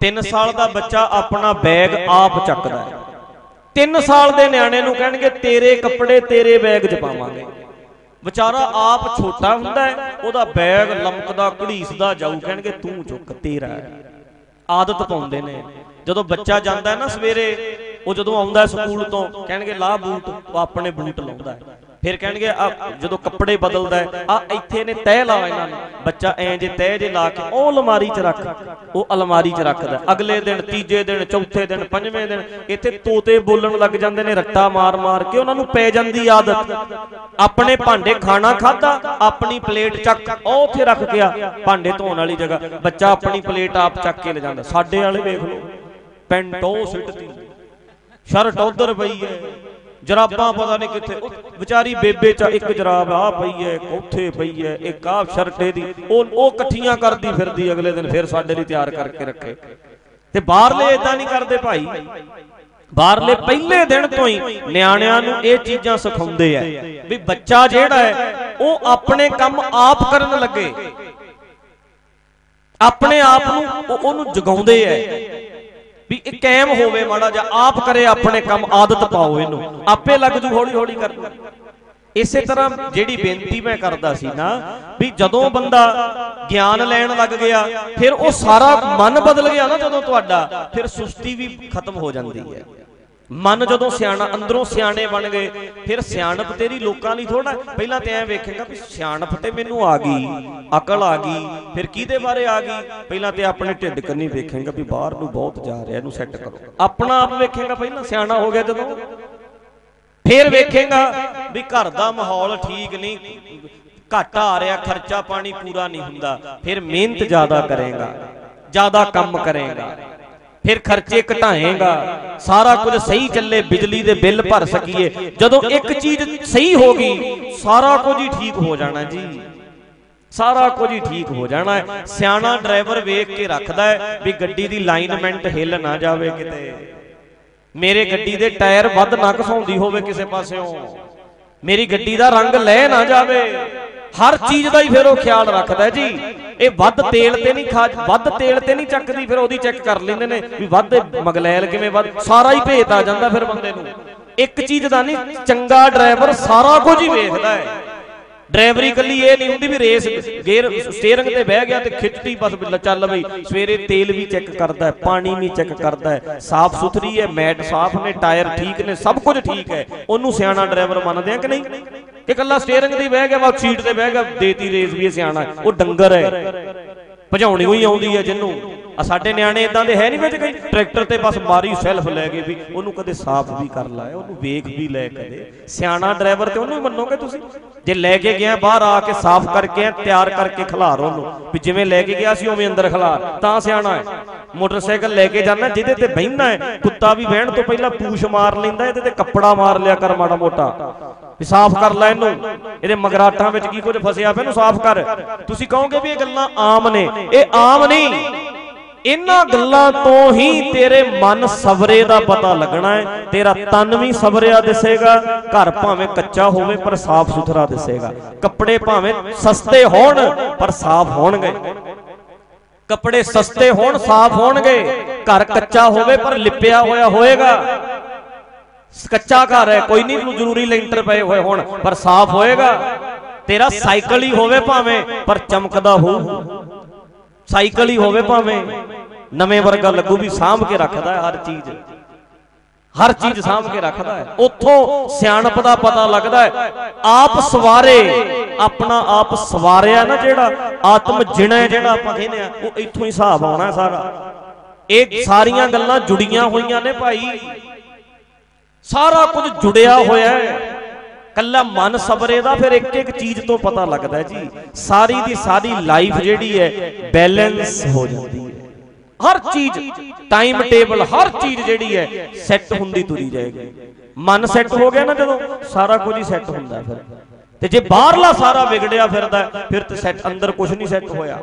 3 ਸਾਲ ਦਾ ਬੱਚਾ ਆਪਣਾ ਬੈਗ ਆਪ ਚੱਕਦਾ ਹੈ। 3 ਸਾਲ ਦੇ ਨਿਆਣੇ ਨੂੰ ਕਹਿਣਗੇ ਤੇਰੇ ਕੱਪੜੇ ਤੇਰੇ ਬੈਗ 'ਚ ਪਾਵਾਂਗੇ। ਵਿਚਾਰਾ ਆਪ ਛੋਟਾ ਹੁੰਦਾ ਉਹਦਾ ਬੈਗ ਲਮਕਦਾ, ਘੜੀਸਦਾ ਜਾਊ, ਕਹਿਣਗੇ ਤੂੰ ਚੁੱਕ, ਤੇਰਾ ਆਦਤ ਪਾਉਂਦੇ ਨੇ। ਜਦੋਂ ਬੱਚਾ ਜਾਂਦਾ ਹੈ ਨਾ ਸਵੇਰੇ, ਉਹ ਜਦੋਂ ਆਉਂਦਾ ਸਕੂਲ ਤੋਂ, ਕਹਿਣਗੇ ਲਾਹ ਬੂਟ, ਉਹ ਆਪਣੇ ਬੂਟ ਲਾਉਂਦਾ ਹੈ। ਫਿਰ ਕਹਿਣਗੇ ਆ ਜਦੋਂ ਕੱਪੜੇ ਬਦਲਦਾ ਆ ਇੱਥੇ ਨੇ ਤਹਿ ਲਾ ਇਹਨਾਂ ਨੂੰ। ਬੱਚਾ ਐਂ ਜੇ ਤਹਿ ਜੇ ਲਾ ਕੇ ਉਹ ਅਲਮਾਰੀ 'ਚ ਰੱਖ, ਉਹ ਅਲਮਾਰੀ 'ਚ ਰੱਖਦਾ ਅਗਲੇ ਦਿਨ, ਤੀਜੇ ਦਿਨ, ਚੌਥੇ ਦਿਨ, ਪੰਜਵੇਂ ਦਿਨ, ਇੱਥੇ ਤੋਤੇ ਬੋਲਣ ਲੱਗ ਜਾਂਦੇ ਨੇ, ਰੱਟਾ ਮਾਰ ਮਾਰ ਕੇ ਉਹਨਾਂ ਨੂੰ ਪੈ ਜਾਂਦੀ ਆਦਤ। ਆਪਣੇ ਭਾਂਡੇ ਖਾਣਾ ਖਾਦਾ ਆਪਣੀ ਪਲੇਟ ਚੱਕ, ਉਹ ਉੱਥੇ ਰੱਖ ਗਿਆ, ਭਾਂਡੇ ਧੋਣ ਵਾਲੀ ਜਗ੍ਹਾ। ਬੱਚਾ ਆਪਣੀ ਪਲੇਟ ਆਪ ਚੱਕ ਕੇ ਲੈ ਜਾਂਦਾ। ਸਾਡੇ ਵਾਲੇ ਵੇਖ ਲਓ, ਪੈਂਟੋ ਸਿੱਟਦੀ ਸ਼ਰਟ ਉਧਰ ਪਈ ਹੈ। ਜਰਾਬਾਂ ਪਤਾ ਨਹੀਂ ਕਿੱਥੇ ਵਿਚਾਰੀ ਬੇਬੇ ਚ ਇੱਕ ਜਰਾਬ ਆ ਪਈ ਹੈ ਉੱਥੇ ਪਈ ਹੈ ਇੱਕ ਆ ਸ਼ਰਟੇ ਦੀ, ਉਹ ਉਹ ਇਕੱਠੀਆਂ ਕਰਦੀ ਫਿਰਦੀ ਅਗਲੇ ਦਿਨ ਫਿਰ ਸਾਡੇ ਲਈ ਤਿਆਰ ਕਰਕੇ ਰੱਖੇ। ਤੇ ਬਾਹਰਲੇ ਇਦਾਂ ਨਹੀਂ ਕਰਦੇ ਭਾਈ। ਬਾਹਰਲੇ ਪਹਿਲੇ ਦਿਨ ਤੋਂ ਹੀ ਨਿਆਣਿਆਂ ਨੂੰ ਇਹ ਚੀਜ਼ਾਂ ਸਿਖਾਉਂਦੇ ਆ ਵੀ ਬੱਚਾ ਜਿਹੜਾ ਹੈ ਉਹ ਆਪਣੇ ਕੰਮ ਆਪ ਕਰਨ ਲੱਗੇ। ਆਪਣੇ ਆਪ ਨੂੰ ਉਹਨੂੰ ਜਗਾਉਂਦੇ ਐ। ਵੀ ਇਹ ਕਾਇਮ ਹੋਵੇ ਮਾੜਾ ਜਿਹਾ, ਆਪ ਕਰੇ ਆਪਣੇ ਕੰਮ, ਆਦਤ ਪਾਓ ਇਹਨੂੰ। ਆਪੇ ਲੱਗ ਜੂ ਹੌਲੀ ਹੌਲੀ ਕਰਨ। ਇਸੇ ਤਰ੍ਹਾਂ ਜਿਹੜੀ ਬੇਨਤੀ ਮੈਂ ਕਰਦਾ ਸੀ ਨਾ, ਵੀ ਜਦੋਂ ਬੰਦਾ ਗਿਆਨ ਲੈਣ ਲੱਗ ਗਿਆ, ਫਿਰ ਉਹ ਸਾਰਾ ਮਨ ਬਦਲ ਗਿਆ ਨਾ ਜਦੋਂ ਤੁਹਾਡਾ, ਫਿਰ ਸੁਸਤੀ ਵੀ ਖਤਮ ਹੋ ਜਾਂਦੀ ਹੈ। ਮਨ ਜਦੋਂ ਸਿਆਣਾ, ਅੰਦਰੋਂ ਸਿਆਣੇ ਬਣ ਗਏ, ਫਿਰ ਸਿਆਣਪ ਤੇਰੀ ਲੋਕਾਂ ਲਈ ਥੋੜਾ ਪਹਿਲਾਂ ਤੇ ਐ ਵੇਖੇਗਾ ਵੀ ਸਿਆਣਪ ਤੇ ਮੈਨੂੰ ਆ ਗਈ, ਅਕਲ ਆ ਗਈ, ਫਿਰ ਕਿਹਦੇ ਬਾਰੇ ਆ ਗਈ? ਪਹਿਲਾਂ ਤੇ ਆਪਣੇ ਢਿੱਡ ਕੰਨੀ ਵੇਖੇਗਾ ਵੀ ਬਾਹਰ ਨੂੰ ਬਹੁਤ ਜਾ ਰਿਹਾ, ਇਹਨੂੰ ਸੈੱਟ ਕਰੋ। ਆਪਣਾ ਆਪ ਵੇਖੇਗਾ ਪਹਿਲਾਂ ਸਿਆਣਾ ਹੋ ਗਿਆ ਜਦੋਂ। ਫਿਰ ਵੇਖੇਗਾ ਵੀ ਘਰ ਦਾ ਮਾਹੌਲ ਠੀਕ ਨਹੀਂ, ਘਾਟਾ ਆ ਰਿਹਾ, ਖਰਚਾ ਪਾਣੀ ਪੂਰਾ ਨਹੀਂ ਹੁੰਦਾ, ਫਿਰ ਮਿਹਨਤ ਜ਼ਿਆਦਾ ਕਰੇਗਾ, ਜ਼ਿਆਦਾ ਕੰਮ ਕਰੇਗਾ। ਫਿਰ ਖਰਚੇ ਘਟਾਏਗਾ। ਸਾਰਾ ਕੁਝ ਸਹੀ ਚੱਲੇ, ਬਿਜਲੀ ਦੇ ਬਿੱਲ ਭਰ ਸਕੀਏ। ਜਦੋਂ ਇੱਕ ਚੀਜ਼ ਸਹੀ ਹੋ ਗਈ, ਸਾਰਾ ਕੁਝ ਹੀ ਠੀਕ ਹੋ ਜਾਣਾ ਜੀ। ਸਾਰਾ ਕੁਝ ਹੀ ਠੀਕ ਹੋ ਜਾਣਾ ਹੈ। ਸਿਆਣਾ ਡਰਾਈਵਰ ਵੇਖ ਕੇ ਰੱਖਦਾ ਹੈ ਵੀ ਗੱਡੀ ਦੀ ਲਾਈਨਮੈਂਟ ਹਿੱਲ ਨਾ ਜਾਵੇ ਕਿਤੇ। ਮੇਰੇ ਗੱਡੀ ਦੇ ਟਾਇਰ ਵੱਧ ਨਾ ਘਸਾਉਂਦੀ ਹੋਵੇ ਕਿਸੇ ਪਾਸਿਓਂ। ਮੇਰੀ ਗੱਡੀ ਦਾ ਰੰਗ ਲੈ ਨਾ ਜਾਵੇ। ਹਰ ਚੀਜ਼ ਦਾ ਹੀ ਫਿਰ ਉਹ ਖਿਆਲ ਰੱਖਦਾ ਜੀ। ਇਹ ਵੱਧ ਤੇਲ ਤੇ ਨਹੀਂ ਖਾ ਵੱਧ ਤੇਲ ਤੇ ਨਹੀਂ ਚੱਕਦੀ, ਫਿਰ ਉਹਦੀ ਚੈੱਕ ਕਰ ਲੈਂਦੇ ਨੇ ਵੀ ਵੱਧ ਮਗਲੈਲ ਕਿਵੇਂ ਵੱਧ, ਸਾਰਾ ਹੀ ਭੇਤ ਆ ਜਾਂਦਾ ਫਿਰ ਬੰਦੇ ਨੂੰ। ਇੱਕ ਚੀਜ਼ ਦਾ ਨਹੀਂ, ਚੰਗਾ ਡਰਾਈਵਰ ਸਾਰਾ ਕੁਝ ਹੀ ਵੇਖਦਾ ਹੈ। ਡਰਾਈਵਰੀ ਕੱਲੀ ਇਹ ਨਹੀਂ ਹੁੰਦੀ ਵੀ ਰੇਸ ਗੇਅਰ ਸਟੀਅਰਿੰਗ ਤੇ ਬਹਿ ਗਿਆ ਤੇ ਖਿੱਚਦੀ ਬਸ ਚੱਲ ਬਈ, ਸਵੇਰੇ ਤੇਲ ਵੀ ਚੈੱਕ ਕਰਦਾ ਹੈ, ਪਾਣੀ ਵੀ ਚੈੱਕ ਕਰਦਾ ਹੈ, ਸਾਫ਼ ਸੁਥਰੀ ਹੈ, ਮੈਟ ਸਾਫ਼ ਨੇ, ਟਾਇਰ ਠੀਕ ਨੇ, ਸਭ ਕੁਝ ਠੀਕ ਹੈ। ਉਹਨੂੰ ਸਿਆਣਾ ਡਰਾਈਵਰ ਮੰਨਦੇ ਆ ਕਿ ਨਹੀਂ? ਕਿ ਕੱਲਾ ਸਟੀਅਰਿੰਗ ਤੇ ਬਹਿ ਗਿਆ ਵਾ ਸੀਟ ਤੇ ਬਹਿ ਗਿਆ, ਦੇਤੀ ਰੇਸ ਵੀ ਇਹ ਸਿਆਣਾ ਉਹ ਡੰਗਰ ਹੈ। ਭਜਾਉਣੀ ਹੋਈ ਆਉਂਦੀ ਹੈ ਜਿੰਨੂੰ ਆ ਸਾਡੇ ਨਿਆਣੇ ਇਦਾਂ ਦੇ ਹੈ ਨਹੀਂ ਵਿੱਚ ਕਈ। ਟਰੈਕਟਰ ਤੇ ਬਸ ਮਾਰੀ ਸੈਲਫ ਲੈ ਗਏ ਵੀ ਉਹਨੂੰ ਕਦੇ ਸਾਫ਼ ਵੀ ਕਰ ਲਾਇਆ, ਉਹਨੂੰ ਵੇਖ ਵੀ ਲੈ ਕਦੇ। ਸਿਆਣਾ ਡਰਾਈਵਰ ਤੇ ਉਹਨੂੰ ਮੰਨੋਗੇ ਤੁਸੀਂ? ਜੇ ਲੈ ਕੇ ਗਿਆ, ਬਾਹਰ ਆ ਕੇ ਸਾਫ਼ ਕਰਕੇ, ਤਿਆਰ ਕਰਕੇ ਖਿਲਾਰ ਉਹਨੂੰ। ਵੀ ਜਿਵੇਂ ਲੈ ਕੇ ਗਿਆ ਸੀ, ਉਵੇਂ ਅੰਦਰ ਖਿਲਾਰ ਤਾਂ ਸਿਆਣਾ ਹੈ। ਮੋਟਰਸਾਈਕਲ ਲੈ ਕੇ ਜਾਣਾ ਜਿਹਦੇ ਤੇ ਬਹਿਣਾ ਹੈ। ਕੁੱਤਾ ਵੀ ਬਹਿਣ ਤੋਂ ਪਹਿਲਾਂ ਪੂਛ ਮਾਰ ਲੈਂਦਾ, ਇਹਦੇ ਤੇ ਕੱਪੜਾ ਮਾਰ ਲਿਆ ਕਰ ਮਾੜਾ ਮੋਟਾ। ਵੀ ਸਾਫ਼ ਕਰ ਲੈ ਇਹਨੂੰ। ਇਹਦੇ ਮਗਰਾਟਾਂ ਵਿੱਚ ਕੀ ਕੁਝ ਫਸਿਆ ਪਿਆ, ਇਹਨੂੰ ਸਾਫ਼ ਕਰ। ਤੁਸੀਂ ਕਹੋਗੇ ਵੀ ਇਹ ਗੱਲਾਂ ਆਮ ਨੇ। ਇਹ ਆਮ ਨਹੀਂ। ਇਹਨਾਂ ਗੱਲਾਂ ਤੋਂ ਹੀ ਤੇਰੇ ਮਨ ਸਬਰੇ ਦਾ ਪਤਾ ਲੱਗਣਾ ਹੈ। ਤੇਰਾ ਤਨ ਵੀ ਸਬਰਿਆ ਦਿਸੇਗਾ। ਘਰ ਭਾਵੇਂ ਕੱਚਾ ਹੋਵੇ, ਪਰ ਸਾਫ਼ ਸੁਥਰਾ ਦਿਸੇਗਾ। ਕੱਪੜੇ ਭਾਵੇਂ ਸਸਤੇ ਹੋਣ, ਪਰ ਸਾਫ਼ ਹੋਣਗੇ। ਕੱਪੜੇ ਸਸਤੇ ਹੋਣ, ਸਾਫ਼ ਹੋਣਗੇ। ਘਰ ਕੱਚਾ ਹੋਵੇ, ਪਰ ਲਿਪਿਆ ਹੋਇਆ ਹੋਏਗਾ। ਕੱਚਾ ਘਰ ਹੈ, ਕੋਈ ਨਹੀਂ ਜ਼ਰੂਰੀ ਲੈਂਟਰ ਪਏ ਹੋਏ ਹੋਣ, ਪਰ ਸਾਫ਼ ਹੋਏਗਾ। ਤੇਰਾ ਸਾਈਕਲ ਹੀ ਹੋਵੇ ਭਾਵੇਂ, ਪਰ ਚਮਕਦਾ ਹੋਊ। ਸਾਈਕਲ ਹੀ ਹੋਵੇ ਭਾਵੇਂ। ਨਵੇਂ ਵਰਗਾ ਲੱਗੂ ਵੀ ਸਾਂਭ ਕੇ ਰੱਖਦਾ ਹੈ ਹਰ ਚੀਜ਼। ਹਰ ਚੀਜ਼ ਸਾਂਭ ਕੇ ਰੱਖਦਾ ਹੈ। ਉੱਥੋਂ ਸਿਆਣਪ ਦਾ ਪਤਾ ਲੱਗਦਾ ਹੈ। ਆਪ ਸਵਾਰੇ। ਆਪਣਾ ਆਪ ਸਵਾਰਿਆ ਨਾ ਜਿਹੜਾ ਆਤਮ ਜਿਣਾ ਜਿਹੜਾ ਆਪਾਂ ਕਹਿੰਦੇ ਆ ਉਹ ਇੱਥੋਂ ਹੀ ਹਿਸਾਬ ਆਉਣਾ ਸਾਰਾ। ਇਹ ਸਾਰੀਆਂ ਗੱਲਾਂ ਜੁੜੀਆਂ ਹੋਈਆਂ ਨੇ ਭਾਈ। ਸਾਰਾ ਕੁਝ ਜੁੜਿਆ ਹੋਇਆ ਹੈ। ਕੱਲਾ ਮਨ ਸਬਰੇ ਦਾ ਫਿਰ ਇੱਕ ਇੱਕ ਚੀਜ਼ ਤੋਂ ਪਤਾ ਲੱਗਦਾ ਜੀ। ਸਾਰੀ ਦੀ ਸਾਰੀ ਲਾਈਫ ਜਿਹੜੀ ਹੈ ਬੈਲੈਂਸ ਹੋ ਜਾਂਦੀ ਹੈ। ਹਰ ਚੀਜ਼ ਟਾਈਮ ਟੇਬਲ ਹਰ ਚੀਜ਼ ਜਿਹੜੀ ਹੈ ਸੈੱਟ ਹੁੰਦੀ ਤੁਰੀ ਜਾਏਗੀ। ਮਨ ਸੈੱਟ ਹੋ ਗਿਆ ਨਾ ਜਦੋਂ, ਸਾਰਾ ਕੁਝ ਹੀ ਸੈੱਟ ਹੁੰਦਾ ਫਿਰ। ਤੇ ਜੇ ਬਾਹਰਲਾ ਸਾਰਾ ਵਿਗੜਿਆ ਫਿਰਦਾ, ਫਿਰ ਤੇ ਸੈੱਟ ਅੰਦਰ ਕੁਝ ਨਹੀਂ ਸੈੱਟ ਹੋਇਆ।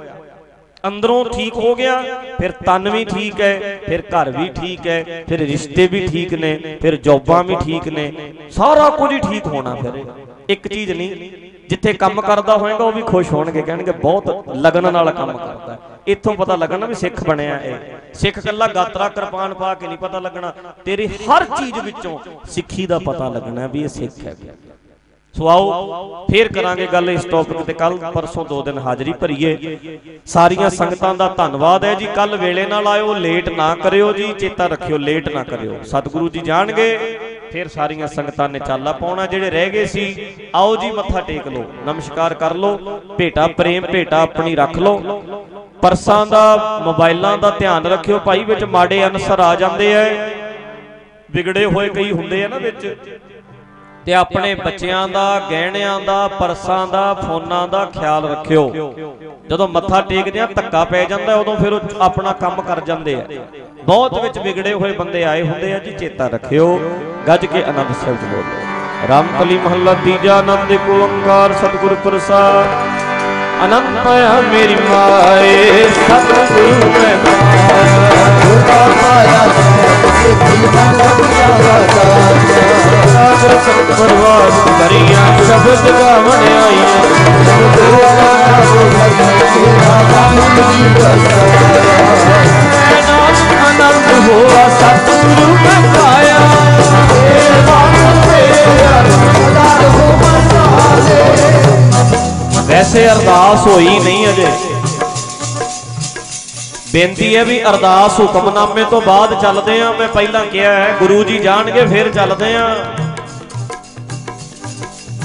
ਅੰਦਰੋਂ ਠੀਕ ਹੋ ਗਿਆ, ਫਿਰ ਤਨ ਵੀ ਠੀਕ ਹੈ, ਫਿਰ ਘਰ ਵੀ ਠੀਕ ਹੈ, ਫਿਰ ਰਿਸ਼ਤੇ ਵੀ ਠੀਕ ਨੇ, ਫਿਰ ਜੌਬਾਂ ਵੀ ਠੀਕ ਨੇ, ਸਾਰਾ ਕੁਝ ਹੀ ਠੀਕ ਹੋਣਾ ਫਿਰ। ਇੱਕ ਚੀਜ਼ ਨਹੀਂ, ਜਿੱਥੇ ਕੰਮ ਕਰਦਾ ਹੋਏਗਾ, ਉਹ ਵੀ ਖੁਸ਼ ਹੋਣਗੇ, ਕਹਿਣਗੇ ਬਹੁਤ ਲਗਨ ਨਾਲ ਕੰਮ ਕਰਦਾ। ਇੱਥੋਂ ਪਤਾ ਲੱਗਣਾ ਵੀ ਸਿੱਖ ਬਣਿਆ ਇਹ। ਸਿੱਖ ਕੱਲਾ ਗਾਤਰਾ ਕਿਰਪਾਨ ਪਾ ਕੇ ਨਹੀਂ ਪਤਾ ਲੱਗਣਾ। ਤੇਰੀ ਹਰ ਚੀਜ਼ ਵਿੱਚੋਂ ਸਿੱਖੀ ਦਾ ਪਤਾ ਲੱਗਣਾ ਵੀ ਇਹ ਸਿੱਖ ਹੈ। ਸੋ ਆਓ, ਫੇਰ ਕਰਾਂਗੇ ਗੱਲ ਇਸ ਟੌਪਿਕ ਤੇ। ਕੱਲ ਪਰਸੋਂ ਦੋ ਦਿਨ ਹਾਜ਼ਰੀ ਭਰੀਏ। ਸਾਰੀਆਂ ਸੰਗਤਾਂ ਦਾ ਧੰਨਵਾਦ ਹੈ ਜੀ। ਕੱਲ ਵੇਲੇ ਨਾਲ ਆਇਓ ਲੇਟ ਨਾ ਕਰਿਓ ਜੀ। ਚੇਤਾ ਰੱਖਿਓ ਲੇਟ ਨਾ ਕਰਿਓ। ਸਤਿਗੁਰੂ ਜੀ ਜਾਣਗੇ। ਫਿਰ ਸਾਰੀਆਂ ਸੰਗਤਾਂ ਨੇ ਚਾਲਾ ਪਾਉਣਾ। ਜਿਹੜੇ ਰਹਿ ਗਏ ਸੀ, ਆਓ ਜੀ, ਮੱਥਾ ਟੇਕ ਲਓ। ਨਮਸਕਾਰ ਕਰ ਲਓ। ਭੇਟਾ ਪ੍ਰੇਮ, ਭੇਟਾ ਆਪਣੀ ਰੱਖ ਲਓ। ਪਰਸਾਂ ਦਾ ਮੋਬਾਈਲਾਂ ਦਾ ਧਿਆਨ ਰੱਖਿਓ। ਭਾਈ ਵਿੱਚ ਮਾੜੇ ਅਨਸਰ ਆ ਜਾਂਦੇ ਐ। ਵਿਗੜੇ ਹੋਏ ਕਈ ਹੁੰਦੇ ਆ ਨਾ ਵਿੱਚ। ਤੇ ਆਪਣੇ ਬੱਚਿਆਂ ਦਾ, ਗਹਿਣਿਆਂ ਦਾ, ਪਰਸਾਂ ਦਾ, ਫੋਨਾਂ ਦਾ ਖਿਆਲ ਰੱਖਿਓ। ਜਦੋਂ ਮੱਥਾ ਟੇਕਦੇ ਆ ਧੱਕਾ ਪੈ ਜਾਂਦਾ, ਉਦੋਂ ਫਿਰ ਉਹ ਆਪਣਾ ਕੰਮ ਕਰ ਜਾਂਦੇ ਆ। ਬਹੁਤ ਵਿੱਚ ਵਿਗੜੇ ਹੋਏ ਬੰਦੇ ਆਏ ਹੁੰਦੇ ਆ ਜੀ, ਚੇਤਾ ਰੱਖਿਓ। ਗੱਜ ਕੇ ਆਨੰਦ ਸਾਹਿਬ ਚ ਬੋਲੋ। ਰਾਮਕਲੀ ਮਹੱਲਾ ਤੀਜਾ ਆਨੰਦ ਇੱਕ ਓੰਕਾਰ ਸਤਿਗੁਰ ਪ੍ਰਸਾਦ। ਅਨੰਤ ਮੇਰੀ ਮਾਏ, ਸਤਿਗੁਰੂ ਮੈਂ ਸਾਗਰ ਸੰਤ ਪਰਵਾਰ ਕਰੀਆਂ ਸ਼ਬਦ ਗਾਵਣ ਆਈਆਂ ਆਨੰਦ ਹੋਆ ਸਤਿਗੁਰੂ ਮੈਂ ਪਾਇਆ ਵੈਸੇ ਅਰਦਾਸ ਹੋਈ ਨਹੀਂ ਅਜੇ ਬੇਨਤੀ ਹੈ ਵੀ ਅਰਦਾਸ ਹੁਕਮਨਾਮੇ ਤੋਂ ਬਾਅਦ ਚੱਲਦੇ ਆਂ ਮੈਂ ਪਹਿਲਾਂ ਕਿਹਾ ਹੈ ਗੁਰੂ ਜੀ ਜਾਣਗੇ ਫਿਰ ਚੱਲਦੇ ਆਂ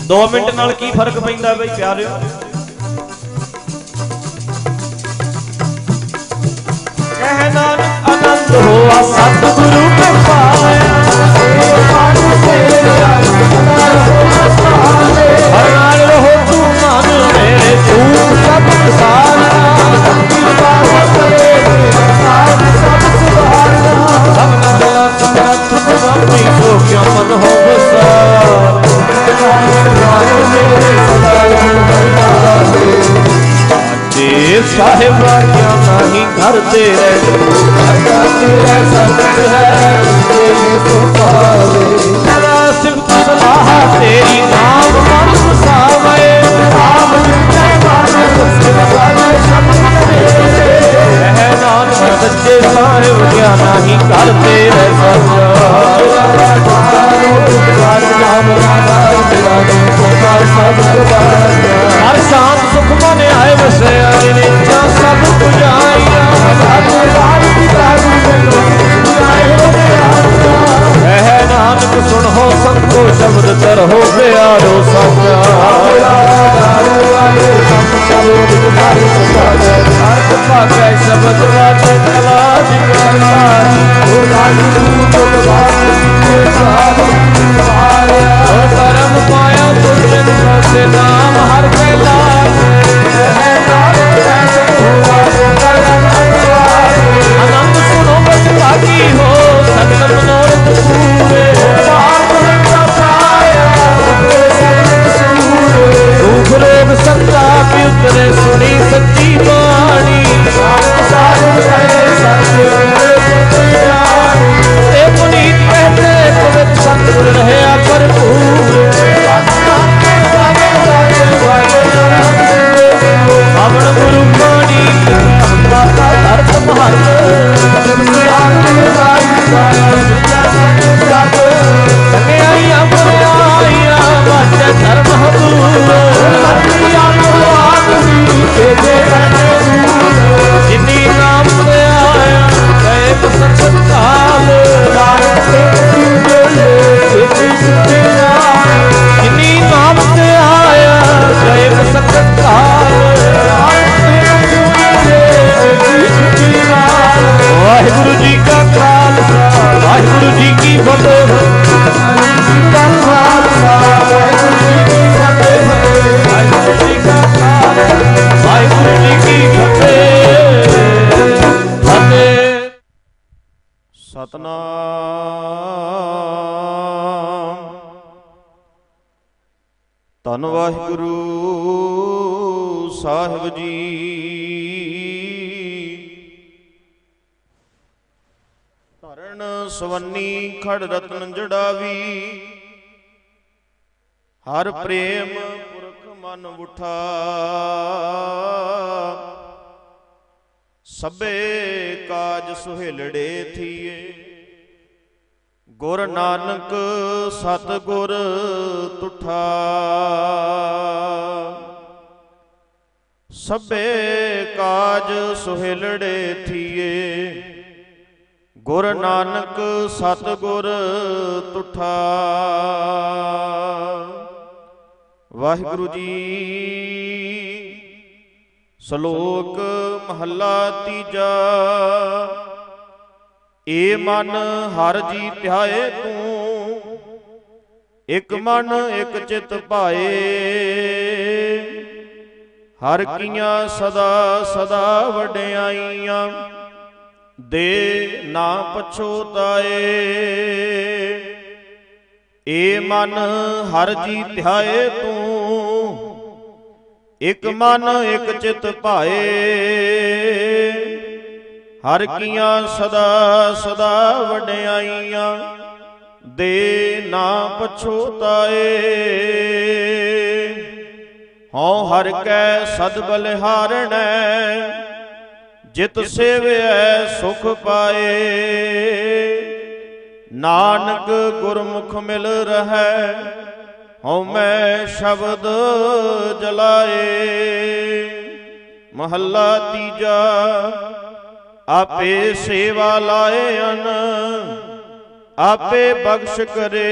2 ਮਿੰਟ ਨਾਲ ਕੀ ਫ਼ਰਕ ਪੈਂਦਾ ਬਈ ਪਿਆਰਿਓ? ਕਹਿ ਨਾਨਕ ਆਨੰਦ ਹੋਆ ਸਤਿਗੁਰੂ ਮੈਂ ਤੇ ਸਾਹਿਬਾ ਕਿਆ ਨਹੀਂ ਘਰ ਤੇ ਸਦਾ ਸਿਫਤ ਸਲਾਹ ਤੇਰੀ ਨਾਮ ਮਨ ਵਸਾਵੇ ਨਾਮ ਜਿਤੇ ਹੈ ਨਾਨਕ ਸੱਚੇ ਸਾਹਿਬ ਕਿਆ ਨਹੀਂ ਘਰ ਤੇ ਹਰ ਸ਼ਾਂਤ ਸੁਖ ਮਨ ਆਏ ਵਸਿਆ ਨਿਚਾ ਸਭ ਪੁਜਾਈਆ। ਹੈ ਨਾਨਕ ਸੁਣੋ ਸੰਤੋ, ਸ਼ਬਦ ਤਰੋ ਪਿਆਰੋ ਸਾਚਾ। ਅਰਥ ਭਾਗੈ, ਸ਼ਬਦ ਵਾਚੇ ਕਲਾ ਜਿਗਾਰ ਕਰਮ ਪਾਇਆ ਤੁਜਨ ਸੇ ਨਾਮ ਹਰ ਕੇ ਸੰਤਾਪ ਸੁਣੀ ਸੱਚੀ ਬਾਣੀ। ਇਹ ਪੁਨੀਤ ਕਹਤੇ ਪਵਿੱਤ ਸੰਤ ਰਹਿਆ ਭਰਪੂਰ। ਅਵਣ ਗੁਰੂ ਬਾਣੀ ਅਰਥ ਸੰਗਿਆਈਆਂ ਗੁਰ ਨਾਨਕ ਸਤਗੁਰ ਤੁਠਾ। ਸਭੇ ਕਾਜ ਸੁਹੇਲੜੇ ਥੀਏ। ਗੁਰ ਨਾਨਕ ਸਤਿਗੁਰ ਤੁਠਾ। ਵਾਹਿਗੁਰੂ ਜੀ, ਸ਼ਲੋਕ ਮਹੱਲਾ ਤੀਜਾ। ਏ ਮਨ ਹਰ ਜੀ ਧਿਆਏ ਤੂੰ, ਇਕ ਮਨ, ਇਕ ਚਿਤ ਭਾਏ। ਹਰ ਕੀਆਂ ਸਦਾ ਸਦਾ ਵਡਿਆਈਆਂ, ਦੇ ਨਾ ਪਛੋਤਾਏ ਏ ਮਨ ਹਰ ਜੀ ਧਿਆਏ ਤੂੰ, ਇਕ ਮਨ, ਇਕ ਚਿਤ ਭਾਏ। ਹਰ ਕੀਆਂ ਸਦਾ ਸਦਾ ਵਡਿਆਈਆਂ, ਦੇ ਨਾ ਪਛੋਤਾਏ ਹਉ ਹਰ ਕੈ ਸਦ ਬਲਿਹਾਰਣੈ, ਜਿਤ ਸੇਵਿਐ ਸੁਖ ਪਾਏ। ਨਾਨਕ ਗੁਰਮੁਖ ਮਿਲ ਰਹੈ, ਹਉ ਮੈਂ ਸ਼ਬਦ ਜਲਾਏ। ਮਹੱਲਾ ਤੀਜਾ ਆਪੇ ਸੇਵਾ ਲਾਏ ਅਨ ਆਪੇ ਬਖਸ਼ ਕਰੇ।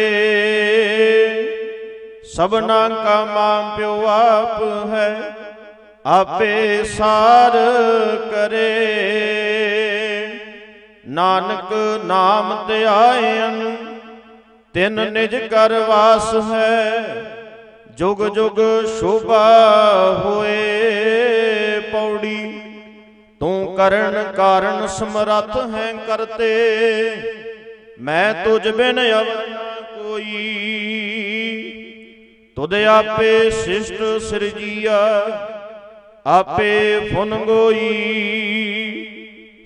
ਸਭਨਾ ਕਾ ਮਾਂ ਪਿਓ ਆਪ ਹੈ, ਆਪੇ ਸਾਰ ਕਰੇ। ਨਾਨਕ ਨਾਮ ਤੇ ਧਿਆਇਨ ਤਿਨ ਨਿਜ ਕਰ ਵਾਸ ਹੈ, ਜੁਗ ਜੁਗ ਸ਼ੋਭਾ ਹੋਏ ਪੌੜੀ। ਕਰਨ ਕਾਰਨ ਸਮਰੱਥ ਹੈ ਕਰਤੇ। ਮੈਂ ਤੁਝ ਬਿਨ ਅਵਰ ਕੋਈ। ਤੁਧ ਆਪੇ ਸਿਸ਼ਟ ਸਿਰਜੀਆ, ਆਪੇ ਫੁਨ ਗੋਈ।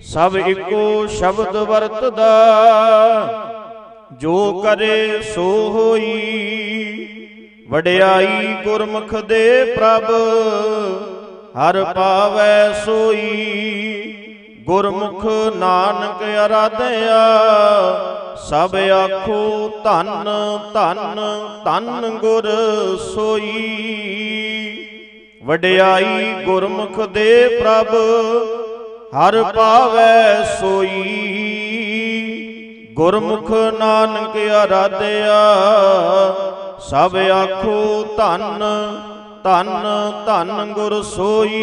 ਸਭ ਇੱਕੋ ਸ਼ਬਦ ਵਰਤਦਾ, ਜੋ ਕਰੇ ਸੋ ਹੋਈ। ਵਡਿਆਈ ਗੁਰਮੁਖ ਦੇ ਪ੍ਰਭ ਹਰ ਪਾਵੈ ਸੋਈ। ਗੁਰਮੁਖ ਨਾਨਕ ਅਰਾਧਿਆ, ਸਭ ਆਖੋ ਧੰਨ ਧੰਨ ਧੰਨ ਗੁਰ ਸੋਈ। ਵਡਿਆਈ ਗੁਰਮੁਖ ਦੇ ਪ੍ਰਭ, ਹਰ ਪਾਵੈ ਸੋਈ। ਗੁਰਮੁਖ ਨਾਨਕ ਅਰਾਧਿਆ, ਸਭ ਆਖੋ ਧੰਨ ਧੰਨ ਧੰਨ ਗੁਰ ਸੋਈ।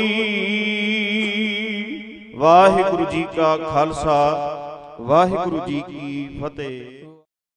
ਵਾਹਿਗੁਰੂ ਜੀ ਕਾ ਖਾਲਸਾ ਵਾਹਿਗੁਰੂ ਜੀ ਕੀ ਫਤਿਹ।